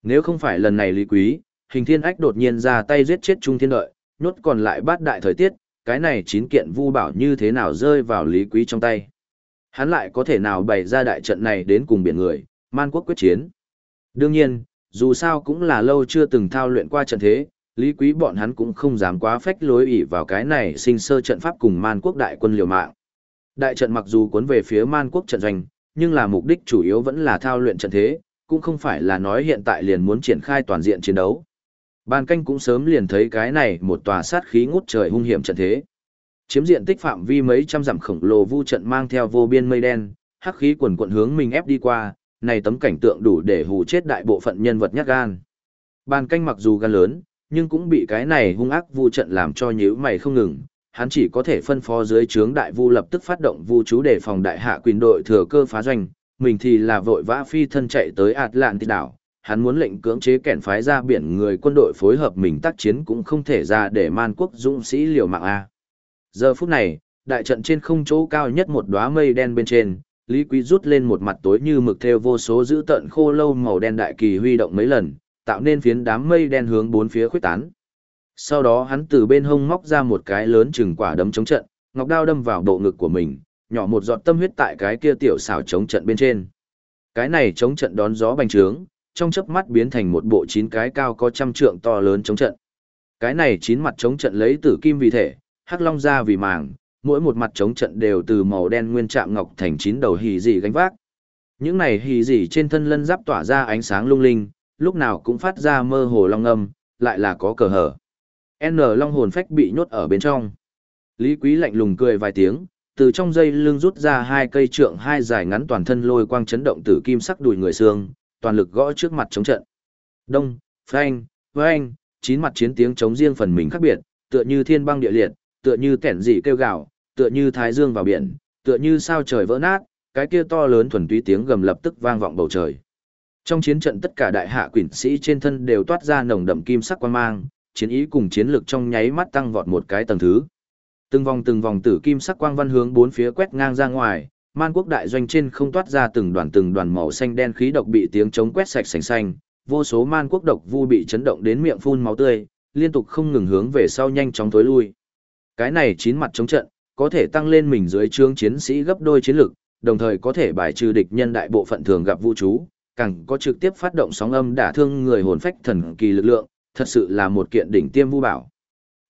Nếu không phải lần này Lý Quý, Hình Thiên Ách đột nhiên ra tay giết chết Trung Thiên Đợi, nhốt còn lại bát đại thời tiết, cái này chín kiện vu bảo như thế nào rơi vào Lý Quý trong tay. Hắn lại có thể nào bày ra đại trận này đến cùng biển người, man quốc quyết chiến. Đương nhiên, dù sao cũng là lâu chưa từng thao luyện qua trận thế, Lý Quý bọn hắn cũng không dám quá phách lối ỷ vào cái này sinh sơ trận pháp cùng man quốc đại quân liều mạng. Đại trận mặc dù cuốn về phía man quốc trận doanh, nhưng là mục đích chủ yếu vẫn là thao luyện trận thế, cũng không phải là nói hiện tại liền muốn triển khai toàn diện chiến đấu. Ban canh cũng sớm liền thấy cái này một tòa sát khí ngút trời hung hiểm trận thế. Chiếm diện tích phạm vi mấy trăm dặm khổng lồ vu trận mang theo vô biên mây đen, hắc khí quần quận hướng mình ép đi qua, này tấm cảnh tượng đủ để hù chết đại bộ phận nhân vật nhát gan. Ban canh mặc dù gan lớn, nhưng cũng bị cái này hung ác vu trận làm cho nhíu mày không ngừng, hắn chỉ có thể phân phó dưới trướng đại vu lập tức phát động vu chú để phòng đại hạ quyền đội thừa cơ phá doanh, mình thì là vội vã phi thân chạy tới Atlantis đảo, hắn muốn lệnh cưỡng chế kẻn phái ra biển người quân đội phối hợp mình tác chiến cũng không thể ra để man quốc dũng sĩ liều mạng a. Giờ phút này, đại trận trên không chỗ cao nhất một đóa mây đen bên trên, Lý Quý rút lên một mặt tối như mực theo vô số giữ tận khô lâu màu đen đại kỳ huy động mấy lần, tạo nên phiến đám mây đen hướng bốn phía khuếch tán. Sau đó hắn từ bên hông móc ra một cái lớn chừng quả đấm chống trận, ngọc đao đâm vào bộ ngực của mình, nhỏ một giọt tâm huyết tại cái kia tiểu xảo chống trận bên trên. Cái này chống trận đón gió bành trướng, trong chớp mắt biến thành một bộ chín cái cao có trăm trượng to lớn chống trận. Cái này chín mặt chống trận lấy tử kim vì thể, hắc long ra vì màng, mỗi một mặt chống trận đều từ màu đen nguyên trạm ngọc thành chín đầu hì dị gánh vác. Những này hì dị trên thân lân giáp tỏa ra ánh sáng lung linh, lúc nào cũng phát ra mơ hồ long âm, lại là có cờ hở. N long hồn phách bị nhốt ở bên trong. Lý Quý lạnh lùng cười vài tiếng, từ trong dây lưng rút ra hai cây trượng hai dài ngắn toàn thân lôi quang chấn động tử kim sắc đùi người xương, toàn lực gõ trước mặt chống trận. Đông, phanh, vang, chín mặt chiến tiếng chống riêng phần mình khác biệt, tựa như thiên băng địa liệt, tựa như kẻn dị kêu gào, tựa như thái dương vào biển, tựa như sao trời vỡ nát, cái kia to lớn thuần túy tiếng gầm lập tức vang vọng bầu trời. Trong chiến trận tất cả đại hạ quỷ sĩ trên thân đều toát ra nồng đậm kim sắc quan mang, chiến ý cùng chiến lực trong nháy mắt tăng vọt một cái tầng thứ. Từng vòng từng vòng tử kim sắc quang văn hướng bốn phía quét ngang ra ngoài, man quốc đại doanh trên không toát ra từng đoàn từng đoàn màu xanh đen khí độc bị tiếng chống quét sạch sành xanh, vô số man quốc độc vu bị chấn động đến miệng phun máu tươi, liên tục không ngừng hướng về sau nhanh chóng tối lui. Cái này chín mặt chống trận, có thể tăng lên mình dưới trướng chiến sĩ gấp đôi chiến lực, đồng thời có thể bài trừ địch nhân đại bộ phận thường gặp vũ chú, càng có trực tiếp phát động sóng âm đả thương người hồn phách thần kỳ lực lượng, thật sự là một kiện đỉnh tiêm vu bảo.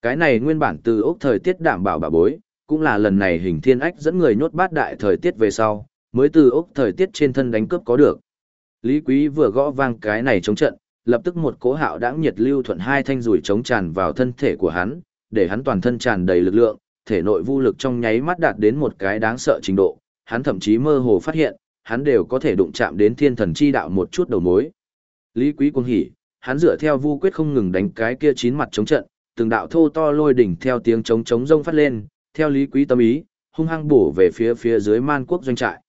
Cái này nguyên bản từ ốc thời tiết đảm bảo bà bối, cũng là lần này hình thiên ách dẫn người nhốt bát đại thời tiết về sau, mới từ ốc thời tiết trên thân đánh cướp có được. Lý Quý vừa gõ vang cái này chống trận, lập tức một cỗ hạo đãng nhiệt lưu thuận hai thanh rủi chống tràn vào thân thể của hắn, để hắn toàn thân tràn đầy lực lượng, thể nội vô lực trong nháy mắt đạt đến một cái đáng sợ trình độ, hắn thậm chí mơ hồ phát hiện, hắn đều có thể đụng chạm đến thiên thần chi đạo một chút đầu mối. Lý Quý cuồng hỉ, hắn dựa theo vu quyết không ngừng đánh cái kia chín mặt chống trận, từng đạo thô to lôi đỉnh theo tiếng chống chống rông phát lên, theo Lý Quý tâm ý, hung hăng bổ về phía phía dưới man quốc doanh trại.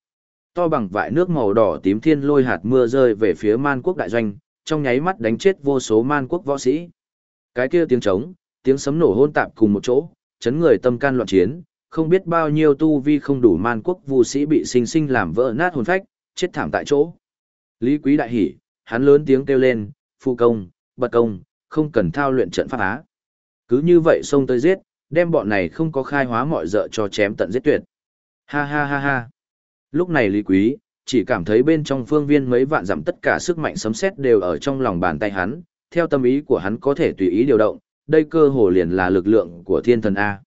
To bằng vại nước màu đỏ tím thiên lôi hạt mưa rơi về phía man quốc đại doanh, trong nháy mắt đánh chết vô số man quốc võ sĩ. Cái kia tiếng trống, tiếng sấm nổ hôn tạp cùng một chỗ, chấn người tâm can loạn chiến, không biết bao nhiêu tu vi không đủ man quốc vu sĩ bị sinh sinh làm vỡ nát hồn phách, chết thảm tại chỗ. Lý Quý đại hỉ, hắn lớn tiếng kêu lên, "Phu công, bật công, không cần thao luyện trận pháp á." Cứ như vậy xông tới giết, đem bọn này không có khai hóa mọi dợ cho chém tận giết tuyệt. Ha ha ha ha. Lúc này Lý Quý, chỉ cảm thấy bên trong phương viên mấy vạn dặm tất cả sức mạnh sấm sét đều ở trong lòng bàn tay hắn, theo tâm ý của hắn có thể tùy ý điều động, đây cơ hồ liền là lực lượng của thiên thần A.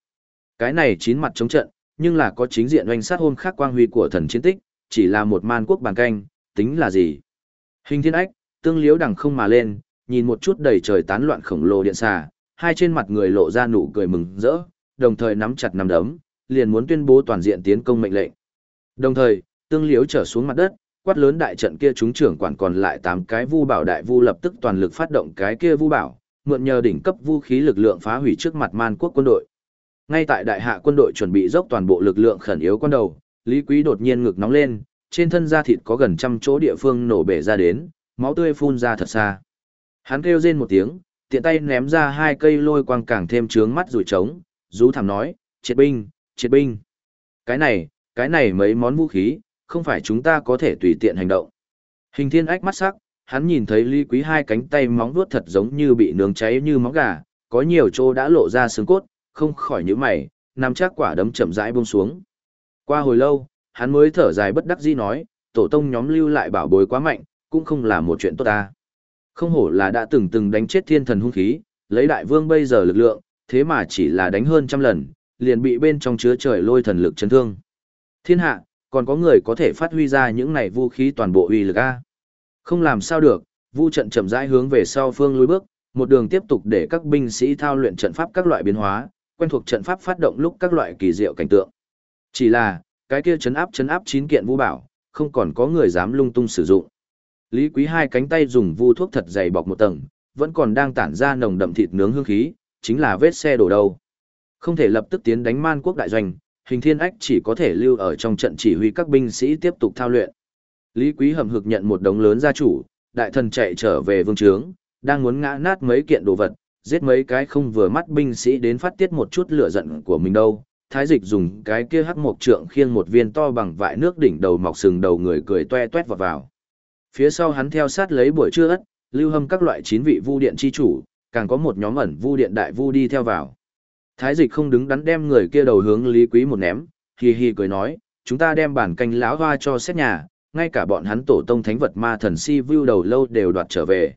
Cái này chín mặt chống trận, nhưng là có chính diện oanh sát hôm khác quang huy của thần chiến tích, chỉ là một man quốc bàn canh, tính là gì? Hình thiên ách, tương liếu đằng không mà lên, nhìn một chút đầy trời tán loạn khổng lồ điện xà, hai trên mặt người lộ ra nụ cười mừng rỡ, đồng thời nắm chặt nắm đấm, liền muốn tuyên bố toàn diện tiến công mệnh lệnh. Đồng thời, tương liếu trở xuống mặt đất, quát lớn đại trận kia chúng trưởng quản còn lại 8 cái vu bảo đại vu lập tức toàn lực phát động cái kia vu bảo, mượn nhờ đỉnh cấp vũ khí lực lượng phá hủy trước mặt man quốc quân đội. Ngay tại đại hạ quân đội chuẩn bị dốc toàn bộ lực lượng khẩn yếu quan đầu, Lý Quý đột nhiên ngực nóng lên, trên thân da thịt có gần trăm chỗ địa phương nổ bể ra đến, máu tươi phun ra thật xa. Hắn kêu rên một tiếng, tiện tay ném ra hai cây lôi quang càng thêm trướng mắt rủi trống, rú thảm nói, triệt binh, triệt binh. Cái này, cái này mấy món vũ khí, không phải chúng ta có thể tùy tiện hành động. Hình thiên ách mắt sắc, hắn nhìn thấy Lý Quý hai cánh tay móng vuốt thật giống như bị nướng cháy như móng gà, có nhiều chỗ đã lộ ra xương cốt, không khỏi nhíu mày, nắm chắc quả đấm chậm rãi buông xuống. Qua hồi lâu, hắn mới thở dài bất đắc dĩ nói, tổ tông nhóm lưu lại bảo bối quá mạnh, cũng không là một chuyện tốt ta. Không hổ là đã từng từng đánh chết thiên thần hung khí, lấy đại vương bây giờ lực lượng, thế mà chỉ là đánh hơn trăm lần, liền bị bên trong chứa trời lôi thần lực chấn thương. Thiên hạ, còn có người có thể phát huy ra những này vũ khí toàn bộ uy lực a. Không làm sao được, vu trận chậm rãi hướng về sau phương lối bước, một đường tiếp tục để các binh sĩ thao luyện trận pháp các loại biến hóa, quen thuộc trận pháp phát động lúc các loại kỳ diệu cảnh tượng. Chỉ là, cái kia chấn áp chấn áp chín kiện vũ bảo, không còn có người dám lung tung sử dụng. Lý Quý hai cánh tay dùng vu thuốc thật dày bọc một tầng, vẫn còn đang tản ra nồng đậm thịt nướng hương khí, chính là vết xe đổ đầu. Không thể lập tức tiến đánh man quốc đại doanh, hình thiên ách chỉ có thể lưu ở trong trận chỉ huy các binh sĩ tiếp tục thao luyện. Lý Quý hầm hực nhận một đống lớn gia chủ, đại thần chạy trở về vương trướng, đang muốn ngã nát mấy kiện đồ vật, giết mấy cái không vừa mắt binh sĩ đến phát tiết một chút lửa giận của mình đâu. Thái dịch dùng cái kia hắc mộc trượng khiêng một viên to bằng vại nước đỉnh đầu mọc sừng đầu người cười toe toét vào vào. Phía sau hắn theo sát lấy buổi trưa ất, lưu hâm các loại chín vị vu điện chi chủ, càng có một nhóm ẩn vu điện đại vu đi theo vào. Thái dịch không đứng đắn đem người kia đầu hướng Lý Quý một ném, hì hì cười nói, chúng ta đem bản canh lão hoa cho xét nhà, ngay cả bọn hắn tổ tông thánh vật ma thần si view đầu lâu đều đoạt trở về.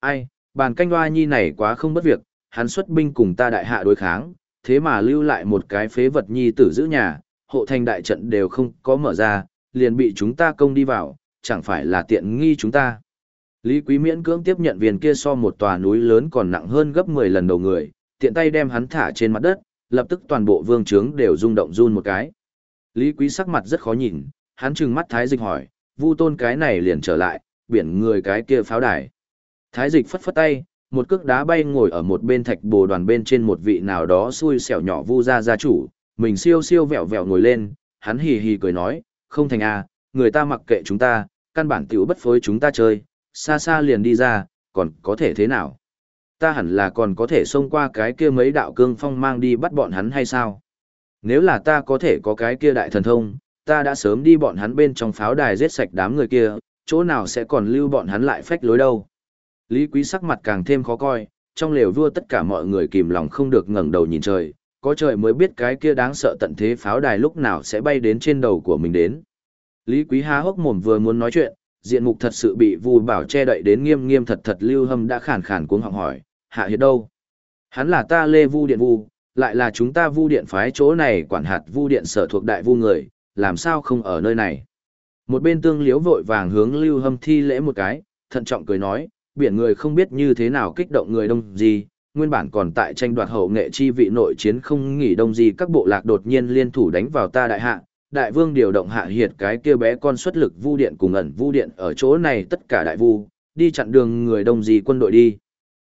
Ai, bàn canh hoa nhi này quá không bất việc, hắn xuất binh cùng ta đại hạ đối kháng, thế mà lưu lại một cái phế vật nhi tử giữ nhà, hộ thành đại trận đều không có mở ra, liền bị chúng ta công đi vào, chẳng phải là tiện nghi chúng ta. Lý Quý miễn cưỡng tiếp nhận viên kia so một tòa núi lớn còn nặng hơn gấp 10 lần đầu người, tiện tay đem hắn thả trên mặt đất, lập tức toàn bộ vương trướng đều rung động run một cái. Lý Quý sắc mặt rất khó nhìn, hắn trừng mắt Thái Dịch hỏi, Vu Tôn cái này liền trở lại, biển người cái kia pháo đài. Thái Dịch phất phất tay, một cước đá bay ngồi ở một bên thạch bồ đoàn bên trên một vị nào đó xui xẻo nhỏ Vu ra gia chủ, mình siêu siêu vẹo vẹo ngồi lên, hắn hì hì cười nói, không thành a, người ta mặc kệ chúng ta, căn bản tiểu bất phối chúng ta chơi, xa xa liền đi ra, còn có thể thế nào? Ta hẳn là còn có thể xông qua cái kia mấy đạo cương phong mang đi bắt bọn hắn hay sao? Nếu là ta có thể có cái kia đại thần thông, ta đã sớm đi bọn hắn bên trong pháo đài giết sạch đám người kia, chỗ nào sẽ còn lưu bọn hắn lại phách lối đâu. Lý Quý sắc mặt càng thêm khó coi, trong lều vua tất cả mọi người kìm lòng không được ngẩng đầu nhìn trời, có trời mới biết cái kia đáng sợ tận thế pháo đài lúc nào sẽ bay đến trên đầu của mình đến. Lý Quý há hốc mồm vừa muốn nói chuyện, diện mục thật sự bị Vu Bảo che đậy đến nghiêm nghiêm thật thật Lưu Hâm đã khàn khàn cuống họng hỏi, hạ hiệt đâu? Hắn là ta Lê Vu Điện Vu, lại là chúng ta Vu Điện phái chỗ này quản hạt Vu Điện sở thuộc đại vu người, làm sao không ở nơi này? Một bên tương liếu vội vàng hướng Lưu Hâm thi lễ một cái, thận trọng cười nói, biển người không biết như thế nào kích động người đông gì, nguyên bản còn tại tranh đoạt hậu nghệ chi vị nội chiến không nghỉ đông gì các bộ lạc đột nhiên liên thủ đánh vào ta đại hạ, đại vương điều động hạ hiệt cái kia bé con xuất lực vu điện cùng ẩn vu điện ở chỗ này tất cả đại vu, đi chặn đường người đông gì quân đội đi.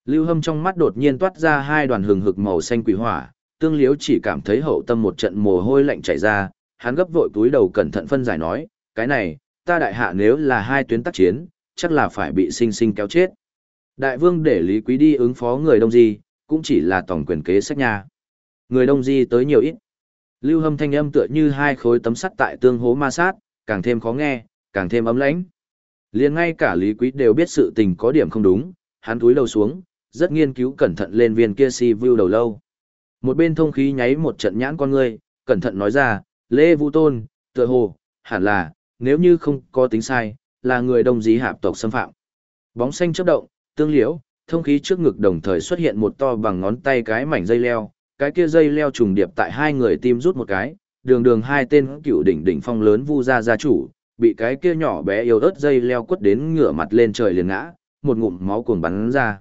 Lưu Hâm trong mắt đột nhiên toát ra hai đoàn hừng hực màu xanh quỷ hỏa, tương liếu chỉ cảm thấy hậu tâm một trận mồ hôi lạnh chảy ra, hắn gấp vội túi đầu cẩn thận phân giải nói, cái này, ta đại hạ nếu là hai tuyến tác chiến, chắc là phải bị sinh sinh kéo chết. Đại vương để Lý Quý đi ứng phó người đông di, cũng chỉ là tổng quyền kế sách nhà. Người đông di tới nhiều ít. Lưu hâm thanh âm tựa như hai khối tấm sắt tại tương hố ma sát, càng thêm khó nghe, càng thêm ấm lãnh. Liền ngay cả Lý Quý đều biết sự tình có điểm không đúng, hắn túi đầu xuống, rất nghiên cứu cẩn thận lên viên kia si view đầu lâu. Một bên thông khí nháy một trận nhãn con ngươi, cẩn thận nói ra, Lê Vũ Tôn, tựa hồ, hẳn là, nếu như không có tính sai, là người đông dí hạp tộc xâm phạm. Bóng xanh chớp động, tương liễu, thông khí trước ngực đồng thời xuất hiện một to bằng ngón tay cái mảnh dây leo, cái kia dây leo trùng điệp tại hai người tim rút một cái, đường đường hai tên cựu đỉnh đỉnh phong lớn vu gia gia chủ, bị cái kia nhỏ bé yếu ớt dây leo quất đến ngửa mặt lên trời liền ngã, một ngụm máu cuồng bắn ra.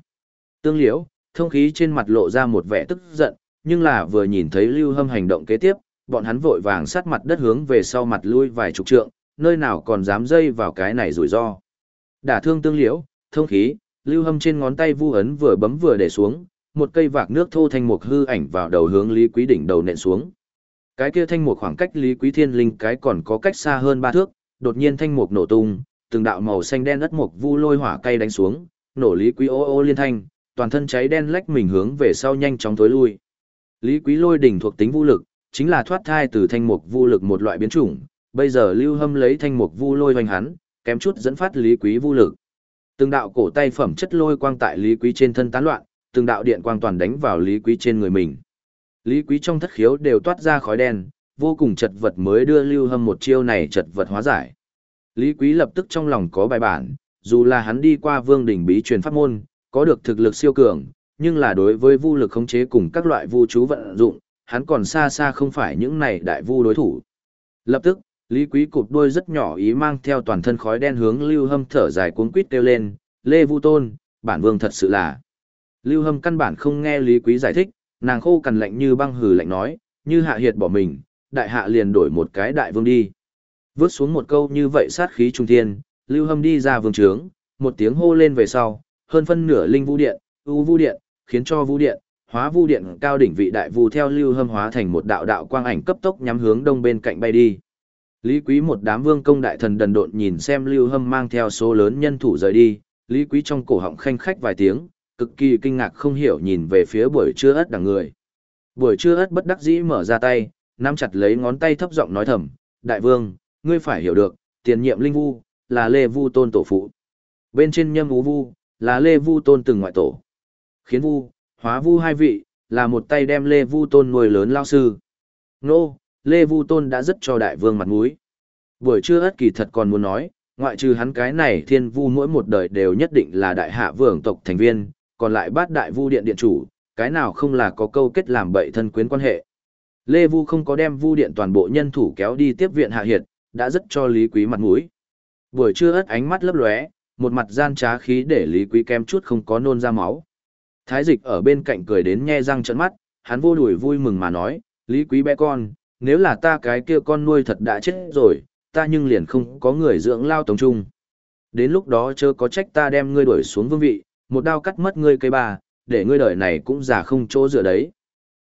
Tương liễu, thông khí trên mặt lộ ra một vẻ tức giận, nhưng là vừa nhìn thấy lưu hâm hành động kế tiếp, bọn hắn vội vàng sát mặt đất hướng về sau mặt lui vài chục trượng, nơi nào còn dám dây vào cái này rủi ro. Đả thương tương liễu, thông khí, lưu hâm trên ngón tay vu ấn vừa bấm vừa để xuống, một cây vạc nước thô thanh mục hư ảnh vào đầu hướng Lý Quý đỉnh đầu nện xuống. Cái kia thanh mục khoảng cách Lý Quý Thiên Linh cái còn có cách xa hơn ba thước, đột nhiên thanh mục nổ tung, từng đạo màu xanh đen đất mục vu lôi hỏa cây đánh xuống, nổ Lý Quý ô ô liên thanh, toàn thân cháy đen lách mình hướng về sau nhanh chóng tối lui. Lý Quý lôi đỉnh thuộc tính vũ lực, chính là thoát thai từ thanh mục vu lực một loại biến chủng, bây giờ Lưu Hâm lấy thanh mục vu lôi hoành hắn, kém chút dẫn phát Lý Quý vu lực. Từng đạo cổ tay phẩm chất lôi quang tại Lý Quý trên thân tán loạn, từng đạo điện quang toàn đánh vào Lý Quý trên người mình. Lý Quý trong thất khiếu đều toát ra khói đen, vô cùng chật vật mới đưa Lưu Hâm một chiêu này chật vật hóa giải. Lý Quý lập tức trong lòng có bài bản, dù là hắn đi qua vương đỉnh bí truyền pháp môn, có được thực lực siêu cường, nhưng là đối với vu lực khống chế cùng các loại vu chú vận dụng, hắn còn xa xa không phải những này đại vu đối thủ. Lập tức, Lý Quý cụp đôi rất nhỏ ý mang theo toàn thân khói đen hướng Lưu Hâm thở dài cuống quýt kêu lên, Lê Vu Tôn, bản vương thật sự là. Lưu Hâm căn bản không nghe Lý Quý giải thích, nàng khô cằn lạnh như băng hừ lạnh nói, như hạ hiệt bỏ mình, đại hạ liền đổi một cái đại vương đi. Vớt xuống một câu như vậy sát khí trung thiên, Lưu Hâm đi ra vương trướng, một tiếng hô lên về sau, hơn phân nửa linh vũ điện, u vũ điện, khiến cho vũ điện, hóa vu điện cao đỉnh vị đại vu theo lưu hâm hóa thành một đạo đạo quang ảnh cấp tốc nhắm hướng đông bên cạnh bay đi. Lý Quý một đám vương công đại thần đần độn nhìn xem lưu hâm mang theo số lớn nhân thủ rời đi, Lý Quý trong cổ họng khanh khách vài tiếng, cực kỳ kinh ngạc không hiểu nhìn về phía buổi trưa ất đằng người. Buổi trưa ất bất đắc dĩ mở ra tay, nắm chặt lấy ngón tay thấp giọng nói thầm, đại vương, ngươi phải hiểu được, tiền nhiệm linh vu, là lê vu tôn tổ phụ. Bên trên nhâm ú vu, là lê vu tôn từng ngoại tổ. Khiến vu, hóa vu hai vị, là một tay đem Lê Vu Tôn nuôi lớn lao sư. Nô, Lê Vu Tôn đã rất cho đại vương mặt mũi. Buổi trưa ất kỳ thật còn muốn nói, ngoại trừ hắn cái này thiên vu mỗi một đời đều nhất định là đại hạ vương tộc thành viên, còn lại bát đại vu điện điện chủ, cái nào không là có câu kết làm bậy thân quyến quan hệ. Lê Vu không có đem vu điện toàn bộ nhân thủ kéo đi tiếp viện hạ hiệt, đã rất cho Lý Quý mặt mũi. Buổi trưa ất ánh mắt lấp lóe, một mặt gian trá khí để Lý Quý kem chút không có nôn ra máu. Thái dịch ở bên cạnh cười đến nhe răng trợn mắt, hắn vô đuổi vui mừng mà nói, Lý quý bé con, nếu là ta cái kia con nuôi thật đã chết rồi, ta nhưng liền không có người dưỡng lao tổng trung. Đến lúc đó chớ có trách ta đem ngươi đuổi xuống vương vị, một đao cắt mất ngươi cây bà, để ngươi đời này cũng già không chỗ dựa đấy.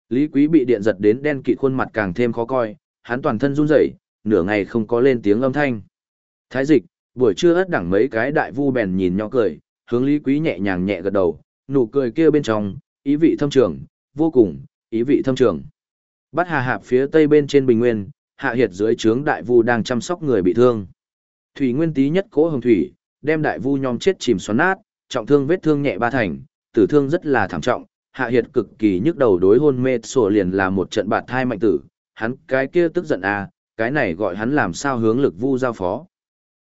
Lý quý bị điện giật đến đen kịt khuôn mặt càng thêm khó coi, hắn toàn thân run rẩy, nửa ngày không có lên tiếng âm thanh. Thái dịch, buổi trưa ớt đẳng mấy cái đại vu bèn nhìn nhỏ cười, hướng Lý quý nhẹ nhàng nhẹ gật đầu, nụ cười kia bên trong, ý vị thâm trường, vô cùng, ý vị thâm trường. Bắt Hà Hạp phía tây bên trên Bình Nguyên, Hạ Hiệt dưới trướng đại vu đang chăm sóc người bị thương. Thủy Nguyên tí nhất cố hồng thủy, đem đại vu nhom chết chìm xoắn nát, trọng thương vết thương nhẹ ba thành, tử thương rất là thảm trọng. Hạ Hiệt cực kỳ nhức đầu đối hôn mê sổ liền là một trận bạt thai mạnh tử, hắn cái kia tức giận à, cái này gọi hắn làm sao hướng lực vu giao phó.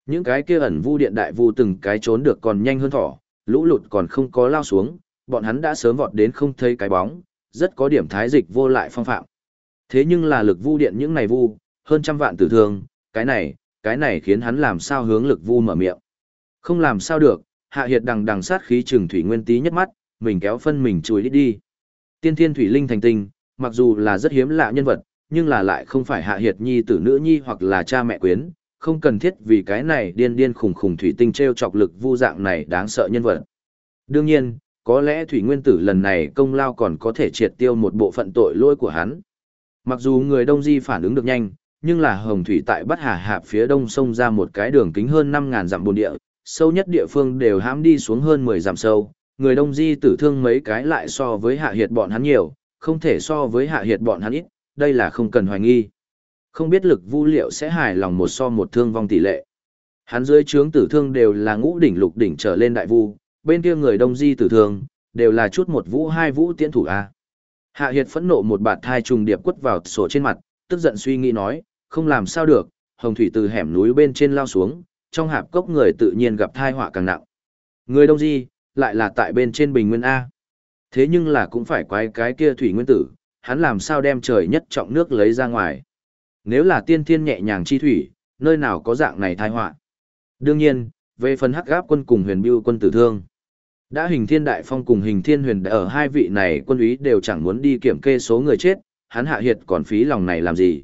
Những cái kia ẩn vu điện đại vu từng cái trốn được còn nhanh hơn thỏ, lũ lụt còn không có lao xuống, bọn hắn đã sớm vọt đến không thấy cái bóng, rất có điểm thái dịch vô lại phong phạm. Thế nhưng là lực vu điện những này vu, hơn trăm vạn tử thương, cái này, cái này khiến hắn làm sao hướng lực vu mở miệng. Không làm sao được, hạ hiệt đằng đằng sát khí trừng thủy nguyên tí nhất mắt, mình kéo phân mình chùi đi đi. Tiên thiên thủy linh thành tinh, mặc dù là rất hiếm lạ nhân vật, nhưng là lại không phải hạ hiệt nhi tử nữ nhi hoặc là cha mẹ quyến, không cần thiết vì cái này điên điên khủng khủng thủy tinh treo chọc lực vu dạng này đáng sợ nhân vật. Đương nhiên, có lẽ thủy nguyên tử lần này công lao còn có thể triệt tiêu một bộ phận tội lỗi của hắn. Mặc dù người đông di phản ứng được nhanh, nhưng là hồng thủy tại Bắc Hà Hạp phía đông sông ra một cái đường kính hơn 5.000 dặm bồn địa, sâu nhất địa phương đều hãm đi xuống hơn 10 dặm sâu. Người đông di tử thương mấy cái lại so với hạ hiệt bọn hắn nhiều, không thể so với hạ hiệt bọn hắn ít, đây là không cần hoài nghi. Không biết lực vu liệu sẽ hài lòng một so một thương vong tỷ lệ. Hắn dưới trướng tử thương đều là ngũ đỉnh lục đỉnh trở lên đại vu, bên kia người đông di tử thương, đều là chút một vũ hai vũ tiễn thủ A. Hạ Hiệt phẫn nộ một bạt thai trùng điệp quất vào sổ trên mặt, tức giận suy nghĩ nói, không làm sao được, hồng thủy từ hẻm núi bên trên lao xuống, trong hạp cốc người tự nhiên gặp thai họa càng nặng. Người đông di, lại là tại bên trên bình nguyên A. Thế nhưng là cũng phải quái cái kia thủy nguyên tử, hắn làm sao đem trời nhất trọng nước lấy ra ngoài. Nếu là tiên thiên nhẹ nhàng chi thủy, nơi nào có dạng này thai họa. Đương nhiên, về phần hắc gáp quân cùng huyền biêu quân tử thương. Đã hình thiên đại phong cùng hình thiên huyền ở hai vị này quân úy đều chẳng muốn đi kiểm kê số người chết, hắn hạ hiệt còn phí lòng này làm gì.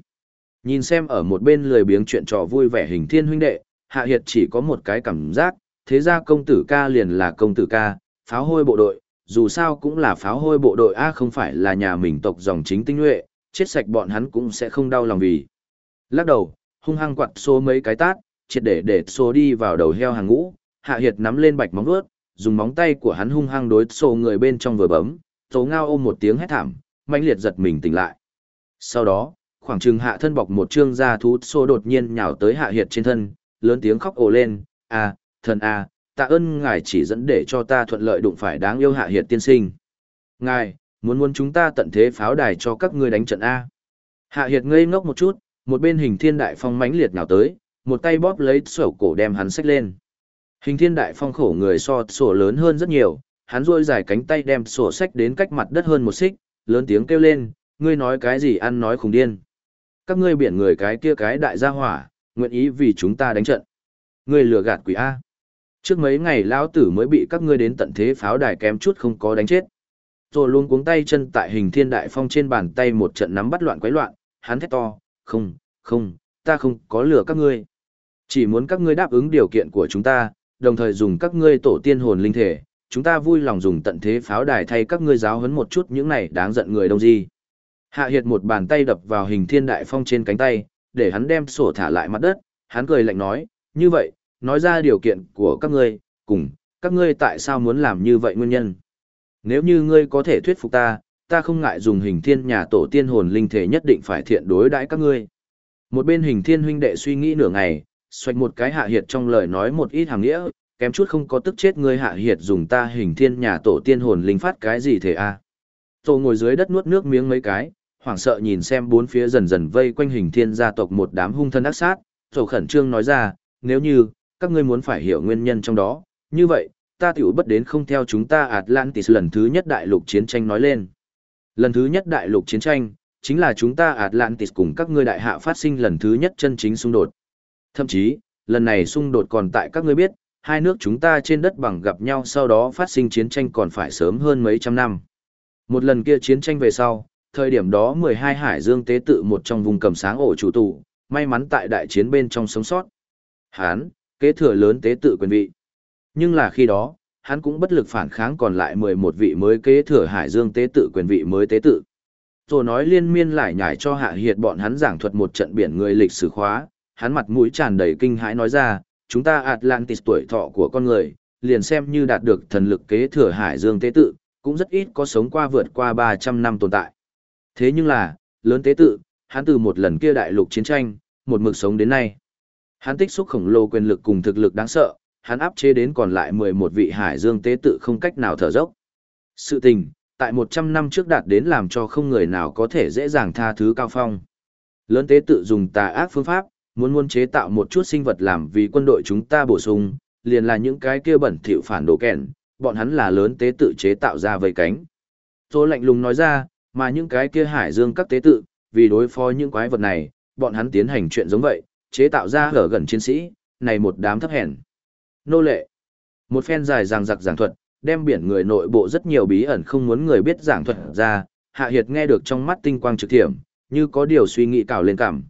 Nhìn xem ở một bên lười biếng chuyện trò vui vẻ hình thiên huynh đệ, hạ hiệt chỉ có một cái cảm giác, thế ra công tử ca liền là công tử ca, pháo hôi bộ đội, dù sao cũng là pháo hôi bộ đội A không phải là nhà mình tộc dòng chính tinh nhuệ, chết sạch bọn hắn cũng sẽ không đau lòng vì. Lắc đầu, hung hăng quặt số mấy cái tát, triệt để để số đi vào đầu heo hàng ngũ, hạ hiệt nắm lên bạch móng vuốt, dùng móng tay của hắn hung hăng đối sổ người bên trong vừa bấm, tố ngao ôm một tiếng hét thảm, mãnh liệt giật mình tỉnh lại. Sau đó, khoảng chừng hạ thân bọc một trương da thú sổ đột nhiên nhào tới hạ hiệt trên thân, lớn tiếng khóc ồ lên, à, thần à, tạ ơn ngài chỉ dẫn để cho ta thuận lợi đụng phải đáng yêu hạ hiệt tiên sinh. Ngài, muốn muốn chúng ta tận thế pháo đài cho các ngươi đánh trận A. Hạ hiệt ngây ngốc một chút, một bên hình thiên đại phong mãnh liệt nhào tới, một tay bóp lấy sổ cổ đem hắn xách lên. Hình thiên đại phong khổ người so sổ lớn hơn rất nhiều, hắn rôi dài cánh tay đem sổ sách đến cách mặt đất hơn một xích, lớn tiếng kêu lên, ngươi nói cái gì ăn nói khùng điên. Các ngươi biển người cái kia cái đại gia hỏa, nguyện ý vì chúng ta đánh trận. Ngươi lừa gạt quỷ A. Trước mấy ngày lão tử mới bị các ngươi đến tận thế pháo đài kém chút không có đánh chết. Rồi luôn cuống tay chân tại hình thiên đại phong trên bàn tay một trận nắm bắt loạn quấy loạn, hắn thét to, không, không, ta không có lừa các ngươi. Chỉ muốn các ngươi đáp ứng điều kiện của chúng ta, đồng thời dùng các ngươi tổ tiên hồn linh thể, chúng ta vui lòng dùng tận thế pháo đài thay các ngươi giáo huấn một chút những này đáng giận người đông di. Hạ Hiệt một bàn tay đập vào hình thiên đại phong trên cánh tay, để hắn đem sổ thả lại mặt đất, hắn cười lạnh nói, như vậy, nói ra điều kiện của các ngươi, cùng, các ngươi tại sao muốn làm như vậy nguyên nhân. Nếu như ngươi có thể thuyết phục ta, ta không ngại dùng hình thiên nhà tổ tiên hồn linh thể nhất định phải thiện đối đãi các ngươi. Một bên hình thiên huynh đệ suy nghĩ nửa ngày, xoạch một cái hạ hiệt trong lời nói một ít hàng nghĩa, kém chút không có tức chết ngươi hạ hiệt dùng ta hình thiên nhà tổ tiên hồn linh phát cái gì thể a. À. Tổ ngồi dưới đất nuốt nước miếng mấy cái, hoảng sợ nhìn xem bốn phía dần dần vây quanh hình thiên gia tộc một đám hung thân ác sát, tổ khẩn trương nói ra, nếu như, các ngươi muốn phải hiểu nguyên nhân trong đó, như vậy, ta tiểu bất đến không theo chúng ta Atlantis lần thứ nhất đại lục chiến tranh nói lên. Lần thứ nhất đại lục chiến tranh, chính là chúng ta Atlantis cùng các ngươi đại hạ phát sinh lần thứ nhất chân chính xung đột. Thậm chí, lần này xung đột còn tại các ngươi biết, hai nước chúng ta trên đất bằng gặp nhau sau đó phát sinh chiến tranh còn phải sớm hơn mấy trăm năm. Một lần kia chiến tranh về sau, thời điểm đó 12 hải dương tế tự một trong vùng cầm sáng ổ chủ tụ, may mắn tại đại chiến bên trong sống sót. Hán, kế thừa lớn tế tự quyền vị. Nhưng là khi đó, hắn cũng bất lực phản kháng còn lại 11 vị mới kế thừa hải dương tế tự quyền vị mới tế tự. Rồi nói liên miên lại nhảy cho hạ hiệt bọn hắn giảng thuật một trận biển người lịch sử khóa, hắn mặt mũi tràn đầy kinh hãi nói ra, chúng ta Atlantis tuổi thọ của con người, liền xem như đạt được thần lực kế thừa hải dương tế tự, cũng rất ít có sống qua vượt qua 300 năm tồn tại. Thế nhưng là, lớn tế tự, hắn từ một lần kia đại lục chiến tranh, một mực sống đến nay. Hắn tích xúc khổng lồ quyền lực cùng thực lực đáng sợ, hắn áp chế đến còn lại 11 vị hải dương tế tự không cách nào thở dốc. Sự tình, tại 100 năm trước đạt đến làm cho không người nào có thể dễ dàng tha thứ cao phong. Lớn tế tự dùng tà ác phương pháp, muốn muốn chế tạo một chút sinh vật làm vì quân đội chúng ta bổ sung, liền là những cái kia bẩn thỉu phản đồ kẹn bọn hắn là lớn tế tự chế tạo ra vây cánh. Tô lạnh lùng nói ra, mà những cái kia hải dương các tế tự, vì đối phó những quái vật này, bọn hắn tiến hành chuyện giống vậy, chế tạo ra ở gần chiến sĩ, này một đám thấp hèn. Nô lệ. Một phen dài ràng giặc giảng thuật, đem biển người nội bộ rất nhiều bí ẩn không muốn người biết giảng thuật ra, Hạ Hiệt nghe được trong mắt tinh quang trực thiểm, như có điều suy nghĩ cào lên cảm.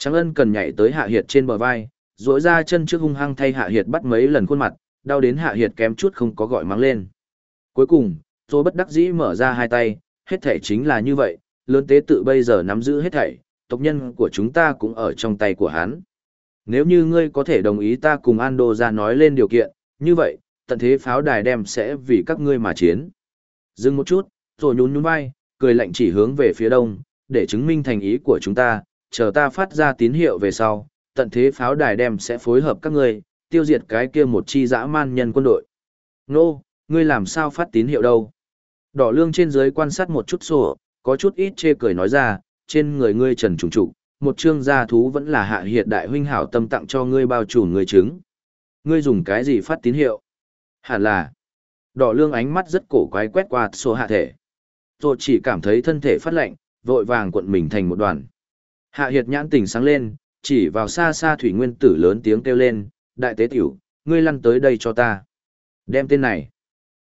Tráng ân cần nhảy tới Hạ Hiệt trên bờ vai, rỗi ra chân trước hung hăng thay Hạ Hiệt bắt mấy lần khuôn mặt, đau đến Hạ Hiệt kém chút không có gọi mắng lên. Cuối cùng, tôi bất đắc dĩ mở ra hai tay, hết thảy chính là như vậy, lớn tế tự bây giờ nắm giữ hết thảy, tộc nhân của chúng ta cũng ở trong tay của hắn. Nếu như ngươi có thể đồng ý ta cùng Ando ra nói lên điều kiện, như vậy, tận thế pháo đài đem sẽ vì các ngươi mà chiến. Dừng một chút, rồi nhún nhún vai, cười lạnh chỉ hướng về phía đông, để chứng minh thành ý của chúng ta, chờ ta phát ra tín hiệu về sau, tận thế pháo đài đem sẽ phối hợp các ngươi, tiêu diệt cái kia một chi dã man nhân quân đội. Nô, ngươi làm sao phát tín hiệu đâu? Đỏ lương trên dưới quan sát một chút sổ, có chút ít chê cười nói ra, trên người ngươi trần trùng trụ, một chương gia thú vẫn là hạ hiệt đại huynh hảo tâm tặng cho ngươi bao trùm người chứng. Ngươi dùng cái gì phát tín hiệu? Hẳn là, đỏ lương ánh mắt rất cổ quái quét qua sổ hạ thể. Rồi chỉ cảm thấy thân thể phát lạnh, vội vàng cuộn mình thành một đoàn. Hạ hiệt nhãn tỉnh sáng lên, chỉ vào xa xa thủy nguyên tử lớn tiếng kêu lên, đại tế tiểu, ngươi lăn tới đây cho ta. Đem tên này.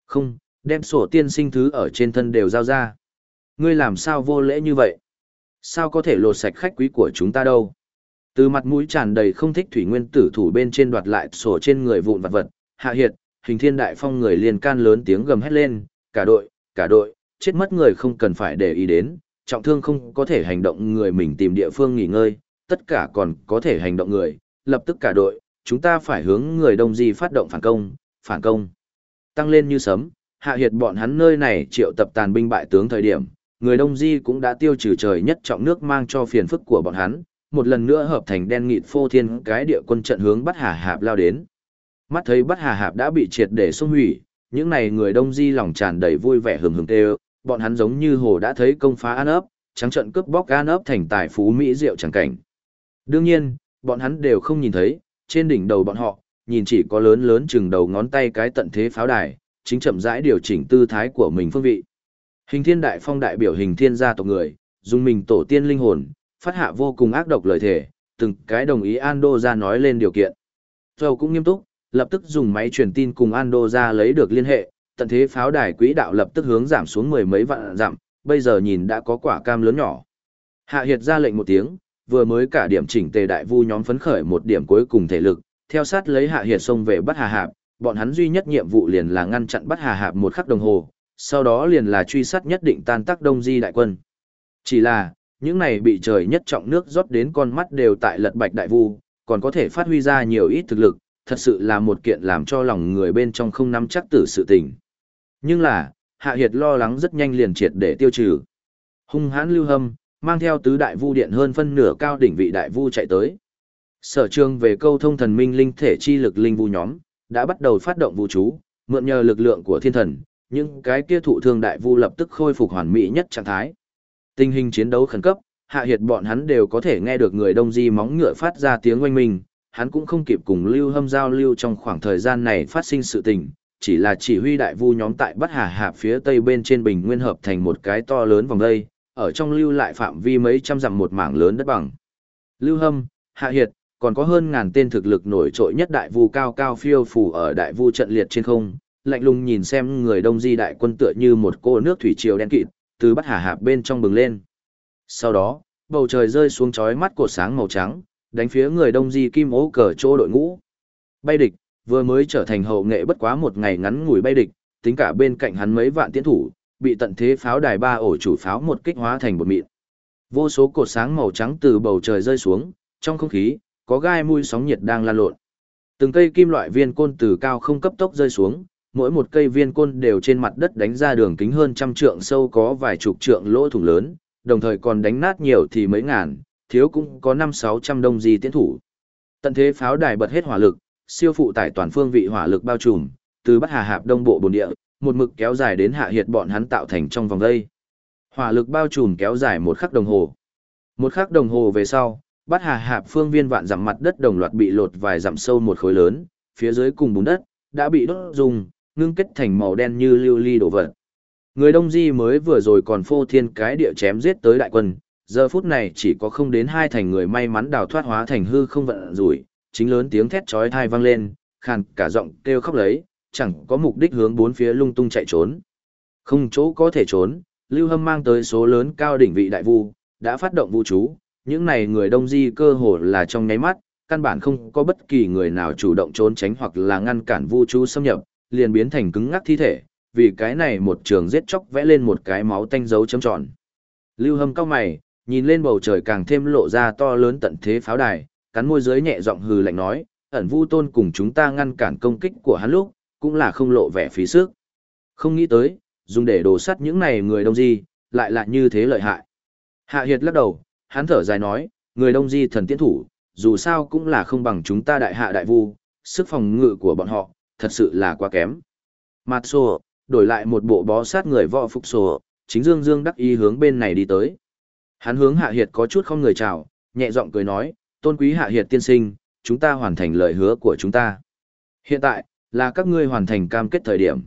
Không, đem sổ tiên sinh thứ ở trên thân đều giao ra. Ngươi làm sao vô lễ như vậy? Sao có thể lột sạch khách quý của chúng ta đâu? Từ mặt mũi tràn đầy không thích thủy nguyên tử thủ bên trên đoạt lại sổ trên người vụn vặt vật, hạ hiệt, hình thiên đại phong người liền can lớn tiếng gầm hét lên, cả đội, cả đội, chết mất người không cần phải để ý đến, trọng thương không có thể hành động người mình tìm địa phương nghỉ ngơi, tất cả còn có thể hành động người, lập tức cả đội, chúng ta phải hướng người đông di phát động phản công, phản công. Tăng lên như sấm, hạ hiệt bọn hắn nơi này triệu tập tàn binh bại tướng thời điểm, người đông di cũng đã tiêu trừ trời nhất trọng nước mang cho phiền phức của bọn hắn, một lần nữa hợp thành đen nghịt phô thiên cái địa quân trận hướng bắt hà hạp lao đến. Mắt thấy bắt hà hạp đã bị triệt để xung hủy, những này người đông di lòng tràn đầy vui vẻ hừng hừng tê bọn hắn giống như hồ đã thấy công phá an ấp, trắng trận cướp bóc an ấp thành tài phú mỹ diệu chẳng cảnh. Đương nhiên, bọn hắn đều không nhìn thấy, trên đỉnh đầu bọn họ, nhìn chỉ có lớn lớn chừng đầu ngón tay cái tận thế pháo đài, chính chậm rãi điều chỉnh tư thái của mình phương vị. Hình thiên đại phong đại biểu hình thiên gia tộc người, dùng mình tổ tiên linh hồn, phát hạ vô cùng ác độc lời thể, từng cái đồng ý Ando ra nói lên điều kiện. Châu cũng nghiêm túc, lập tức dùng máy truyền tin cùng Ando ra lấy được liên hệ, tận thế pháo đài quỹ đạo lập tức hướng giảm xuống mười mấy vạn dặm, bây giờ nhìn đã có quả cam lớn nhỏ. Hạ Hiệt ra lệnh một tiếng, vừa mới cả điểm chỉnh tề đại vu nhóm phấn khởi một điểm cuối cùng thể lực, theo sát lấy Hạ Hiệt xông về bắt Hà Hạp, bọn hắn duy nhất nhiệm vụ liền là ngăn chặn bắt Hà Hạp một khắc đồng hồ, sau đó liền là truy sát nhất định tan tác Đông Di đại quân. Chỉ là, những này bị trời nhất trọng nước rót đến con mắt đều tại lật bạch đại vu, còn có thể phát huy ra nhiều ít thực lực, thật sự là một kiện làm cho lòng người bên trong không nắm chắc tử sự tình. Nhưng là, Hạ Hiệt lo lắng rất nhanh liền triệt để tiêu trừ. Hung hãn lưu hâm, mang theo tứ đại vu điện hơn phân nửa cao đỉnh vị đại vu chạy tới. Sở trường về câu thông thần minh linh thể chi lực linh vu nhóm, đã bắt đầu phát động vũ chú, mượn nhờ lực lượng của thiên thần, nhưng cái kia thụ thương đại vu lập tức khôi phục hoàn mỹ nhất trạng thái. Tình hình chiến đấu khẩn cấp, hạ hiệt bọn hắn đều có thể nghe được người đông di móng ngựa phát ra tiếng oanh minh, hắn cũng không kịp cùng lưu hâm giao lưu trong khoảng thời gian này phát sinh sự tình, chỉ là chỉ huy đại vu nhóm tại Bắc Hà hạ phía tây bên trên bình nguyên hợp thành một cái to lớn vòng đây, ở trong lưu lại phạm vi mấy trăm dặm một mảng lớn đất bằng. Lưu Hâm, Hạ Hiệt, còn có hơn ngàn tên thực lực nổi trội nhất đại vu cao cao phiêu phù ở đại vu trận liệt trên không, lạnh lùng nhìn xem người đông di đại quân tựa như một cô nước thủy triều đen kịt, từ Bắc Hà hạ bên trong bừng lên. Sau đó, bầu trời rơi xuống chói mắt của sáng màu trắng, đánh phía người đông di kim ố cờ chỗ đội ngũ. Bay địch, vừa mới trở thành hậu nghệ bất quá một ngày ngắn ngủi bay địch, tính cả bên cạnh hắn mấy vạn tiến thủ, bị tận thế pháo đài ba ổ chủ pháo một kích hóa thành một mịn. Vô số cột sáng màu trắng từ bầu trời rơi xuống, trong không khí, có gai mùi sóng nhiệt đang lan lộn. Từng cây kim loại viên côn từ cao không cấp tốc rơi xuống, mỗi một cây viên côn đều trên mặt đất đánh ra đường kính hơn trăm trượng sâu có vài chục trượng lỗ thủng lớn, đồng thời còn đánh nát nhiều thì mấy ngàn, thiếu cũng có năm sáu trăm đông di tiến thủ. Tận thế pháo đài bật hết hỏa lực, siêu phụ tải toàn phương vị hỏa lực bao trùm, từ Bắc Hà Hạp đông bộ bồn địa, một mực kéo dài đến hạ hiệt bọn hắn tạo thành trong vòng đây. Hỏa lực bao trùm kéo dài một khắc đồng hồ. Một khắc đồng hồ về sau, Bắc Hà Hạp phương viên vạn dặm mặt đất đồng loạt bị lột vài dặm sâu một khối lớn, phía dưới cùng bùn đất đã bị đốt dùng, ngưng kết thành màu đen như lưu ly đổ vật. Người Đông Di mới vừa rồi còn phô thiên cái địa chém giết tới đại quân, giờ phút này chỉ có không đến hai thành người may mắn đào thoát hóa thành hư không vận rủi, chính lớn tiếng thét chói tai vang lên, khàn cả giọng kêu khóc lấy, chẳng có mục đích hướng bốn phía lung tung chạy trốn. Không chỗ có thể trốn, Lưu Hâm mang tới số lớn cao đỉnh vị đại vu, đã phát động vũ chú, những này người đông di cơ hồ là trong nháy mắt, căn bản không có bất kỳ người nào chủ động trốn tránh hoặc là ngăn cản vũ chú xâm nhập, liền biến thành cứng ngắc thi thể, vì cái này một trường giết chóc vẽ lên một cái máu tanh dấu chấm tròn. Lưu Hâm cao mày, nhìn lên bầu trời càng thêm lộ ra to lớn tận thế pháo đài, cắn môi dưới nhẹ giọng hừ lạnh nói, ẩn vu tôn cùng chúng ta ngăn cản công kích của hắn lúc, cũng là không lộ vẻ phí sức. Không nghĩ tới, dùng để đổ sắt những này người đông di, lại là như thế lợi hại. Hạ Hiệt lắc đầu, hắn thở dài nói, người đông di thần tiến thủ, dù sao cũng là không bằng chúng ta đại hạ đại vu, sức phòng ngự của bọn họ, thật sự là quá kém. Mặt sổ, đổi lại một bộ bó sát người võ phục sổ, chính dương dương đắc ý hướng bên này đi tới. Hắn hướng Hạ Hiệt có chút không người chào, nhẹ giọng cười nói, tôn quý Hạ Hiệt tiên sinh, chúng ta hoàn thành lời hứa của chúng ta. Hiện tại, là các ngươi hoàn thành cam kết thời điểm.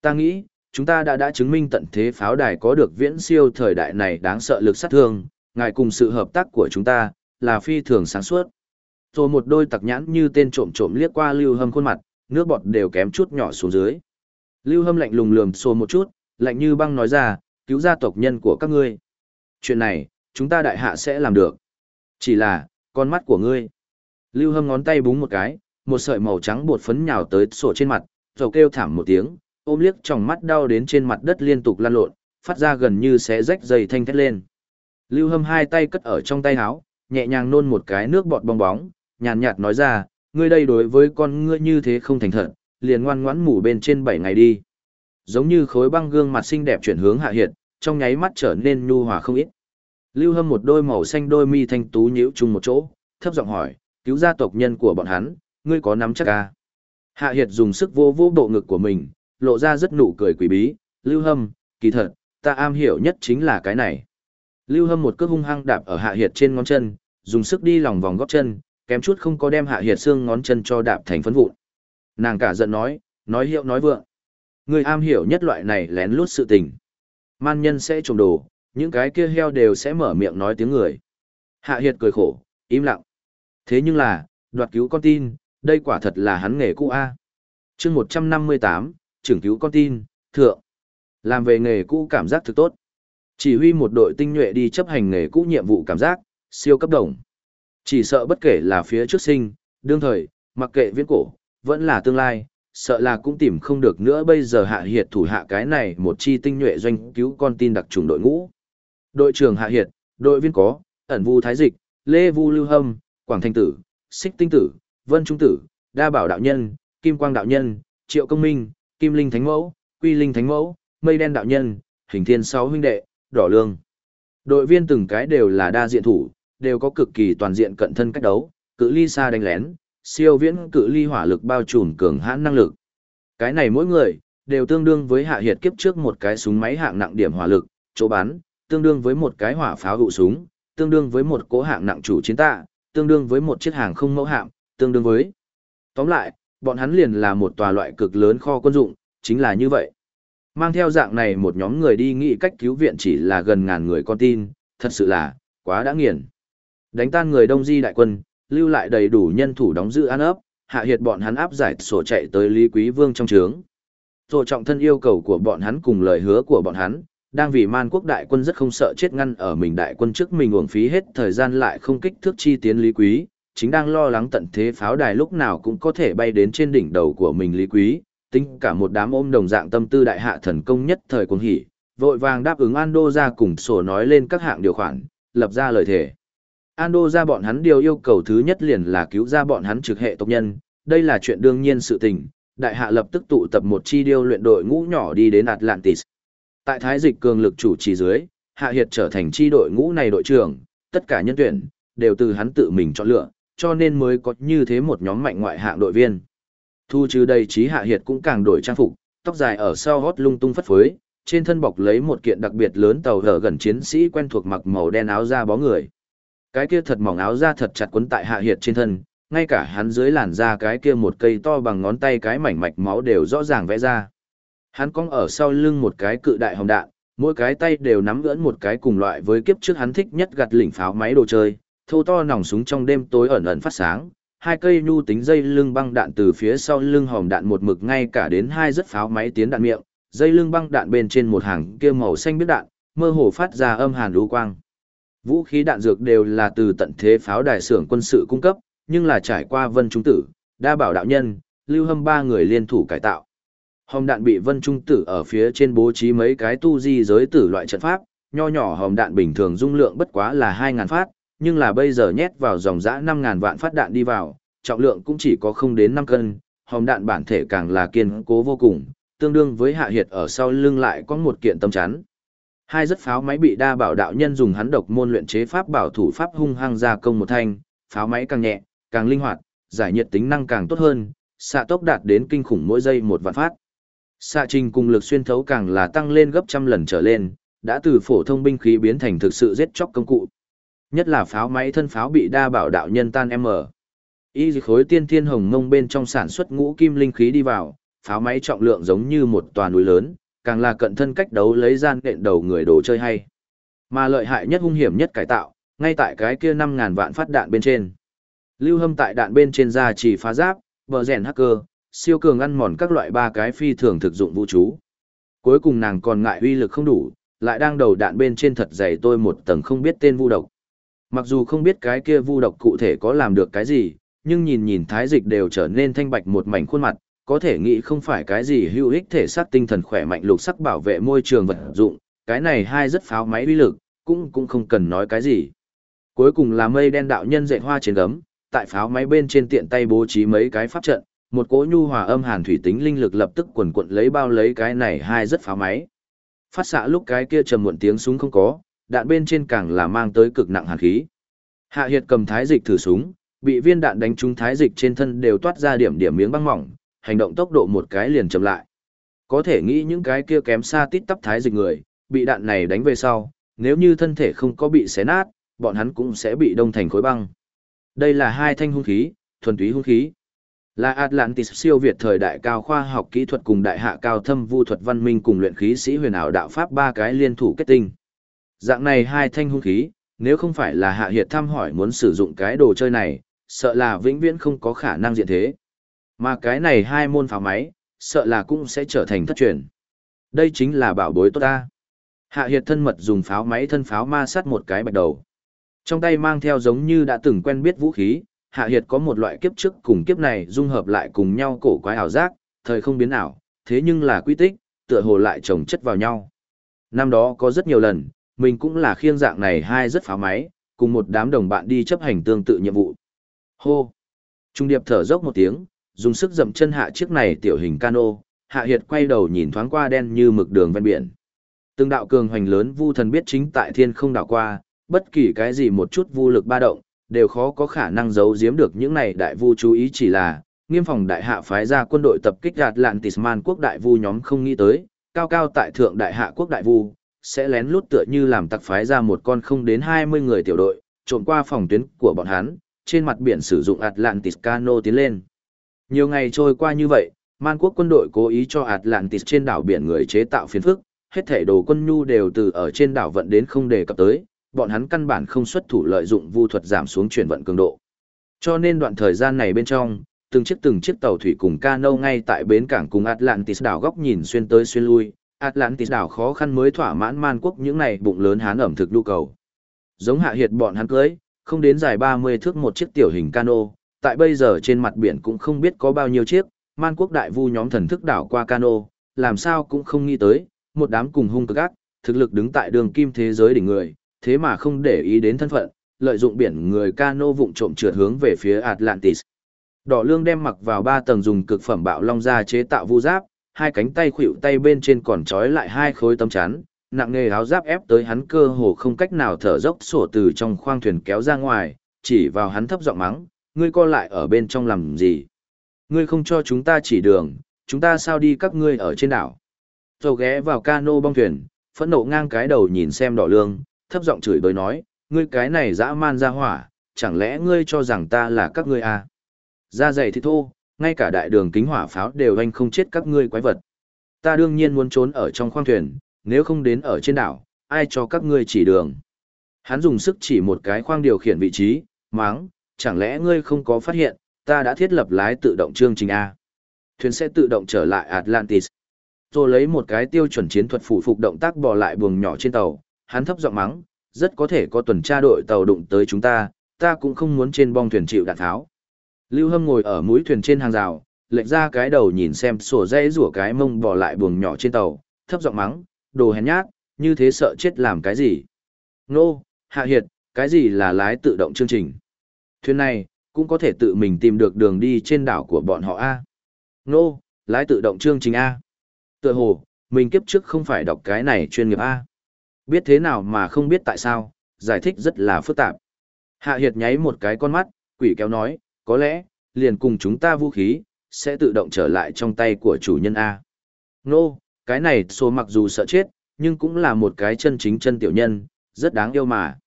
Ta nghĩ, chúng ta đã đã chứng minh tận thế pháo đài có được viễn siêu thời đại này đáng sợ lực sát thương, ngài cùng sự hợp tác của chúng ta, là phi thường sáng suốt. Rồi một đôi tặc nhãn như tên trộm trộm liếc qua Lưu Hâm khuôn mặt, nước bọt đều kém chút nhỏ xuống dưới. Lưu Hâm lạnh lùng lườm xô một chút, lạnh như băng nói ra, cứu gia tộc nhân của các ngươi. Chuyện này, chúng ta đại hạ sẽ làm được. Chỉ là, con mắt của ngươi. Lưu Hâm ngón tay búng một cái, một sợi màu trắng bột phấn nhào tới sổ trên mặt, rồi kêu thảm một tiếng, ôm liếc trong mắt đau đến trên mặt đất liên tục lăn lộn, phát ra gần như sẽ rách dày thanh thét lên. Lưu Hâm hai tay cất ở trong tay áo, nhẹ nhàng nôn một cái nước bọt bong bóng, nhàn nhạt nói ra, ngươi đây đối với con ngươi như thế không thành thật, liền ngoan ngoãn ngủ bên trên 7 ngày đi. Giống như khối băng gương mặt xinh đẹp chuyển hướng hạ hiện, trong nháy mắt trở nên nhu hòa không ít. Lưu Hâm một đôi màu xanh đôi mi thanh tú nhíu chung một chỗ, thấp giọng hỏi, cứu gia tộc nhân của bọn hắn, ngươi có nắm chắc à? Hạ Hiệt dùng sức vô vô bộ ngực của mình, lộ ra rất nụ cười quỷ bí, Lưu Hâm, kỳ thật, ta am hiểu nhất chính là cái này. Lưu Hâm một cước hung hăng đạp ở Hạ Hiệt trên ngón chân, dùng sức đi lòng vòng gót chân, kém chút không có đem Hạ Hiệt xương ngón chân cho đạp thành phấn vụn. Nàng cả giận nói, nói hiệu nói vượng. Người am hiểu nhất loại này lén lút sự tình. Man nhân sẽ trộm đồ, những cái kia heo đều sẽ mở miệng nói tiếng người. Hạ Hiệt cười khổ, im lặng. Thế nhưng là, đoạt cứu con tin, đây quả thật là hắn nghề cũ A. chương 158, trưởng cứu con tin, thượng. Làm về nghề cũ cảm giác thực tốt. Chỉ huy một đội tinh nhuệ đi chấp hành nghề cũ nhiệm vụ cảm giác, siêu cấp đồng. Chỉ sợ bất kể là phía trước sinh, đương thời, mặc kệ viễn cổ, vẫn là tương lai, sợ là cũng tìm không được nữa bây giờ hạ hiệt thủ hạ cái này một chi tinh nhuệ doanh cứu con tin đặc trùng đội ngũ. Đội trưởng hạ hiệt, đội viên có, ẩn vu thái dịch, lê vu lưu hâm, quảng thanh tử, xích tinh tử, vân trung tử, đa bảo đạo nhân, kim quang đạo nhân, triệu công minh, kim linh thánh mẫu, quy linh thánh mẫu, mây đen đạo nhân, hình thiên sáu huynh đệ, đỏ lương. Đội viên từng cái đều là đa diện thủ, đều có cực kỳ toàn diện cận thân cách đấu, cự ly xa đánh lén, siêu viễn cự ly hỏa lực bao trùm cường hãn năng lực. Cái này mỗi người, đều tương đương với hạ hiệt kiếp trước một cái súng máy hạng nặng điểm hỏa lực, chỗ bắn, tương đương với một cái hỏa pháo hụ súng, tương đương với một cố hạng nặng chủ chiến tạ, tương đương với một chiếc hàng không mẫu hạm, tương đương với. Tóm lại, bọn hắn liền là một tòa loại cực lớn kho quân dụng, chính là như vậy. Mang theo dạng này một nhóm người đi nghĩ cách cứu viện chỉ là gần ngàn người con tin, thật sự là, quá đã nghiền. Đánh tan người đông di đại quân, lưu lại đầy đủ nhân thủ đóng giữ an ấp, hạ hiệt bọn hắn áp giải sổ chạy tới Lý Quý Vương trong trướng. Tổ trọng thân yêu cầu của bọn hắn cùng lời hứa của bọn hắn, đang vì man quốc đại quân rất không sợ chết ngăn ở mình đại quân trước mình uổng phí hết thời gian lại không kích thước chi tiến Lý Quý, chính đang lo lắng tận thế pháo đài lúc nào cũng có thể bay đến trên đỉnh đầu của mình Lý Quý, tính cả một đám ôm đồng dạng tâm tư đại hạ thần công nhất thời cuồng hỉ, vội vàng đáp ứng an đô ra cùng sổ nói lên các hạng điều khoản, lập ra lời thề. an đô ra bọn hắn điều yêu cầu thứ nhất liền là cứu ra bọn hắn trực hệ tộc nhân, đây là chuyện đương nhiên sự tình, đại hạ lập tức tụ tập một chi điêu luyện đội ngũ nhỏ đi đến Atlantis. Tại thái dịch cường lực chủ trì dưới, hạ hiệt trở thành chi đội ngũ này đội trưởng, tất cả nhân tuyển, đều từ hắn tự mình chọn lựa, cho nên mới có như thế một nhóm mạnh ngoại hạng đội viên. Thu trừ đây trí hạ hiệt cũng càng đổi trang phục, tóc dài ở sau hót lung tung phất phới, trên thân bọc lấy một kiện đặc biệt lớn tàu hở gần chiến sĩ quen thuộc mặc màu đen áo da bó người. Cái kia thật mỏng áo da thật chặt quấn tại hạ hiệt trên thân, ngay cả hắn dưới làn da cái kia một cây to bằng ngón tay cái mảnh mạch máu đều rõ ràng vẽ ra. Hắn cong ở sau lưng một cái cự đại hồng đạn, mỗi cái tay đều nắm ưỡn một cái cùng loại với kiếp trước hắn thích nhất gặt lỉnh pháo máy đồ chơi, thô to nòng súng trong đêm tối ẩn ẩn phát sáng, hai cây nhu tính dây lưng băng đạn từ phía sau lưng hòm đạn một mực ngay cả đến hai rất pháo máy tiến đạn miệng, dây lưng băng đạn bên trên một hàng kia màu xanh biết đạn, mơ hồ phát ra âm hàn lũ quang. Vũ khí đạn dược đều là từ tận thế pháo đài xưởng quân sự cung cấp, nhưng là trải qua Vân Trung Tử, đa bảo đạo nhân, lưu hâm ba người liên thủ cải tạo. Hồng đạn bị Vân Trung Tử ở phía trên bố trí mấy cái tu di giới tử loại trận pháp, nho nhỏ hồng đạn bình thường dung lượng bất quá là hai ngàn phát, nhưng là bây giờ nhét vào dòng dã 5.000 vạn phát đạn đi vào, trọng lượng cũng chỉ có không đến 5 cân, hồng đạn bản thể càng là kiên cố vô cùng, tương đương với hạ hiệt ở sau lưng lại có một kiện tâm chắn. Hai rất pháo máy bị đa bảo đạo nhân dùng hắn độc môn luyện chế pháp bảo thủ pháp hung hăng ra công một thanh, pháo máy càng nhẹ, càng linh hoạt, giải nhiệt tính năng càng tốt hơn, xạ tốc đạt đến kinh khủng mỗi giây một vạn phát. Xạ trình cùng lực xuyên thấu càng là tăng lên gấp trăm lần trở lên, đã từ phổ thông binh khí biến thành thực sự giết chóc công cụ. Nhất là pháo máy thân pháo bị đa bảo đạo nhân tan M. Y khối tiên thiên hồng ngông bên trong sản xuất ngũ kim linh khí đi vào, pháo máy trọng lượng giống như một tòa núi lớn, càng là cận thân cách đấu lấy gian đện đầu người đồ chơi hay. Mà lợi hại nhất hung hiểm nhất cải tạo, ngay tại cái kia 5.000 vạn phát đạn bên trên. Lưu hâm tại đạn bên trên ra chỉ phá giáp, bờ rèn hacker, siêu cường ăn mòn các loại ba cái phi thường thực dụng vũ trú. Cuối cùng nàng còn ngại uy lực không đủ, lại đang đầu đạn bên trên thật dày tôi một tầng không biết tên vu độc. Mặc dù không biết cái kia vu độc cụ thể có làm được cái gì, nhưng nhìn nhìn thái dịch đều trở nên thanh bạch một mảnh khuôn mặt, có thể nghĩ không phải cái gì hữu ích thể xác tinh thần khỏe mạnh lục sắc bảo vệ môi trường vật dụng, cái này hai rất pháo máy uy lực, cũng cũng không cần nói cái gì. Cuối cùng là mây đen đạo nhân dệt hoa trên gấm, tại pháo máy bên trên tiện tay bố trí mấy cái pháp trận, một cỗ nhu hòa âm hàn thủy tính linh lực lập tức quần quận lấy bao lấy cái này hai rất phá máy. Phát xạ lúc cái kia trầm muộn tiếng súng không có, đạn bên trên càng là mang tới cực nặng hàn khí. Hạ Hiệt cầm thái dịch thử súng, bị viên đạn đánh trúng thái dịch trên thân đều toát ra điểm điểm miếng băng mỏng, hành động tốc độ một cái liền chậm lại. Có thể nghĩ những cái kia kém xa tít tắp thái dịch người, bị đạn này đánh về sau, nếu như thân thể không có bị xé nát, bọn hắn cũng sẽ bị đông thành khối băng. Đây là hai thanh hung khí, thuần túy hung khí. Là Atlantis siêu việt thời đại cao khoa học kỹ thuật cùng đại hạ cao thâm vu thuật văn minh cùng luyện khí sĩ huyền ảo đạo pháp ba cái liên thủ kết tinh. Dạng này hai thanh hung khí, nếu không phải là hạ hiệt thăm hỏi muốn sử dụng cái đồ chơi này, sợ là vĩnh viễn không có khả năng diện thế. Mà cái này hai môn pháo máy, sợ là cũng sẽ trở thành thất truyền. Đây chính là bảo bối tốt ta. Hạ hiệt thân mật dùng pháo máy thân pháo ma sát một cái bạch đầu. Trong tay mang theo giống như đã từng quen biết vũ khí, Hạ Hiệt có một loại kiếp trước cùng kiếp này dung hợp lại cùng nhau cổ quái ảo giác, thời không biến ảo, thế nhưng là quy tích, tựa hồ lại chồng chất vào nhau. Năm đó có rất nhiều lần, mình cũng là khiêng dạng này hai rất phá máy, cùng một đám đồng bạn đi chấp hành tương tự nhiệm vụ. Hô! Trung điệp thở dốc một tiếng, dùng sức dậm chân hạ chiếc này tiểu hình cano, Hạ Hiệt quay đầu nhìn thoáng qua đen như mực đường ven biển. Từng đạo cường hoành lớn vu thần biết chính tại thiên không đảo qua, bất kỳ cái gì một chút vu lực ba động, đều khó có khả năng giấu giếm được những này đại vu chú ý chỉ là, nghiêm phòng đại hạ phái ra quân đội tập kích gạt lạn Tisman quốc đại vu nhóm không nghĩ tới, cao cao tại thượng đại hạ quốc đại vu, sẽ lén lút tựa như làm tặc phái ra một con không đến 20 người tiểu đội, trộm qua phòng tuyến của bọn hắn, trên mặt biển sử dụng Atlantis cano tiến lên. Nhiều ngày trôi qua như vậy, man quốc quân đội cố ý cho Atlantis trên đảo biển người chế tạo phiền phức, hết thể đồ quân nhu đều từ ở trên đảo vận đến không đề cập tới, bọn hắn căn bản không xuất thủ lợi dụng vu thuật giảm xuống chuyển vận cường độ. Cho nên đoạn thời gian này bên trong, từng chiếc từng chiếc tàu thủy cùng cano ngay tại bến cảng cùng Atlantis đảo góc nhìn xuyên tới xuyên lui, Atlantis đảo khó khăn mới thỏa mãn man quốc những này bụng lớn hán ẩm thực nhu cầu. Giống hạ hiệt bọn hắn cưới, không đến dài 30 thước một chiếc tiểu hình cano, tại bây giờ trên mặt biển cũng không biết có bao nhiêu chiếc, man quốc đại vu nhóm thần thức đảo qua cano, làm sao cũng không nghĩ tới, một đám cùng hung cực ác, thực lực đứng tại đường kim thế giới đỉnh người, thế mà không để ý đến thân phận, lợi dụng biển người cano vụng trộm trượt hướng về phía Atlantis. Đỏ lương đem mặc vào ba tầng dùng cực phẩm bạo long ra chế tạo vu giáp, hai cánh tay khuỵu tay bên trên còn trói lại hai khối tấm chắn, nặng nghề áo giáp ép tới hắn cơ hồ không cách nào thở dốc sổ từ trong khoang thuyền kéo ra ngoài, chỉ vào hắn thấp giọng mắng, ngươi co lại ở bên trong làm gì? Ngươi không cho chúng ta chỉ đường, chúng ta sao đi các ngươi ở trên đảo? Rồi ghé vào cano bong thuyền, phẫn nộ ngang cái đầu nhìn xem đỏ lương, thấp giọng chửi bới nói, ngươi cái này dã man ra hỏa, chẳng lẽ ngươi cho rằng ta là các ngươi à? Ra dày thì thô, ngay cả đại đường kính hỏa pháo đều anh không chết các ngươi quái vật. Ta đương nhiên muốn trốn ở trong khoang thuyền, nếu không đến ở trên đảo, ai cho các ngươi chỉ đường. Hắn dùng sức chỉ một cái khoang điều khiển vị trí, máng, chẳng lẽ ngươi không có phát hiện, ta đã thiết lập lái tự động chương trình A. Thuyền sẽ tự động trở lại Atlantis. Rồi lấy một cái tiêu chuẩn chiến thuật phụ phục động tác bò lại buồng nhỏ trên tàu, hắn thấp giọng mắng, rất có thể có tuần tra đội tàu đụng tới chúng ta, ta cũng không muốn trên bong thuyền chịu đạn tháo. Lưu Hâm ngồi ở mũi thuyền trên hàng rào, lệch ra cái đầu nhìn xem sổ dây rủa cái mông bỏ lại buồng nhỏ trên tàu, thấp giọng mắng, đồ hèn nhát, như thế sợ chết làm cái gì. Nô, hạ hiệt, cái gì là lái tự động chương trình. Thuyền này, cũng có thể tự mình tìm được đường đi trên đảo của bọn họ A. Nô, lái tự động chương trình A. Tựa hồ, mình kiếp trước không phải đọc cái này chuyên nghiệp A. Biết thế nào mà không biết tại sao, giải thích rất là phức tạp. Hạ Hiệt nháy một cái con mắt, quỷ kéo nói, có lẽ, liền cùng chúng ta vũ khí, sẽ tự động trở lại trong tay của chủ nhân A. Nô, no, cái này số mặc dù sợ chết, nhưng cũng là một cái chân chính chân tiểu nhân, rất đáng yêu mà.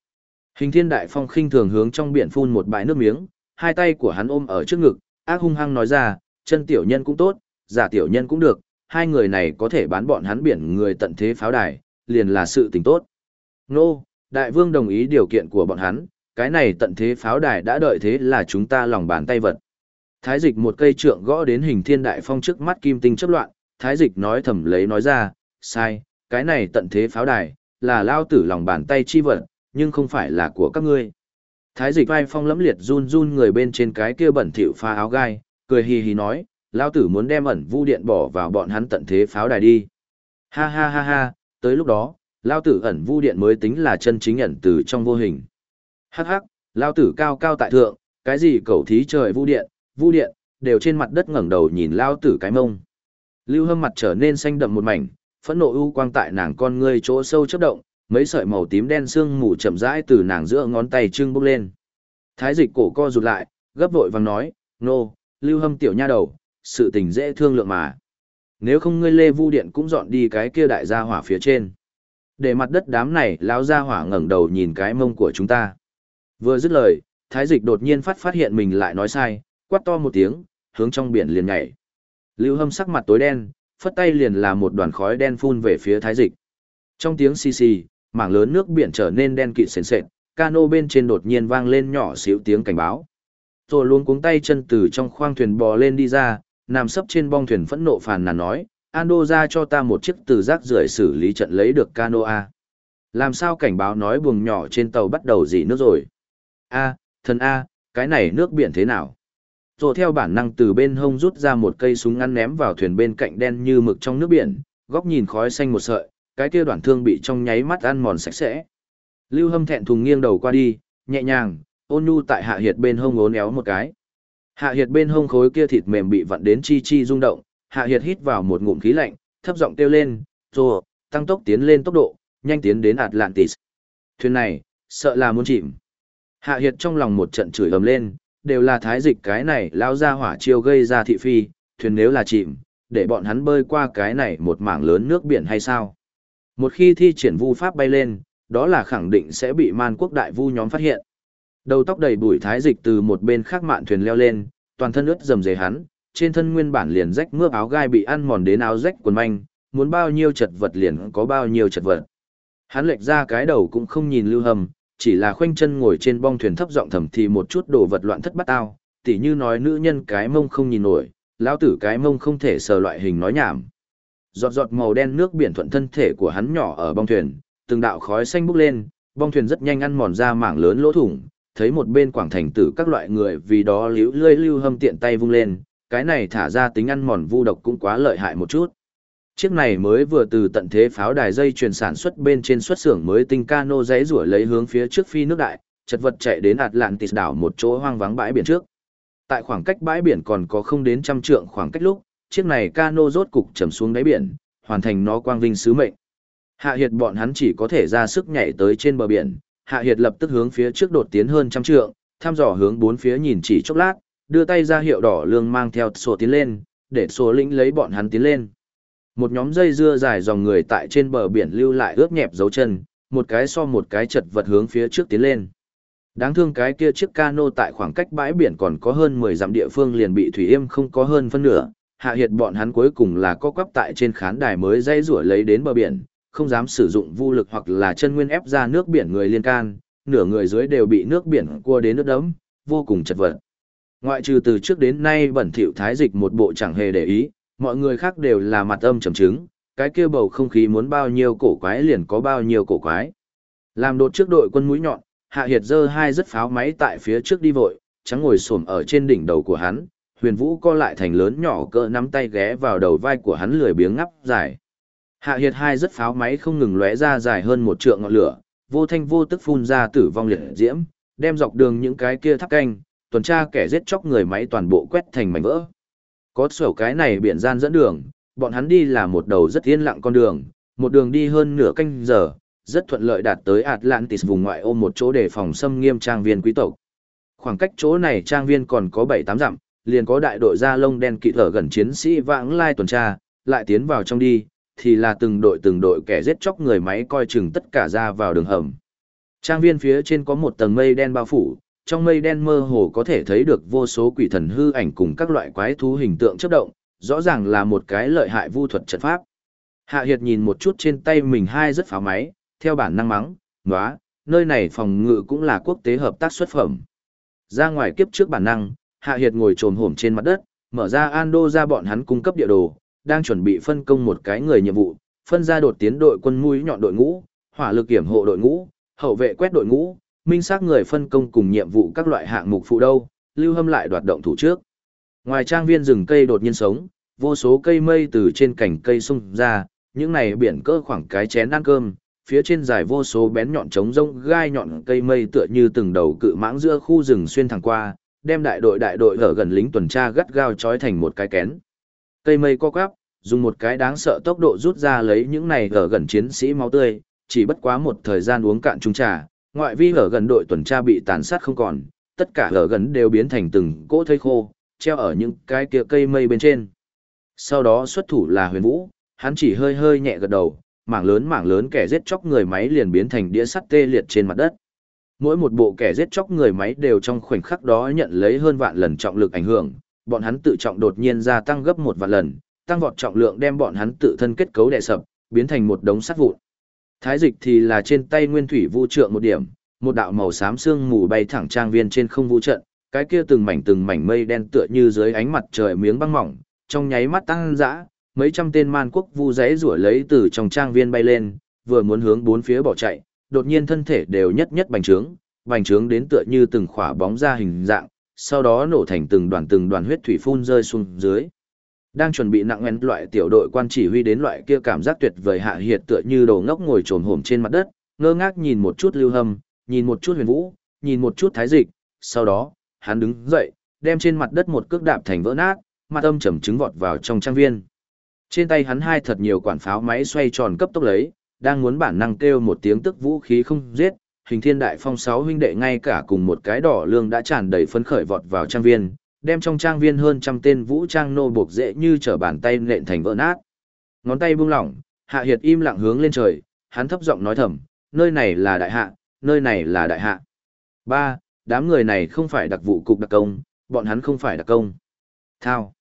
Hình thiên đại phong khinh thường hướng trong biển phun một bãi nước miếng, hai tay của hắn ôm ở trước ngực, ác hung hăng nói ra, chân tiểu nhân cũng tốt, giả tiểu nhân cũng được, hai người này có thể bán bọn hắn biển người tận thế pháo đài, liền là sự tình tốt. Nô, đại vương đồng ý điều kiện của bọn hắn, cái này tận thế pháo đài đã đợi thế là chúng ta lòng bàn tay vật. Thái dịch một cây trượng gõ đến hình thiên đại phong trước mắt kim tinh chấp loạn, thái dịch nói thầm lấy nói ra, sai, cái này tận thế pháo đài, là lao tử lòng bàn tay chi vật, nhưng không phải là của các ngươi. Thái dịch vai phong lẫm liệt run run người bên trên cái kia bẩn thỉu pha áo gai, cười hì hì nói, lao tử muốn đem ẩn vu điện bỏ vào bọn hắn tận thế pháo đài đi. Ha ha ha ha, tới lúc đó, lao tử ẩn vu điện mới tính là chân chính ẩn từ trong vô hình. Hắc hắc, lao tử cao cao tại thượng, cái gì cầu thí trời vu điện, vu điện, đều trên mặt đất ngẩng đầu nhìn lao tử cái mông. Lưu hâm mặt trở nên xanh đậm một mảnh, phẫn nộ ưu quang tại nàng con ngươi chỗ sâu chớp động, mấy sợi màu tím đen sương mù chậm rãi từ nàng giữa ngón tay trưng bốc lên. Thái dịch cổ co rụt lại, gấp vội vàng nói, nô, lưu hâm tiểu nha đầu, sự tình dễ thương lượng mà. Nếu không ngươi lê vu điện cũng dọn đi cái kia đại gia hỏa phía trên. Để mặt đất đám này lão gia hỏa ngẩng đầu nhìn cái mông của chúng ta. Vừa dứt lời, thái dịch đột nhiên phát phát hiện mình lại nói sai, quát to một tiếng, hướng trong biển liền nhảy. Lưu hâm sắc mặt tối đen, phất tay liền là một đoàn khói đen phun về phía thái dịch. Trong tiếng xì xì, mảng lớn nước biển trở nên đen kịt sền sệt, cano bên trên đột nhiên vang lên nhỏ xíu tiếng cảnh báo. Rồi luôn cuống tay chân từ trong khoang thuyền bò lên đi ra, nằm sấp trên bong thuyền phẫn nộ phàn nàn nói, Ando ra cho ta một chiếc từ rác rưởi xử lý trận lấy được Canoa. Làm sao cảnh báo nói buồng nhỏ trên tàu bắt đầu dỉ nước rồi? A, thần A, cái này nước biển thế nào? Rồi theo bản năng từ bên hông rút ra một cây súng ngắn ném vào thuyền bên cạnh đen như mực trong nước biển, góc nhìn khói xanh một sợi, cái kia đoạn thương bị trong nháy mắt ăn mòn sạch sẽ. Lưu Hâm thẹn thùng nghiêng đầu qua đi, nhẹ nhàng, ôn nhu tại hạ hiệt bên hông ốn éo một cái. Hạ hiệt bên hông khối kia thịt mềm bị vặn đến chi chi rung động, hạ hiệt hít vào một ngụm khí lạnh, thấp giọng kêu lên, rồ, tăng tốc tiến lên tốc độ, nhanh tiến đến Atlantis. Thuyền này, sợ là muốn chìm. Hạ hiệt trong lòng một trận chửi ầm lên, đều là thái dịch cái này lao ra hỏa chiêu gây ra thị phi, thuyền nếu là chìm, để bọn hắn bơi qua cái này một mảng lớn nước biển hay sao? Một khi thi triển vu pháp bay lên, đó là khẳng định sẽ bị man quốc đại vu nhóm phát hiện. Đầu tóc đầy bụi thái dịch từ một bên khác mạn thuyền leo lên, toàn thân ướt dầm dề hắn, trên thân nguyên bản liền rách mướp áo gai bị ăn mòn đến áo rách quần manh, muốn bao nhiêu chật vật liền có bao nhiêu chật vật. Hắn lệch ra cái đầu cũng không nhìn lưu hầm, chỉ là khoanh chân ngồi trên bong thuyền thấp giọng thầm thì một chút đồ vật loạn thất bắt tao, tỉ như nói nữ nhân cái mông không nhìn nổi, lão tử cái mông không thể sờ loại hình nói nhảm. Giọt giọt màu đen nước biển thuận thân thể của hắn nhỏ ở bong thuyền, từng đạo khói xanh bốc lên, bong thuyền rất nhanh ăn mòn ra mảng lớn lỗ thủng, thấy một bên quảng thành tử các loại người vì đó liễu lươi lưu hâm tiện tay vung lên, cái này thả ra tính ăn mòn vu độc cũng quá lợi hại một chút. Chiếc này mới vừa từ tận thế pháo đài dây truyền sản xuất bên trên xuất xưởng mới tinh cano giấy rủa lấy hướng phía trước phi nước đại, chật vật chạy đến Atlantis đảo một chỗ hoang vắng bãi biển trước. Tại khoảng cách bãi biển còn có không đến trăm trượng khoảng cách lúc, chiếc này cano rốt cục chầm xuống đáy biển, hoàn thành nó quang vinh sứ mệnh. Hạ Hiệt bọn hắn chỉ có thể ra sức nhảy tới trên bờ biển, Hạ Hiệt lập tức hướng phía trước đột tiến hơn trăm trượng, thăm dò hướng bốn phía nhìn chỉ chốc lát, đưa tay ra hiệu đỏ lương mang theo sổ tiến lên, để sổ lĩnh lấy bọn hắn tiến lên. Một nhóm dây dưa dài dòng người tại trên bờ biển lưu lại ướp nhẹp dấu chân, một cái so một cái chật vật hướng phía trước tiến lên. Đáng thương cái kia chiếc cano tại khoảng cách bãi biển còn có hơn 10 dặm địa phương liền bị thủy yêm không có hơn phân nửa, hạ hiệt bọn hắn cuối cùng là có quắp tại trên khán đài mới dây rủa lấy đến bờ biển, không dám sử dụng vũ lực hoặc là chân nguyên ép ra nước biển người liên can, nửa người dưới đều bị nước biển cua đến nước đấm, vô cùng chật vật. Ngoại trừ từ trước đến nay bẩn thỉu thái dịch một bộ chẳng hề để ý, mọi người khác đều là mặt âm trầm chứng, cái kia bầu không khí muốn bao nhiêu cổ quái liền có bao nhiêu cổ quái. Làm đột trước đội quân mũi nhọn, Hạ Hiệt giơ hai rất pháo máy tại phía trước đi vội, trắng ngồi xổm ở trên đỉnh đầu của hắn, Huyền Vũ co lại thành lớn nhỏ cỡ nắm tay ghé vào đầu vai của hắn lười biếng ngắp dài. Hạ Hiệt hai rất pháo máy không ngừng lóe ra dài hơn một trượng ngọn lửa, vô thanh vô tức phun ra tử vong liệt diễm, đem dọc đường những cái kia tháp canh, tuần tra kẻ giết chóc người máy toàn bộ quét thành mảnh vỡ. Có sổ cái này biển gian dẫn đường, bọn hắn đi là một đầu rất yên lặng con đường, một đường đi hơn nửa canh giờ, rất thuận lợi đạt tới Atlantis vùng ngoại ô một chỗ để phòng xâm nghiêm trang viên quý tộc. Khoảng cách chỗ này trang viên còn có 7-8 dặm, liền có đại đội da lông đen kỵ thở gần chiến sĩ vãng lai tuần tra, lại tiến vào trong đi, thì là từng đội từng đội kẻ giết chóc người máy coi chừng tất cả ra vào đường hầm. Trang viên phía trên có một tầng mây đen bao phủ, trong mây đen mơ hồ có thể thấy được vô số quỷ thần hư ảnh cùng các loại quái thú hình tượng chấp động, rõ ràng là một cái lợi hại vu thuật trận pháp. Hạ Hiệt nhìn một chút trên tay mình hai rất pháo máy, theo bản năng mắng, nóa, nơi này phòng ngự cũng là quốc tế hợp tác xuất phẩm. Ra ngoài kiếp trước bản năng, Hạ Hiệt ngồi trồm hổm trên mặt đất, mở ra Ando ra bọn hắn cung cấp địa đồ, đang chuẩn bị phân công một cái người nhiệm vụ, phân ra đột tiến đội quân mũi nhọn đội ngũ, hỏa lực kiểm hộ đội ngũ, hậu vệ quét đội ngũ, minh xác người phân công cùng nhiệm vụ các loại hạng mục phụ đâu, Lưu Hâm lại đoạt động thủ trước. Ngoài trang viên rừng cây đột nhiên sống, vô số cây mây từ trên cành cây xung ra, những này biển cỡ khoảng cái chén ăn cơm, phía trên dài vô số bén nhọn trống rông gai nhọn cây mây tựa như từng đầu cự mãng giữa khu rừng xuyên thẳng qua, đem đại đội đại đội ở gần lính tuần tra gắt gao trói thành một cái kén. Cây mây co quắp, dùng một cái đáng sợ tốc độ rút ra lấy những này ở gần chiến sĩ máu tươi, chỉ bất quá một thời gian uống cạn chung trà, ngoại vi ở gần đội tuần tra bị tàn sát không còn, tất cả ở gần đều biến thành từng cỗ thây khô, treo ở những cái kia cây mây bên trên. Sau đó xuất thủ là huyền vũ, hắn chỉ hơi hơi nhẹ gật đầu, mảng lớn mảng lớn kẻ giết chóc người máy liền biến thành đĩa sắt tê liệt trên mặt đất. Mỗi một bộ kẻ giết chóc người máy đều trong khoảnh khắc đó nhận lấy hơn vạn lần trọng lực ảnh hưởng, bọn hắn tự trọng đột nhiên gia tăng gấp một vạn lần, tăng vọt trọng lượng đem bọn hắn tự thân kết cấu đè sập, biến thành một đống sắt vụn. Thái dịch thì là trên tay nguyên thủy vũ trượng một điểm, một đạo màu xám xương mù bay thẳng trang viên trên không vũ trận, cái kia từng mảnh từng mảnh mây đen tựa như dưới ánh mặt trời miếng băng mỏng, trong nháy mắt tăng dã, mấy trăm tên man quốc vu giấy rủa lấy từ trong trang viên bay lên, vừa muốn hướng bốn phía bỏ chạy, đột nhiên thân thể đều nhất nhất bành trướng, bành trướng đến tựa như từng khỏa bóng ra hình dạng, sau đó nổ thành từng đoàn từng đoàn huyết thủy phun rơi xuống dưới. Đang chuẩn bị nặng ngén loại tiểu đội quan chỉ huy đến loại kia cảm giác tuyệt vời hạ hiệt tựa như đồ ngốc ngồi trồn hổm trên mặt đất, ngơ ngác nhìn một chút lưu hâm, nhìn một chút huyền vũ, nhìn một chút thái dịch, sau đó, hắn đứng dậy, đem trên mặt đất một cước đạp thành vỡ nát, mặt âm trầm trứng vọt vào trong trang viên. Trên tay hắn hai thật nhiều quản pháo máy xoay tròn cấp tốc lấy, đang muốn bản năng kêu một tiếng tức vũ khí không giết, hình thiên đại phong sáu huynh đệ ngay cả cùng một cái đỏ lương đã tràn đầy phấn khởi vọt vào trang viên, đem trong trang viên hơn trăm tên vũ trang nô buộc dễ như trở bàn tay nện thành vỡ nát. Ngón tay buông lỏng, Hạ Hiệt im lặng hướng lên trời, hắn thấp giọng nói thầm, nơi này là đại hạ, nơi này là đại hạ. Ba, đám người này không phải đặc vụ cục đặc công, bọn hắn không phải đặc công. Thao.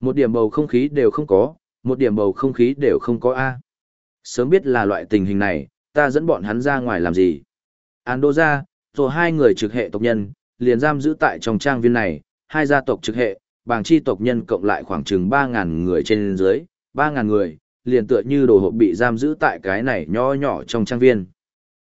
Một điểm bầu không khí đều không có, một điểm bầu không khí đều không có A. Sớm biết là loại tình hình này, ta dẫn bọn hắn ra ngoài làm gì. Án Đô gia, rồi hai người trực hệ tộc nhân, liền giam giữ tại trong trang viên này, hai gia tộc trực hệ, bàng chi tộc nhân cộng lại khoảng chừng 3.000 người trên dưới, 3.000 người, liền tựa như đồ hộp bị giam giữ tại cái này nho nhỏ trong trang viên.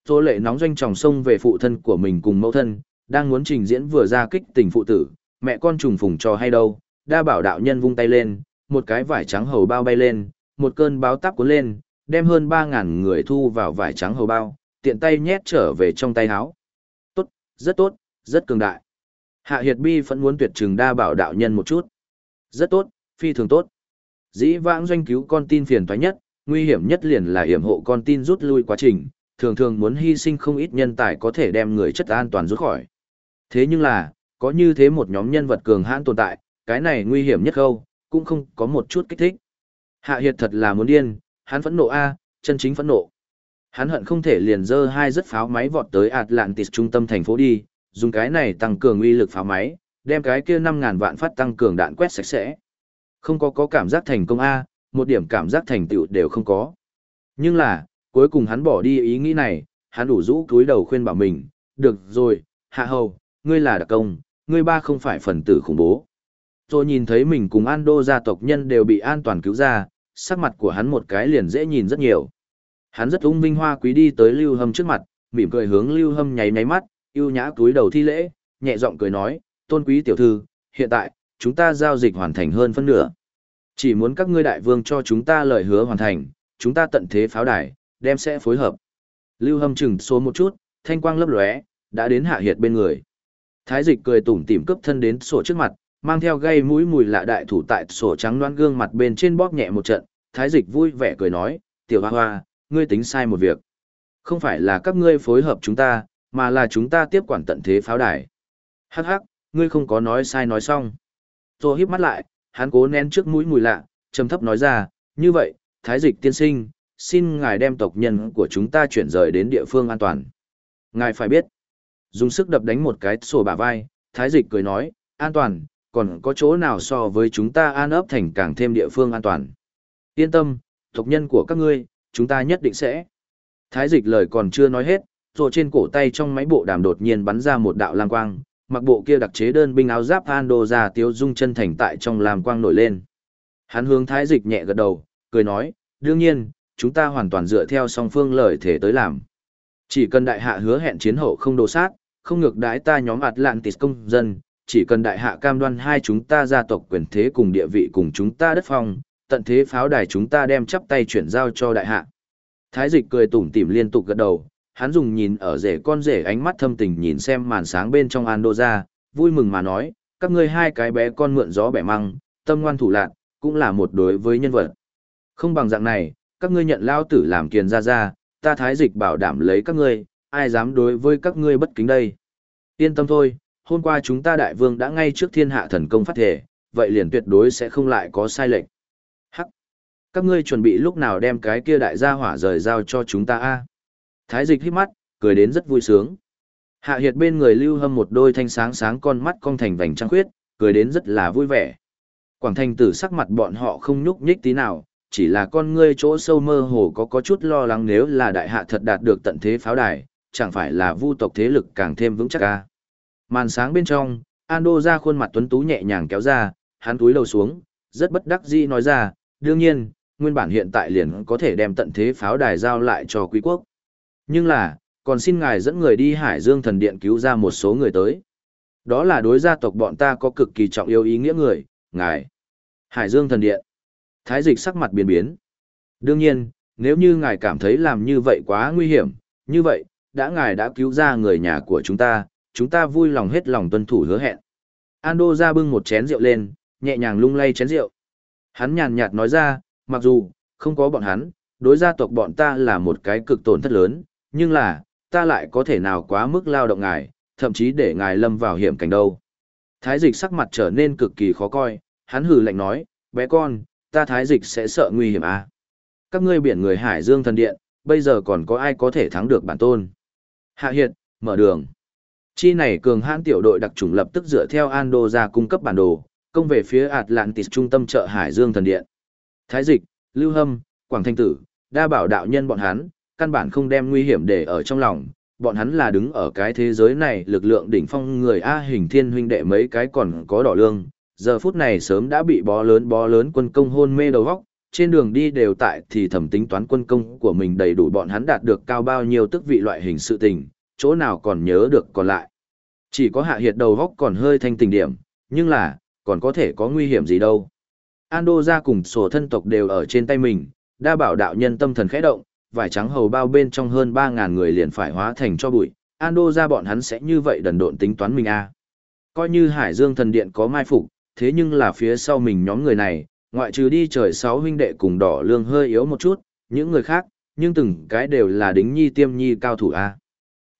Tô lệ nóng doanh tròng sông về phụ thân của mình cùng mẫu thân, đang muốn trình diễn vừa ra kích tình phụ tử, mẹ con trùng phùng cho hay đâu, đa bảo đạo nhân vung tay lên, một cái vải trắng hầu bao bay lên, một cơn báo táp cuốn lên, đem hơn 3.000 người thu vào vải trắng hầu bao, tiện tay nhét trở về trong tay áo. Tốt, rất tốt, rất cường đại. Hạ Hiệt Bi vẫn muốn tuyệt trừng đa bảo đạo nhân một chút. Rất tốt, phi thường tốt. Dĩ vãng doanh cứu con tin phiền toái nhất, nguy hiểm nhất liền là hiểm hộ con tin rút lui quá trình, thường thường muốn hy sinh không ít nhân tài có thể đem người chất an toàn rút khỏi. Thế nhưng là, có như thế một nhóm nhân vật cường hãn tồn tại, cái này nguy hiểm nhất khâu, cũng không có một chút kích thích. Hạ Hiệt thật là muốn điên, hắn phẫn nộ A, chân chính phẫn nộ. Hắn hận không thể liền dơ hai rất pháo máy vọt tới Atlantis trung tâm thành phố đi, dùng cái này tăng cường uy lực pháo máy, đem cái kia 5.000 vạn phát tăng cường đạn quét sạch sẽ. Không có có cảm giác thành công A, một điểm cảm giác thành tựu đều không có. Nhưng là, cuối cùng hắn bỏ đi ý nghĩ này, hắn đủ rũ túi đầu khuyên bảo mình, được rồi, hạ hầu, ngươi là đặc công, ngươi ba không phải phần tử khủng bố. Tôi nhìn thấy mình cùng Ando gia tộc nhân đều bị an toàn cứu ra, sắc mặt của hắn một cái liền dễ nhìn rất nhiều. Hắn rất ung vinh hoa quý đi tới Lưu Hâm trước mặt, mỉm cười hướng Lưu Hâm nháy nháy mắt, yêu nhã túi đầu thi lễ, nhẹ giọng cười nói, tôn quý tiểu thư, hiện tại, chúng ta giao dịch hoàn thành hơn phân nửa. Chỉ muốn các ngươi đại vương cho chúng ta lời hứa hoàn thành, chúng ta tận thế pháo đài, đem sẽ phối hợp. Lưu Hâm chừng số một chút, thanh quang lấp lóe, đã đến hạ hiệt bên người. Thái dịch cười tủm tỉm cấp thân đến sổ trước mặt, mang theo gây mũi mùi lạ đại thủ tại sổ trắng đoán gương mặt bên trên bóp nhẹ một trận. Thái dịch vui vẻ cười nói, tiểu hoa hoa, ngươi tính sai một việc. Không phải là các ngươi phối hợp chúng ta, mà là chúng ta tiếp quản tận thế pháo đài. Hắc hắc, ngươi không có nói sai nói xong. Rồi híp mắt lại, hắn cố nén trước mũi mùi lạ, trầm thấp nói ra, như vậy, thái dịch tiên sinh, xin ngài đem tộc nhân của chúng ta chuyển rời đến địa phương an toàn. Ngài phải biết, dùng sức đập đánh một cái sổ bả vai, thái dịch cười nói, an toàn, còn có chỗ nào so với chúng ta an ấp thành càng thêm địa phương an toàn. Yên tâm, tộc nhân của các ngươi, chúng ta nhất định sẽ. Thái dịch lời còn chưa nói hết, rồi trên cổ tay trong máy bộ đàm đột nhiên bắn ra một đạo lam quang, mặc bộ kia đặc chế đơn binh áo giáp Ando ra tiêu dung chân thành tại trong lam quang nổi lên. Hắn hướng thái dịch nhẹ gật đầu, cười nói, đương nhiên, chúng ta hoàn toàn dựa theo song phương lời thể tới làm. Chỉ cần đại hạ hứa hẹn chiến hậu không đồ sát, không ngược đái ta nhóm Atlantis công dân, chỉ cần đại hạ cam đoan hai chúng ta gia tộc quyền thế cùng địa vị cùng chúng ta đất phong, tận thế pháo đài chúng ta đem chắp tay chuyển giao cho đại hạ. Thái dịch cười tủm tỉm liên tục gật đầu, hắn dùng nhìn ở rể con rể ánh mắt thâm tình nhìn xem màn sáng bên trong Ando ra, vui mừng mà nói, các ngươi hai cái bé con mượn gió bẻ măng, tâm ngoan thủ lạc, cũng là một đối với nhân vật. Không bằng dạng này, các ngươi nhận lao tử làm kiền ra ra, ta thái dịch bảo đảm lấy các ngươi, ai dám đối với các ngươi bất kính đây. Yên tâm thôi, hôm qua chúng ta đại vương đã ngay trước thiên hạ thần công phát thể, vậy liền tuyệt đối sẽ không lại có sai lệch. Các ngươi chuẩn bị lúc nào đem cái kia đại gia hỏa rời giao cho chúng ta a? Thái dịch hít mắt, cười đến rất vui sướng. Hạ hiệt bên người lưu hâm một đôi thanh sáng sáng con mắt cong thành vành trăng khuyết, cười đến rất là vui vẻ. Quảng thành tử sắc mặt bọn họ không nhúc nhích tí nào, chỉ là con ngươi chỗ sâu mơ hồ có có chút lo lắng nếu là đại hạ thật đạt được tận thế pháo đài, chẳng phải là vu tộc thế lực càng thêm vững chắc ca. Màn sáng bên trong, Ando ra khuôn mặt tuấn tú nhẹ nhàng kéo ra, hắn túi đầu xuống, rất bất đắc dĩ nói ra, đương nhiên, nguyên bản hiện tại liền có thể đem tận thế pháo đài giao lại cho quý quốc. Nhưng là, còn xin ngài dẫn người đi Hải Dương thần điện cứu ra một số người tới. Đó là đối gia tộc bọn ta có cực kỳ trọng yêu ý nghĩa người, ngài. Hải Dương thần điện. Thái dịch sắc mặt biến biến. Đương nhiên, nếu như ngài cảm thấy làm như vậy quá nguy hiểm, như vậy, đã ngài đã cứu ra người nhà của chúng ta, chúng ta vui lòng hết lòng tuân thủ hứa hẹn. Ando ra bưng một chén rượu lên, nhẹ nhàng lung lay chén rượu. Hắn nhàn nhạt nói ra, mặc dù, không có bọn hắn, đối gia tộc bọn ta là một cái cực tổn thất lớn, nhưng là, ta lại có thể nào quá mức lao động ngài, thậm chí để ngài lâm vào hiểm cảnh đâu. Thái dịch sắc mặt trở nên cực kỳ khó coi, hắn hừ lạnh nói, bé con, ta thái dịch sẽ sợ nguy hiểm à. Các ngươi biển người Hải Dương thần điện, bây giờ còn có ai có thể thắng được bản tôn. Hạ hiện mở đường. Chi này cường hãn tiểu đội đặc trùng lập tức dựa theo Ando ra cung cấp bản đồ, công về phía Atlantis trung tâm chợ Hải Dương thần điện. Thái dịch, Lưu Hâm, Quảng Thanh Tử, đa bảo đạo nhân bọn hắn, căn bản không đem nguy hiểm để ở trong lòng, bọn hắn là đứng ở cái thế giới này lực lượng đỉnh phong người A hình thiên huynh đệ mấy cái còn có đỏ lương, giờ phút này sớm đã bị bó lớn bó lớn quân công hôn mê đầu góc, trên đường đi đều tại thì thẩm tính toán quân công của mình đầy đủ bọn hắn đạt được cao bao nhiêu tức vị loại hình sự tình, chỗ nào còn nhớ được còn lại. Chỉ có hạ hiệt đầu góc còn hơi thanh tình điểm, nhưng là, còn có thể có nguy hiểm gì đâu. Ando ra cùng sổ thân tộc đều ở trên tay mình, đa bảo đạo nhân tâm thần khẽ động, vải trắng hầu bao bên trong hơn 3.000 người liền phải hóa thành cho bụi, Ando ra bọn hắn sẽ như vậy đần độn tính toán mình a Coi như Hải Dương thần điện có mai phục, thế nhưng là phía sau mình nhóm người này, ngoại trừ đi trời sáu huynh đệ cùng đỏ lương hơi yếu một chút, những người khác, nhưng từng cái đều là đính nhi tiêm nhi cao thủ à. A.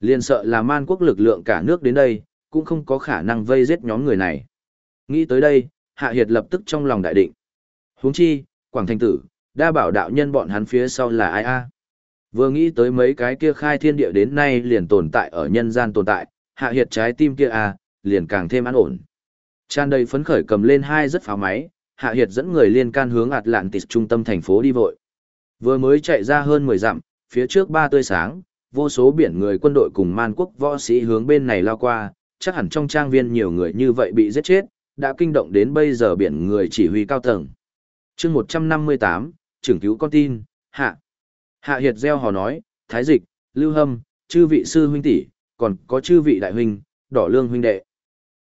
Liên sợ là man quốc lực lượng cả nước đến đây, cũng không có khả năng vây giết nhóm người này. Nghĩ tới đây, Hạ Hiệt lập tức trong lòng đại định huống chi, Quảng Thanh Tử, đa bảo đạo nhân bọn hắn phía sau là ai a? Vừa nghĩ tới mấy cái kia khai thiên địa đến nay liền tồn tại ở nhân gian tồn tại, Hạ Hiệt trái tim kia a, liền càng thêm an ổn. Tràn đầy phấn khởi cầm lên hai rất pháo máy, Hạ Hiệt dẫn người liên can hướng Atlantis trung tâm thành phố đi vội. Vừa mới chạy ra hơn 10 dặm, phía trước ba tươi sáng, vô số biển người quân đội cùng man quốc võ sĩ hướng bên này lao qua, chắc hẳn trong trang viên nhiều người như vậy bị giết chết, đã kinh động đến bây giờ biển người chỉ huy cao tầng chương 158, trưởng cứu con tin, Hạ. Hạ Hiệt gieo hò nói, Thái Dịch, Lưu Hâm, chư vị sư huynh tỷ, còn có chư vị đại huynh, đỏ lương huynh đệ.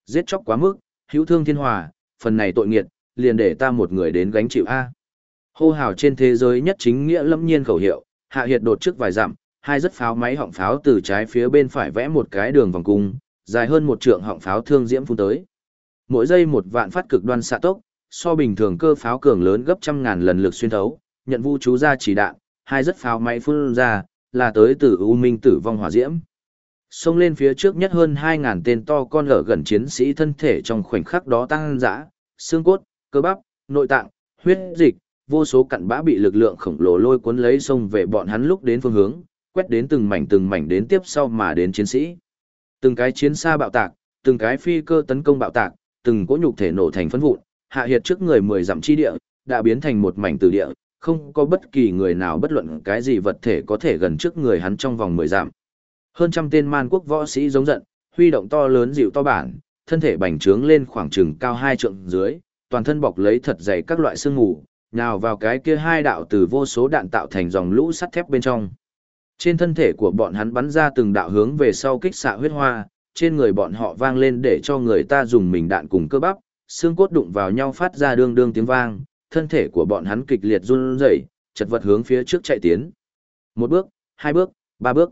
Giết chóc quá mức, hữu thương thiên hòa, phần này tội nghiệt, liền để ta một người đến gánh chịu A. Hô hào trên thế giới nhất chính nghĩa lâm nhiên khẩu hiệu, hạ hiệt đột trước vài dặm, hai rất pháo máy họng pháo từ trái phía bên phải vẽ một cái đường vòng cung, dài hơn một trượng họng pháo thương diễm phun tới. Mỗi giây một vạn phát cực đoan xạ tốc, so bình thường cơ pháo cường lớn gấp trăm ngàn lần lực xuyên thấu, nhận vu chú ra chỉ đạn, hai rất pháo máy phun ra, là tới từ U Minh tử vong hỏa diễm. Xông lên phía trước nhất hơn 2.000 tên to con lở gần chiến sĩ thân thể trong khoảnh khắc đó tăng dã, xương cốt, cơ bắp, nội tạng, huyết dịch, vô số cặn bã bị lực lượng khổng lồ lôi cuốn lấy xông về bọn hắn lúc đến phương hướng, quét đến từng mảnh từng mảnh đến tiếp sau mà đến chiến sĩ. Từng cái chiến xa bạo tạc, từng cái phi cơ tấn công bạo tạc, từng cỗ nhục thể nổ thành phấn vụn, hạ hiệt trước người mười dặm chi địa, đã biến thành một mảnh từ địa, không có bất kỳ người nào bất luận cái gì vật thể có thể gần trước người hắn trong vòng mười dặm. Hơn trăm tên man quốc võ sĩ giống giận, huy động to lớn dịu to bản, thân thể bành trướng lên khoảng chừng cao hai trượng dưới, toàn thân bọc lấy thật dày các loại xương mù, nhào vào cái kia hai đạo từ vô số đạn tạo thành dòng lũ sắt thép bên trong. Trên thân thể của bọn hắn bắn ra từng đạo hướng về sau kích xạ huyết hoa, trên người bọn họ vang lên để cho người ta dùng mình đạn cùng cơ bắp, xương cốt đụng vào nhau phát ra đương đương tiếng vang, thân thể của bọn hắn kịch liệt run rẩy, chật vật hướng phía trước chạy tiến. Một bước, hai bước, ba bước.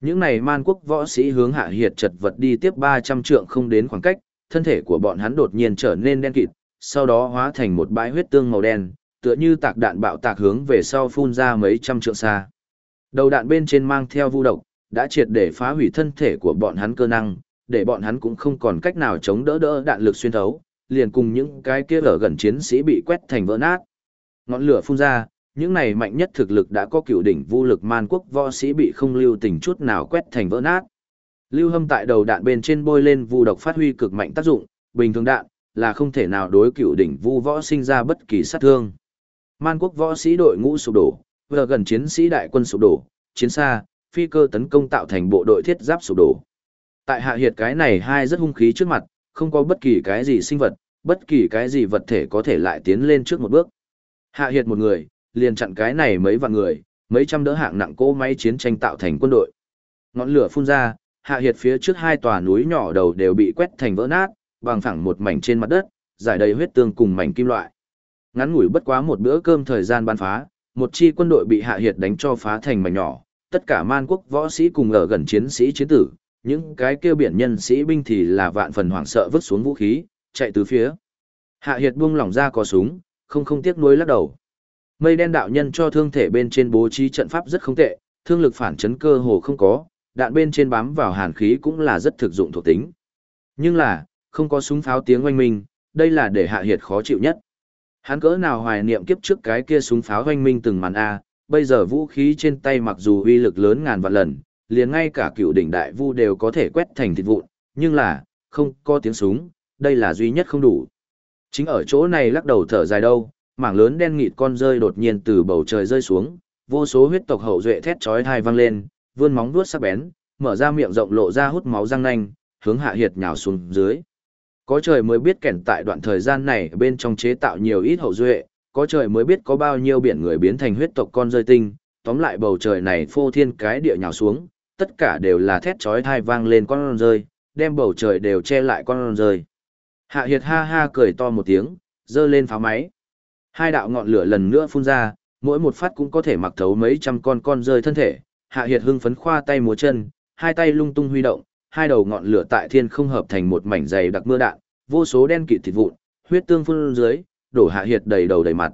Những này man quốc võ sĩ hướng hạ hiệt chật vật đi tiếp 300 trượng không đến khoảng cách, thân thể của bọn hắn đột nhiên trở nên đen kịt, sau đó hóa thành một bãi huyết tương màu đen, tựa như tạc đạn bạo tạc hướng về sau phun ra mấy trăm trượng xa. Đầu đạn bên trên mang theo vu độc, đã triệt để phá hủy thân thể của bọn hắn cơ năng, để bọn hắn cũng không còn cách nào chống đỡ đỡ đạn lực xuyên thấu, liền cùng những cái kia ở gần chiến sĩ bị quét thành vỡ nát. Ngọn lửa phun ra, những này mạnh nhất thực lực đã có cựu đỉnh vô lực man quốc võ sĩ bị không lưu tình chút nào quét thành vỡ nát. Lưu hâm tại đầu đạn bên trên bôi lên vu độc phát huy cực mạnh tác dụng, bình thường đạn là không thể nào đối cựu đỉnh vu võ sinh ra bất kỳ sát thương. Man quốc võ sĩ đội ngũ sụp đổ, vừa gần chiến sĩ đại quân sụp đổ, chiến xa, phi cơ tấn công tạo thành bộ đội thiết giáp sụp đổ. Tại hạ hiệt cái này hai rất hung khí trước mặt, không có bất kỳ cái gì sinh vật, bất kỳ cái gì vật thể có thể lại tiến lên trước một bước. Hạ hiệt một người, liền chặn cái này mấy vạn người, mấy trăm đỡ hạng nặng cỗ máy chiến tranh tạo thành quân đội. Ngọn lửa phun ra, hạ hiệt phía trước hai tòa núi nhỏ đầu đều bị quét thành vỡ nát, bằng phẳng một mảnh trên mặt đất, giải đầy huyết tương cùng mảnh kim loại. Ngắn ngủi bất quá một bữa cơm thời gian ban phá, một chi quân đội bị hạ hiệt đánh cho phá thành mảnh nhỏ, tất cả man quốc võ sĩ cùng ở gần chiến sĩ chiến tử, những cái kêu biển nhân sĩ binh thì là vạn phần hoảng sợ vứt xuống vũ khí, chạy từ phía. Hạ hiệt buông lỏng ra có súng, không không tiếc nuối lắc đầu. Mây đen đạo nhân cho thương thể bên trên bố trí trận pháp rất không tệ, thương lực phản chấn cơ hồ không có, đạn bên trên bám vào hàn khí cũng là rất thực dụng thuộc tính. Nhưng là, không có súng pháo tiếng oanh minh, đây là để hạ hiệt khó chịu nhất. Hắn cỡ nào hoài niệm kiếp trước cái kia súng pháo oanh minh từng màn A, bây giờ vũ khí trên tay mặc dù uy lực lớn ngàn vạn lần, liền ngay cả cựu đỉnh đại vu đều có thể quét thành thịt vụn, nhưng là, không có tiếng súng, đây là duy nhất không đủ. Chính ở chỗ này lắc đầu thở dài đâu, mảng lớn đen nghịt con rơi đột nhiên từ bầu trời rơi xuống, vô số huyết tộc hậu duệ thét chói tai vang lên, vươn móng vuốt sắc bén, mở ra miệng rộng lộ ra hút máu răng nanh, hướng hạ hiệt nhào xuống dưới. Có trời mới biết kẻn tại đoạn thời gian này bên trong chế tạo nhiều ít hậu duệ, có trời mới biết có bao nhiêu biển người biến thành huyết tộc con rơi tinh, tóm lại bầu trời này phô thiên cái địa nhào xuống, tất cả đều là thét chói tai vang lên con rơi, đem bầu trời đều che lại con rơi. Hạ Hiệt ha ha cười to một tiếng, dơ lên pháo máy. Hai đạo ngọn lửa lần nữa phun ra, mỗi một phát cũng có thể mặc thấu mấy trăm con con rơi thân thể. Hạ Hiệt hưng phấn khoa tay múa chân, hai tay lung tung huy động, hai đầu ngọn lửa tại thiên không hợp thành một mảnh dày đặc mưa đạn, vô số đen kịt thịt vụn, huyết tương phun dưới, đổ Hạ Hiệt đầy đầu đầy mặt.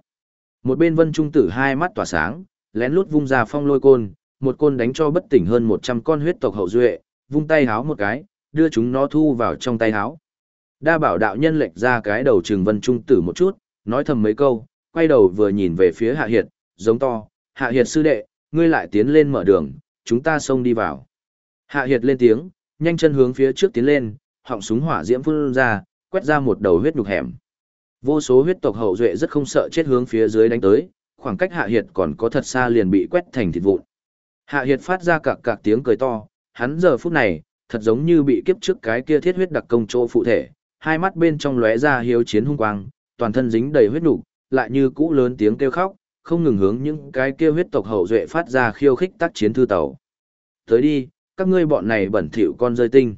Một bên Vân Trung Tử hai mắt tỏa sáng, lén lút vung ra phong lôi côn, một côn đánh cho bất tỉnh hơn 100 con huyết tộc hậu duệ, vung tay háo một cái, đưa chúng nó thu vào trong tay háo. Đa bảo đạo nhân lệch ra cái đầu trừng Vân Trung Tử một chút, nói thầm mấy câu, quay đầu vừa nhìn về phía Hạ Hiệt, giống to, Hạ Hiệt sư đệ, ngươi lại tiến lên mở đường, chúng ta xông đi vào. Hạ Hiệt lên tiếng, nhanh chân hướng phía trước tiến lên, họng súng hỏa diễm phun ra, quét ra một đầu huyết nhục hẻm. Vô số huyết tộc hậu duệ rất không sợ chết hướng phía dưới đánh tới, khoảng cách Hạ Hiệt còn có thật xa liền bị quét thành thịt vụn. Hạ Hiệt phát ra cạc cạc tiếng cười to, hắn giờ phút này, thật giống như bị kiếp trước cái kia thiết huyết đặc công chỗ phụ thể, hai mắt bên trong lóe ra hiếu chiến hung quang, toàn thân dính đầy huyết nục, lại như cũ lớn tiếng kêu khóc, không ngừng hướng những cái kia huyết tộc hậu duệ phát ra khiêu khích tác chiến thư tàu. Tới đi, các ngươi bọn này bẩn thỉu con rơi tinh.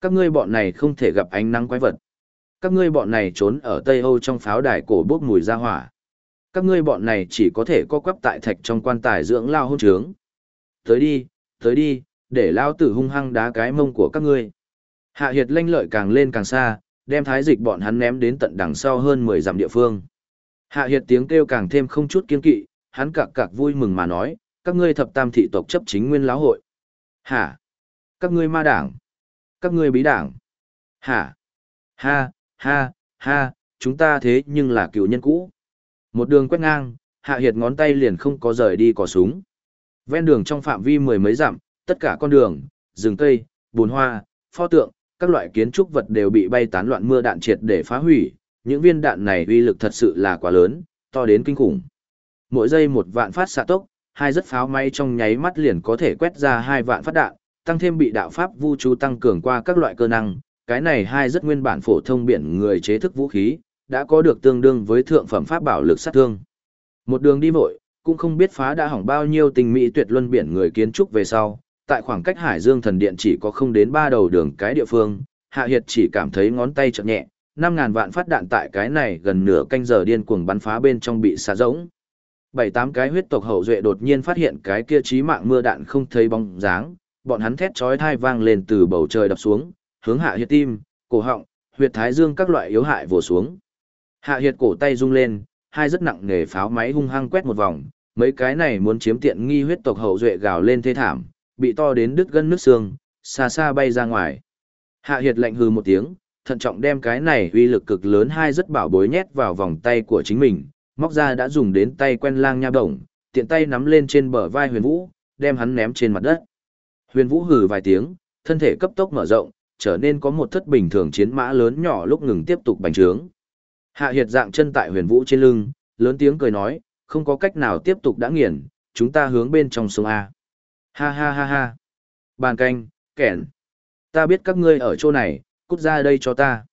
Các ngươi bọn này không thể gặp ánh nắng quái vật. Các ngươi bọn này trốn ở Tây Âu trong pháo đài cổ bốc mùi ra hỏa. Các ngươi bọn này chỉ có thể co quắp tại thạch trong quan tài dưỡng lao hôn trướng. Tới đi, tới đi, để lao tử hung hăng đá cái mông của các ngươi. Hạ hiệt lanh lợi càng lên càng xa, đem thái dịch bọn hắn ném đến tận đằng sau hơn 10 dặm địa phương. Hạ hiệt tiếng kêu càng thêm không chút kiên kỵ, hắn cạc cạc vui mừng mà nói, các ngươi thập tam thị tộc chấp chính nguyên lão hội. Hả? Các ngươi ma đảng? Các ngươi bí đảng? Hả? Ha, ha, ha, chúng ta thế nhưng là cựu nhân cũ. Một đường quét ngang, hạ hiệt ngón tay liền không có rời đi cỏ súng. Ven đường trong phạm vi mười mấy dặm, tất cả con đường, rừng cây, bùn hoa, pho tượng, các loại kiến trúc vật đều bị bay tán loạn mưa đạn triệt để phá hủy, những viên đạn này uy lực thật sự là quá lớn, to đến kinh khủng. Mỗi giây một vạn phát xạ tốc, hai rất pháo may trong nháy mắt liền có thể quét ra hai vạn phát đạn, tăng thêm bị đạo pháp vu chú tăng cường qua các loại cơ năng, cái này hai rất nguyên bản phổ thông biển người chế thức vũ khí, đã có được tương đương với thượng phẩm pháp bảo lực sát thương. Một đường đi vội, cũng không biết phá đã hỏng bao nhiêu tình mỹ tuyệt luân biển người kiến trúc về sau, tại khoảng cách Hải Dương thần điện chỉ có không đến ba đầu đường cái địa phương, Hạ Hiệt chỉ cảm thấy ngón tay chợt nhẹ, năm ngàn vạn phát đạn tại cái này gần nửa canh giờ điên cuồng bắn phá bên trong bị xả rỗng. Bảy tám cái huyết tộc hậu duệ đột nhiên phát hiện cái kia chí mạng mưa đạn không thấy bóng dáng, bọn hắn thét chói thai vang lên từ bầu trời đập xuống, hướng Hạ Hiệt tim, cổ họng, huyệt thái dương các loại yếu hại vồ xuống. Hạ Hiệt cổ tay rung lên, hai rất nặng nghề pháo máy hung hăng quét một vòng, mấy cái này muốn chiếm tiện nghi huyết tộc hậu duệ gào lên thê thảm, bị to đến đứt gân nước xương, xa xa bay ra ngoài. Hạ Hiệt lạnh hừ một tiếng, thận trọng đem cái này uy lực cực lớn hai rất bảo bối nhét vào vòng tay của chính mình, móc ra đã dùng đến tay quen lang nha động tiện tay nắm lên trên bờ vai Huyền Vũ, đem hắn ném trên mặt đất. Huyền Vũ hừ vài tiếng, thân thể cấp tốc mở rộng, trở nên có một thất bình thường chiến mã lớn nhỏ lúc ngừng tiếp tục bành trướng. Hạ Hiệt dạng chân tại Huyền Vũ trên lưng, lớn tiếng cười nói, không có cách nào tiếp tục đã nghiền, chúng ta hướng bên trong sông A. Ha ha ha ha. Bàn canh, kẻn. Ta biết các ngươi ở chỗ này, cút ra đây cho ta.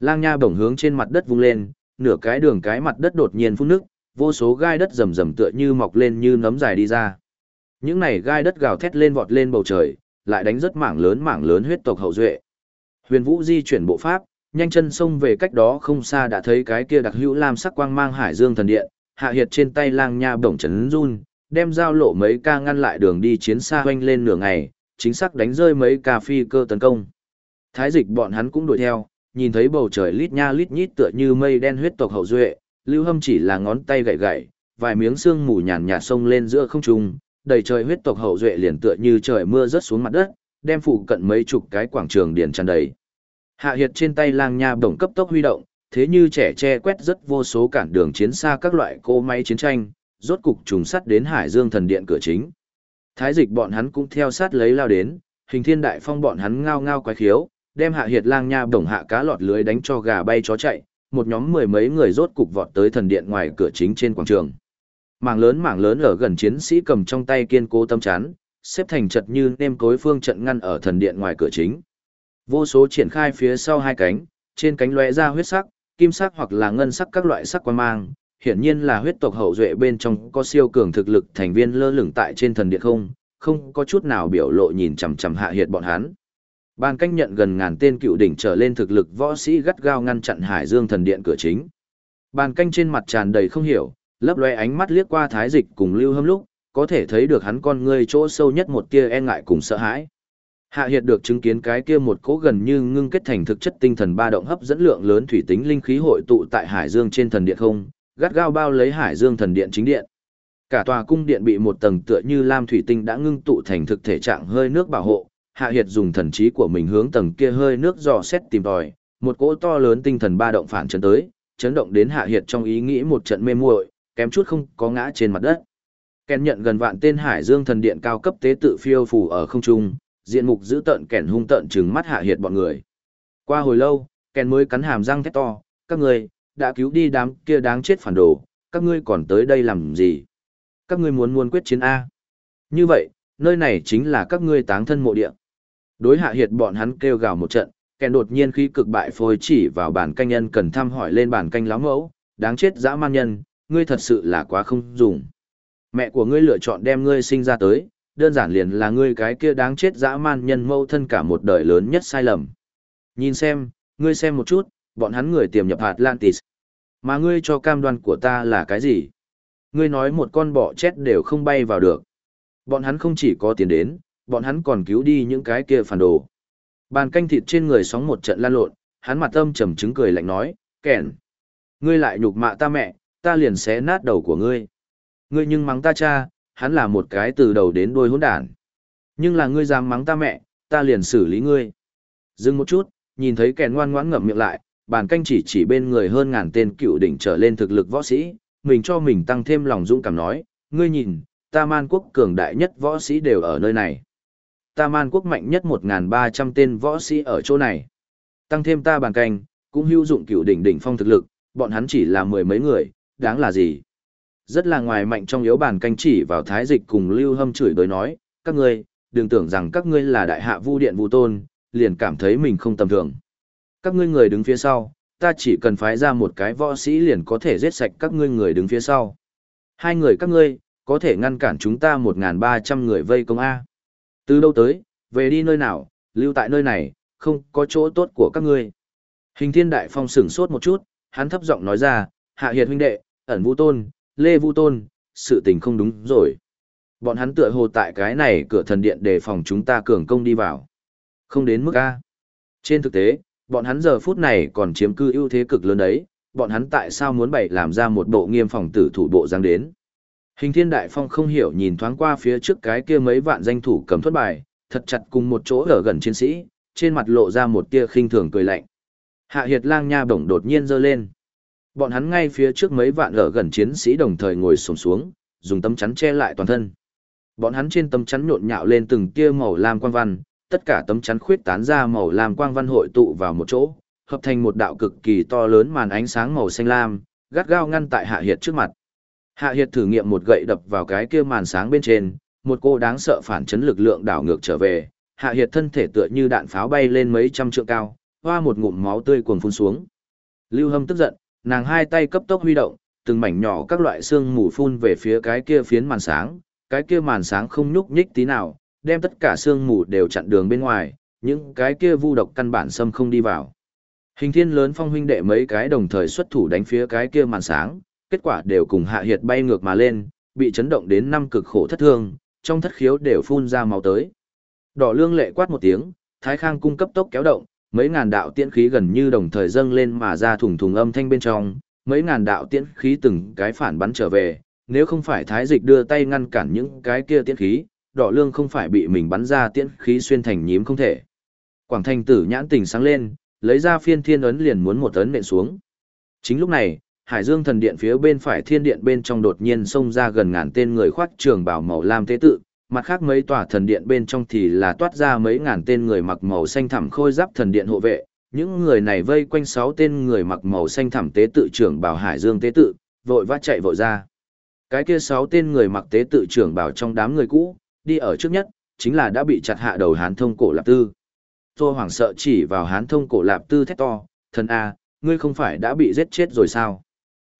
Lang nha bổng hướng trên mặt đất vung lên, nửa cái đường cái mặt đất đột nhiên phun nước, vô số gai đất rầm rầm tựa như mọc lên như nấm dài đi ra. Những này gai đất gào thét lên vọt lên bầu trời, lại đánh rất mảng lớn mảng lớn huyết tộc hậu duệ. Huyền Vũ di chuyển bộ pháp, nhanh chân xông về cách đó không xa đã thấy cái kia đặc hữu lam sắc quang mang hải dương thần điện, hạ hiệt trên tay lang nha bổng chấn run, đem giao lộ mấy ca ngăn lại đường đi chiến xa hoanh lên nửa ngày, chính xác đánh rơi mấy ca phi cơ tấn công. Thái dịch bọn hắn cũng đuổi theo, nhìn thấy bầu trời lít nha lít nhít tựa như mây đen huyết tộc hậu duệ, lưu hâm chỉ là ngón tay gậy gậy, vài miếng xương mù nhàn nhạt sông lên giữa không trung, đầy trời huyết tộc hậu duệ liền tựa như trời mưa rớt xuống mặt đất, đem phụ cận mấy chục cái quảng trường điền tràn đầy. Hạ Hiệt trên tay lang nha bổng cấp tốc huy động, thế như trẻ che quét rất vô số cản đường chiến xa các loại cô máy chiến tranh, rốt cục trùng sắt đến Hải Dương thần điện cửa chính. Thái dịch bọn hắn cũng theo sát lấy lao đến, hình thiên đại phong bọn hắn ngao ngao quái khiếu, đem hạ hiệt lang nha bổng hạ cá lọt lưới đánh cho gà bay chó chạy, một nhóm mười mấy người rốt cục vọt tới thần điện ngoài cửa chính trên quảng trường. Mảng lớn mảng lớn ở gần chiến sĩ cầm trong tay kiên cố tâm chắn, xếp thành chật như nêm cối phương trận ngăn ở thần điện ngoài cửa chính. Vô số triển khai phía sau hai cánh, trên cánh lóe ra huyết sắc, kim sắc hoặc là ngân sắc các loại sắc quan mang, hiển nhiên là huyết tộc hậu duệ bên trong có siêu cường thực lực thành viên lơ lửng tại trên thần điện không, không có chút nào biểu lộ nhìn chằm chằm hạ hiệt bọn hắn. Ban canh nhận gần ngàn tên cựu đỉnh trở lên thực lực võ sĩ gắt gao ngăn chặn Hải Dương thần điện cửa chính. Bàn canh trên mặt tràn đầy không hiểu, lấp loe ánh mắt liếc qua thái dịch cùng lưu hâm lúc, có thể thấy được hắn con ngươi chỗ sâu nhất một tia e ngại cùng sợ hãi. Hạ Hiệt được chứng kiến cái kia một cố gần như ngưng kết thành thực chất tinh thần ba động hấp dẫn lượng lớn thủy tính linh khí hội tụ tại Hải Dương trên thần điện không, gắt gao bao lấy Hải Dương thần điện chính điện. Cả tòa cung điện bị một tầng tựa như lam thủy tinh đã ngưng tụ thành thực thể trạng hơi nước bảo hộ, Hạ Hiệt dùng thần trí của mình hướng tầng kia hơi nước dò xét tìm tòi, một cỗ to lớn tinh thần ba động phản chấn tới, chấn động đến Hạ Hiệt trong ý nghĩ một trận mê muội, kém chút không có ngã trên mặt đất. Kèn nhận gần vạn tên Hải Dương thần điện cao cấp tế tự phiêu phù ở không trung, diện mục giữ tợn kẻn hung tợn trừng mắt Hạ Hiệt bọn người. Qua hồi lâu, kẻn mới cắn hàm răng thét to, các người, đã cứu đi đám kia đáng chết phản đồ, các ngươi còn tới đây làm gì? Các ngươi muốn muốn quyết chiến A. Như vậy, nơi này chính là các ngươi táng thân mộ địa. Đối hạ hiệt bọn hắn kêu gào một trận, kèn đột nhiên khi cực bại phôi chỉ vào bản canh nhân cần thăm hỏi lên bản canh láo mẫu, đáng chết dã man nhân, ngươi thật sự là quá không dùng. Mẹ của ngươi lựa chọn đem ngươi sinh ra tới, đơn giản liền là ngươi cái kia đáng chết dã man nhân mâu thân cả một đời lớn nhất sai lầm. Nhìn xem, ngươi xem một chút, bọn hắn người tiềm nhập Atlantis. Mà ngươi cho cam đoan của ta là cái gì? Ngươi nói một con bọ chết đều không bay vào được. Bọn hắn không chỉ có tiền đến, bọn hắn còn cứu đi những cái kia phản đồ. Bàn canh thịt trên người sóng một trận lan lộn, hắn mặt âm trầm chứng cười lạnh nói, kẻn. Ngươi lại nhục mạ ta mẹ, ta liền xé nát đầu của ngươi. Ngươi nhưng mắng ta cha, hắn là một cái từ đầu đến đuôi hỗn đản. Nhưng là ngươi dám mắng ta mẹ, ta liền xử lý ngươi. Dừng một chút, nhìn thấy kẻn ngoan ngoãn ngậm miệng lại, bàn canh chỉ chỉ bên người hơn ngàn tên cựu đỉnh trở lên thực lực võ sĩ, mình cho mình tăng thêm lòng dũng cảm nói, ngươi nhìn, ta man quốc cường đại nhất võ sĩ đều ở nơi này ta man quốc mạnh nhất 1.300 tên võ sĩ ở chỗ này. Tăng thêm ta bàn canh, cũng hữu dụng cựu đỉnh đỉnh phong thực lực, bọn hắn chỉ là mười mấy người, đáng là gì. Rất là ngoài mạnh trong yếu bàn canh chỉ vào thái dịch cùng lưu hâm chửi đối nói, các ngươi, đừng tưởng rằng các ngươi là đại hạ vu điện vu tôn, liền cảm thấy mình không tầm thường. Các ngươi người đứng phía sau, ta chỉ cần phái ra một cái võ sĩ liền có thể giết sạch các ngươi người đứng phía sau. Hai người các ngươi, có thể ngăn cản chúng ta 1.300 người vây công A. Từ đâu tới, về đi nơi nào, lưu tại nơi này, không có chỗ tốt của các ngươi. Hình thiên đại phong sửng sốt một chút, hắn thấp giọng nói ra, hạ hiệt huynh đệ, ẩn vũ tôn, lê Vu tôn, sự tình không đúng rồi. Bọn hắn tựa hồ tại cái này cửa thần điện để phòng chúng ta cường công đi vào. Không đến mức A. Trên thực tế, bọn hắn giờ phút này còn chiếm cư ưu thế cực lớn đấy, bọn hắn tại sao muốn bày làm ra một bộ nghiêm phòng tử thủ bộ giang đến. Hình thiên đại phong không hiểu nhìn thoáng qua phía trước cái kia mấy vạn danh thủ cầm thuất bài, thật chặt cùng một chỗ ở gần chiến sĩ, trên mặt lộ ra một tia khinh thường cười lạnh. Hạ Hiệt Lang Nha bổng đột nhiên dơ lên. Bọn hắn ngay phía trước mấy vạn ở gần chiến sĩ đồng thời ngồi xổm xuống, dùng tấm chắn che lại toàn thân. Bọn hắn trên tấm chắn nhộn nhạo lên từng tia màu lam quang văn, tất cả tấm chắn khuyết tán ra màu lam quang văn hội tụ vào một chỗ, hợp thành một đạo cực kỳ to lớn màn ánh sáng màu xanh lam, gắt gao ngăn tại Hạ Hiệt trước mặt. Hạ Hiệt thử nghiệm một gậy đập vào cái kia màn sáng bên trên, một cô đáng sợ phản chấn lực lượng đảo ngược trở về, Hạ Hiệt thân thể tựa như đạn pháo bay lên mấy trăm trượng cao, hoa một ngụm máu tươi cuồng phun xuống. Lưu Hâm tức giận, nàng hai tay cấp tốc huy động, từng mảnh nhỏ các loại xương mù phun về phía cái kia phiến màn sáng, cái kia màn sáng không nhúc nhích tí nào, đem tất cả xương mù đều chặn đường bên ngoài, những cái kia vu độc căn bản xâm không đi vào. Hình thiên lớn phong huynh đệ mấy cái đồng thời xuất thủ đánh phía cái kia màn sáng, kết quả đều cùng hạ hiệt bay ngược mà lên, bị chấn động đến năm cực khổ thất thương, trong thất khiếu đều phun ra máu tới. Đỏ lương lệ quát một tiếng, thái khang cung cấp tốc kéo động, mấy ngàn đạo tiễn khí gần như đồng thời dâng lên mà ra thùng thùng âm thanh bên trong, mấy ngàn đạo tiễn khí từng cái phản bắn trở về, nếu không phải thái dịch đưa tay ngăn cản những cái kia tiễn khí, đỏ lương không phải bị mình bắn ra tiễn khí xuyên thành nhím không thể. Quảng thành tử nhãn tình sáng lên, lấy ra phiên thiên ấn liền muốn một ấn nện xuống. Chính lúc này, Hải Dương thần điện phía bên phải thiên điện bên trong đột nhiên xông ra gần ngàn tên người khoác trường bào màu lam tế tự, mặt khác mấy tòa thần điện bên trong thì là toát ra mấy ngàn tên người mặc màu xanh thẳm khôi giáp thần điện hộ vệ. Những người này vây quanh sáu tên người mặc màu xanh thẳm tế tự trưởng bảo Hải Dương tế tự, vội vã chạy vội ra. Cái kia sáu tên người mặc tế tự trưởng bảo trong đám người cũ, đi ở trước nhất, chính là đã bị chặt hạ đầu hán thông cổ lạp tư. Tô hoảng sợ chỉ vào hán thông cổ lạp tư thét to, thần A, ngươi không phải đã bị giết chết rồi sao?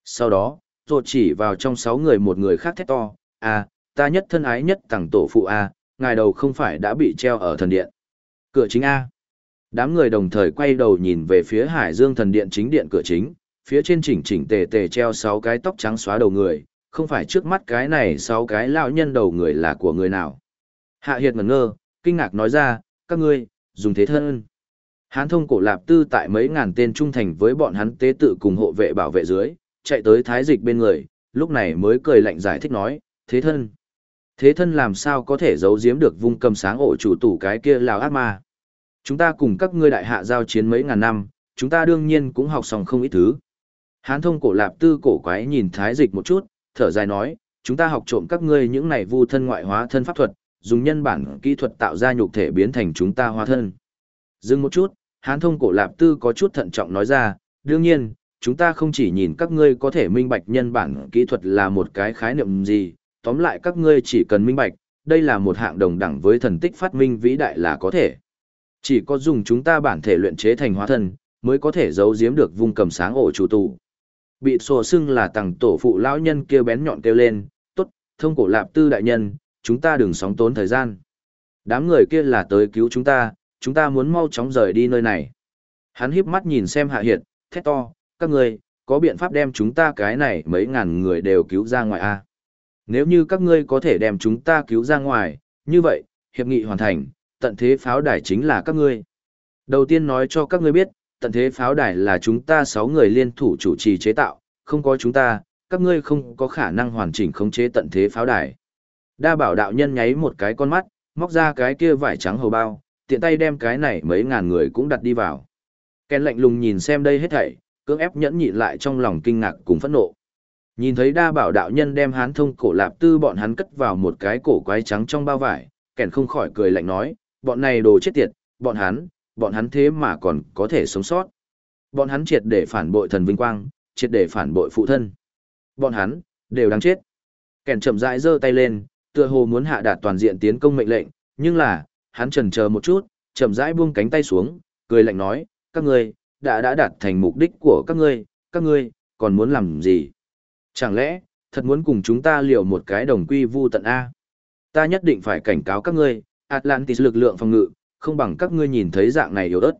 Sau đó, rồi chỉ vào trong sáu người một người khác thét to, A, ta nhất thân ái nhất tặng tổ phụ A, ngài đầu không phải đã bị treo ở thần điện. Cửa chính A. Đám người đồng thời quay đầu nhìn về phía Hải Dương thần điện chính điện cửa chính, phía trên chỉnh chỉnh tề tề treo sáu cái tóc trắng xóa đầu người, không phải trước mắt cái này sáu cái lão nhân đầu người là của người nào. Hạ Hiệt ngẩn ngơ, kinh ngạc nói ra, các ngươi, dùng thế thân. Hán thông cổ lạp tư tại mấy ngàn tên trung thành với bọn hắn tế tự cùng hộ vệ bảo vệ dưới, chạy tới thái dịch bên người, lúc này mới cười lạnh giải thích nói, thế thân. Thế thân làm sao có thể giấu giếm được vung cầm sáng ổ chủ tủ cái kia lào ác ma. Chúng ta cùng các ngươi đại hạ giao chiến mấy ngàn năm, chúng ta đương nhiên cũng học xong không ít thứ. Hán thông cổ lạp tư cổ quái nhìn thái dịch một chút, thở dài nói, chúng ta học trộm các ngươi những này vu thân ngoại hóa thân pháp thuật, dùng nhân bản kỹ thuật tạo ra nhục thể biến thành chúng ta hóa thân. Dừng một chút, hán thông cổ lạp tư có chút thận trọng nói ra, đương nhiên, chúng ta không chỉ nhìn các ngươi có thể minh bạch nhân bản kỹ thuật là một cái khái niệm gì, tóm lại các ngươi chỉ cần minh bạch, đây là một hạng đồng đẳng với thần tích phát minh vĩ đại là có thể. Chỉ có dùng chúng ta bản thể luyện chế thành hóa thân, mới có thể giấu giếm được vùng cầm sáng ổ chủ tù. Bị sổ xưng là tàng tổ phụ lão nhân kia bén nhọn kêu lên, tốt, thông cổ lạp tư đại nhân, chúng ta đừng sóng tốn thời gian. Đám người kia là tới cứu chúng ta, chúng ta muốn mau chóng rời đi nơi này. Hắn híp mắt nhìn xem hạ hiệt, thét to, các ngươi, có biện pháp đem chúng ta cái này mấy ngàn người đều cứu ra ngoài a à? Nếu như các ngươi có thể đem chúng ta cứu ra ngoài, như vậy, hiệp nghị hoàn thành, tận thế pháo đài chính là các ngươi. Đầu tiên nói cho các ngươi biết, tận thế pháo đài là chúng ta sáu người liên thủ chủ trì chế tạo, không có chúng ta, các ngươi không có khả năng hoàn chỉnh khống chế tận thế pháo đài. Đa bảo đạo nhân nháy một cái con mắt, móc ra cái kia vải trắng hầu bao, tiện tay đem cái này mấy ngàn người cũng đặt đi vào. Ken lạnh lùng nhìn xem đây hết thảy, cưỡng ép nhẫn nhịn lại trong lòng kinh ngạc cùng phẫn nộ. Nhìn thấy đa bảo đạo nhân đem hán thông cổ lạp tư bọn hắn cất vào một cái cổ quái trắng trong bao vải, kẻn không khỏi cười lạnh nói, bọn này đồ chết tiệt, bọn hắn, bọn hắn thế mà còn có thể sống sót. Bọn hắn triệt để phản bội thần vinh quang, triệt để phản bội phụ thân. Bọn hắn, đều đáng chết. Kẻn chậm rãi giơ tay lên, tựa hồ muốn hạ đạt toàn diện tiến công mệnh lệnh, nhưng là, hắn chần chờ một chút, chậm rãi buông cánh tay xuống, cười lạnh nói, các ngươi, đã đã đạt thành mục đích của các ngươi, các ngươi, còn muốn làm gì? Chẳng lẽ, thật muốn cùng chúng ta liều một cái đồng quy vu tận A. Ta nhất định phải cảnh cáo các ngươi, Atlantis lực lượng phòng ngự, không bằng các ngươi nhìn thấy dạng này yếu ớt.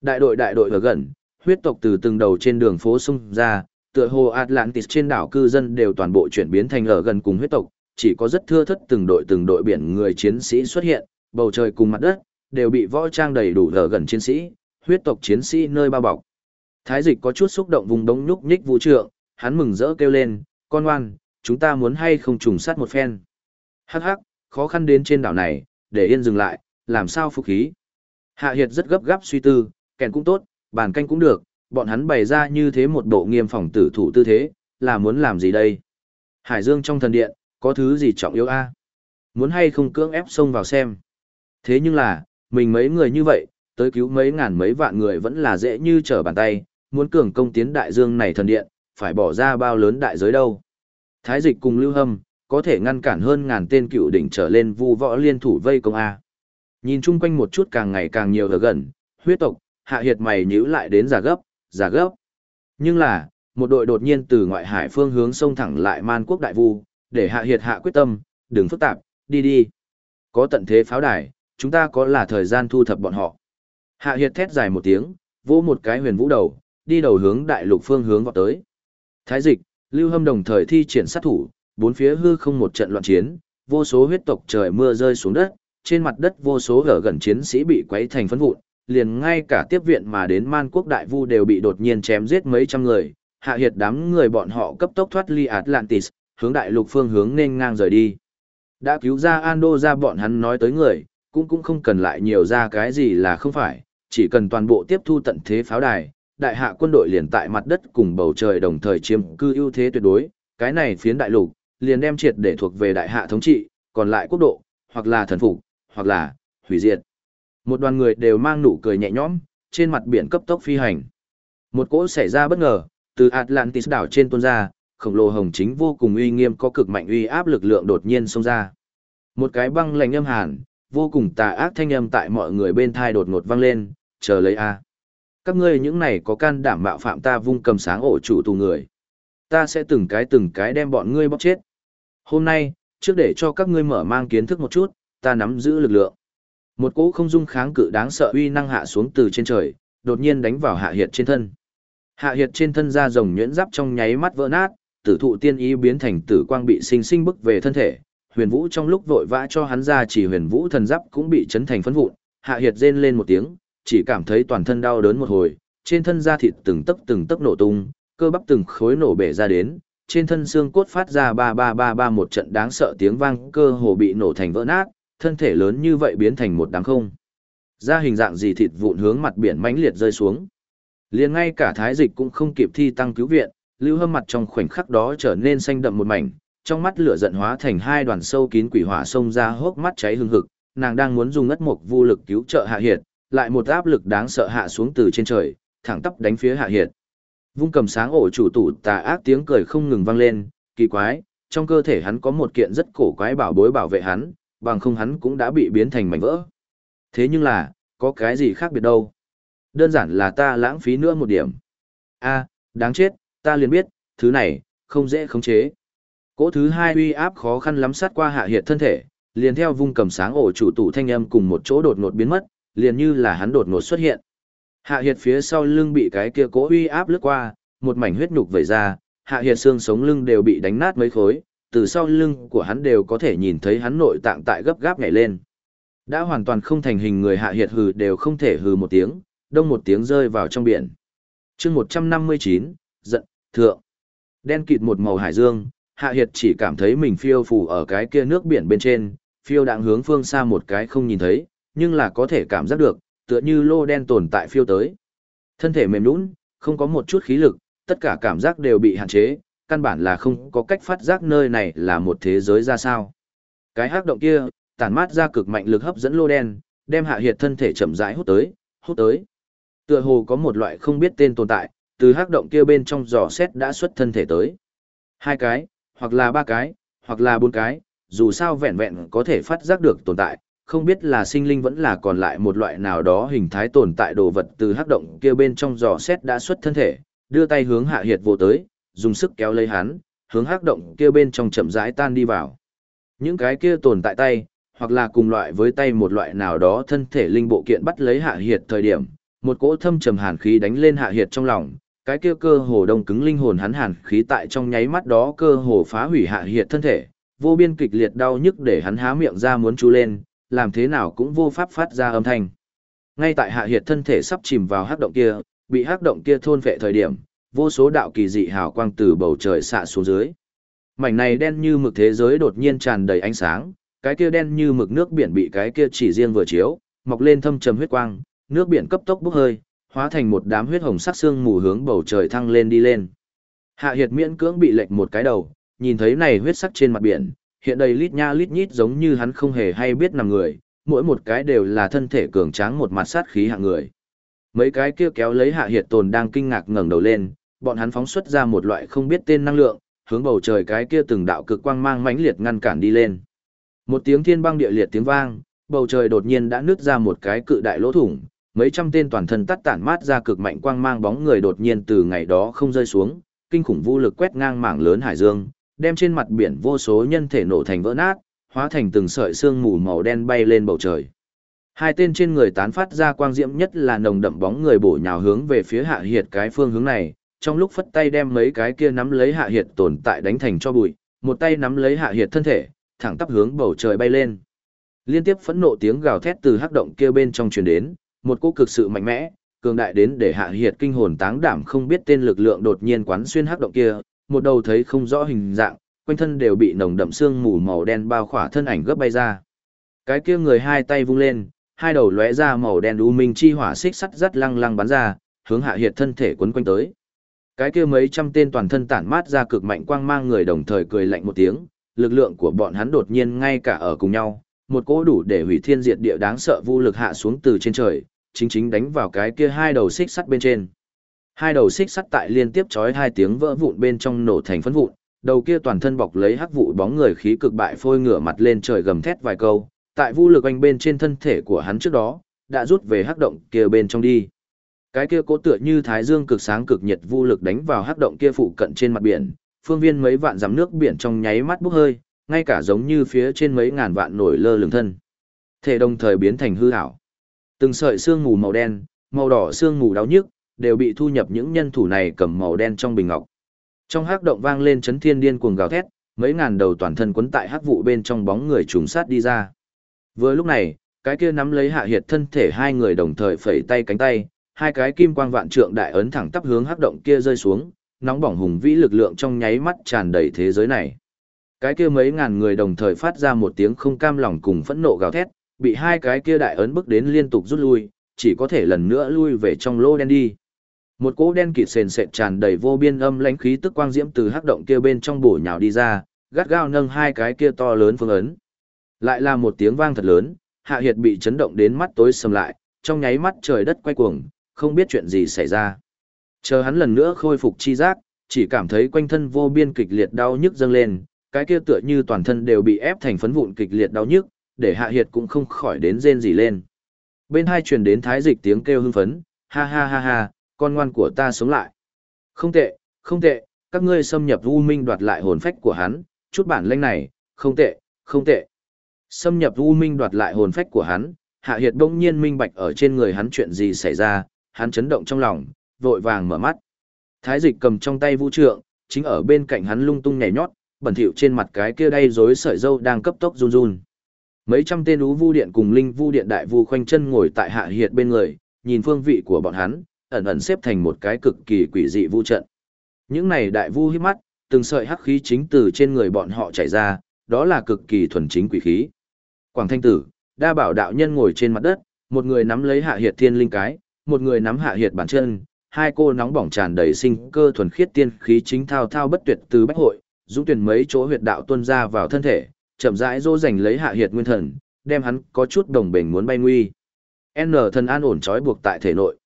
Đại đội đại đội ở gần, huyết tộc từ từng đầu trên đường phố xung ra, tựa hồ Atlantis trên đảo cư dân đều toàn bộ chuyển biến thành ở gần cùng huyết tộc, chỉ có rất thưa thất từng đội từng đội biển người chiến sĩ xuất hiện, bầu trời cùng mặt đất, đều bị võ trang đầy đủ ở gần chiến sĩ, huyết tộc chiến sĩ nơi bao bọc. Thái dịch có chút xúc động vùng đống nhúc nhích vũ trượng, hắn mừng rỡ kêu lên, con ngoan, chúng ta muốn hay không trùng sát một phen. Hắc hắc, khó khăn đến trên đảo này, để yên dừng lại, làm sao phục khí. Hạ Hiệt rất gấp gáp suy tư, kèn cũng tốt, bàn canh cũng được, bọn hắn bày ra như thế một bộ nghiêm phòng tử thủ tư thế, là muốn làm gì đây? Hải Dương trong thần điện, có thứ gì trọng yếu a? Muốn hay không cưỡng ép xông vào xem. Thế nhưng là, mình mấy người như vậy, tới cứu mấy ngàn mấy vạn người vẫn là dễ như trở bàn tay, muốn cường công tiến đại dương này thần điện, phải bỏ ra bao lớn đại giới đâu. Thái dịch cùng lưu hâm, có thể ngăn cản hơn ngàn tên cựu đỉnh trở lên vu võ liên thủ vây công A. Nhìn chung quanh một chút càng ngày càng nhiều ở gần, huyết tộc, hạ hiệt mày nhíu lại đến giả gấp, giả gấp. Nhưng là, một đội đột nhiên từ ngoại hải phương hướng sông thẳng lại man quốc đại vu, để hạ hiệt hạ quyết tâm, đừng phức tạp, đi đi. Có tận thế pháo đài, chúng ta có là thời gian thu thập bọn họ. Hạ hiệt thét dài một tiếng, vỗ một cái huyền vũ đầu, đi đầu hướng đại lục phương hướng vào tới. Thái dịch, lưu hâm đồng thời thi triển sát thủ, bốn phía hư không một trận loạn chiến, vô số huyết tộc trời mưa rơi xuống đất, trên mặt đất vô số gở gần chiến sĩ bị quấy thành phấn vụn, liền ngay cả tiếp viện mà đến man quốc đại vu đều bị đột nhiên chém giết mấy trăm người, hạ hiệt đám người bọn họ cấp tốc thoát ly Atlantis, hướng đại lục phương hướng nên ngang rời đi. Đã cứu ra Ando ra bọn hắn nói tới người, cũng cũng không cần lại nhiều ra cái gì là không phải, chỉ cần toàn bộ tiếp thu tận thế pháo đài, đại hạ quân đội liền tại mặt đất cùng bầu trời đồng thời chiếm cư ưu thế tuyệt đối, cái này phiến đại lục, liền đem triệt để thuộc về đại hạ thống trị, còn lại quốc độ, hoặc là thần phục, hoặc là hủy diệt. Một đoàn người đều mang nụ cười nhẹ nhõm, trên mặt biển cấp tốc phi hành. Một cỗ xảy ra bất ngờ, từ Atlantis đảo trên tuôn ra, khổng lồ hồng chính vô cùng uy nghiêm có cực mạnh uy áp lực lượng đột nhiên xông ra. Một cái băng lạnh âm hàn, vô cùng tà ác thanh âm tại mọi người bên thai đột ngột vang lên, chờ lấy a. Các ngươi những này có can đảm mạo phạm ta vung cầm sáng ổ chủ tù người. Ta sẽ từng cái từng cái đem bọn ngươi bóc chết. Hôm nay, trước để cho các ngươi mở mang kiến thức một chút, ta nắm giữ lực lượng. Một cỗ không dung kháng cự đáng sợ uy năng hạ xuống từ trên trời, đột nhiên đánh vào hạ hiệt trên thân. Hạ hiệt trên thân da rồng nhuyễn giáp trong nháy mắt vỡ nát, tử thụ tiên ý biến thành tử quang bị sinh sinh bức về thân thể. Huyền Vũ trong lúc vội vã cho hắn ra chỉ Huyền Vũ thần giáp cũng bị chấn thành phấn vụn, Hạ Hiệt rên lên một tiếng, chỉ cảm thấy toàn thân đau đớn một hồi, trên thân da thịt từng tấc từng tấc nổ tung, cơ bắp từng khối nổ bể ra đến, trên thân xương cốt phát ra ba ba ba ba một trận đáng sợ tiếng vang, cơ hồ bị nổ thành vỡ nát, thân thể lớn như vậy biến thành một đám không. Ra hình dạng gì thịt vụn hướng mặt biển mãnh liệt rơi xuống. Liền ngay cả thái dịch cũng không kịp thi tăng cứu viện, lưu hâm mặt trong khoảnh khắc đó trở nên xanh đậm một mảnh, trong mắt lửa giận hóa thành hai đoàn sâu kín quỷ hỏa xông ra hốc mắt cháy hừng hực, nàng đang muốn dùng ngất mục vô lực cứu trợ hạ hiệt, lại một áp lực đáng sợ hạ xuống từ trên trời, thẳng tắp đánh phía hạ hiệt. Vung cầm sáng ổ chủ tủ tà ác tiếng cười không ngừng vang lên, kỳ quái, trong cơ thể hắn có một kiện rất cổ quái bảo bối bảo vệ hắn, bằng không hắn cũng đã bị biến thành mảnh vỡ. Thế nhưng là, có cái gì khác biệt đâu. Đơn giản là ta lãng phí nữa một điểm. a đáng chết, ta liền biết, thứ này, không dễ khống chế. Cỗ thứ hai uy áp khó khăn lắm sát qua hạ hiệt thân thể, liền theo vung cầm sáng ổ chủ tủ thanh âm cùng một chỗ đột ngột biến mất, liền như là hắn đột ngột xuất hiện. Hạ hiệt phía sau lưng bị cái kia cỗ uy áp lướt qua, một mảnh huyết nhục vẩy ra, hạ hiệt xương sống lưng đều bị đánh nát mấy khối, từ sau lưng của hắn đều có thể nhìn thấy hắn nội tạng tại gấp gáp nhảy lên. Đã hoàn toàn không thành hình người hạ hiệt hừ đều không thể hừ một tiếng, đông một tiếng rơi vào trong biển. chương 159, giận, thượng. Đen kịt một màu hải dương, hạ hiệt chỉ cảm thấy mình phiêu phù ở cái kia nước biển bên trên, phiêu đang hướng phương xa một cái không nhìn thấy, nhưng là có thể cảm giác được, tựa như lô đen tồn tại phiêu tới. Thân thể mềm nũng, không có một chút khí lực, tất cả cảm giác đều bị hạn chế, căn bản là không có cách phát giác nơi này là một thế giới ra sao. Cái hắc động kia, tản mát ra cực mạnh lực hấp dẫn lô đen, đem hạ hiệt thân thể chậm rãi hút tới, hút tới. Tựa hồ có một loại không biết tên tồn tại, từ hắc động kia bên trong giò xét đã xuất thân thể tới. Hai cái, hoặc là ba cái, hoặc là bốn cái, dù sao vẹn vẹn có thể phát giác được tồn tại, không biết là sinh linh vẫn là còn lại một loại nào đó hình thái tồn tại đồ vật từ hắc động kia bên trong giò xét đã xuất thân thể, đưa tay hướng hạ hiệt vô tới, dùng sức kéo lấy hắn, hướng hắc động kia bên trong chậm rãi tan đi vào. Những cái kia tồn tại tay, hoặc là cùng loại với tay một loại nào đó thân thể linh bộ kiện bắt lấy hạ hiệt thời điểm, một cỗ thâm trầm hàn khí đánh lên hạ hiệt trong lòng, cái kia cơ hồ đông cứng linh hồn hắn hàn khí tại trong nháy mắt đó cơ hồ phá hủy hạ hiệt thân thể, vô biên kịch liệt đau nhức để hắn há miệng ra muốn chú lên, làm thế nào cũng vô pháp phát ra âm thanh. Ngay tại hạ hiệt thân thể sắp chìm vào hắc động kia, bị hắc động kia thôn vệ thời điểm, vô số đạo kỳ dị hào quang từ bầu trời xạ xuống dưới. Mảnh này đen như mực thế giới đột nhiên tràn đầy ánh sáng, cái kia đen như mực nước biển bị cái kia chỉ riêng vừa chiếu, mọc lên thâm trầm huyết quang, nước biển cấp tốc bốc hơi, hóa thành một đám huyết hồng sắc xương mù hướng bầu trời thăng lên đi lên. Hạ Hiệt miễn cưỡng bị lệch một cái đầu, nhìn thấy này huyết sắc trên mặt biển, hiện đầy lít nha lít nhít giống như hắn không hề hay biết nằm người, mỗi một cái đều là thân thể cường tráng một mặt sát khí hạng người. Mấy cái kia kéo lấy Hạ Hiệt tồn đang kinh ngạc ngẩng đầu lên, bọn hắn phóng xuất ra một loại không biết tên năng lượng, hướng bầu trời cái kia từng đạo cực quang mang mãnh liệt ngăn cản đi lên. Một tiếng thiên băng địa liệt tiếng vang, bầu trời đột nhiên đã nứt ra một cái cự đại lỗ thủng, mấy trăm tên toàn thân tắt tản mát ra cực mạnh quang mang bóng người đột nhiên từ ngày đó không rơi xuống, kinh khủng vũ lực quét ngang mảng lớn hải dương, đem trên mặt biển vô số nhân thể nổ thành vỡ nát, hóa thành từng sợi xương mù màu đen bay lên bầu trời. Hai tên trên người tán phát ra quang diễm nhất là nồng đậm bóng người bổ nhào hướng về phía hạ hiệt cái phương hướng này, trong lúc phất tay đem mấy cái kia nắm lấy hạ hiệt tồn tại đánh thành cho bụi, một tay nắm lấy hạ hiệt thân thể, thẳng tắp hướng bầu trời bay lên. Liên tiếp phẫn nộ tiếng gào thét từ hắc động kia bên trong truyền đến, một cỗ cực sự mạnh mẽ, cường đại đến để hạ hiệt kinh hồn táng đảm không biết tên lực lượng đột nhiên quán xuyên hắc động kia, một đầu thấy không rõ hình dạng, quanh thân đều bị nồng đậm xương mù màu đen bao khỏa thân ảnh gấp bay ra. Cái kia người hai tay vung lên, hai đầu lóe ra màu đen u minh chi hỏa xích sắt rất lăng lăng bắn ra, hướng hạ hiệt thân thể quấn quanh tới. Cái kia mấy trăm tên toàn thân tản mát ra cực mạnh quang mang người đồng thời cười lạnh một tiếng, lực lượng của bọn hắn đột nhiên ngay cả ở cùng nhau, một cỗ đủ để hủy thiên diệt địa đáng sợ vô lực hạ xuống từ trên trời, chính chính đánh vào cái kia hai đầu xích sắt bên trên. Hai đầu xích sắt tại liên tiếp chói hai tiếng vỡ vụn bên trong nổ thành phấn vụn, đầu kia toàn thân bọc lấy hắc vụ bóng người khí cực bại phôi ngửa mặt lên trời gầm thét vài câu, tại vũ lực anh bên trên thân thể của hắn trước đó, đã rút về hắc động kia bên trong đi. Cái kia cố tựa như thái dương cực sáng cực nhiệt vũ lực đánh vào hắc động kia phụ cận trên mặt biển, phương viên mấy vạn dặm nước biển trong nháy mắt bốc hơi, ngay cả giống như phía trên mấy ngàn vạn nổi lơ lửng thân. Thể đồng thời biến thành hư ảo. Từng sợi xương mù màu đen, màu đỏ xương mù đau nhức, đều bị thu nhập những nhân thủ này cầm màu đen trong bình ngọc. Trong hắc động vang lên chấn thiên điên cuồng gào thét, mấy ngàn đầu toàn thân quấn tại hắc vụ bên trong bóng người trùng sát đi ra. Vừa lúc này, cái kia nắm lấy hạ hiệt thân thể hai người đồng thời phẩy tay cánh tay, hai cái kim quang vạn trượng đại ấn thẳng tắp hướng hắc động kia rơi xuống, nóng bỏng hùng vĩ lực lượng trong nháy mắt tràn đầy thế giới này. Cái kia mấy ngàn người đồng thời phát ra một tiếng không cam lòng cùng phẫn nộ gào thét, bị hai cái kia đại ấn bức đến liên tục rút lui, chỉ có thể lần nữa lui về trong lô đen đi. Một cỗ đen kịt sền sệt tràn đầy vô biên âm lãnh khí tức quang diễm từ hắc động kia bên trong bổ nhào đi ra, gắt gao nâng hai cái kia to lớn phương ấn. Lại là một tiếng vang thật lớn, Hạ Hiệt bị chấn động đến mắt tối sầm lại, trong nháy mắt trời đất quay cuồng, không biết chuyện gì xảy ra. Chờ hắn lần nữa khôi phục chi giác, chỉ cảm thấy quanh thân vô biên kịch liệt đau nhức dâng lên, cái kia tựa như toàn thân đều bị ép thành phấn vụn kịch liệt đau nhức, để Hạ Hiệt cũng không khỏi đến rên gì lên. Bên hai truyền đến thái dịch tiếng kêu hưng phấn, ha ha ha ha, con ngoan của ta sống lại. Không tệ, không tệ, các ngươi xâm nhập U Minh đoạt lại hồn phách của hắn, chút bản lĩnh này, không tệ, không tệ. Xâm nhập U Minh đoạt lại hồn phách của hắn, Hạ Hiệt đông nhiên minh bạch ở trên người hắn chuyện gì xảy ra, hắn chấn động trong lòng, vội vàng mở mắt. Thái dịch cầm trong tay vũ trượng, chính ở bên cạnh hắn lung tung nhảy nhót, bẩn thỉu trên mặt cái kia đây rối sợi dâu đang cấp tốc run run. Mấy trăm tên ú vu điện cùng linh vu điện đại vu khoanh chân ngồi tại hạ hiệt bên người, nhìn phương vị của bọn hắn, ẩn ẩn xếp thành một cái cực kỳ quỷ dị vu trận. Những này đại vu hít mắt, từng sợi hắc khí chính từ trên người bọn họ chảy ra, đó là cực kỳ thuần chính quỷ khí. Quảng Thanh Tử, đa bảo đạo nhân ngồi trên mặt đất, một người nắm lấy hạ hiệt thiên linh cái, một người nắm hạ hiệt bản chân, hai cô nóng bỏng tràn đầy sinh cơ thuần khiết tiên khí chính thao thao bất tuyệt từ bách hội, dũng tuyển mấy chỗ huyệt đạo tuôn ra vào thân thể, chậm rãi dỗ dành lấy hạ hiệt nguyên thần, đem hắn có chút đồng bình muốn bay nguy. N thần an ổn trói buộc tại thể nội.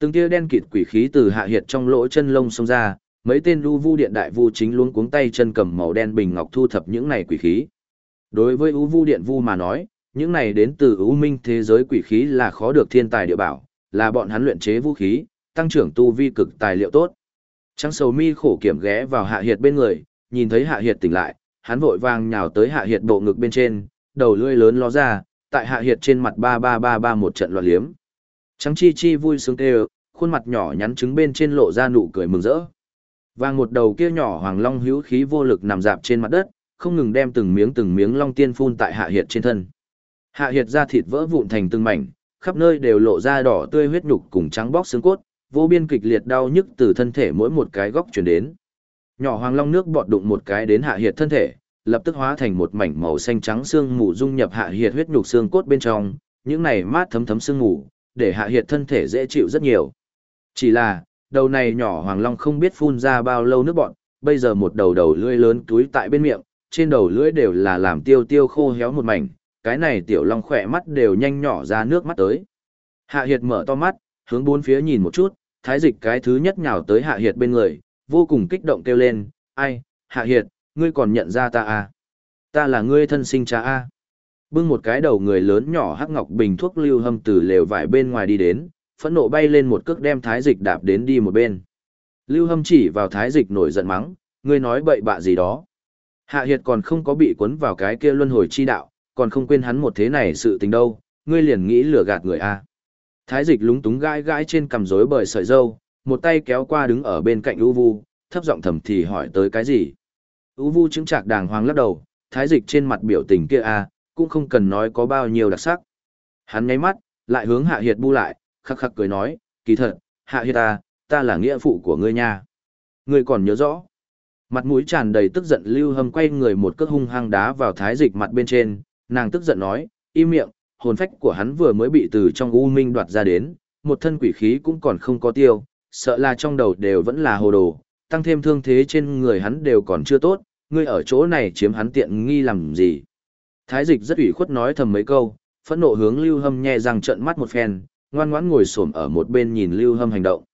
Từng tia đen kịt quỷ khí từ hạ hiệt trong lỗ chân lông xông ra, mấy tên lưu vu điện đại vu chính luống cuống tay chân cầm màu đen bình ngọc thu thập những này quỷ khí. Đối với U Vu Điện Vu mà nói, những này đến từ U Minh thế giới quỷ khí là khó được thiên tài địa bảo, là bọn hắn luyện chế vũ khí, tăng trưởng tu vi cực tài liệu tốt. Trắng sầu mi khổ kiểm ghé vào hạ hiệt bên người, nhìn thấy Hạ Hiệt tỉnh lại, hắn vội vàng nhào tới Hạ Hiệt bộ ngực bên trên, đầu lưỡi lớn ló ra, tại Hạ Hiệt trên mặt ba ba ba ba một trận loạn liếm. Trắng chi chi vui sướng kêu, khuôn mặt nhỏ nhắn trứng bên trên lộ ra nụ cười mừng rỡ. Vàng một đầu kia nhỏ hoàng long hữu khí vô lực nằm dạp trên mặt đất, không ngừng đem từng miếng từng miếng long tiên phun tại Hạ Hiệt trên thân. Hạ Hiệt da thịt vỡ vụn thành từng mảnh, khắp nơi đều lộ ra đỏ tươi huyết nhục cùng trắng bóc xương cốt, vô biên kịch liệt đau nhức từ thân thể mỗi một cái góc truyền đến. Nhỏ hoàng long nước bọt đụng một cái đến Hạ Hiệt thân thể, lập tức hóa thành một mảnh màu xanh trắng xương mù dung nhập Hạ Hiệt huyết nhục xương cốt bên trong, những này mát thấm thấm xương mù, để Hạ Hiệt thân thể dễ chịu rất nhiều. Chỉ là, đầu này nhỏ hoàng long không biết phun ra bao lâu nước bọt, bây giờ một đầu đầu lưỡi lớn túi tại bên miệng, trên đầu lưỡi đều là làm tiêu tiêu khô héo một mảnh, cái này tiểu long khỏe mắt đều nhanh nhỏ ra nước mắt tới. Hạ Hiệt mở to mắt, hướng bốn phía nhìn một chút, thái dịch cái thứ nhất nhào tới Hạ Hiệt bên người, vô cùng kích động kêu lên, ai, Hạ Hiệt, ngươi còn nhận ra ta à? Ta là ngươi thân sinh cha à? Bưng một cái đầu người lớn nhỏ hắc ngọc bình thuốc lưu hâm từ lều vải bên ngoài đi đến, phẫn nộ bay lên một cước đem thái dịch đạp đến đi một bên. Lưu hâm chỉ vào thái dịch nổi giận mắng, ngươi nói bậy bạ gì đó. Hạ Hiệt còn không có bị cuốn vào cái kia luân hồi chi đạo, còn không quên hắn một thế này sự tình đâu, ngươi liền nghĩ lừa gạt người a. À. Thái dịch lúng túng gãi gãi trên cằm rối bời sợi dâu, một tay kéo qua đứng ở bên cạnh U Vu, thấp giọng thầm thì hỏi tới cái gì. U Vu chứng chạc đàng hoàng lắc đầu, thái dịch trên mặt biểu tình kia a, cũng không cần nói có bao nhiêu đặc sắc. Hắn nháy mắt, lại hướng Hạ Hiệt bu lại, khắc khắc cười nói, kỳ thật, Hạ Hiệt ta, ta là nghĩa phụ của ngươi nha. Ngươi còn nhớ rõ. Mặt mũi tràn đầy tức giận Lưu Hâm quay người một cước hung hăng đá vào thái dịch mặt bên trên, nàng tức giận nói, im miệng, hồn phách của hắn vừa mới bị từ trong u minh đoạt ra đến, một thân quỷ khí cũng còn không có tiêu, sợ là trong đầu đều vẫn là hồ đồ, tăng thêm thương thế trên người hắn đều còn chưa tốt, ngươi ở chỗ này chiếm hắn tiện nghi làm gì. Thái dịch rất ủy khuất nói thầm mấy câu, phẫn nộ hướng Lưu Hâm nhẹ răng trận mắt một phen, ngoan ngoãn ngồi xổm ở một bên nhìn Lưu Hâm hành động.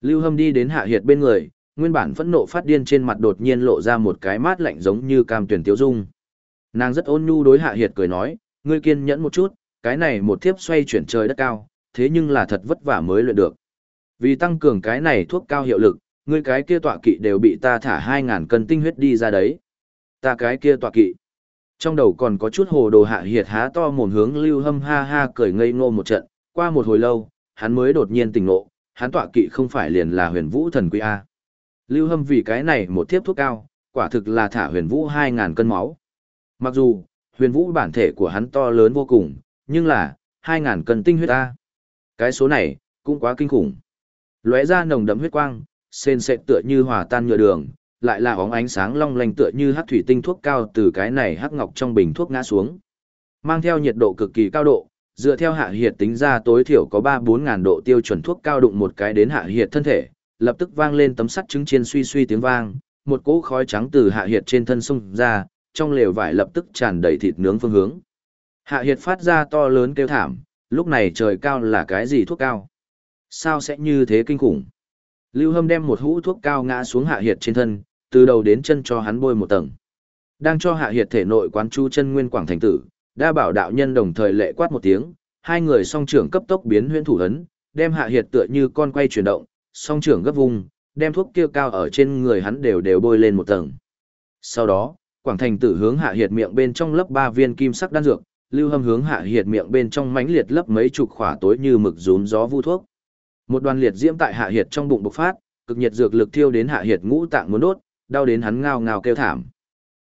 Lưu Hâm đi đến Hạ Hiệt bên người, nguyên bản phẫn nộ phát điên trên mặt đột nhiên lộ ra một cái mát lạnh giống như cam tuyển tiếu dung. Nàng rất ôn nhu đối Hạ Hiệt cười nói, ngươi kiên nhẫn một chút, cái này một thiếp xoay chuyển trời đất cao, thế nhưng là thật vất vả mới luyện được. Vì tăng cường cái này thuốc cao hiệu lực, ngươi cái kia tọa kỵ đều bị ta thả 2.000 cân tinh huyết đi ra đấy. Ta cái kia tọa kỵ. Trong đầu còn có chút hồ đồ hạ hiệt há to mồm hướng lưu hâm ha ha cười ngây ngô một trận, qua một hồi lâu, hắn mới đột nhiên tỉnh ngộ, hắn tọa kỵ không phải liền là huyền vũ thần quy A. Lưu hâm vì cái này một thiếp thuốc cao, quả thực là thả huyền vũ 2.000 cân máu. Mặc dù, huyền vũ bản thể của hắn to lớn vô cùng, nhưng là, 2.000 cân tinh huyết A. Cái số này, cũng quá kinh khủng. Lóe ra nồng đậm huyết quang, sền sệt tựa như hòa tan nhựa đường, lại là óng ánh sáng long lanh tựa như hắc thủy tinh thuốc cao từ cái này hắc ngọc trong bình thuốc ngã xuống. Mang theo nhiệt độ cực kỳ cao độ, dựa theo hạ hiệt tính ra tối thiểu có 3-4 ngàn độ tiêu chuẩn thuốc cao đụng một cái đến hạ hiệt thân thể, lập tức vang lên tấm sắt trứng chiên suy suy tiếng vang, một cỗ khói trắng từ hạ hiệt trên thân xung ra, trong lều vải lập tức tràn đầy thịt nướng phương hướng. Hạ hiệt phát ra to lớn kêu thảm, lúc này trời cao là cái gì thuốc cao? Sao sẽ như thế kinh khủng? Lưu Hâm đem một hũ thuốc cao ngã xuống hạ hiệt trên thân, từ đầu đến chân cho hắn bôi một tầng. Đang cho hạ hiệt thể nội quán chu chân nguyên quảng thành tử, đa bảo đạo nhân đồng thời lệ quát một tiếng, hai người song trưởng cấp tốc biến huyễn thủ ấn, đem hạ hiệt tựa như con quay chuyển động, song trưởng gấp vùng, đem thuốc kia cao ở trên người hắn đều đều bôi lên một tầng. Sau đó, quảng thành tử hướng hạ hiệt miệng bên trong lớp ba viên kim sắc đan dược, lưu hâm hướng hạ hiệt miệng bên trong mãnh liệt lấp mấy chục khỏa tối như mực rún gió vu thuốc. Một đoàn liệt diễm tại hạ hiệt trong bụng bộc phát, cực nhiệt dược lực thiêu đến hạ hiệt ngũ tạng muốn đốt, đau đến hắn ngao ngao kêu thảm.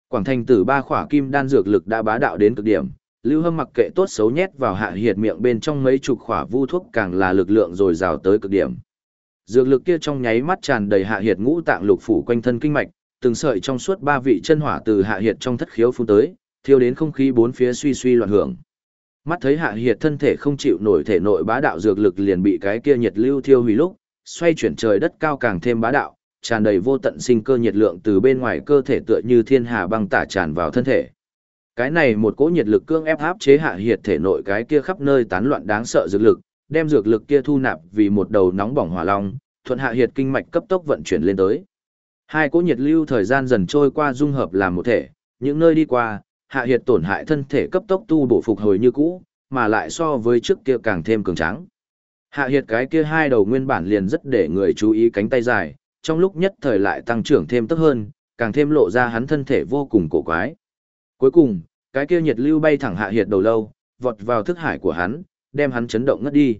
Quảng thành tử ba khỏa kim đan dược lực đã bá đạo đến cực điểm, Lưu Hâm mặc kệ tốt xấu nhét vào hạ hiệt miệng bên trong mấy chục khỏa vu thuốc càng là lực lượng rồi rào tới cực điểm. Dược lực kia trong nháy mắt tràn đầy hạ hiệt ngũ tạng lục phủ quanh thân kinh mạch, từng sợi trong suốt ba vị chân hỏa từ hạ hiệt trong thất khiếu phun tới, thiêu đến không khí bốn phía suy suy loạn hưởng. Mắt thấy hạ hiệt thân thể không chịu nổi thể nội bá đạo dược lực liền bị cái kia nhiệt lưu thiêu hủy lúc, xoay chuyển trời đất cao càng thêm bá đạo, tràn đầy vô tận sinh cơ nhiệt lượng từ bên ngoài cơ thể tựa như thiên hà băng tả tràn vào thân thể. Cái này một cỗ nhiệt lực cương ép áp chế hạ hiệt thể nội cái kia khắp nơi tán loạn đáng sợ dược lực, đem dược lực kia thu nạp vì một đầu nóng bỏng hỏa long, thuận hạ hiệt kinh mạch cấp tốc vận chuyển lên tới. Hai cỗ nhiệt lưu thời gian dần trôi qua dung hợp làm một thể, những nơi đi qua, hạ hiệt tổn hại thân thể cấp tốc tu bổ phục hồi như cũ, mà lại so với trước kia càng thêm cường tráng. Hạ hiệt cái kia hai đầu nguyên bản liền rất để người chú ý cánh tay dài, trong lúc nhất thời lại tăng trưởng thêm tốc hơn, càng thêm lộ ra hắn thân thể vô cùng cổ quái. Cuối cùng, cái kia nhiệt lưu bay thẳng hạ hiệt đầu lâu, vọt vào thức hải của hắn, đem hắn chấn động ngất đi.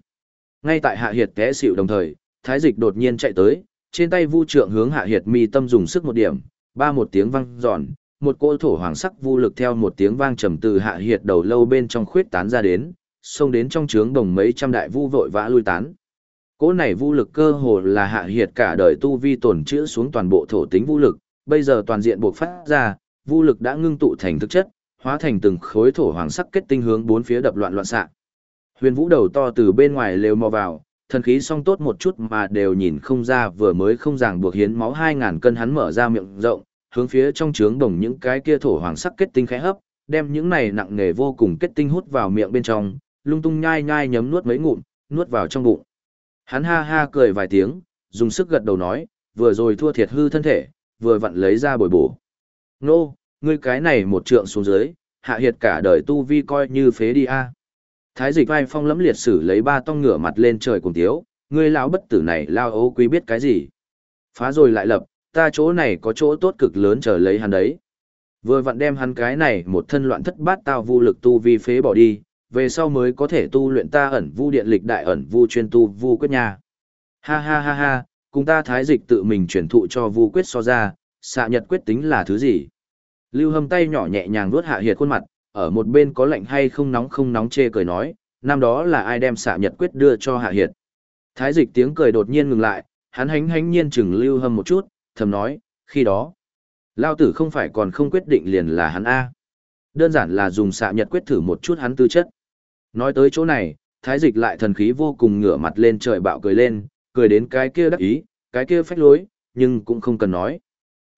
Ngay tại hạ hiệt té xỉu đồng thời, thái dịch đột nhiên chạy tới, trên tay vu trượng hướng hạ hiệt mi tâm dùng sức một điểm, ba một tiếng vang giòn, một cỗ thổ hoàng sắc vu lực theo một tiếng vang trầm từ hạ hiệt đầu lâu bên trong khuyết tán ra đến, xông đến trong trướng đồng mấy trăm đại vu vội vã lui tán. Cỗ này vũ lực cơ hồ là hạ hiệt cả đời tu vi tổn chữa xuống toàn bộ thổ tính vũ lực, bây giờ toàn diện buộc phát ra, vũ lực đã ngưng tụ thành thực chất, hóa thành từng khối thổ hoàng sắc kết tinh hướng bốn phía đập loạn loạn xạ. Huyền Vũ đầu to từ bên ngoài lều mò vào, thần khí song tốt một chút mà đều nhìn không ra vừa mới không ràng buộc hiến máu 2000 cân hắn mở ra miệng rộng, hướng phía trong trướng đồng những cái kia thổ hoàng sắc kết tinh khẽ hấp, đem những này nặng nghề vô cùng kết tinh hút vào miệng bên trong, lung tung nhai nhai nhấm nuốt mấy ngụm, nuốt vào trong bụng. Hắn ha ha cười vài tiếng, dùng sức gật đầu nói, vừa rồi thua thiệt hư thân thể, vừa vặn lấy ra bồi bổ. Nô, ngươi cái này một trượng xuống dưới, hạ hiệt cả đời tu vi coi như phế đi a. Thái dịch vai phong lẫm liệt sử lấy ba tông ngửa mặt lên trời cùng tiếu, ngươi lão bất tử này lao ô quý biết cái gì. Phá rồi lại lập, ta chỗ này có chỗ tốt cực lớn chờ lấy hắn đấy. Vừa vặn đem hắn cái này một thân loạn thất bát tao vu lực tu vi phế bỏ đi, về sau mới có thể tu luyện ta ẩn vu điện lịch đại ẩn vu chuyên tu vu quyết nha. Ha ha ha ha, cùng ta thái dịch tự mình truyền thụ cho vu quyết so ra, xạ nhật quyết tính là thứ gì? Lưu hâm tay nhỏ nhẹ nhàng vuốt hạ hiệt khuôn mặt, ở một bên có lạnh hay không nóng không nóng chê cười nói, năm đó là ai đem xạ nhật quyết đưa cho hạ hiệt. Thái dịch tiếng cười đột nhiên ngừng lại, hắn hánh hánh nhiên chừng lưu hâm một chút, thầm nói, khi đó, lao tử không phải còn không quyết định liền là hắn A. Đơn giản là dùng xạ nhật quyết thử một chút hắn tư chất. Nói tới chỗ này, thái dịch lại thần khí vô cùng ngửa mặt lên trời bạo cười lên, cười đến cái kia đắc ý, cái kia phách lối, nhưng cũng không cần nói.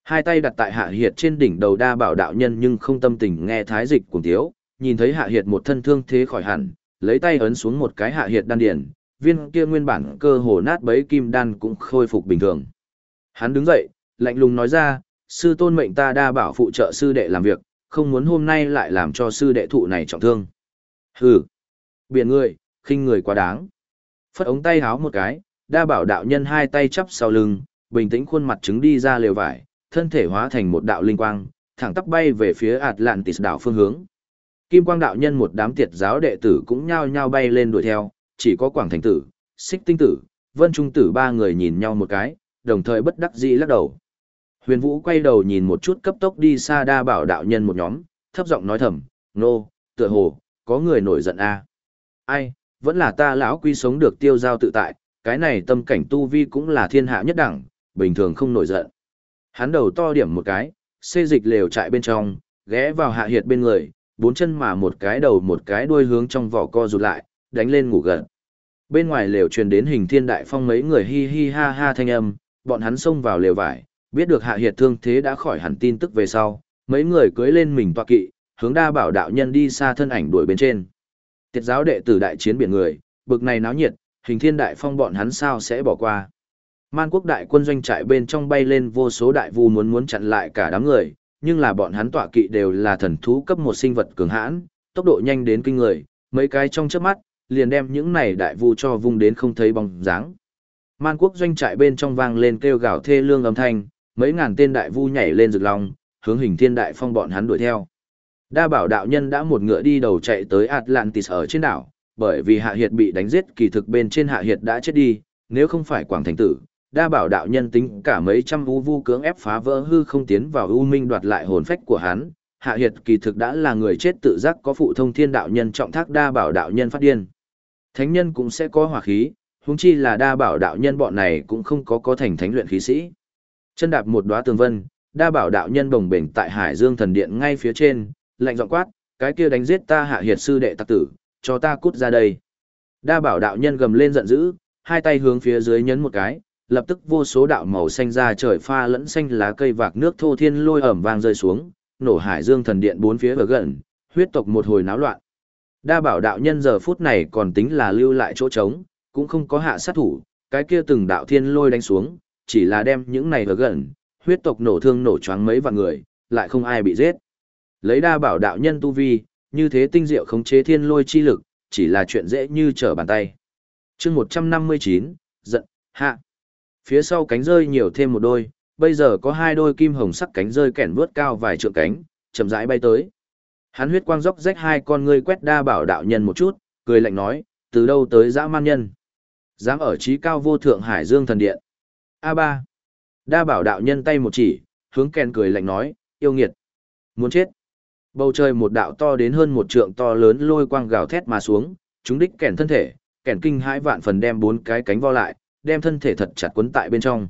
Hai tay đặt tại hạ hiệt trên đỉnh đầu đa bảo đạo nhân nhưng không tâm tình nghe thái dịch cùng thiếu, nhìn thấy hạ hiệt một thân thương thế khỏi hẳn, lấy tay ấn xuống một cái hạ hiệt đan điển, viên kia nguyên bản cơ hồ nát bấy kim đan cũng khôi phục bình thường. Hắn đứng dậy, lạnh lùng nói ra, sư tôn mệnh ta đa bảo phụ trợ sư đệ làm việc, không muốn hôm nay lại làm cho sư đệ thụ này trọng thương. Hừ, biển người, khinh người quá đáng. Phất ống tay háo một cái, đa bảo đạo nhân hai tay chắp sau lưng, bình tĩnh khuôn mặt trứng đi ra lều vải, thân thể hóa thành một đạo linh quang, thẳng tắp bay về phía Atlantis đảo phương hướng. Kim quang đạo nhân một đám tiệt giáo đệ tử cũng nhao nhao bay lên đuổi theo, chỉ có Quảng Thành tử, Xích Tinh tử, Vân Trung tử ba người nhìn nhau một cái, đồng thời bất đắc dĩ lắc đầu. Huyền Vũ quay đầu nhìn một chút cấp tốc đi xa đa bảo đạo nhân một nhóm, thấp giọng nói thầm, nô, tựa hồ, có người nổi giận a à. Ai, vẫn là ta lão quy sống được tiêu giao tự tại, cái này tâm cảnh tu vi cũng là thiên hạ nhất đẳng, bình thường không nổi giận. Hắn đầu to điểm một cái, xê dịch lều trại bên trong, ghé vào hạ hiệt bên người, bốn chân mà một cái đầu một cái đuôi hướng trong vỏ co rụt lại, đánh lên ngủ gần. Bên ngoài lều truyền đến hình thiên đại phong mấy người hi hi ha ha thanh âm, bọn hắn xông vào lều vải, biết được hạ hiệt thương thế đã khỏi hẳn tin tức về sau, mấy người cưới lên mình tọa kỵ, hướng đa bảo đạo nhân đi xa thân ảnh đuổi bên trên. Tiệt giáo đệ tử đại chiến biển người, bực này náo nhiệt, hình thiên đại phong bọn hắn sao sẽ bỏ qua. Man quốc đại quân doanh trại bên trong bay lên vô số đại vu muốn muốn chặn lại cả đám người, nhưng là bọn hắn tọa kỵ đều là thần thú cấp một sinh vật cường hãn, tốc độ nhanh đến kinh người, mấy cái trong chớp mắt, liền đem những này đại vu cho vung đến không thấy bóng dáng. Man quốc doanh trại bên trong vang lên kêu gào thê lương âm thanh, mấy ngàn tên đại vu nhảy lên rực lòng, hướng hình thiên đại phong bọn hắn đuổi theo. Đa bảo đạo nhân đã một ngựa đi đầu chạy tới Atlantis ở trên đảo, bởi vì hạ hiệt bị đánh giết kỳ thực bên trên hạ hiệt đã chết đi, nếu không phải quảng thành tử, đa bảo đạo nhân tính cả mấy trăm u vu cưỡng ép phá vỡ hư không tiến vào u minh đoạt lại hồn phách của hắn, hạ hiệt kỳ thực đã là người chết tự giác có phụ thông thiên đạo nhân trọng thác đa bảo đạo nhân phát điên. Thánh nhân cũng sẽ có hỏa khí, huống chi là đa bảo đạo nhân bọn này cũng không có có thành thánh luyện khí sĩ. Chân đạp một đóa tường vân, đa bảo đạo nhân bồng bềnh tại Hải Dương thần điện ngay phía trên, lạnh giọng quát, cái kia đánh giết ta hạ hiệt sư đệ tặc tử, cho ta cút ra đây. Đa bảo đạo nhân gầm lên giận dữ, hai tay hướng phía dưới nhấn một cái, lập tức vô số đạo màu xanh ra trời pha lẫn xanh lá cây vạc nước thô thiên lôi ẩm vang rơi xuống, nổ hải dương thần điện bốn phía ở gần, huyết tộc một hồi náo loạn. Đa bảo đạo nhân giờ phút này còn tính là lưu lại chỗ trống, cũng không có hạ sát thủ, cái kia từng đạo thiên lôi đánh xuống, chỉ là đem những này ở gần, huyết tộc nổ thương nổ choáng mấy vạn người, lại không ai bị giết. Lấy đa bảo đạo nhân tu vi, như thế tinh diệu khống chế thiên lôi chi lực, chỉ là chuyện dễ như trở bàn tay. chương 159, giận, hạ. Phía sau cánh rơi nhiều thêm một đôi, bây giờ có hai đôi kim hồng sắc cánh rơi kẻn vướt cao vài trượng cánh, chậm rãi bay tới. Hắn huyết quang dốc rách hai con ngươi quét đa bảo đạo nhân một chút, cười lạnh nói, từ đâu tới dã man nhân. Dám ở trí cao vô thượng hải dương thần điện. A3. Đa bảo đạo nhân tay một chỉ, hướng kèn cười lạnh nói, yêu nghiệt. Muốn chết. Bầu trời một đạo to đến hơn một trượng to lớn lôi quang gào thét mà xuống, chúng đích kèn thân thể, kèn kinh hãi vạn phần đem bốn cái cánh vo lại, đem thân thể thật chặt quấn tại bên trong.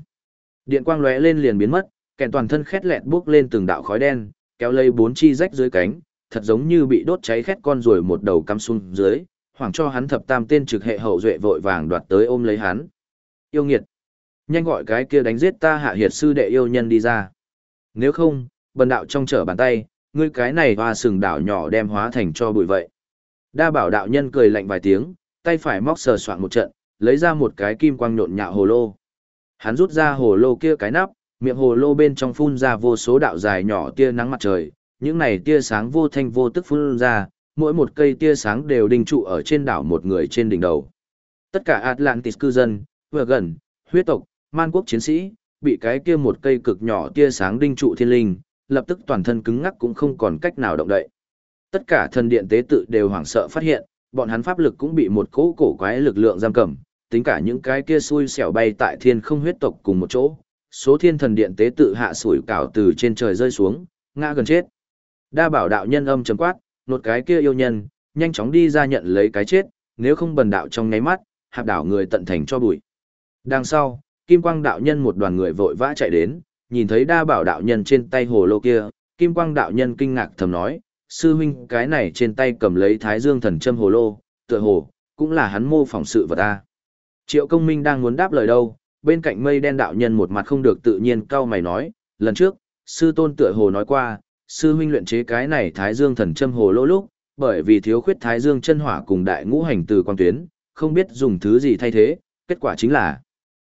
Điện quang lóe lên liền biến mất, kèn toàn thân khét lẹt bước lên từng đạo khói đen, kéo lây bốn chi rách dưới cánh, thật giống như bị đốt cháy khét con rồi một đầu cắm xuống dưới, hoảng cho hắn thập tam tên trực hệ hậu duệ vội vàng đoạt tới ôm lấy hắn. Yêu nghiệt! Nhanh gọi cái kia đánh giết ta hạ hiệt sư đệ yêu nhân đi ra. Nếu không, bần đạo trong trở bàn tay, ngươi cái này hoa sừng đảo nhỏ đem hóa thành cho bụi vậy. Đa bảo đạo nhân cười lạnh vài tiếng, tay phải móc sờ soạn một trận, lấy ra một cái kim quang nhộn nhạo hồ lô. Hắn rút ra hồ lô kia cái nắp, miệng hồ lô bên trong phun ra vô số đạo dài nhỏ tia nắng mặt trời, những này tia sáng vô thanh vô tức phun ra, mỗi một cây tia sáng đều đinh trụ ở trên đảo một người trên đỉnh đầu. Tất cả Atlantis cư dân, vừa gần, huyết tộc, man quốc chiến sĩ, bị cái kia một cây cực nhỏ tia sáng đinh trụ thiên linh, lập tức toàn thân cứng ngắc cũng không còn cách nào động đậy. Tất cả thần điện tế tự đều hoảng sợ phát hiện, bọn hắn pháp lực cũng bị một cỗ cổ quái lực lượng giam cầm, tính cả những cái kia xui xẻo bay tại thiên không huyết tộc cùng một chỗ, số thiên thần điện tế tự hạ sủi cảo từ trên trời rơi xuống, ngã gần chết. Đa bảo đạo nhân âm trầm quát, nột cái kia yêu nhân, nhanh chóng đi ra nhận lấy cái chết, nếu không bần đạo trong nháy mắt, hạp đảo người tận thành cho bụi. Đằng sau, kim quang đạo nhân một đoàn người vội vã chạy đến, nhìn thấy đa bảo đạo nhân trên tay hồ lô kia, kim quang đạo nhân kinh ngạc thầm nói, sư huynh cái này trên tay cầm lấy thái dương thần châm hồ lô, tựa hồ, cũng là hắn mô phỏng sự vật ta. Triệu công minh đang muốn đáp lời đâu, bên cạnh mây đen đạo nhân một mặt không được tự nhiên cao mày nói, lần trước, sư tôn tựa hồ nói qua, sư huynh luyện chế cái này thái dương thần châm hồ lô lúc, bởi vì thiếu khuyết thái dương chân hỏa cùng đại ngũ hành từ quan tuyến, không biết dùng thứ gì thay thế, kết quả chính là,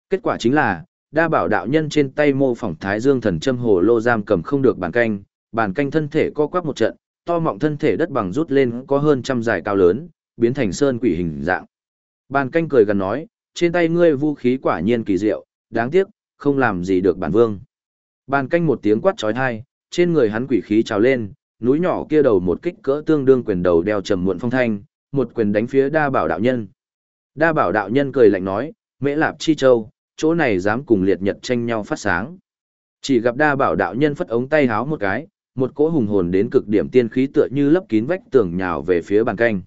kết quả chính là, đa bảo đạo nhân trên tay mô phỏng thái dương thần châm hồ lô giam cầm không được bàn canh, bàn canh thân thể co quắp một trận, to mọng thân thể đất bằng rút lên có hơn trăm dài cao lớn, biến thành sơn quỷ hình dạng. Bàn canh cười gần nói, trên tay ngươi vũ khí quả nhiên kỳ diệu, đáng tiếc, không làm gì được bản vương. Bàn canh một tiếng quát trói thai, trên người hắn quỷ khí trào lên, núi nhỏ kia đầu một kích cỡ tương đương quyền đầu đeo trầm muộn phong thanh, một quyền đánh phía đa bảo đạo nhân. Đa bảo đạo nhân cười lạnh nói, mễ lạp chi châu, chỗ này dám cùng liệt nhật tranh nhau phát sáng. Chỉ gặp đa bảo đạo nhân phất ống tay háo một cái, một cỗ hùng hồn đến cực điểm tiên khí tựa như lấp kín vách tường nhào về phía bàn canh.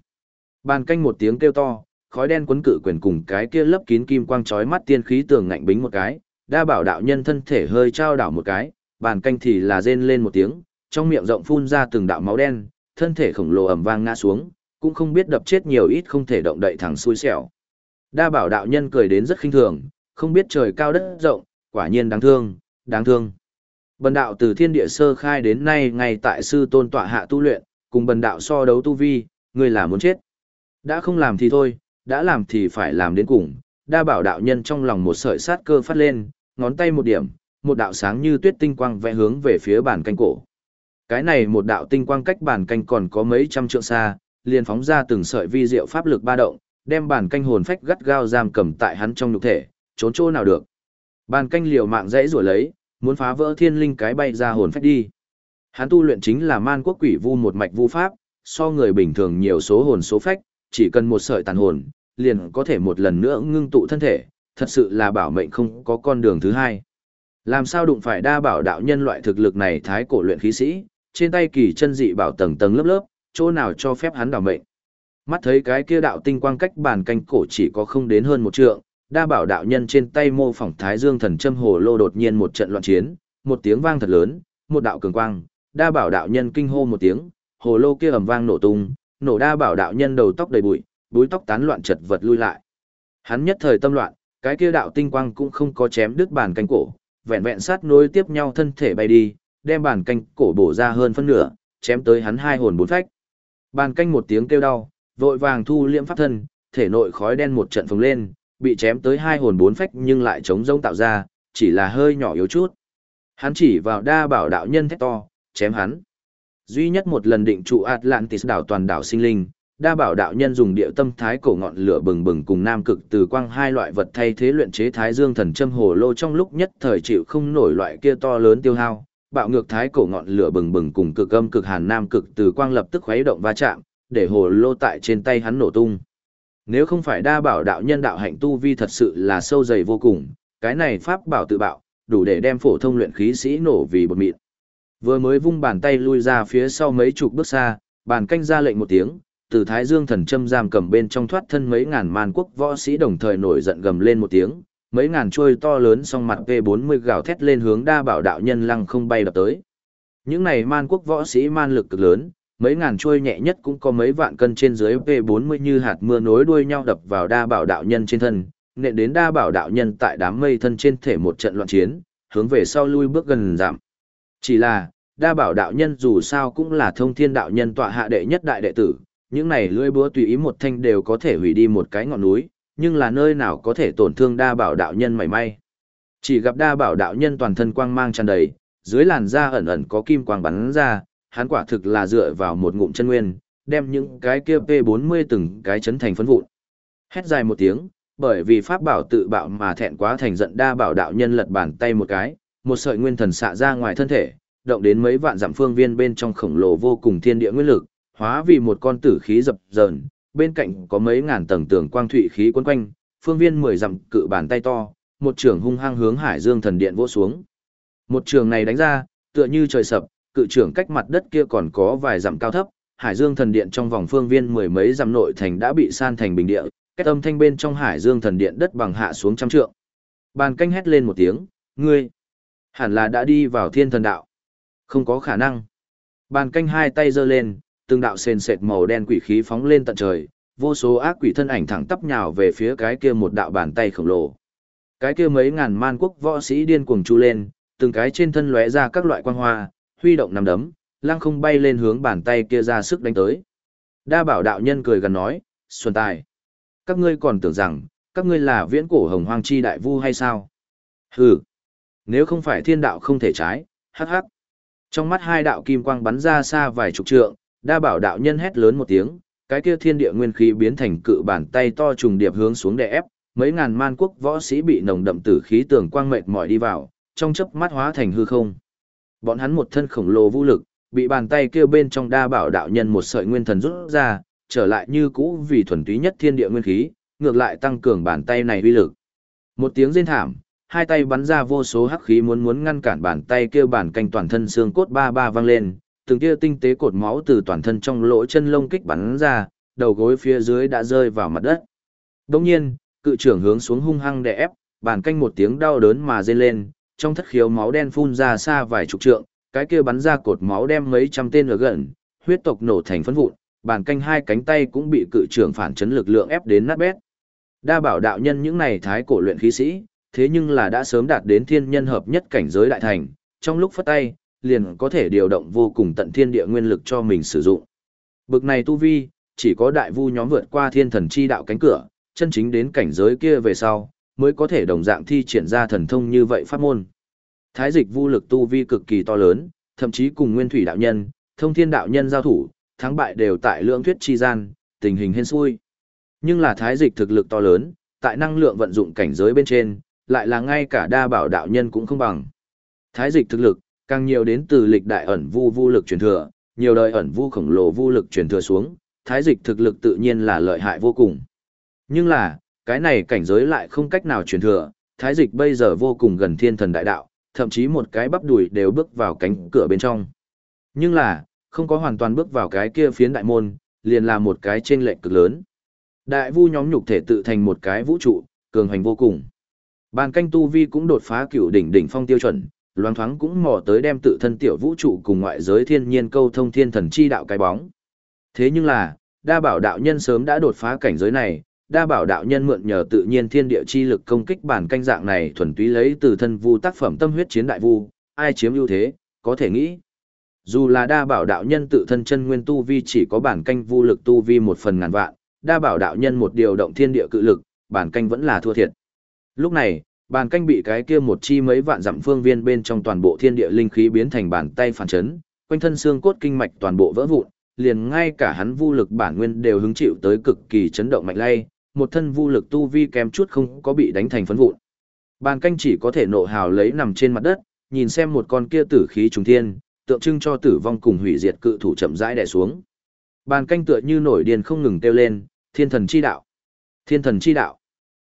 Bàn canh một tiếng kêu to, khói đen quấn cự quyền cùng cái kia lấp kín kim quang chói mắt tiên khí tường ngạnh bính một cái, đa bảo đạo nhân thân thể hơi trao đảo một cái, bàn canh thì là rên lên một tiếng, trong miệng rộng phun ra từng đạo máu đen, thân thể khổng lồ ầm vang ngã xuống, cũng không biết đập chết nhiều ít không thể động đậy thẳng xui xẻo. Đa bảo đạo nhân cười đến rất khinh thường, không biết trời cao đất rộng, quả nhiên đáng thương, đáng thương. Bần đạo từ thiên địa sơ khai đến nay ngay tại sư tôn tọa hạ tu luyện, cùng bần đạo so đấu tu vi, người là muốn chết. Đã không làm thì thôi, đã làm thì phải làm đến cùng. Đa bảo đạo nhân trong lòng một sợi sát cơ phát lên, ngón tay một điểm, một đạo sáng như tuyết tinh quang vẽ hướng về phía bàn canh cổ. Cái này một đạo tinh quang cách bàn canh còn có mấy trăm trượng xa, liền phóng ra từng sợi vi diệu pháp lực ba động, đem bàn canh hồn phách gắt gao giam cầm tại hắn trong nhục thể, trốn chỗ nào được. Bàn canh liều mạng dãy rủa lấy, muốn phá vỡ thiên linh cái bay ra hồn phách đi. Hắn tu luyện chính là man quốc quỷ vu một mạch vu pháp, so người bình thường nhiều số hồn số phách, chỉ cần một sợi tàn hồn, liền có thể một lần nữa ngưng tụ thân thể, thật sự là bảo mệnh không có con đường thứ hai. Làm sao đụng phải đa bảo đạo nhân loại thực lực này thái cổ luyện khí sĩ, trên tay kỳ chân dị bảo tầng tầng lớp lớp, chỗ nào cho phép hắn đảo mệnh. Mắt thấy cái kia đạo tinh quang cách bàn canh cổ chỉ có không đến hơn một trượng, đa bảo đạo nhân trên tay mô phỏng thái dương thần châm hồ lô đột nhiên một trận loạn chiến, một tiếng vang thật lớn, một đạo cường quang, đa bảo đạo nhân kinh hô một tiếng, hồ lô kia ầm vang nổ tung, nổ đa bảo đạo nhân đầu tóc đầy bụi, búi tóc tán loạn chật vật lui lại. Hắn nhất thời tâm loạn, cái kia đạo tinh quang cũng không có chém đứt bàn canh cổ, vẹn vẹn sát nối tiếp nhau thân thể bay đi, đem bàn canh cổ bổ ra hơn phân nửa, chém tới hắn hai hồn bốn phách. Bàn canh một tiếng kêu đau, vội vàng thu liễm pháp thân, thể nội khói đen một trận phồng lên, bị chém tới hai hồn bốn phách nhưng lại chống rông tạo ra, chỉ là hơi nhỏ yếu chút. Hắn chỉ vào đa bảo đạo nhân thét to, chém hắn. Duy nhất một lần định trụ Atlantis đảo toàn đảo sinh linh, đa bảo đạo nhân dùng địa tâm thái cổ ngọn lửa bừng bừng cùng nam cực từ quang hai loại vật thay thế luyện chế thái dương thần châm hồ lô trong lúc nhất thời chịu không nổi loại kia to lớn tiêu hao, bạo ngược thái cổ ngọn lửa bừng bừng cùng cực âm cực hàn nam cực từ quang lập tức khuấy động va chạm, để hồ lô tại trên tay hắn nổ tung. Nếu không phải đa bảo đạo nhân đạo hạnh tu vi thật sự là sâu dày vô cùng, cái này pháp bảo tự bạo, đủ để đem phổ thông luyện khí sĩ nổ vì bột mịn. Vừa mới vung bàn tay lui ra phía sau mấy chục bước xa, bàn canh ra lệnh một tiếng, từ Thái Dương thần châm giam cầm bên trong thoát thân mấy ngàn man quốc võ sĩ đồng thời nổi giận gầm lên một tiếng, mấy ngàn trôi to lớn song mặt V40 gào thét lên hướng đa bảo đạo nhân lăng không bay đập tới. Những này man quốc võ sĩ man lực cực lớn, mấy ngàn chuôi nhẹ nhất cũng có mấy vạn cân trên dưới P40 như hạt mưa nối đuôi nhau đập vào đa bảo đạo nhân trên thân, nện đến đa bảo đạo nhân tại đám mây thân trên thể một trận loạn chiến, hướng về sau lui bước gần giảm. Chỉ là, đa bảo đạo nhân dù sao cũng là thông thiên đạo nhân tọa hạ đệ nhất đại đệ tử, những này lưỡi búa tùy ý một thanh đều có thể hủy đi một cái ngọn núi, nhưng là nơi nào có thể tổn thương đa bảo đạo nhân mảy may. Chỉ gặp đa bảo đạo nhân toàn thân quang mang tràn đầy, dưới làn da ẩn ẩn có kim quang bắn ra, hắn quả thực là dựa vào một ngụm chân nguyên, đem những cái kia P40 từng cái chấn thành phấn vụn. Hét dài một tiếng, bởi vì pháp bảo tự bạo mà thẹn quá thành giận đa bảo đạo nhân lật bàn tay một cái, một sợi nguyên thần xạ ra ngoài thân thể, động đến mấy vạn dặm phương viên bên trong khổng lồ vô cùng thiên địa nguyên lực, hóa vì một con tử khí dập dờn, bên cạnh có mấy ngàn tầng tường quang thủy khí quấn quanh, phương viên mười dặm cự bàn tay to, một trường hung hăng hướng Hải Dương thần điện vỗ xuống. Một trường này đánh ra, tựa như trời sập, cự trưởng cách mặt đất kia còn có vài dặm cao thấp, Hải Dương thần điện trong vòng phương viên mười mấy dặm nội thành đã bị san thành bình địa, kết âm thanh bên trong Hải Dương thần điện đất bằng hạ xuống trăm trượng. Bàn canh hét lên một tiếng, ngươi, hẳn là đã đi vào thiên thần đạo. Không có khả năng. Bàn canh hai tay giơ lên, từng đạo sền sệt màu đen quỷ khí phóng lên tận trời, vô số ác quỷ thân ảnh thẳng tắp nhào về phía cái kia một đạo bàn tay khổng lồ. Cái kia mấy ngàn man quốc võ sĩ điên cuồng chu lên, từng cái trên thân lóe ra các loại quang hoa, huy động nằm đấm, lăng không bay lên hướng bàn tay kia ra sức đánh tới. Đa bảo đạo nhân cười gần nói, xuân tài. Các ngươi còn tưởng rằng, các ngươi là viễn cổ hồng hoang chi đại vu hay sao? Hừ, nếu không phải thiên đạo không thể trái, hắc hắc. Trong mắt hai đạo kim quang bắn ra xa vài chục trượng, đa bảo đạo nhân hét lớn một tiếng, cái kia thiên địa nguyên khí biến thành cự bàn tay to trùng điệp hướng xuống đè ép, mấy ngàn man quốc võ sĩ bị nồng đậm tử khí tường quang mệt mỏi đi vào, trong chớp mắt hóa thành hư không. Bọn hắn một thân khổng lồ vũ lực, bị bàn tay kia bên trong đa bảo đạo nhân một sợi nguyên thần rút ra, trở lại như cũ vì thuần túy nhất thiên địa nguyên khí, ngược lại tăng cường bàn tay này uy lực. Một tiếng rên thảm, hai tay bắn ra vô số hắc khí muốn muốn ngăn cản bàn tay kia bàn canh toàn thân xương cốt ba ba vang lên, từng tia tinh tế cột máu từ toàn thân trong lỗ chân lông kích bắn ra, đầu gối phía dưới đã rơi vào mặt đất. Đồng nhiên, cự trưởng hướng xuống hung hăng đè ép, bàn canh một tiếng đau đớn mà rên lên, trong thất khiếu máu đen phun ra xa vài chục trượng, cái kia bắn ra cột máu đem mấy trăm tên ở gần, huyết tộc nổ thành phấn vụn, bàn canh hai cánh tay cũng bị cự trưởng phản chấn lực lượng ép đến nát bét. Đa bảo đạo nhân những này thái cổ luyện khí sĩ, thế nhưng là đã sớm đạt đến thiên nhân hợp nhất cảnh giới đại thành, trong lúc phất tay, liền có thể điều động vô cùng tận thiên địa nguyên lực cho mình sử dụng. Bực này tu vi, chỉ có đại vu nhóm vượt qua thiên thần chi đạo cánh cửa, chân chính đến cảnh giới kia về sau, mới có thể đồng dạng thi triển ra thần thông như vậy pháp môn. Thái dịch vu lực tu vi cực kỳ to lớn, thậm chí cùng nguyên thủy đạo nhân, thông thiên đạo nhân giao thủ, thắng bại đều tại lượng thuyết chi gian, tình hình hên xui. Nhưng là thái dịch thực lực to lớn, tại năng lượng vận dụng cảnh giới bên trên, lại là ngay cả đa bảo đạo nhân cũng không bằng. Thái dịch thực lực, càng nhiều đến từ lịch đại ẩn vu vu lực truyền thừa, nhiều đời ẩn vu khổng lồ vu lực truyền thừa xuống, thái dịch thực lực tự nhiên là lợi hại vô cùng. Nhưng là, cái này cảnh giới lại không cách nào truyền thừa, thái dịch bây giờ vô cùng gần thiên thần đại đạo, thậm chí một cái bắp đùi đều bước vào cánh cửa bên trong. Nhưng là, không có hoàn toàn bước vào cái kia phiến đại môn, liền là một cái trên lệnh cực lớn. Đại vu nhóm nhục thể tự thành một cái vũ trụ, cường hành vô cùng. Bàn canh tu vi cũng đột phá cửu đỉnh đỉnh phong tiêu chuẩn, loáng thoáng cũng mò tới đem tự thân tiểu vũ trụ cùng ngoại giới thiên nhiên câu thông thiên thần chi đạo cái bóng. Thế nhưng là, đa bảo đạo nhân sớm đã đột phá cảnh giới này, đa bảo đạo nhân mượn nhờ tự nhiên thiên địa chi lực công kích bản canh dạng này thuần túy lấy từ thân vu tác phẩm tâm huyết chiến đại vu, ai chiếm ưu thế, có thể nghĩ. Dù là đa bảo đạo nhân tự thân chân nguyên tu vi chỉ có bản canh vu lực tu vi một phần ngàn vạn, đa bảo đạo nhân một điều động thiên địa cự lực, bản canh vẫn là thua thiệt. Lúc này, bản canh bị cái kia một chi mấy vạn dặm phương viên bên trong toàn bộ thiên địa linh khí biến thành bàn tay phản chấn, quanh thân xương cốt kinh mạch toàn bộ vỡ vụn, liền ngay cả hắn vu lực bản nguyên đều hứng chịu tới cực kỳ chấn động mạnh lay, một thân vu lực tu vi kém chút không có bị đánh thành phấn vụn. Bàn canh chỉ có thể nộ hào lấy nằm trên mặt đất, nhìn xem một con kia tử khí trùng thiên, tượng trưng cho tử vong cùng hủy diệt cự thủ chậm rãi đè xuống. Bàn canh tựa như nổi điên không ngừng kêu lên, thiên thần chi đạo. Thiên thần chi đạo.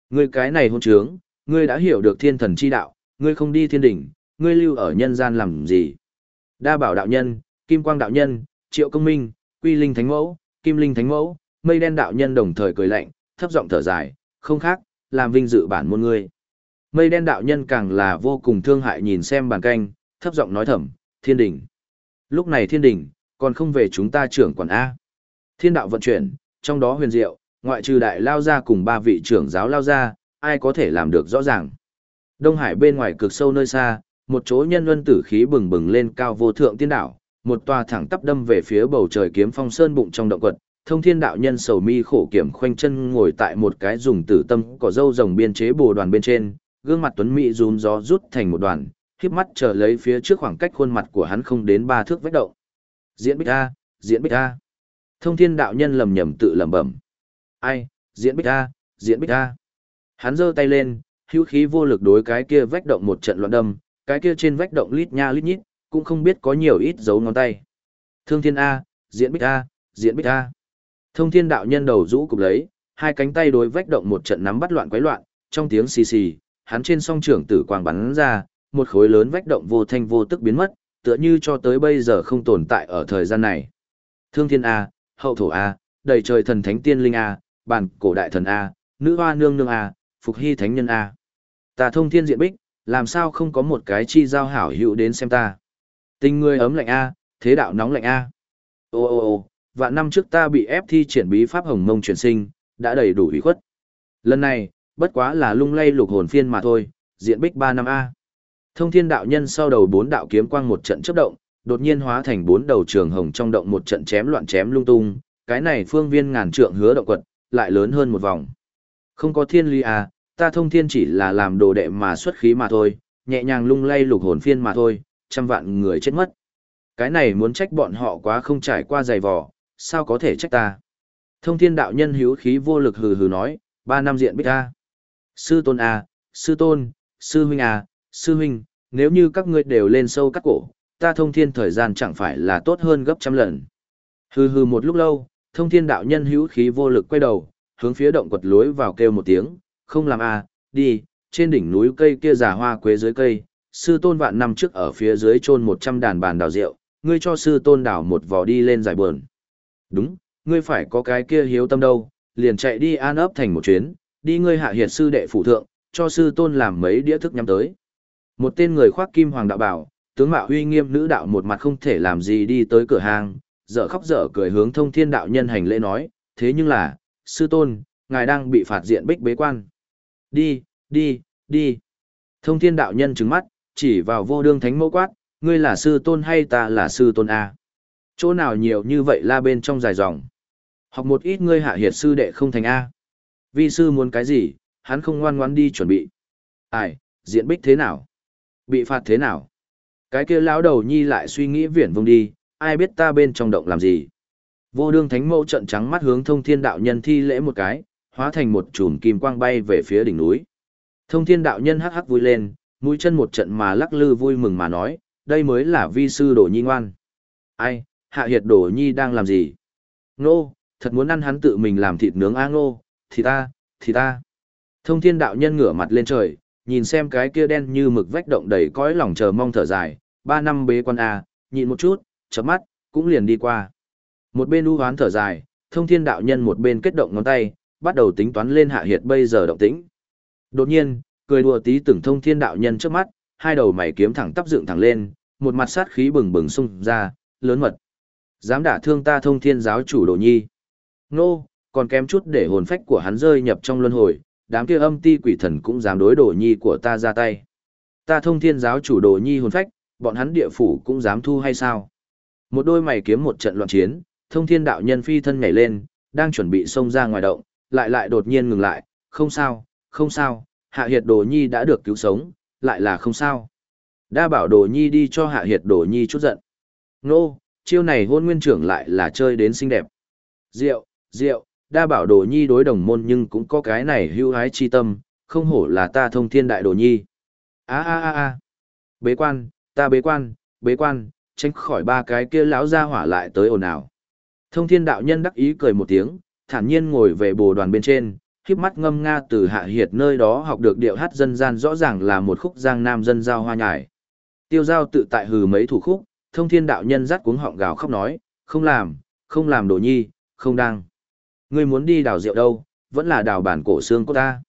Ngươi cái này hôn trướng, ngươi đã hiểu được thiên thần chi đạo, ngươi không đi thiên đỉnh, ngươi lưu ở nhân gian làm gì? Đa bảo đạo nhân, kim quang đạo nhân, triệu công minh, quy linh thánh mẫu, kim linh thánh mẫu, mây đen đạo nhân đồng thời cười lạnh, thấp giọng thở dài, không khác, làm vinh dự bản môn ngươi. Mây đen đạo nhân càng là vô cùng thương hại nhìn xem bàn canh, thấp giọng nói thầm, thiên Đình. Lúc này thiên Đình còn không về chúng ta trưởng quản A. Thiên đạo vận chuyển, trong đó huyền diệu, ngoại trừ đại lao ra cùng ba vị trưởng giáo lao ra, ai có thể làm được rõ ràng. Đông Hải bên ngoài cực sâu nơi xa, một chỗ nhân luân tử khí bừng bừng lên cao vô thượng tiên đảo, một tòa thẳng tắp đâm về phía bầu trời kiếm phong sơn bụng trong động quật. Thông thiên đạo nhân sầu mi khổ kiểm khoanh chân ngồi tại một cái dùng tử tâm cỏ dâu rồng biên chế bồ đoàn bên trên, gương mặt tuấn mỹ rún gió rút thành một đoàn, khiếp mắt chờ lấy phía trước khoảng cách khuôn mặt của hắn không đến ba thước vách động. Diễn bích a, diễn bích a. Thông thiên đạo nhân lầm nhầm tự lẩm bẩm. Ai, diễn bích a, diễn bích a. Hắn giơ tay lên, hữu khí vô lực đối cái kia vách động một trận loạn đâm, cái kia trên vách động lít nha lít nhít, cũng không biết có nhiều ít dấu ngón tay. Thương thiên A, diễn bích A, diễn bích A. Thông thiên đạo nhân đầu rũ cục lấy, hai cánh tay đối vách động một trận nắm bắt loạn quấy loạn, trong tiếng xì xì, hắn trên song trưởng tử quang bắn ra, một khối lớn vách động vô thanh vô tức biến mất, tựa như cho tới bây giờ không tồn tại ở thời gian này. Thương thiên A, hậu thổ A, đầy trời thần thánh tiên linh A, bản cổ đại thần A, nữ hoa nương nương A, phục hy thánh nhân A. Ta thông thiên diện bích, làm sao không có một cái chi giao hảo hữu đến xem ta. Tình người ấm lạnh A, thế đạo nóng lạnh A. Ô ô ô, và năm trước ta bị ép thi triển bí pháp hồng mông chuyển sinh, đã đầy đủ ủy khuất. Lần này, bất quá là lung lay lục hồn phiên mà thôi, diện bích ba năm A. Thông thiên đạo nhân sau đầu bốn đạo kiếm quang một trận chấp động, đột nhiên hóa thành bốn đầu trường hồng trong động một trận chém loạn chém lung tung, cái này phương viên ngàn trượng hứa động quật, lại lớn hơn một vòng. Không có thiên ly à, ta thông thiên chỉ là làm đồ đệ mà xuất khí mà thôi, nhẹ nhàng lung lay lục hồn phiên mà thôi, trăm vạn người chết mất. Cái này muốn trách bọn họ quá không trải qua dày vò, sao có thể trách ta. Thông thiên đạo nhân hữu khí vô lực hừ hừ nói, ba năm diện bích ta. Sư tôn à, sư tôn, sư huynh à, sư huynh, nếu như các ngươi đều lên sâu cắt cổ, ta thông thiên thời gian chẳng phải là tốt hơn gấp trăm lần. Hừ hừ một lúc lâu, thông thiên đạo nhân hữu khí vô lực quay đầu, hướng phía động quật lối vào kêu một tiếng, không làm à? đi, trên đỉnh núi cây kia giả hoa quế dưới cây, sư tôn vạn năm trước ở phía dưới chôn một trăm đàn bàn đào rượu, ngươi cho sư tôn đào một vò đi lên giải buồn. Đúng, ngươi phải có cái kia hiếu tâm đâu, liền chạy đi an ấp thành một chuyến, đi ngươi hạ hiệt sư đệ phủ thượng, cho sư tôn làm mấy đĩa thức nhắm tới. Một tên người khoác kim hoàng đạo bảo, tướng mạo huy nghiêm nữ đạo một mặt không thể làm gì đi tới cửa hàng, dở khóc dở cười hướng thông thiên đạo nhân hành lễ nói, thế nhưng là, sư tôn, ngài đang bị phạt diện bích bế quan. Đi, đi, đi. Thông thiên đạo nhân trứng mắt, chỉ vào vô đương thánh mẫu quát, ngươi là sư tôn hay ta là sư tôn A. Chỗ nào nhiều như vậy la bên trong dài dòng. Học một ít ngươi hạ hiệt sư đệ không thành A. Vi sư muốn cái gì, hắn không ngoan ngoan đi chuẩn bị. Ai, diện bích thế nào? Bị phạt thế nào? Cái kia lão đầu nhi lại suy nghĩ viển vông đi, ai biết ta bên trong động làm gì? Vô đương thánh mẫu trận trắng mắt hướng thông thiên đạo nhân thi lễ một cái, hóa thành một chùm kim quang bay về phía đỉnh núi. Thông thiên đạo nhân hắc hắc vui lên, mũi chân một trận mà lắc lư vui mừng mà nói, đây mới là vi sư đồ nhi ngoan. Ai, hạ hiệt đồ nhi đang làm gì? Nô, thật muốn ăn hắn tự mình làm thịt nướng a ngô, thì ta, thì ta. Thông thiên đạo nhân ngửa mặt lên trời, nhìn xem cái kia đen như mực vách động đầy cõi lòng chờ mong thở dài, ba năm bế quan a, nhịn một chút, chớp mắt, cũng liền đi qua. Một bên u hoán thở dài, thông thiên đạo nhân một bên kết động ngón tay, bắt đầu tính toán lên hạ hiệt bây giờ động tĩnh. Đột nhiên, cười đùa tí tưởng thông thiên đạo nhân trước mắt, hai đầu mày kiếm thẳng tắp dựng thẳng lên, một mặt sát khí bừng bừng xung ra, lớn mật. Dám đả thương ta thông thiên giáo chủ đồ nhi. Nô, còn kém chút để hồn phách của hắn rơi nhập trong luân hồi, đám kia âm ti quỷ thần cũng dám đối đồ nhi của ta ra tay. Ta thông thiên giáo chủ đồ nhi hồn phách, bọn hắn địa phủ cũng dám thu hay sao? Một đôi mày kiếm một trận loạn chiến, thông thiên đạo nhân phi thân nhảy lên, đang chuẩn bị xông ra ngoài động, lại lại đột nhiên ngừng lại, không sao, không sao, hạ hiệt đồ nhi đã được cứu sống, lại là không sao. Đa bảo đồ nhi đi cho hạ hiệt đồ nhi chút giận. Nô, chiêu này hôn nguyên trưởng lại là chơi đến xinh đẹp. Rượu, rượu, đa bảo đồ nhi đối đồng môn nhưng cũng có cái này hưu hái chi tâm, không hổ là ta thông thiên đại đồ nhi. a a a a bế quan, ta bế quan, bế quan, tránh khỏi ba cái kia lão ra hỏa lại tới ồn ào. Thông thiên đạo nhân đắc ý cười một tiếng, thản nhiên ngồi về bồ đoàn bên trên, khiếp mắt ngâm nga từ hạ hiệt nơi đó học được điệu hát dân gian rõ ràng là một khúc giang nam dân giao hoa nhải. Tiêu giao tự tại hừ mấy thủ khúc, thông thiên đạo nhân rắt cuống họng gào khóc nói, không làm, không làm đồ nhi, không đang. Ngươi muốn đi đào rượu đâu, vẫn là đào bản cổ xương của ta.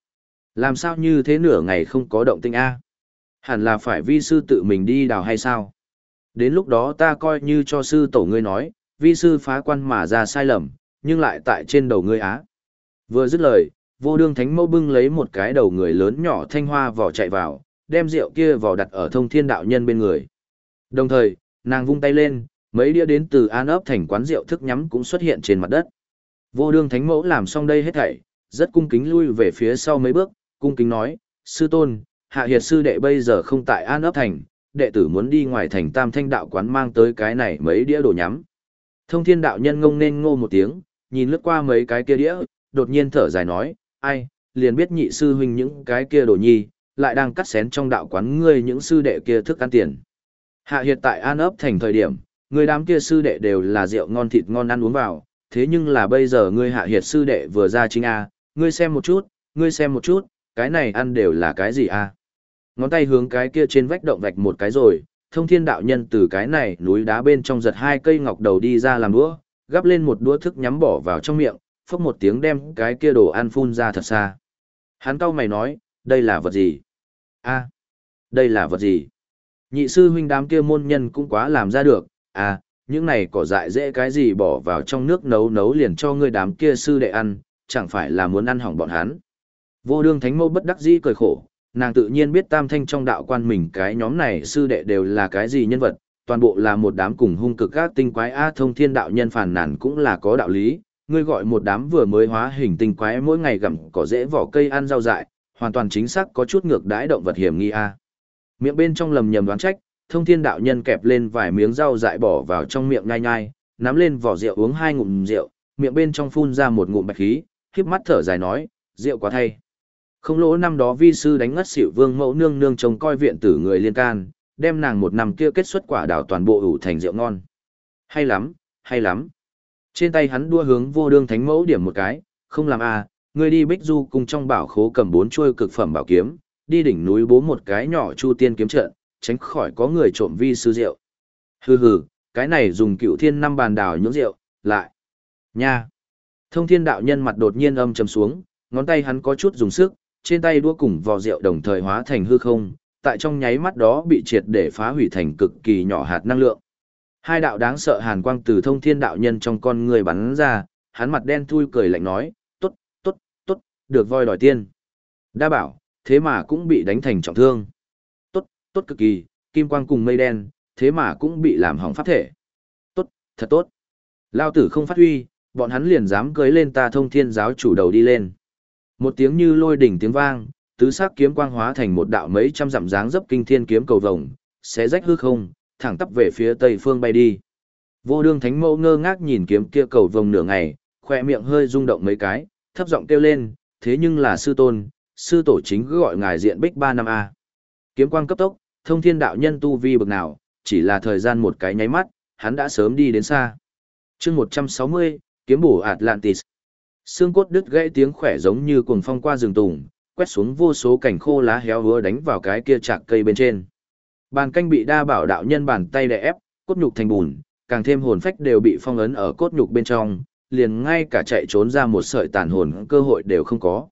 Làm sao như thế nửa ngày không có động tinh A? Hẳn là phải vi sư tự mình đi đào hay sao? Đến lúc đó ta coi như cho sư tổ ngươi nói, vi sư phá quan mà ra sai lầm, nhưng lại tại trên đầu ngươi á. Vừa dứt lời, vô đương thánh mẫu bưng lấy một cái đầu người lớn nhỏ thanh hoa vỏ chạy vào, đem rượu kia vỏ đặt ở thông thiên đạo nhân bên người. Đồng thời, nàng vung tay lên, mấy đĩa đến từ an ấp thành quán rượu thức nhắm cũng xuất hiện trên mặt đất. Vô đương thánh mẫu làm xong đây hết thảy, rất cung kính lui về phía sau mấy bước, cung kính nói, sư tôn, hạ hiệt sư đệ bây giờ không tại an ấp thành, đệ tử muốn đi ngoài thành tam thanh đạo quán mang tới cái này mấy đĩa đồ nhắm. Thông thiên đạo nhân ngông nên ngô một tiếng, nhìn lướt qua mấy cái kia đĩa, đột nhiên thở dài nói, ai, liền biết nhị sư huynh những cái kia đồ nhi, lại đang cắt xén trong đạo quán ngươi những sư đệ kia thức ăn tiền. Hạ hiệt tại an ấp thành thời điểm, người đám kia sư đệ đều là rượu ngon thịt ngon ăn uống vào, thế nhưng là bây giờ ngươi hạ hiệt sư đệ vừa ra chính A, ngươi xem một chút, ngươi xem một chút, cái này ăn đều là cái gì A. Ngón tay hướng cái kia trên vách động vạch một cái rồi, thông thiên đạo nhân từ cái này núi đá bên trong giật hai cây ngọc đầu đi ra làm đũa, gắp lên một đũa thức nhắm bỏ vào trong miệng, phốc một tiếng đem cái kia đồ ăn phun ra thật xa. Hắn cau mày nói, đây là vật gì? a đây là vật gì? Nhị sư huynh đám kia môn nhân cũng quá làm ra được, à, những này cỏ dại dễ cái gì bỏ vào trong nước nấu nấu liền cho ngươi đám kia sư đệ ăn, chẳng phải là muốn ăn hỏng bọn hắn. Vô đương thánh mâu bất đắc dĩ cười khổ, nàng tự nhiên biết tam thanh trong đạo quan mình cái nhóm này sư đệ đều là cái gì nhân vật, toàn bộ là một đám cùng hung cực các tinh quái A thông thiên đạo nhân phản nản cũng là có đạo lý, ngươi gọi một đám vừa mới hóa hình tinh quái mỗi ngày gặm cỏ dễ vỏ cây ăn rau dại, hoàn toàn chính xác có chút ngược đãi động vật hiểm nghi A. Miệng bên trong lầm nhầm đoán trách, thông thiên đạo nhân kẹp lên vài miếng rau dại bỏ vào trong miệng nhai nhai, nắm lên vỏ rượu uống hai ngụm rượu, miệng bên trong phun ra một ngụm bạch khí, khiếp mắt thở dài nói, rượu quá thay. Không lỗ năm đó vi sư đánh ngất xỉu vương mẫu nương nương trông coi viện tử người liên can, đem nàng một năm kia kết xuất quả đào toàn bộ ủ thành rượu ngon. Hay lắm, hay lắm. Trên tay hắn đua hướng vô đương thánh mẫu điểm một cái, không làm à, ngươi đi bích du cùng trong bảo khố cầm bốn chuôi cực phẩm bảo kiếm, đi đỉnh núi bố một cái nhỏ chu tiên kiếm trận, tránh khỏi có người trộm vi sư rượu. Hừ hừ, cái này dùng cựu thiên năm bàn đào nhưỡng rượu, lại. Nha. Thông thiên đạo nhân mặt đột nhiên âm trầm xuống, ngón tay hắn có chút dùng sức, trên tay đua cùng vò rượu đồng thời hóa thành hư không, tại trong nháy mắt đó bị triệt để phá hủy thành cực kỳ nhỏ hạt năng lượng. Hai đạo đáng sợ hàn quang từ thông thiên đạo nhân trong con người bắn ra, hắn mặt đen thui cười lạnh nói, tốt, tốt, tốt, được voi đòi tiên. Đa bảo, thế mà cũng bị đánh thành trọng thương. Tốt, tốt cực kỳ, kim quang cùng mây đen, thế mà cũng bị làm hỏng pháp thể. Tốt, thật tốt. Lao tử không phát huy, bọn hắn liền dám cưới lên ta thông thiên giáo chủ đầu đi lên. Một tiếng như lôi đỉnh tiếng vang, tứ sắc kiếm quang hóa thành một đạo mấy trăm dặm dáng dấp kinh thiên kiếm cầu vồng, xé rách hư không, thẳng tắp về phía tây phương bay đi. Vô đương thánh mẫu ngơ ngác nhìn kiếm kia cầu vồng nửa ngày, khoe miệng hơi rung động mấy cái, thấp giọng kêu lên, thế nhưng là sư tôn, sư tổ chính gọi ngài diện bích ba năm a Kiếm quang cấp tốc, thông thiên đạo nhân tu vi bực nào, chỉ là thời gian một cái nháy mắt, hắn đã sớm đi đến xa. chương 160, kiếm bổ Atlantis. Xương cốt đứt gãy tiếng khỏe giống như cuồng phong qua rừng tùng, quét xuống vô số cảnh khô lá héo hứa đánh vào cái kia chạc cây bên trên. Bàn canh bị đa bảo đạo nhân bàn tay đè ép, cốt nhục thành bùn, càng thêm hồn phách đều bị phong ấn ở cốt nhục bên trong, liền ngay cả chạy trốn ra một sợi tàn hồn cơ hội đều không có.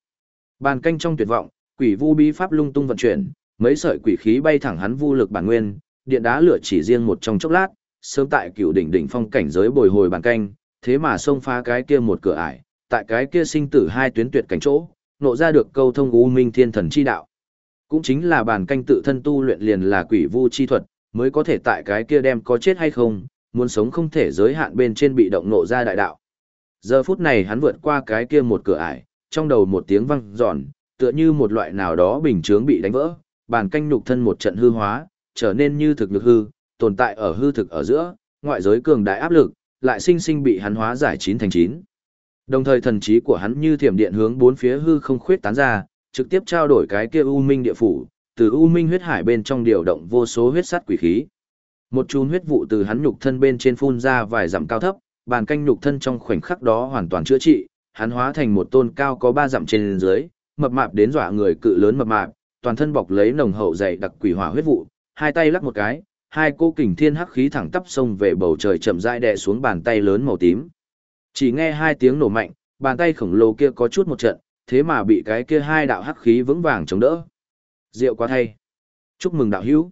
Bàn canh trong tuyệt vọng, quỷ vu bí pháp lung tung vận chuyển, mấy sợi quỷ khí bay thẳng hắn vu lực bản nguyên, điện đá lửa chỉ riêng một trong chốc lát, sớm tại cựu đỉnh đỉnh phong cảnh giới bồi hồi bàn canh, thế mà xông phá cái kia một cửa ải, tại cái kia sinh tử hai tuyến tuyệt cảnh chỗ, nộ ra được câu thông u minh thiên thần chi đạo. Cũng chính là bàn canh tự thân tu luyện liền là quỷ vu chi thuật, mới có thể tại cái kia đem có chết hay không, muốn sống không thể giới hạn bên trên bị động nộ ra đại đạo. Giờ phút này hắn vượt qua cái kia một cửa ải, trong đầu một tiếng vang giòn, tựa như một loại nào đó bình chướng bị đánh vỡ, bàn canh nhục thân một trận hư hóa, trở nên như thực lực hư, tồn tại ở hư thực ở giữa, ngoại giới cường đại áp lực, lại sinh sinh bị hắn hóa giải chín thành chín. Đồng thời thần trí của hắn như thiểm điện hướng bốn phía hư không khuyết tán ra, trực tiếp trao đổi cái kia u minh địa phủ, từ u minh huyết hải bên trong điều động vô số huyết sắt quỷ khí. Một chùm huyết vụ từ hắn nhục thân bên trên phun ra vài dặm cao thấp, bàn canh nhục thân trong khoảnh khắc đó hoàn toàn chữa trị, hắn hóa thành một tôn cao có ba dặm trên dưới, mập mạp đến dọa người cự lớn mập mạp, toàn thân bọc lấy nồng hậu dày đặc quỷ hỏa huyết vụ, hai tay lắc một cái, hai cô kình thiên hắc khí thẳng tắp sông về bầu trời chậm rãi đè xuống bàn tay lớn màu tím. Chỉ nghe hai tiếng nổ mạnh, bàn tay khổng lồ kia có chút một trận, thế mà bị cái kia hai đạo hắc khí vững vàng chống đỡ. Diệu quá thay. Chúc mừng đạo hữu.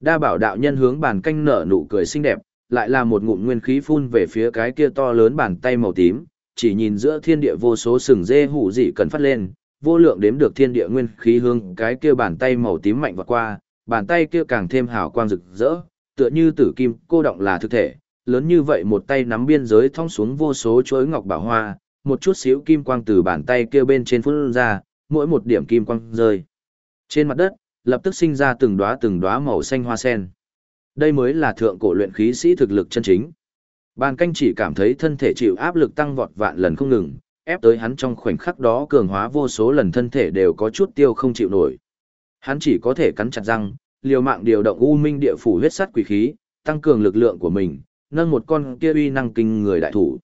Đa bảo đạo nhân hướng bàn canh nở nụ cười xinh đẹp, lại là một ngụm nguyên khí phun về phía cái kia to lớn bàn tay màu tím, chỉ nhìn giữa thiên địa vô số sừng dê hủ dị cần phát lên, vô lượng đếm được thiên địa nguyên khí hương cái kia bàn tay màu tím mạnh vọt qua, bàn tay kia càng thêm hào quang rực rỡ, tựa như tử kim cô động là thực thể, lớn như vậy một tay nắm biên giới thong xuống vô số chuỗi ngọc bảo hoa, một chút xíu kim quang từ bàn tay kia bên trên phun ra, mỗi một điểm kim quang rơi. Trên mặt đất, lập tức sinh ra từng đóa từng đóa màu xanh hoa sen. Đây mới là thượng cổ luyện khí sĩ thực lực chân chính. Bàn canh chỉ cảm thấy thân thể chịu áp lực tăng vọt vạn lần không ngừng, ép tới hắn trong khoảnh khắc đó cường hóa vô số lần thân thể đều có chút tiêu không chịu nổi. Hắn chỉ có thể cắn chặt răng, liều mạng điều động u minh địa phủ huyết sắt quỷ khí, tăng cường lực lượng của mình, nâng một con kia uy năng kinh người đại thủ.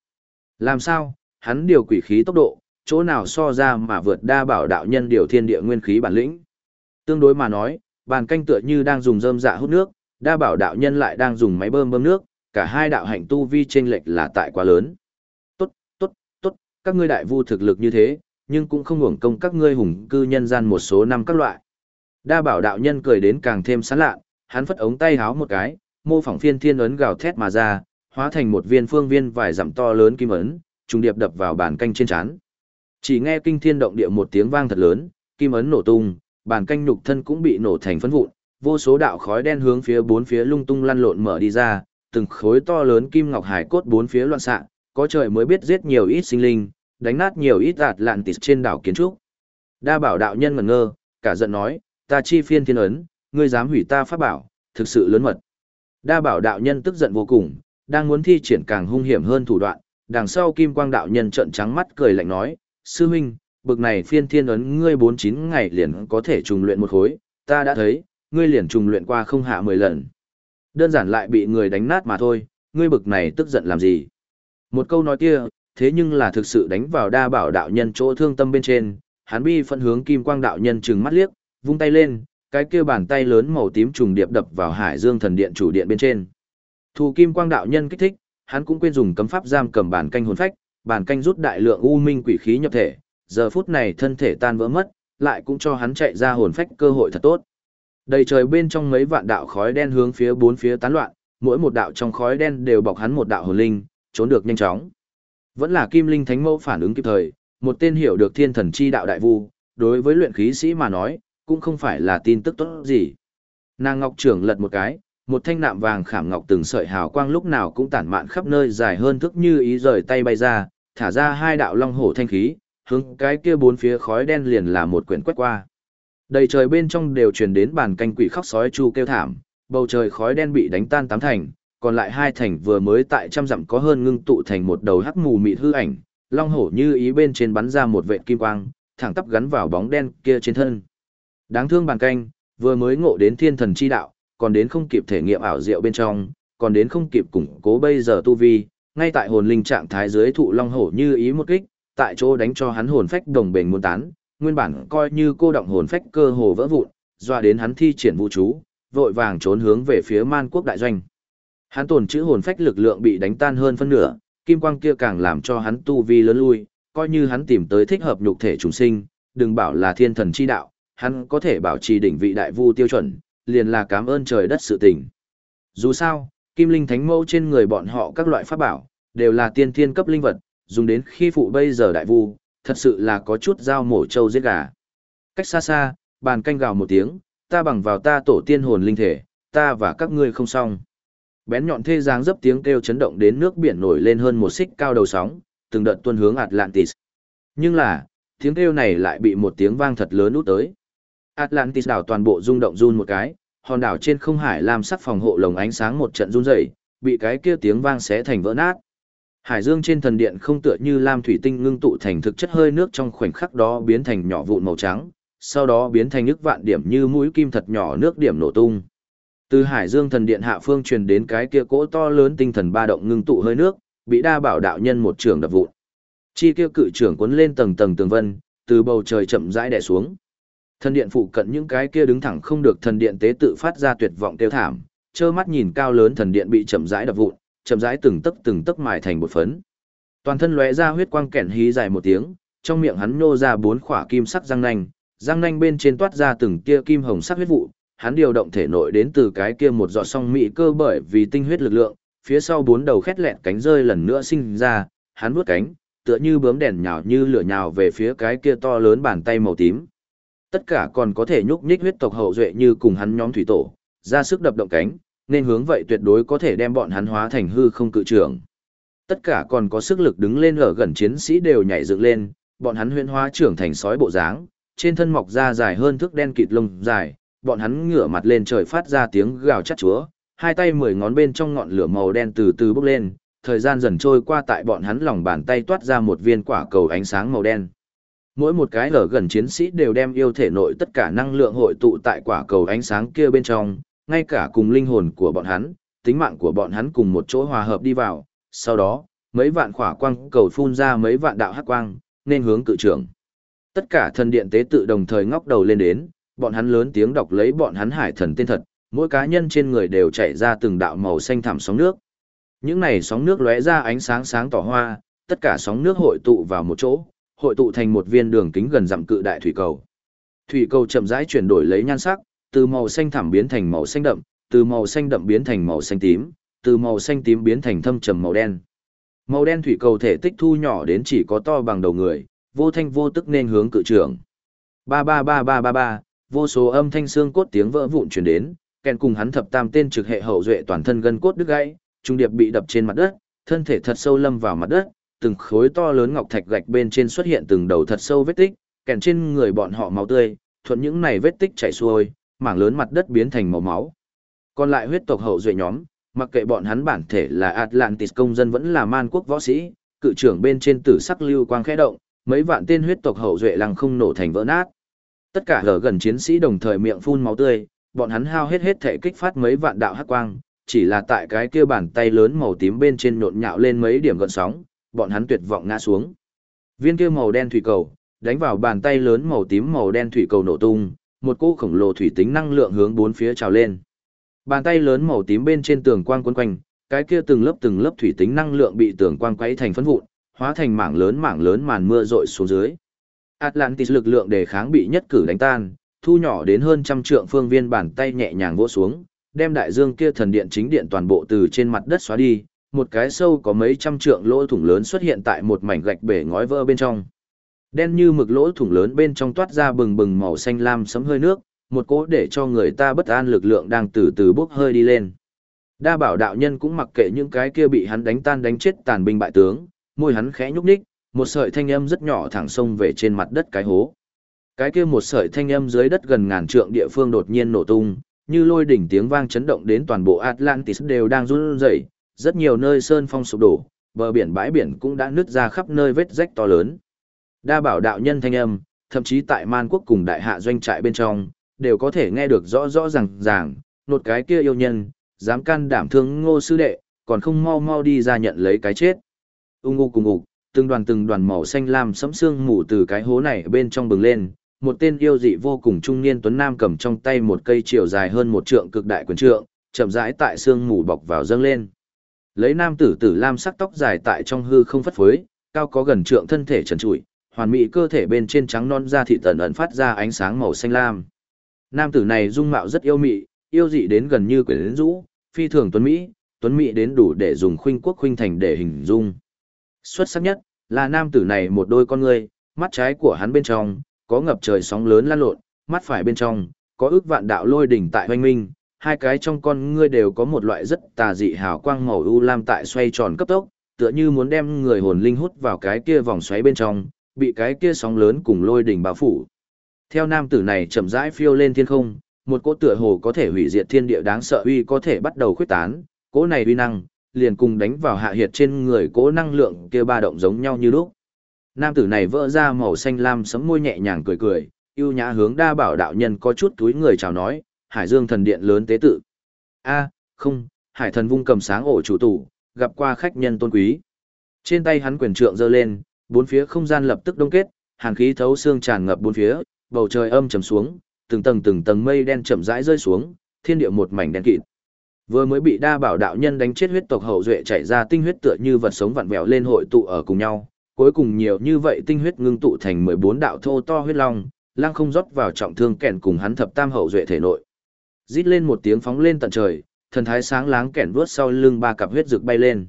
Làm sao? Hắn điều quỷ khí tốc độ, chỗ nào so ra mà vượt đa bảo đạo nhân điều thiên địa nguyên khí bản lĩnh. Tương đối mà nói, bàn canh tựa như đang dùng rơm dạ hút nước, đa bảo đạo nhân lại đang dùng máy bơm bơm nước, cả hai đạo hạnh tu vi chênh lệch là tại quá lớn. Tốt, tốt, tốt, các ngươi đại vu thực lực như thế, nhưng cũng không hưởng công các ngươi hùng cư nhân gian một số năm các loại. Đa bảo đạo nhân cười đến càng thêm sán lạ, hắn phất ống tay háo một cái, mô phỏng phiên thiên ấn gào thét mà ra, hóa thành một viên phương viên vài dặm to lớn kim ấn, trùng điệp đập vào bàn canh trên chán. Chỉ nghe kinh thiên động địa một tiếng vang thật lớn, kim ấn nổ tung, bàn canh nhục thân cũng bị nổ thành phấn vụn, vô số đạo khói đen hướng phía bốn phía lung tung lăn lộn mở đi ra, từng khối to lớn kim ngọc hải cốt bốn phía loạn xạ, có trời mới biết giết nhiều ít sinh linh, đánh nát nhiều ít ạt lạn tịt trên đảo kiến trúc. Đa bảo đạo nhân ngẩn ngơ, cả giận nói, ta chi phiên thiên ấn, ngươi dám hủy ta pháp bảo, thực sự lớn mật. Đa bảo đạo nhân tức giận vô cùng, đang muốn thi triển càng hung hiểm hơn thủ đoạn, đằng sau kim quang đạo nhân trợn trắng mắt cười lạnh nói, sư huynh, bực này phiên thiên ấn ngươi bốn chín ngày liền có thể trùng luyện một khối, ta đã thấy, ngươi liền trùng luyện qua không hạ mười lần. Đơn giản lại bị người đánh nát mà thôi, ngươi bực này tức giận làm gì? Một câu nói kia, thế nhưng là thực sự đánh vào đa bảo đạo nhân chỗ thương tâm bên trên, hắn bi phân hướng kim quang đạo nhân trừng mắt liếc, vung tay lên, cái kia bàn tay lớn màu tím trùng điệp đập vào Hải Dương thần điện chủ điện bên trên. Thu kim quang đạo nhân kích thích, hắn cũng quên dùng cấm pháp giam cầm bản canh hồn phách, bản canh rút đại lượng u minh quỷ khí nhập thể, giờ phút này thân thể tan vỡ mất, lại cũng cho hắn chạy ra hồn phách cơ hội thật tốt. Đầy trời bên trong mấy vạn đạo khói đen hướng phía bốn phía tán loạn, mỗi một đạo trong khói đen đều bọc hắn một đạo hồn linh, trốn được nhanh chóng. Vẫn là Kim Linh Thánh Mẫu phản ứng kịp thời, một tên hiểu được thiên thần chi đạo đại vu, đối với luyện khí sĩ mà nói, cũng không phải là tin tức tốt gì. Nàng ngọc trưởng lật một cái, một thanh nạm vàng khảm ngọc từng sợi hào quang lúc nào cũng tản mạn khắp nơi dài hơn thức như ý rời tay bay ra, thả ra hai đạo long hổ thanh khí, hướng cái kia bốn phía khói đen liền là một quyển quét qua. Đầy trời bên trong đều truyền đến bản canh quỷ khóc sói chu kêu thảm, bầu trời khói đen bị đánh tan tám thành, còn lại hai thành vừa mới tại trăm dặm có hơn ngưng tụ thành một đầu hắc mù mịt hư ảnh, long hổ như ý bên trên bắn ra một vệt kim quang, thẳng tắp gắn vào bóng đen kia trên thân. Đáng thương bản canh, vừa mới ngộ đến thiên thần chi đạo, còn đến không kịp thể nghiệm ảo diệu bên trong, còn đến không kịp củng cố bây giờ tu vi, ngay tại hồn linh trạng thái dưới thụ long hổ như ý một kích, tại chỗ đánh cho hắn hồn phách đồng bền muốn tán, nguyên bản coi như cô động hồn phách cơ hồ vỡ vụn, doa đến hắn thi triển vũ chú, vội vàng trốn hướng về phía man quốc đại doanh. Hắn tổn chữ hồn phách lực lượng bị đánh tan hơn phân nửa, kim quang kia càng làm cho hắn tu vi lớn lui, coi như hắn tìm tới thích hợp nhục thể trùng sinh, đừng bảo là thiên thần chi đạo, hắn có thể bảo trì đỉnh vị đại vu tiêu chuẩn, liền là cảm ơn trời đất sự tình. Dù sao, kim linh thánh mẫu trên người bọn họ các loại pháp bảo, đều là tiên thiên cấp linh vật, dùng đến khi phụ bây giờ đại vu, thật sự là có chút dao mổ trâu giết gà. Cách xa xa, bàn canh gào một tiếng, ta bằng vào ta tổ tiên hồn linh thể, ta và các ngươi không xong. Bén nhọn thê giáng dấp tiếng kêu chấn động đến nước biển nổi lên hơn một xích cao đầu sóng, từng đợt tuôn hướng Atlantis. Nhưng là, tiếng kêu này lại bị một tiếng vang thật lớn út tới. Atlantis đảo toàn bộ rung động run một cái, hòn đảo trên không hải làm sắc phòng hộ lồng ánh sáng một trận run rẩy, bị cái kia tiếng vang xé thành vỡ nát. Hải dương trên thần điện không tựa như lam thủy tinh ngưng tụ thành thực chất hơi nước trong khoảnh khắc đó biến thành nhỏ vụn màu trắng, sau đó biến thành ức vạn điểm như mũi kim thật nhỏ nước điểm nổ tung. Từ Hải Dương thần điện hạ phương truyền đến cái kia cỗ to lớn tinh thần ba động ngưng tụ hơi nước, bị đa bảo đạo nhân một trường đập vụn. Chi kia cự trưởng cuốn lên tầng tầng tường vân, từ bầu trời chậm rãi đè xuống. Thần điện phụ cận những cái kia đứng thẳng không được thần điện tế tự phát ra tuyệt vọng tiêu thảm, trơ mắt nhìn cao lớn thần điện bị chậm rãi đập vụn, chậm rãi từng tấc từng tấc mài thành một phấn. Toàn thân lóe ra huyết quang kẹn hí dài một tiếng, trong miệng hắn nô ra bốn khỏa kim sắc răng nanh, răng nanh bên trên toát ra từng tia kim hồng sắc huyết vụ, hắn điều động thể nội đến từ cái kia một giọt song mỹ cơ bởi vì tinh huyết lực lượng, phía sau bốn đầu khét lẹn cánh rơi lần nữa sinh ra, hắn vuốt cánh, tựa như bướm đèn nhào như lửa nhào về phía cái kia to lớn bàn tay màu tím. Tất cả còn có thể nhúc nhích huyết tộc hậu duệ như cùng hắn nhóm thủy tổ, ra sức đập động cánh, nên hướng vậy tuyệt đối có thể đem bọn hắn hóa thành hư không cự trưởng. Tất cả còn có sức lực đứng lên ở gần chiến sĩ đều nhảy dựng lên, bọn hắn huyễn hóa trưởng thành sói bộ dáng, trên thân mọc ra dài hơn thước đen kịt lông dài, bọn hắn ngửa mặt lên trời phát ra tiếng gào chát chúa, hai tay mười ngón bên trong ngọn lửa màu đen từ từ bốc lên, thời gian dần trôi qua tại bọn hắn lòng bàn tay toát ra một viên quả cầu ánh sáng màu đen. Mỗi một cái ở gần chiến sĩ đều đem yêu thể nội tất cả năng lượng hội tụ tại quả cầu ánh sáng kia bên trong, ngay cả cùng linh hồn của bọn hắn, tính mạng của bọn hắn cùng một chỗ hòa hợp đi vào, sau đó, mấy vạn khỏa quang cầu phun ra mấy vạn đạo hắc quang, nên hướng cự trưởng. Tất cả thần điện tế tự đồng thời ngóc đầu lên đến, bọn hắn lớn tiếng đọc lấy bọn hắn hải thần tên thật, mỗi cá nhân trên người đều chảy ra từng đạo màu xanh thẳm sóng nước. Những này sóng nước lóe ra ánh sáng sáng tỏ hoa, tất cả sóng nước hội tụ vào một chỗ, hội tụ thành một viên đường kính gần dặm cự đại thủy cầu. Thủy cầu chậm rãi chuyển đổi lấy nhan sắc, từ màu xanh thẳm biến thành màu xanh đậm, từ màu xanh đậm biến thành màu xanh tím, từ màu xanh tím biến thành thâm trầm màu đen. Màu đen thủy cầu thể tích thu nhỏ đến chỉ có to bằng đầu người, vô thanh vô tức nên hướng cự trưởng. Ba ba ba ba ba ba, vô số âm thanh xương cốt tiếng vỡ vụn truyền đến, kèn cùng hắn thập tam tên trực hệ hậu duệ toàn thân gân cốt đứt gãy, trung điệp bị đập trên mặt đất, thân thể thật sâu lâm vào mặt đất, từng khối to lớn ngọc thạch gạch bên trên xuất hiện từng đầu thật sâu vết tích, kèn trên người bọn họ máu tươi, thuận những này vết tích chảy xuôi, mảng lớn mặt đất biến thành màu máu. Còn lại huyết tộc hậu duệ nhóm, mặc kệ bọn hắn bản thể là Atlantis công dân vẫn là man quốc võ sĩ, cự trưởng bên trên tử sắc lưu quang khẽ động, mấy vạn tên huyết tộc hậu duệ lăng không nổ thành vỡ nát. Tất cả lở gần chiến sĩ đồng thời miệng phun máu tươi, bọn hắn hao hết hết thể kích phát mấy vạn đạo hắc quang, chỉ là tại cái kia bàn tay lớn màu tím bên trên nhộn nhạo lên mấy điểm gợn sóng, bọn hắn tuyệt vọng ngã xuống. Viên kia màu đen thủy cầu, đánh vào bàn tay lớn màu tím màu đen thủy cầu nổ tung, một cỗ khổng lồ thủy tính năng lượng hướng bốn phía trào lên. Bàn tay lớn màu tím bên trên tường quang quấn quanh, cái kia từng lớp từng lớp thủy tính năng lượng bị tường quang quấy thành phấn vụn, hóa thành mảng lớn mảng lớn màn mưa rội xuống dưới. Atlantis lực lượng đề kháng bị nhất cử đánh tan, thu nhỏ đến hơn trăm trượng phương viên bàn tay nhẹ nhàng vỗ xuống, đem đại dương kia thần điện chính điện toàn bộ từ trên mặt đất xóa đi, một cái sâu có mấy trăm trượng lỗ thủng lớn xuất hiện tại một mảnh gạch bể ngói vỡ bên trong. Đen như mực lỗ thủng lớn bên trong toát ra bừng bừng màu xanh lam sấm hơi nước, một cỗ để cho người ta bất an lực lượng đang từ từ bốc hơi đi lên. Đa bảo đạo nhân cũng mặc kệ những cái kia bị hắn đánh tan đánh chết tàn binh bại tướng, môi hắn khẽ nhúc nhích, một sợi thanh âm rất nhỏ thẳng sông về trên mặt đất cái hố. Cái kia một sợi thanh âm dưới đất gần ngàn trượng địa phương đột nhiên nổ tung, như lôi đỉnh tiếng vang chấn động đến toàn bộ Atlantis đều đang run rẩy, rất nhiều nơi sơn phong sụp đổ, bờ biển bãi biển cũng đã nứt ra khắp nơi vết rách to lớn. Đa bảo đạo nhân thanh âm, thậm chí tại Man quốc cùng đại hạ doanh trại bên trong, đều có thể nghe được rõ rõ ràng ràng, nột cái kia yêu nhân, dám can đảm thương ngô sư đệ, còn không mau mau đi ra nhận lấy cái chết. Ung ngu cùng ngục, từng đoàn từng đoàn màu xanh lam sẫm xương mù từ cái hố này bên trong bừng lên, một tên yêu dị vô cùng trung niên tuấn nam cầm trong tay một cây chiều dài hơn một trượng cực đại quyền trượng, chậm rãi tại xương mù bọc vào dâng lên. Lấy nam tử tử lam sắc tóc dài tại trong hư không phất phới, cao có gần trượng thân thể trần trụi, hoàn mỹ cơ thể bên trên trắng non da thị tần ẩn phát ra ánh sáng màu xanh lam. Nam tử này dung mạo rất yêu mị, yêu dị đến gần như quyến rũ, phi thường tuấn mỹ, tuấn mỹ đến đủ để dùng khuynh quốc khuynh thành để hình dung. Xuất sắc nhất là nam tử này một đôi con ngươi, mắt trái của hắn bên trong có ngập trời sóng lớn lan lộn, mắt phải bên trong có ước vạn đạo lôi đỉnh tại hoanh minh, hai cái trong con ngươi đều có một loại rất tà dị hào quang màu u lam tại xoay tròn cấp tốc, tựa như muốn đem người hồn linh hút vào cái kia vòng xoáy bên trong, bị cái kia sóng lớn cùng lôi đỉnh bao phủ. Theo nam tử này chậm rãi phiêu lên thiên không, một cỗ tựa hồ có thể hủy diệt thiên địa đáng sợ uy có thể bắt đầu khuyết tán, cỗ này uy năng, liền cùng đánh vào hạ hiệt trên người cỗ năng lượng kia ba động giống nhau như lúc. Nam tử này vỡ ra màu xanh lam sấm môi nhẹ nhàng cười cười, yêu nhã hướng đa bảo đạo nhân có chút túi người chào nói, Hải Dương thần điện lớn tế tự. A, không, Hải thần vung cầm sáng ổ chủ tủ, gặp qua khách nhân tôn quý. Trên tay hắn quyền trượng giơ lên, bốn phía không gian lập tức đông kết, hàn khí thấu xương tràn ngập bốn phía, bầu trời âm trầm xuống, từng tầng từng tầng mây đen chậm rãi rơi xuống, thiên địa một mảnh đen kịt. Vừa mới bị đa bảo đạo nhân đánh chết huyết tộc hậu duệ chảy ra tinh huyết tựa như vật sống vặn vẹo lên hội tụ ở cùng nhau, cuối cùng nhiều như vậy tinh huyết ngưng tụ thành 14 đạo thô to huyết long, lang không rót vào trọng thương kèn cùng hắn thập tam hậu duệ thể nội. Rít lên một tiếng phóng lên tận trời, thần thái sáng láng kèn vuốt sau lưng ba cặp huyết rực bay lên.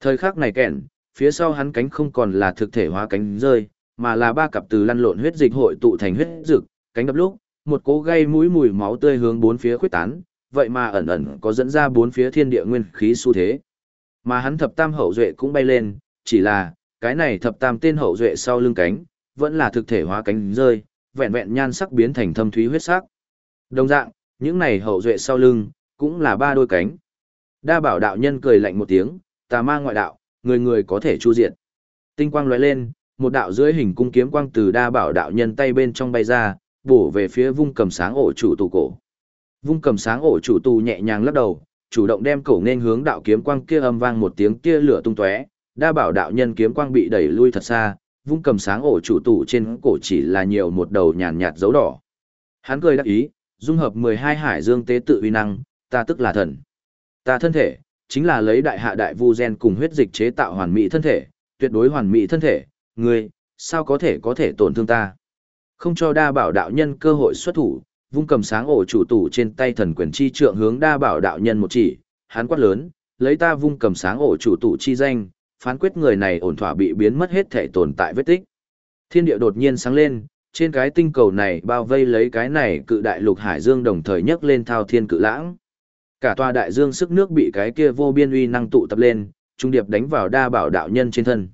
Thời khắc này kèn, phía sau hắn cánh không còn là thực thể hóa cánh rơi, mà là ba cặp từ lăn lộn huyết dịch hội tụ thành huyết dược cánh đập lúc, một cỗ gây mũi mùi máu tươi hướng bốn phía khuyết tán, vậy mà ẩn ẩn có dẫn ra bốn phía thiên địa nguyên khí xu thế. Mà hắn thập tam hậu duệ cũng bay lên, chỉ là, cái này thập tam tên hậu duệ sau lưng cánh, vẫn là thực thể hóa cánh rơi, vẹn vẹn nhan sắc biến thành thâm thúy huyết sắc. Đồng dạng, những này hậu duệ sau lưng, cũng là ba đôi cánh. Đa bảo đạo nhân cười lạnh một tiếng, tà ma ngoại đạo, người người có thể chu diệt. Tinh quang lóe lên, một đạo dưới hình cung kiếm quang từ đa bảo đạo nhân tay bên trong bay ra, bổ về phía vung cầm sáng ổ chủ tù cổ. Vung cầm sáng ổ chủ tù nhẹ nhàng lắc đầu, chủ động đem cổ nên hướng đạo kiếm quang kia âm vang một tiếng kia lửa tung tóe, đa bảo đạo nhân kiếm quang bị đẩy lui thật xa, vung cầm sáng ổ chủ tù trên cổ chỉ là nhiều một đầu nhàn nhạt dấu đỏ. Hắn cười đắc ý, dung hợp 12 hải dương tế tự uy năng, ta tức là thần. Ta thân thể, chính là lấy đại hạ đại vu gen cùng huyết dịch chế tạo hoàn mỹ thân thể, tuyệt đối hoàn mỹ thân thể, ngươi, sao có thể có thể tổn thương ta. Không cho đa bảo đạo nhân cơ hội xuất thủ, vung cầm sáng ổ chủ tủ trên tay thần quyền chi trượng hướng đa bảo đạo nhân một chỉ, hắn quát lớn, lấy ta vung cầm sáng ổ chủ tủ chi danh, phán quyết người này ổn thỏa bị biến mất hết thể tồn tại vết tích. Thiên địa đột nhiên sáng lên, trên cái tinh cầu này bao vây lấy cái này cự đại lục hải dương đồng thời nhấc lên thao thiên cự lãng. Cả tòa đại dương sức nước bị cái kia vô biên uy năng tụ tập lên, trung điệp đánh vào đa bảo đạo nhân trên thân.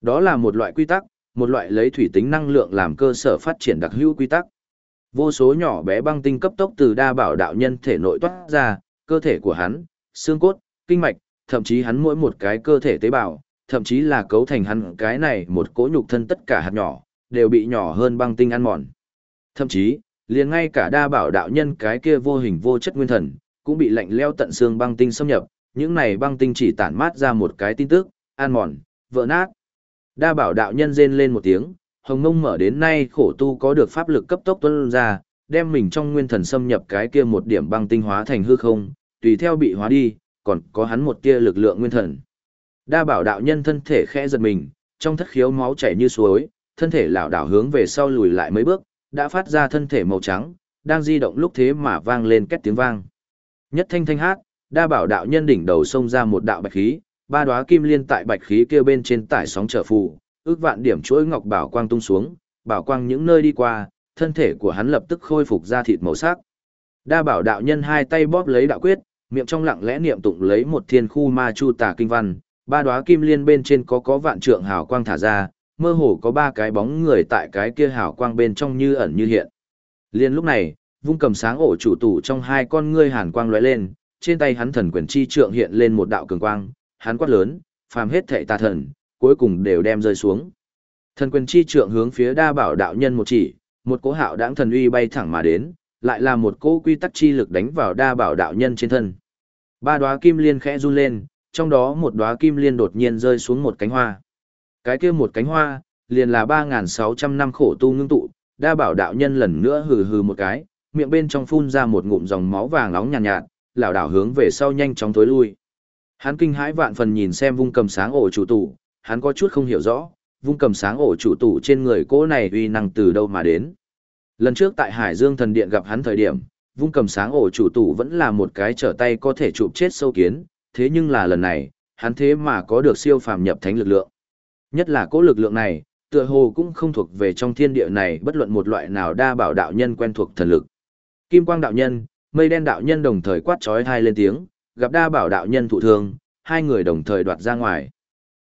Đó là một loại quy tắc, một loại lấy thủy tính năng lượng làm cơ sở phát triển đặc hữu quy tắc. Vô số nhỏ bé băng tinh cấp tốc từ đa bảo đạo nhân thể nội toát ra, cơ thể của hắn, xương cốt, kinh mạch, thậm chí hắn mỗi một cái cơ thể tế bào, thậm chí là cấu thành hắn cái này một cỗ nhục thân tất cả hạt nhỏ, đều bị nhỏ hơn băng tinh ăn mòn. Thậm chí, liền ngay cả đa bảo đạo nhân cái kia vô hình vô chất nguyên thần, cũng bị lạnh leo tận xương băng tinh xâm nhập, những này băng tinh chỉ tản mát ra một cái tin tức, an mòn, vỡ nát. Đa bảo đạo nhân rên lên một tiếng, hồng mông mở đến nay khổ tu có được pháp lực cấp tốc tuân ra, đem mình trong nguyên thần xâm nhập cái kia một điểm băng tinh hóa thành hư không, tùy theo bị hóa đi, còn có hắn một tia lực lượng nguyên thần. Đa bảo đạo nhân thân thể khẽ giật mình, trong thất khiếu máu chảy như suối, thân thể lảo đảo hướng về sau lùi lại mấy bước, đã phát ra thân thể màu trắng, đang di động lúc thế mà vang lên két tiếng vang. Nhất thanh thanh hát, đa bảo đạo nhân đỉnh đầu xông ra một đạo bạch khí, ba đóa kim liên tại bạch khí kia bên trên tải sóng trở phù, ước vạn điểm chuỗi ngọc bảo quang tung xuống, bảo quang những nơi đi qua, thân thể của hắn lập tức khôi phục ra thịt màu sắc. Đa bảo đạo nhân hai tay bóp lấy đạo quyết, miệng trong lặng lẽ niệm tụng lấy một thiên khu ma chu tà kinh văn, ba đóa kim liên bên trên có có vạn trượng hào quang thả ra, mơ hồ có ba cái bóng người tại cái kia hào quang bên trong như ẩn như hiện. Liên lúc này, vung cầm sáng ổ chủ tủ trong hai con ngươi hàn quang lóe lên, trên tay hắn thần quyền chi trượng hiện lên một đạo cường quang, hắn quát lớn, phàm hết thệ tà thần, cuối cùng đều đem rơi xuống. Thần quyền chi trượng hướng phía đa bảo đạo nhân một chỉ, một cỗ hạo đãng thần uy bay thẳng mà đến, lại là một cỗ quy tắc chi lực đánh vào đa bảo đạo nhân trên thân. Ba đóa kim liên khẽ run lên, trong đó một đóa kim liên đột nhiên rơi xuống một cánh hoa. Cái kia một cánh hoa, liền là 3.600 năm khổ tu ngưng tụ, đa bảo đạo nhân lần nữa hừ hừ một cái, miệng bên trong phun ra một ngụm dòng máu vàng nóng nhàn nhạt, nhạt, lảo đảo hướng về sau nhanh chóng tối lui. Hắn kinh hãi vạn phần nhìn xem vung cầm sáng ổ chủ tủ, hắn có chút không hiểu rõ, vung cầm sáng ổ chủ tủ trên người cỗ này uy năng từ đâu mà đến. Lần trước tại Hải Dương thần điện gặp hắn thời điểm, vung cầm sáng ổ chủ tủ vẫn là một cái trở tay có thể chụp chết sâu kiến, thế nhưng là lần này, hắn thế mà có được siêu phàm nhập thánh lực lượng. Nhất là cỗ lực lượng này, tựa hồ cũng không thuộc về trong thiên địa này bất luận một loại nào đa bảo đạo nhân quen thuộc thần lực. Kim quang đạo nhân, mây đen đạo nhân đồng thời quát chói hai lên tiếng, gặp đa bảo đạo nhân thụ thương, hai người đồng thời đoạt ra ngoài.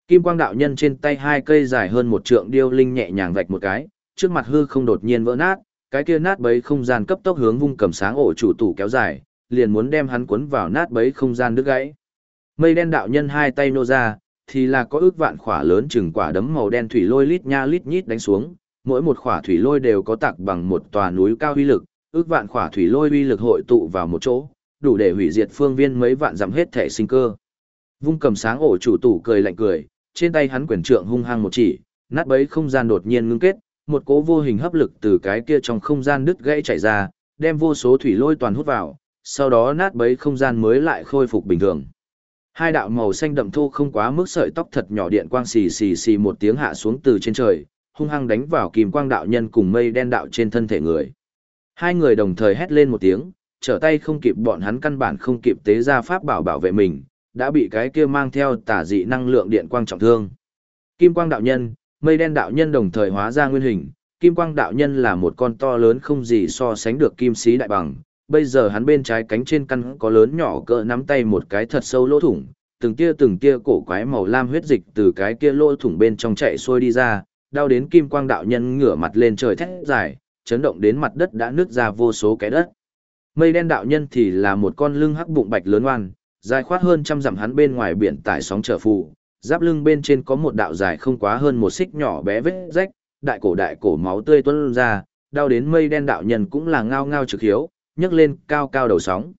Kim quang đạo nhân trên tay hai cây dài hơn một trượng điêu linh nhẹ nhàng vạch một cái, trước mặt hư không đột nhiên vỡ nát, cái kia nát bấy không gian cấp tốc hướng vung cầm sáng ổ chủ tủ kéo dài, liền muốn đem hắn cuốn vào nát bấy không gian đứt gãy. Mây đen đạo nhân hai tay nô ra, thì là có ước vạn khỏa lớn chừng quả đấm màu đen thủy lôi lít nha lít nhít đánh xuống, mỗi một khỏa thủy lôi đều có tạc bằng một tòa núi cao uy lực, ước vạn khỏa thủy lôi uy lực hội tụ vào một chỗ, đủ để hủy diệt phương viên mấy vạn dặm hết thể sinh cơ. Vung cầm sáng ổ chủ tủ cười lạnh cười, trên tay hắn quyền trượng hung hăng một chỉ, nát bấy không gian đột nhiên ngưng kết, một cỗ vô hình hấp lực từ cái kia trong không gian đứt gãy chảy ra, đem vô số thủy lôi toàn hút vào, sau đó nát bấy không gian mới lại khôi phục bình thường. Hai đạo màu xanh đậm thô không quá mức sợi tóc thật nhỏ điện quang xì xì xì một tiếng hạ xuống từ trên trời, hung hăng đánh vào kìm quang đạo nhân cùng mây đen đạo trên thân thể người. Hai người đồng thời hét lên một tiếng, trở tay không kịp bọn hắn căn bản không kịp tế ra pháp bảo bảo vệ mình, đã bị cái kia mang theo tả dị năng lượng điện quang trọng thương. Kim quang đạo nhân, mây đen đạo nhân đồng thời hóa ra nguyên hình, kim quang đạo nhân là một con to lớn không gì so sánh được kim sĩ đại bằng, bây giờ hắn bên trái cánh trên căn có lớn nhỏ cỡ nắm tay một cái thật sâu lỗ thủng, từng tia từng tia cổ quái màu lam huyết dịch từ cái kia lỗ thủng bên trong chạy xuôi đi ra, đau đến kim quang đạo nhân ngửa mặt lên trời thét dài, chấn động đến mặt đất đã nứt ra vô số cái đất. Mây đen đạo nhân thì là một con lưng hắc bụng bạch lớn oan, dài khoát hơn trăm dặm hắn bên ngoài biển tải sóng trở phù, giáp lưng bên trên có một đạo dài không quá hơn một xích nhỏ bé vết rách, đại cổ đại cổ máu tươi tuôn ra, đau đến mây đen đạo nhân cũng là ngao ngao trực hiếu, nhấc lên cao cao đầu sóng.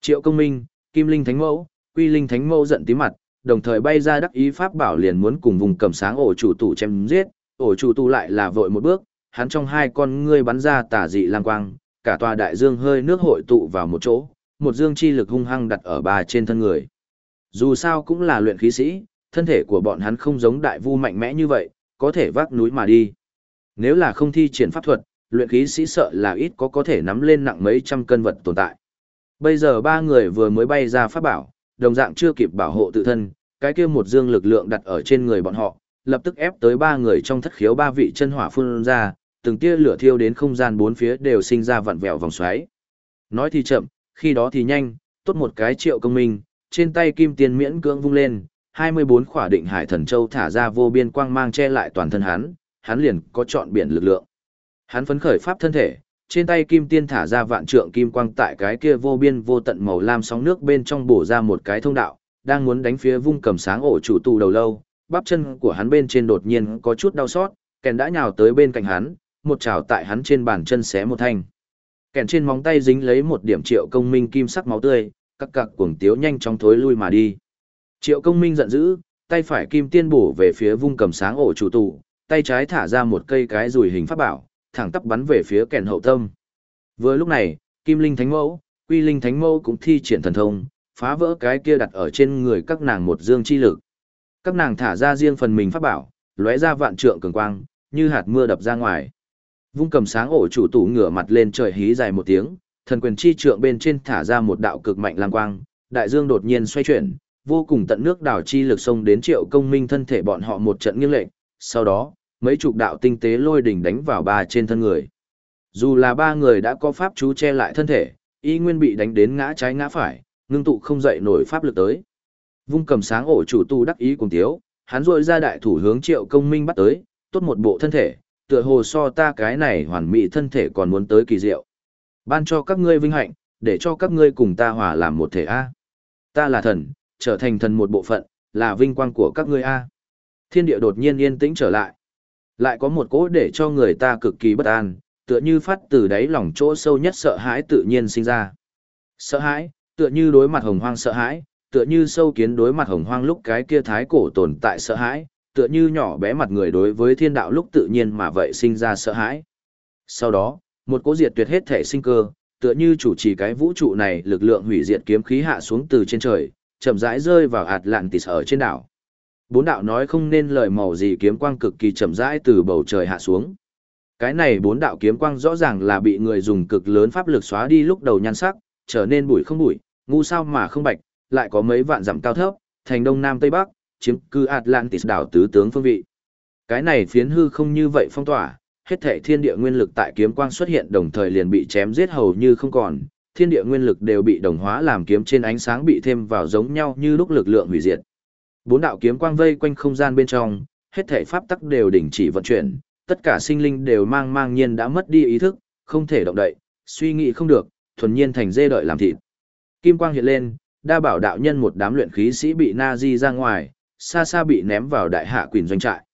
Triệu công minh, kim linh thánh mẫu, quy linh thánh mẫu giận tí mặt, đồng thời bay ra đắc ý pháp bảo liền muốn cùng vùng cầm sáng ổ chủ tủ chém giết, ổ chủ tủ lại là vội một bước, hắn trong hai con ngươi bắn ra tả dị lang quang, cả tòa đại dương hơi nước hội tụ vào một chỗ, một dương chi lực hung hăng đặt ở bà trên thân người. Dù sao cũng là luyện khí sĩ, thân thể của bọn hắn không giống đại vu mạnh mẽ như vậy, có thể vác núi mà đi. Nếu là không thi triển pháp thuật, luyện khí sĩ sợ là ít có có thể nắm lên nặng mấy trăm cân vật tồn tại. Bây giờ ba người vừa mới bay ra pháp bảo, đồng dạng chưa kịp bảo hộ tự thân, cái kia một dương lực lượng đặt ở trên người bọn họ, lập tức ép tới ba người trong thất khiếu ba vị chân hỏa phun ra, từng tia lửa thiêu đến không gian bốn phía đều sinh ra vặn vẹo vòng xoáy. Nói thì chậm, khi đó thì nhanh, tốt một cái triệu công minh, trên tay kim tiền miễn cưỡng vung lên, 24 khỏa định hải thần châu thả ra vô biên quang mang che lại toàn thân hắn, hắn liền có chọn biển lực lượng. Hắn phấn khởi pháp thân thể, trên tay kim tiên thả ra vạn trượng kim quang tại cái kia vô biên vô tận màu lam sóng nước bên trong bổ ra một cái thông đạo, đang muốn đánh phía vung cầm sáng ổ chủ tù đầu lâu, bắp chân của hắn bên trên đột nhiên có chút đau xót, kèn đã nhào tới bên cạnh hắn, một chảo tại hắn trên bàn chân xé một thanh. Kèn trên móng tay dính lấy một điểm triệu công minh kim sắc máu tươi, các cặc cuồng tiếu nhanh chóng thối lui mà đi. Triệu công minh giận dữ, tay phải kim tiên bổ về phía vung cầm sáng ổ chủ tụ, tay trái thả ra một cây cái rùi hình pháp bảo, thẳng tắp bắn về phía kèn hậu tâm. Vừa lúc này, Kim Linh Thánh Mẫu, Quy Linh Thánh Mẫu cũng thi triển thần thông, phá vỡ cái kia đặt ở trên người các nàng một dương chi lực. Các nàng thả ra riêng phần mình pháp bảo, lóe ra vạn trượng cường quang, như hạt mưa đập ra ngoài. Vung cầm sáng ổ chủ tủ ngửa mặt lên trời hí dài một tiếng, thần quyền chi trượng bên trên thả ra một đạo cực mạnh lang quang, đại dương đột nhiên xoay chuyển, vô cùng tận nước đảo chi lực xông đến triệu công minh thân thể bọn họ một trận nghiêng lệch. sau đó, mấy chục đạo tinh tế lôi đỉnh đánh vào ba trên thân người. Dù là ba người đã có pháp chú che lại thân thể, y nguyên bị đánh đến ngã trái ngã phải, ngưng tụ không dậy nổi pháp lực tới. Vung cầm sáng ổ chủ tu đắc ý cùng tiếu, hắn rội ra đại thủ hướng triệu công minh bắt tới, tốt một bộ thân thể, tựa hồ so ta cái này hoàn mỹ thân thể còn muốn tới kỳ diệu. Ban cho các ngươi vinh hạnh, để cho các ngươi cùng ta hòa làm một thể A. Ta là thần, trở thành thần một bộ phận, là vinh quang của các ngươi A. Thiên địa đột nhiên yên tĩnh trở lại. Lại có một cỗ để cho người ta cực kỳ bất an, tựa như phát từ đáy lòng chỗ sâu nhất sợ hãi tự nhiên sinh ra. Sợ hãi, tựa như đối mặt hồng hoang sợ hãi, tựa như sâu kiến đối mặt hồng hoang lúc cái kia thái cổ tồn tại sợ hãi, tựa như nhỏ bé mặt người đối với thiên đạo lúc tự nhiên mà vậy sinh ra sợ hãi. Sau đó, một cỗ diệt tuyệt hết thể sinh cơ, tựa như chủ trì cái vũ trụ này lực lượng hủy diệt kiếm khí hạ xuống từ trên trời, chậm rãi rơi vào Atlantis ở trên đảo. Bốn đạo nói không nên lời màu gì kiếm quang cực kỳ chậm rãi từ bầu trời hạ xuống. Cái này bốn đạo kiếm quang rõ ràng là bị người dùng cực lớn pháp lực xóa đi lúc đầu nhan sắc, trở nên bụi không bụi, ngu sao mà không bạch, lại có mấy vạn dặm cao thấp, thành đông nam tây bắc, chiếm cư Atlantis đảo tứ tướng phương vị. Cái này phiến hư không như vậy phong tỏa, hết thảy thiên địa nguyên lực tại kiếm quang xuất hiện đồng thời liền bị chém giết hầu như không còn, thiên địa nguyên lực đều bị đồng hóa làm kiếm trên ánh sáng bị thêm vào giống nhau như lúc lực lượng hủy diệt. Bốn đạo kiếm quang vây quanh không gian bên trong, hết thảy pháp tắc đều đình chỉ vận chuyển, tất cả sinh linh đều mang mang nhiên đã mất đi ý thức, không thể động đậy, suy nghĩ không được, thuần nhiên thành dê đợi làm thịt. Kim quang hiện lên, đa bảo đạo nhân một đám luyện khí sĩ bị na di ra ngoài, xa xa bị ném vào đại hạ quỷ doanh trại.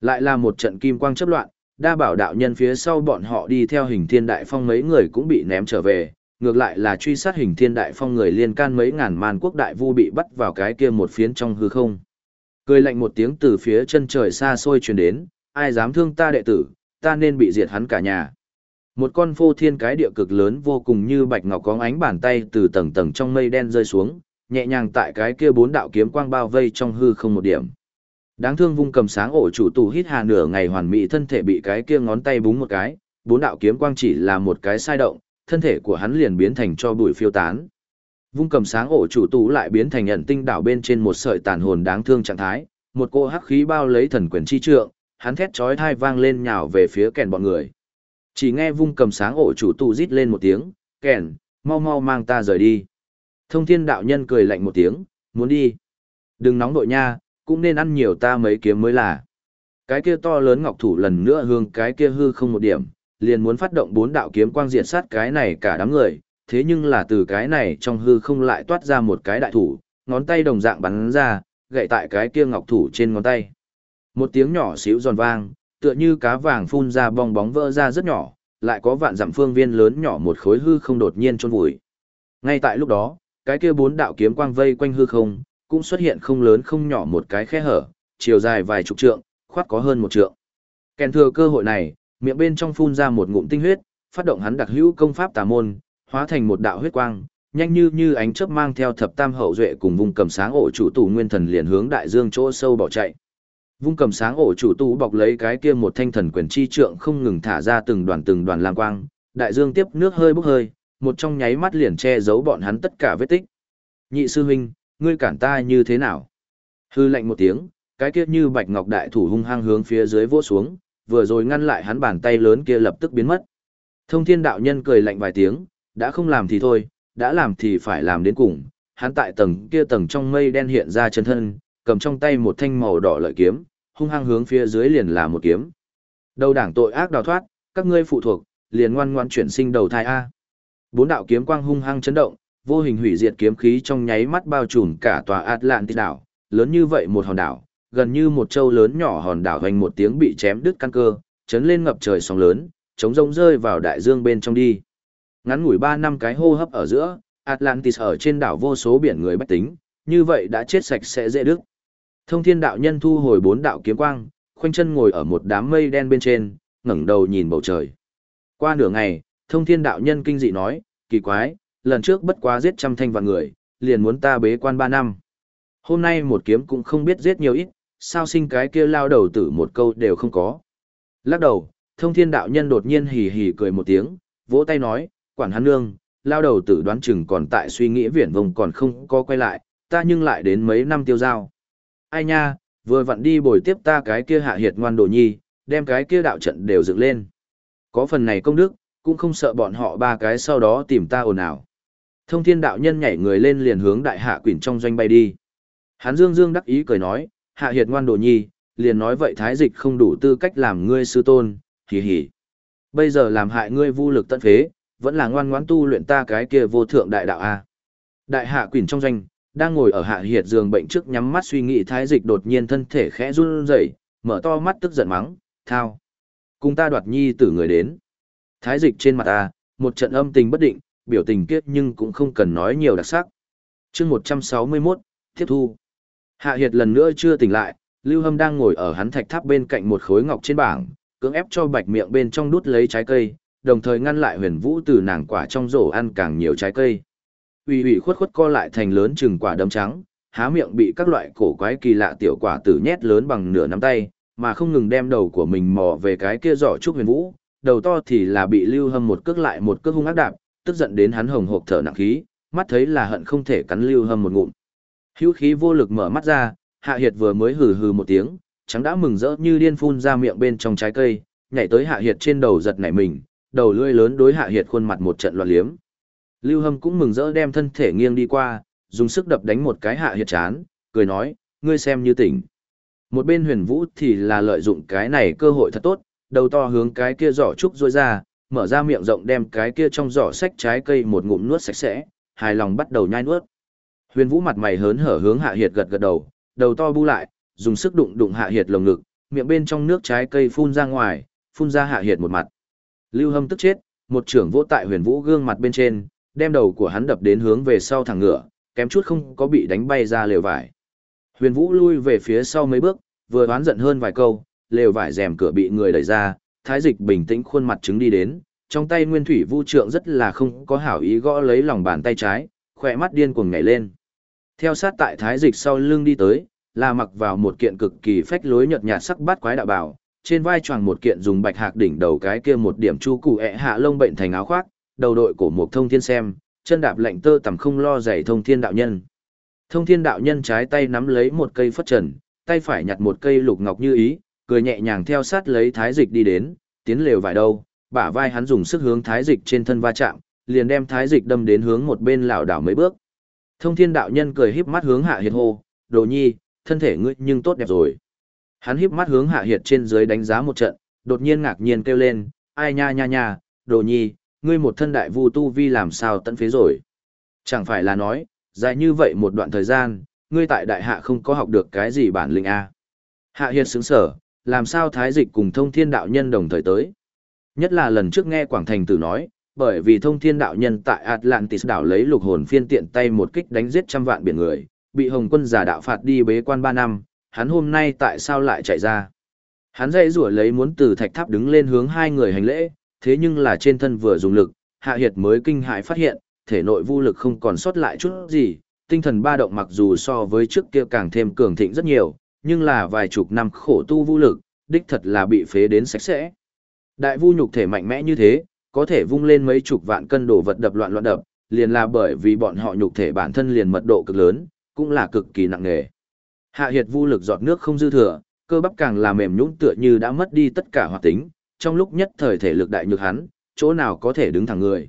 Lại là một trận kim quang chấp loạn, đa bảo đạo nhân phía sau bọn họ đi theo hình thiên đại phong mấy người cũng bị ném trở về, ngược lại là truy sát hình thiên đại phong người liên can mấy ngàn man quốc đại vu bị bắt vào cái kia một phiến trong hư không. Cười lạnh một tiếng từ phía chân trời xa xôi truyền đến, ai dám thương ta đệ tử, ta nên bị diệt hắn cả nhà. Một con phô thiên cái địa cực lớn vô cùng như bạch ngọc có ánh bàn tay từ tầng tầng trong mây đen rơi xuống, nhẹ nhàng tại cái kia bốn đạo kiếm quang bao vây trong hư không một điểm. Đáng thương vung cầm sáng ổ chủ tù hít hà nửa ngày hoàn mỹ thân thể bị cái kia ngón tay búng một cái, bốn đạo kiếm quang chỉ là một cái sai động, thân thể của hắn liền biến thành cho bụi phiêu tán. Vung cầm sáng ổ chủ tù lại biến thành nhận tinh đảo bên trên một sợi tàn hồn đáng thương trạng thái, một cô hắc khí bao lấy thần quyền chi trượng, hắn thét chói tai vang lên nhào về phía kèn bọn người. Chỉ nghe vung cầm sáng ổ chủ tù rít lên một tiếng, kèn, mau mau mang ta rời đi. Thông thiên đạo nhân cười lạnh một tiếng, muốn đi. Đừng nóng đội nha, cũng nên ăn nhiều ta mấy kiếm mới là. Cái kia to lớn ngọc thủ lần nữa hương cái kia hư không một điểm, liền muốn phát động bốn đạo kiếm quang diệt sát cái này cả đám người, thế nhưng là từ cái này trong hư không lại toát ra một cái đại thủ, ngón tay đồng dạng bắn ra, gậy tại cái kia ngọc thủ trên ngón tay. Một tiếng nhỏ xíu giòn vang, tựa như cá vàng phun ra bong bóng vỡ ra rất nhỏ, lại có vạn dặm phương viên lớn nhỏ một khối hư không đột nhiên trôn vùi. Ngay tại lúc đó, cái kia bốn đạo kiếm quang vây quanh hư không, cũng xuất hiện không lớn không nhỏ một cái khe hở, chiều dài vài chục trượng, khoát có hơn một trượng. Kèn thừa cơ hội này, miệng bên trong phun ra một ngụm tinh huyết, phát động hắn đặc hữu công pháp tà môn, hóa thành một đạo huyết quang, nhanh như như ánh chớp mang theo thập tam hậu duệ cùng vùng cầm sáng ổ chủ tù nguyên thần liền hướng đại dương chỗ sâu bỏ chạy. Vung cầm sáng ổ chủ tù bọc lấy cái kia một thanh thần quyền chi trượng không ngừng thả ra từng đoàn từng đoàn lam quang, đại dương tiếp nước hơi bốc hơi, một trong nháy mắt liền che giấu bọn hắn tất cả vết tích. Nhị sư huynh, ngươi cản ta như thế nào? Hư lạnh một tiếng, cái kia như bạch ngọc đại thủ hung hăng hướng phía dưới vỗ xuống, vừa rồi ngăn lại hắn bàn tay lớn kia lập tức biến mất. Thông thiên đạo nhân cười lạnh vài tiếng, đã không làm thì thôi, đã làm thì phải làm đến cùng. Hắn tại tầng kia tầng trong mây đen hiện ra chân thân, cầm trong tay một thanh màu đỏ lợi kiếm, hung hăng hướng phía dưới liền là một kiếm. Đầu đảng tội ác đào thoát, các ngươi phụ thuộc, liền ngoan ngoan chuyển sinh đầu thai A. Bốn đạo kiếm quang hung hăng chấn động, vô hình hủy diệt kiếm khí trong nháy mắt bao trùm cả tòa Atlantis đảo, lớn như vậy một hòn đảo, gần như một châu lớn nhỏ hòn đảo hoành một tiếng bị chém đứt căn cơ, chấn lên ngập trời sóng lớn, chống rông rơi vào đại dương bên trong đi. Ngắn ngủi 3 năm cái hô hấp ở giữa, Atlantis ở trên đảo vô số biển người bách tính, như vậy đã chết sạch sẽ dễ đức. Thông thiên đạo nhân thu hồi bốn đạo kiếm quang, khoanh chân ngồi ở một đám mây đen bên trên, ngẩng đầu nhìn bầu trời. Qua nửa ngày, thông thiên đạo nhân kinh dị nói, kỳ quái, lần trước bất quá giết trăm thanh vạn người, liền muốn ta bế quan ba năm. Hôm nay một kiếm cũng không biết giết nhiều ít, sao sinh cái kia lao đầu tử một câu đều không có. Lắc đầu, thông thiên đạo nhân đột nhiên hì hì cười một tiếng, vỗ tay nói, quản hắn nương, lao đầu tử đoán chừng còn tại suy nghĩ viển vông còn không có quay lại, ta nhưng lại đến mấy năm tiêu giao. Ai nha, vừa vặn đi bồi tiếp ta cái kia hạ hiệt ngoan đồ nhi, đem cái kia đạo trận đều dựng lên. Có phần này công đức, cũng không sợ bọn họ ba cái sau đó tìm ta ồn ào. Thông thiên đạo nhân nhảy người lên liền hướng đại hạ quỷ trong doanh bay đi. Hán dương dương đắc ý cười nói, hạ hiệt ngoan đồ nhi, liền nói vậy thái dịch không đủ tư cách làm ngươi sư tôn, hì hì. Bây giờ làm hại ngươi vô lực tận phế, vẫn là ngoan ngoãn tu luyện ta cái kia vô thượng đại đạo a. Đại hạ quỷ trong doanh, đang ngồi ở hạ hiệt giường bệnh trước nhắm mắt suy nghĩ thái dịch đột nhiên thân thể khẽ run rẩy, mở to mắt tức giận mắng, thao. Cùng ta đoạt nhi tử người đến. Thái dịch trên mặt ta, một trận âm tình bất định, biểu tình kiết nhưng cũng không cần nói nhiều đặc sắc. chương 161, tiếp thu. Hạ Hiệt lần nữa chưa tỉnh lại, Lưu Hâm đang ngồi ở hắn thạch tháp bên cạnh một khối ngọc trên bảng, cưỡng ép cho bạch miệng bên trong đút lấy trái cây, đồng thời ngăn lại huyền vũ từ nàng quả trong rổ ăn càng nhiều trái cây. Uy uy khuất khuất co lại thành lớn chừng quả đấm trắng, há miệng bị các loại cổ quái kỳ lạ tiểu quả tử nhét lớn bằng nửa nắm tay, mà không ngừng đem đầu của mình mò về cái kia giỏ trúc huyền vũ, đầu to thì là bị Lưu Hâm một cước lại một cước hung ác đạp, tức giận đến hắn hồng hộc thở nặng khí, mắt thấy là hận không thể cắn Lưu Hâm một ngụm. Hữu khí vô lực mở mắt ra, Hạ Hiệt vừa mới hừ hừ một tiếng, trắng đã mừng rỡ như điên phun ra miệng bên trong trái cây, nhảy tới Hạ Hiệt trên đầu giật nảy mình, đầu lưỡi lớn đối Hạ Hiệt khuôn mặt một trận loạn liếm. Lưu Hâm cũng mừng rỡ đem thân thể nghiêng đi qua, dùng sức đập đánh một cái Hạ Hiệt chán, cười nói, ngươi xem như tỉnh. Một bên huyền vũ thì là lợi dụng cái này cơ hội thật tốt, đầu to hướng cái kia giỏ trúc rôi ra, mở ra miệng rộng đem cái kia trong giỏ sách trái cây một ngụm nuốt sạch sẽ, hài lòng bắt đầu nhai nuốt. Huyền Vũ mặt mày hớn hở hướng Hạ Hiệt gật gật đầu, đầu to bu lại, dùng sức đụng đụng Hạ Hiệt lồng ngực, miệng bên trong nước trái cây phun ra ngoài, phun ra Hạ Hiệt một mặt. Lưu Hâm tức chết, một trưởng vỗ tại Huyền Vũ gương mặt bên trên, đem đầu của hắn đập đến hướng về sau thẳng ngựa, kém chút không có bị đánh bay ra lều vải. Huyền Vũ lui về phía sau mấy bước, vừa đoán giận hơn vài câu, lều vải rèm cửa bị người đẩy ra, Thái Dịch bình tĩnh khuôn mặt chứng đi đến, trong tay Nguyên Thủy Vu trượng rất là không có hảo ý gõ lấy lòng bàn tay trái, khỏe mắt điên cuồng nhảy lên. Theo sát tại Thái Dịch sau lưng đi tới, là mặc vào một kiện cực kỳ phách lối nhợt nhạt sắc bát quái đạo bảo, trên vai choàng một kiện dùng bạch hạc đỉnh đầu cái kia một điểm chu cụ ẹ hạ lông bệnh thành áo khoác, đầu đội cổ một thông thiên xem, chân đạp lệnh tơ tầm không lo giày thông thiên đạo nhân. Thông thiên đạo nhân trái tay nắm lấy một cây phất trần, tay phải nhặt một cây lục ngọc như ý, cười nhẹ nhàng theo sát lấy thái dịch đi đến, tiến lều vài đâu, bả vai hắn dùng sức hướng thái dịch trên thân va chạm, liền đem thái dịch đâm đến hướng một bên lảo đảo mấy bước. Thông thiên đạo nhân cười híp mắt hướng hạ hiệt hô, đồ nhi, thân thể ngươi nhưng tốt đẹp rồi. Hắn híp mắt hướng hạ hiệt trên dưới đánh giá một trận, đột nhiên ngạc nhiên kêu lên, ai nha nha nha, đồ nhi, ngươi một thân đại vu tu vi làm sao tận phế rồi. Chẳng phải là nói, dài như vậy một đoạn thời gian, ngươi tại đại hạ không có học được cái gì bản lĩnh A. Hạ hiệt sướng sở, làm sao thái dịch cùng thông thiên đạo nhân đồng thời tới. Nhất là lần trước nghe Quảng Thành tử nói, bởi vì thông thiên đạo nhân tại Atlantis đảo lấy lục hồn phiên tiện tay một kích đánh giết trăm vạn biển người, bị Hồng quân giả đạo phạt đi bế quan ba năm, hắn hôm nay tại sao lại chạy ra? Hắn dãy rủa lấy muốn từ thạch tháp đứng lên hướng hai người hành lễ, thế nhưng là trên thân vừa dùng lực, Hạ Hiệt mới kinh hãi phát hiện, thể nội vô lực không còn sót lại chút gì, tinh thần ba động mặc dù so với trước kia càng thêm cường thịnh rất nhiều, nhưng là vài chục năm khổ tu vũ lực, đích thật là bị phế đến sạch sẽ. Đại vu nhục thể mạnh mẽ như thế, có thể vung lên mấy chục vạn cân đồ vật đập loạn loạn đập, liền là bởi vì bọn họ nhục thể bản thân liền mật độ cực lớn, cũng là cực kỳ nặng nề. Hạ hiệt vu lực giọt nước không dư thừa, cơ bắp càng là mềm nhũn tựa như đã mất đi tất cả hoạt tính, trong lúc nhất thời thể lực đại nhược hắn, chỗ nào có thể đứng thẳng người.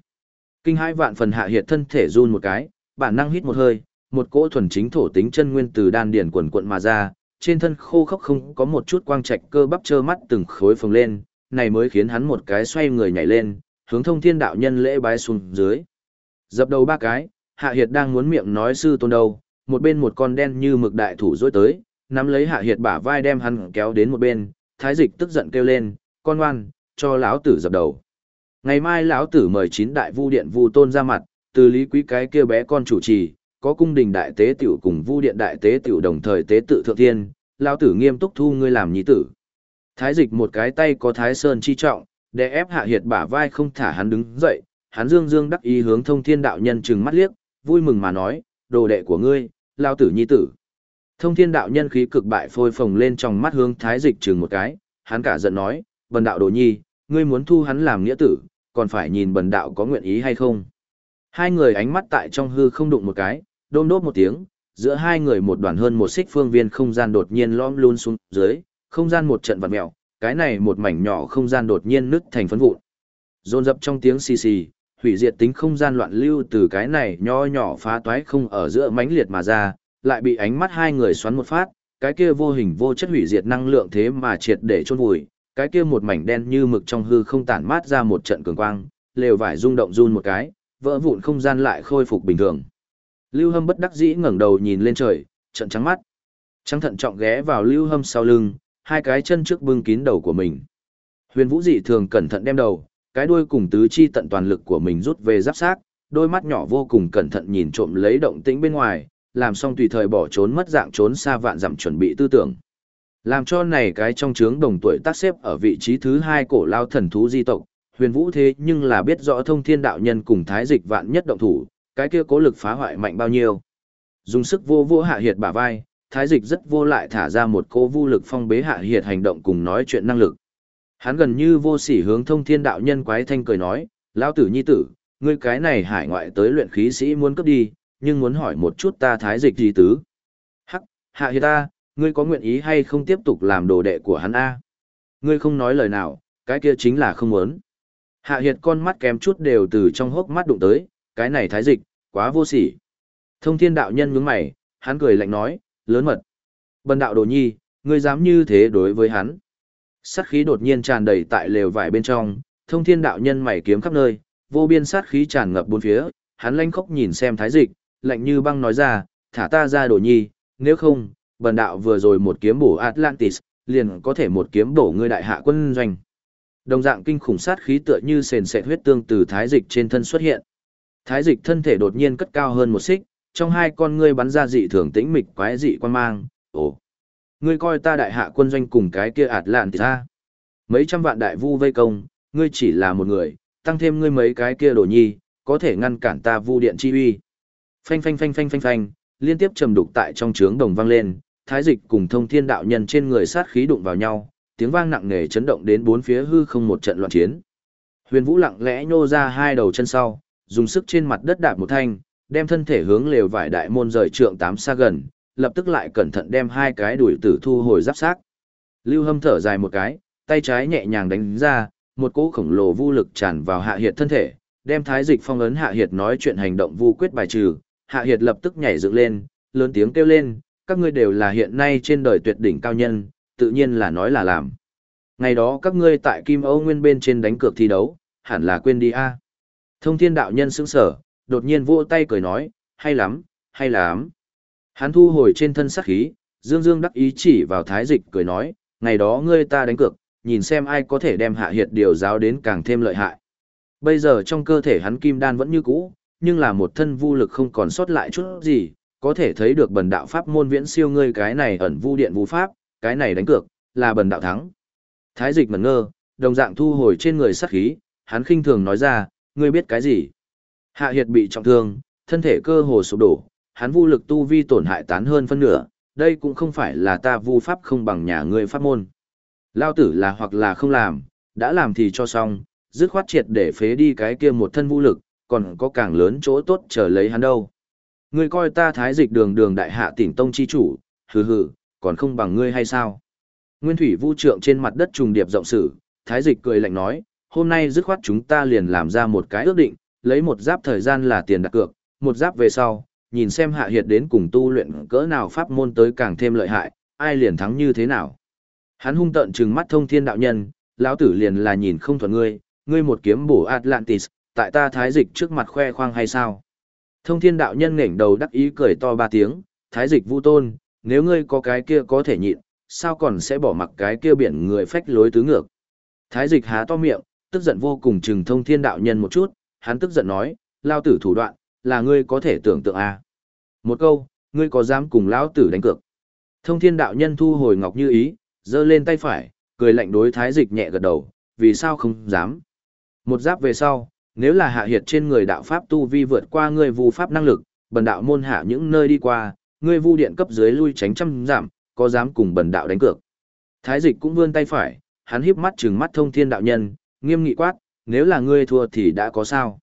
Kinh hai vạn phần hạ hiệt thân thể run một cái, bản năng hít một hơi, một cỗ thuần chính thổ tính chân nguyên từ đan điền quần quận mà ra, trên thân khô khốc không có một chút quang trạch cơ bắp trơ mắt từng khối phồng lên, này mới khiến hắn một cái xoay người nhảy lên, hướng thông thiên đạo nhân lễ bái xuống dưới. Dập đầu ba cái, hạ hiệt đang muốn miệng nói sư tôn đâu, một bên một con đen như mực đại thủ dối tới, nắm lấy hạ hiệt bả vai đem hắn kéo đến một bên, thái dịch tức giận kêu lên, con ngoan, cho lão tử dập đầu. Ngày mai lão tử mời chín đại vu điện vu tôn ra mặt, từ lý quý cái kia bé con chủ trì, có cung đình đại tế tiểu cùng vu điện đại tế tiểu đồng thời tế tự thượng thiên, lao tử nghiêm túc thu ngươi làm nhi tử. Thái dịch một cái tay có thái sơn chi trọng, để ép hạ hiệt bả vai không thả hắn đứng dậy, hắn dương dương đắc ý hướng thông thiên đạo nhân trừng mắt liếc, vui mừng mà nói, đồ đệ của ngươi, lao tử nhi tử. Thông thiên đạo nhân khí cực bại phôi phồng lên trong mắt hướng thái dịch chừng một cái, hắn cả giận nói, bần đạo đồ nhi, ngươi muốn thu hắn làm nghĩa tử, còn phải nhìn bần đạo có nguyện ý hay không. Hai người ánh mắt tại trong hư không đụng một cái, đôm đốt một tiếng, giữa hai người một đoàn hơn một xích phương viên không gian đột nhiên lõm luôn xuống dưới, không gian một trận vặn mèo, cái này một mảnh nhỏ không gian đột nhiên nứt thành phấn vụn. Rôn dập trong tiếng xì xì, hủy diệt tính không gian loạn lưu từ cái này nho nhỏ phá toái không ở giữa mãnh liệt mà ra, lại bị ánh mắt hai người xoắn một phát, cái kia vô hình vô chất hủy diệt năng lượng thế mà triệt để chôn vùi, cái kia một mảnh đen như mực trong hư không tản mát ra một trận cường quang, lều vải rung động run một cái, vỡ vụn không gian lại khôi phục bình thường. Lưu Hâm bất đắc dĩ ngẩng đầu nhìn lên trời, trận trắng mắt. Trắng thận trọng ghé vào Lưu Hâm sau lưng, hai cái chân trước bưng kín đầu của mình. Huyền Vũ dị thường cẩn thận đem đầu, cái đuôi cùng tứ chi tận toàn lực của mình rút về giáp xác, đôi mắt nhỏ vô cùng cẩn thận nhìn trộm lấy động tĩnh bên ngoài, làm xong tùy thời bỏ trốn mất dạng trốn xa vạn dặm chuẩn bị tư tưởng. Làm cho này cái trong chướng đồng tuổi tác xếp ở vị trí thứ hai cổ lao thần thú di tộc, huyền vũ thế nhưng là biết rõ thông thiên đạo nhân cùng thái dịch vạn nhất động thủ, cái kia cố lực phá hoại mạnh bao nhiêu. Dùng sức vô vô hạ hiệt bả vai, thái dịch rất vô lại thả ra một cô vô lực phong bế hạ hiệt hành động cùng nói chuyện năng lực. Hắn gần như vô sỉ hướng thông thiên đạo nhân quái thanh cười nói, lão tử nhi tử, ngươi cái này hải ngoại tới luyện khí sĩ muốn cấp đi, nhưng muốn hỏi một chút ta thái dịch gì tứ. Hắc, hạ hiệt ta, ngươi có nguyện ý hay không tiếp tục làm đồ đệ của hắn a? Ngươi không nói lời nào, cái kia chính là không muốn. Hạ hiệt con mắt kém chút đều từ trong hốc mắt đụng tới, cái này thái dịch, quá vô sỉ. Thông thiên đạo nhân nhướng mày, hắn cười lạnh nói, lớn mật. Bần đạo đồ nhi, ngươi dám như thế đối với hắn. Sát khí đột nhiên tràn đầy tại lều vải bên trong, thông thiên đạo nhân mày kiếm khắp nơi, vô biên sát khí tràn ngập bốn phía, hắn lanh khóc nhìn xem thái dịch, lạnh như băng nói ra, thả ta ra đồ nhi, nếu không, bần đạo vừa rồi một kiếm bổ Atlantis, liền có thể một kiếm bổ ngươi đại hạ quân doanh. Đồng dạng kinh khủng sát khí tựa như sền sệt huyết tương từ thái dịch trên thân xuất hiện. Thái dịch thân thể đột nhiên cất cao hơn một xích, trong hai con ngươi bắn ra dị thường tĩnh mịch quái dị quan mang, ồ. Ngươi coi ta đại hạ quân doanh cùng cái kia ạt lạn ra. Mấy trăm vạn đại vu vây công, ngươi chỉ là một người, tăng thêm ngươi mấy cái kia đồ nhi, có thể ngăn cản ta vu điện chi uy. Phanh phanh phanh phanh phanh phanh, liên tiếp trầm đục tại trong trướng đồng vang lên, thái dịch cùng thông thiên đạo nhân trên người sát khí đụng vào nhau, tiếng vang nặng nề chấn động đến bốn phía hư không một trận loạn chiến. Huyền Vũ lặng lẽ nhô ra hai đầu chân sau, dùng sức trên mặt đất đạp một thanh, đem thân thể hướng lều vải đại môn rời trượng tám xa gần, lập tức lại cẩn thận đem hai cái đuổi tử thu hồi giáp xác. Lưu Hâm thở dài một cái, tay trái nhẹ nhàng đánh ra, một cỗ khổng lồ vô lực tràn vào hạ hiệt thân thể, đem thái dịch phong ấn hạ hiệt nói chuyện hành động vu quyết bài trừ, hạ hiệt lập tức nhảy dựng lên, lớn tiếng kêu lên, các ngươi đều là hiện nay trên đời tuyệt đỉnh cao nhân, tự nhiên là nói là làm. Ngày đó các ngươi tại Kim Âu Nguyên bên trên đánh cược thi đấu, hẳn là quên đi a. Thông thiên đạo nhân sững sở, đột nhiên vỗ tay cười nói, hay lắm, hay lắm. Hắn thu hồi trên thân sắc khí, dương dương đắc ý chỉ vào thái dịch cười nói, ngày đó ngươi ta đánh cược, nhìn xem ai có thể đem hạ hiệt điều giáo đến càng thêm lợi hại. Bây giờ trong cơ thể hắn kim đan vẫn như cũ, nhưng là một thân vô lực không còn sót lại chút gì, có thể thấy được bần đạo pháp môn viễn siêu ngươi cái này ẩn vu điện vu pháp, cái này đánh cược, là bần đạo thắng. Thái dịch ngẩn ngơ, đồng dạng thu hồi trên người sát khí, hắn khinh thường nói ra, ngươi biết cái gì? Hạ Hiệt bị trọng thương, thân thể cơ hồ sụp đổ, hắn vô lực tu vi tổn hại tán hơn phân nửa, đây cũng không phải là ta vu pháp không bằng nhà ngươi pháp môn. Lao tử là hoặc là không làm, đã làm thì cho xong, dứt khoát triệt để phế đi cái kia một thân vũ lực, còn có càng lớn chỗ tốt trở lấy hắn đâu. Ngươi coi ta thái dịch đường đường đại hạ tỉnh tông chi chủ, hừ hừ, còn không bằng ngươi hay sao? Nguyên thủy vu trượng trên mặt đất trùng điệp rộng sử, thái dịch cười lạnh nói, hôm nay dứt khoát chúng ta liền làm ra một cái ước định, lấy một giáp thời gian là tiền đặt cược, một giáp về sau, nhìn xem hạ hiệt đến cùng tu luyện cỡ nào pháp môn tới càng thêm lợi hại, ai liền thắng như thế nào. Hắn hung tợn trừng mắt thông thiên đạo nhân, lão tử liền là nhìn không thuận ngươi, ngươi một kiếm bổ Atlantis, tại ta thái dịch trước mặt khoe khoang hay sao? Thông thiên đạo nhân nghển đầu đắc ý cười to ba tiếng, thái dịch vu tôn, nếu ngươi có cái kia có thể nhịn, sao còn sẽ bỏ mặc cái kia biển người phách lối tứ ngược. Thái dịch há to miệng, tức giận vô cùng chừng thông thiên đạo nhân một chút, hắn tức giận nói, lao tử thủ đoạn, là ngươi có thể tưởng tượng à. Một câu, ngươi có dám cùng lão tử đánh cược. Thông thiên đạo nhân thu hồi ngọc như ý, giơ lên tay phải, cười lạnh đối thái dịch nhẹ gật đầu, vì sao không dám. Một giáp về sau, nếu là hạ hiệt trên người đạo pháp tu vi vượt qua ngươi vu pháp năng lực, bần đạo môn hạ những nơi đi qua, ngươi vu điện cấp dưới lui tránh trăm giảm, có dám cùng bần đạo đánh cược. Thái dịch cũng vươn tay phải, hắn híp mắt trừng mắt thông thiên đạo nhân, nghiêm nghị quát, nếu là ngươi thua thì đã có sao.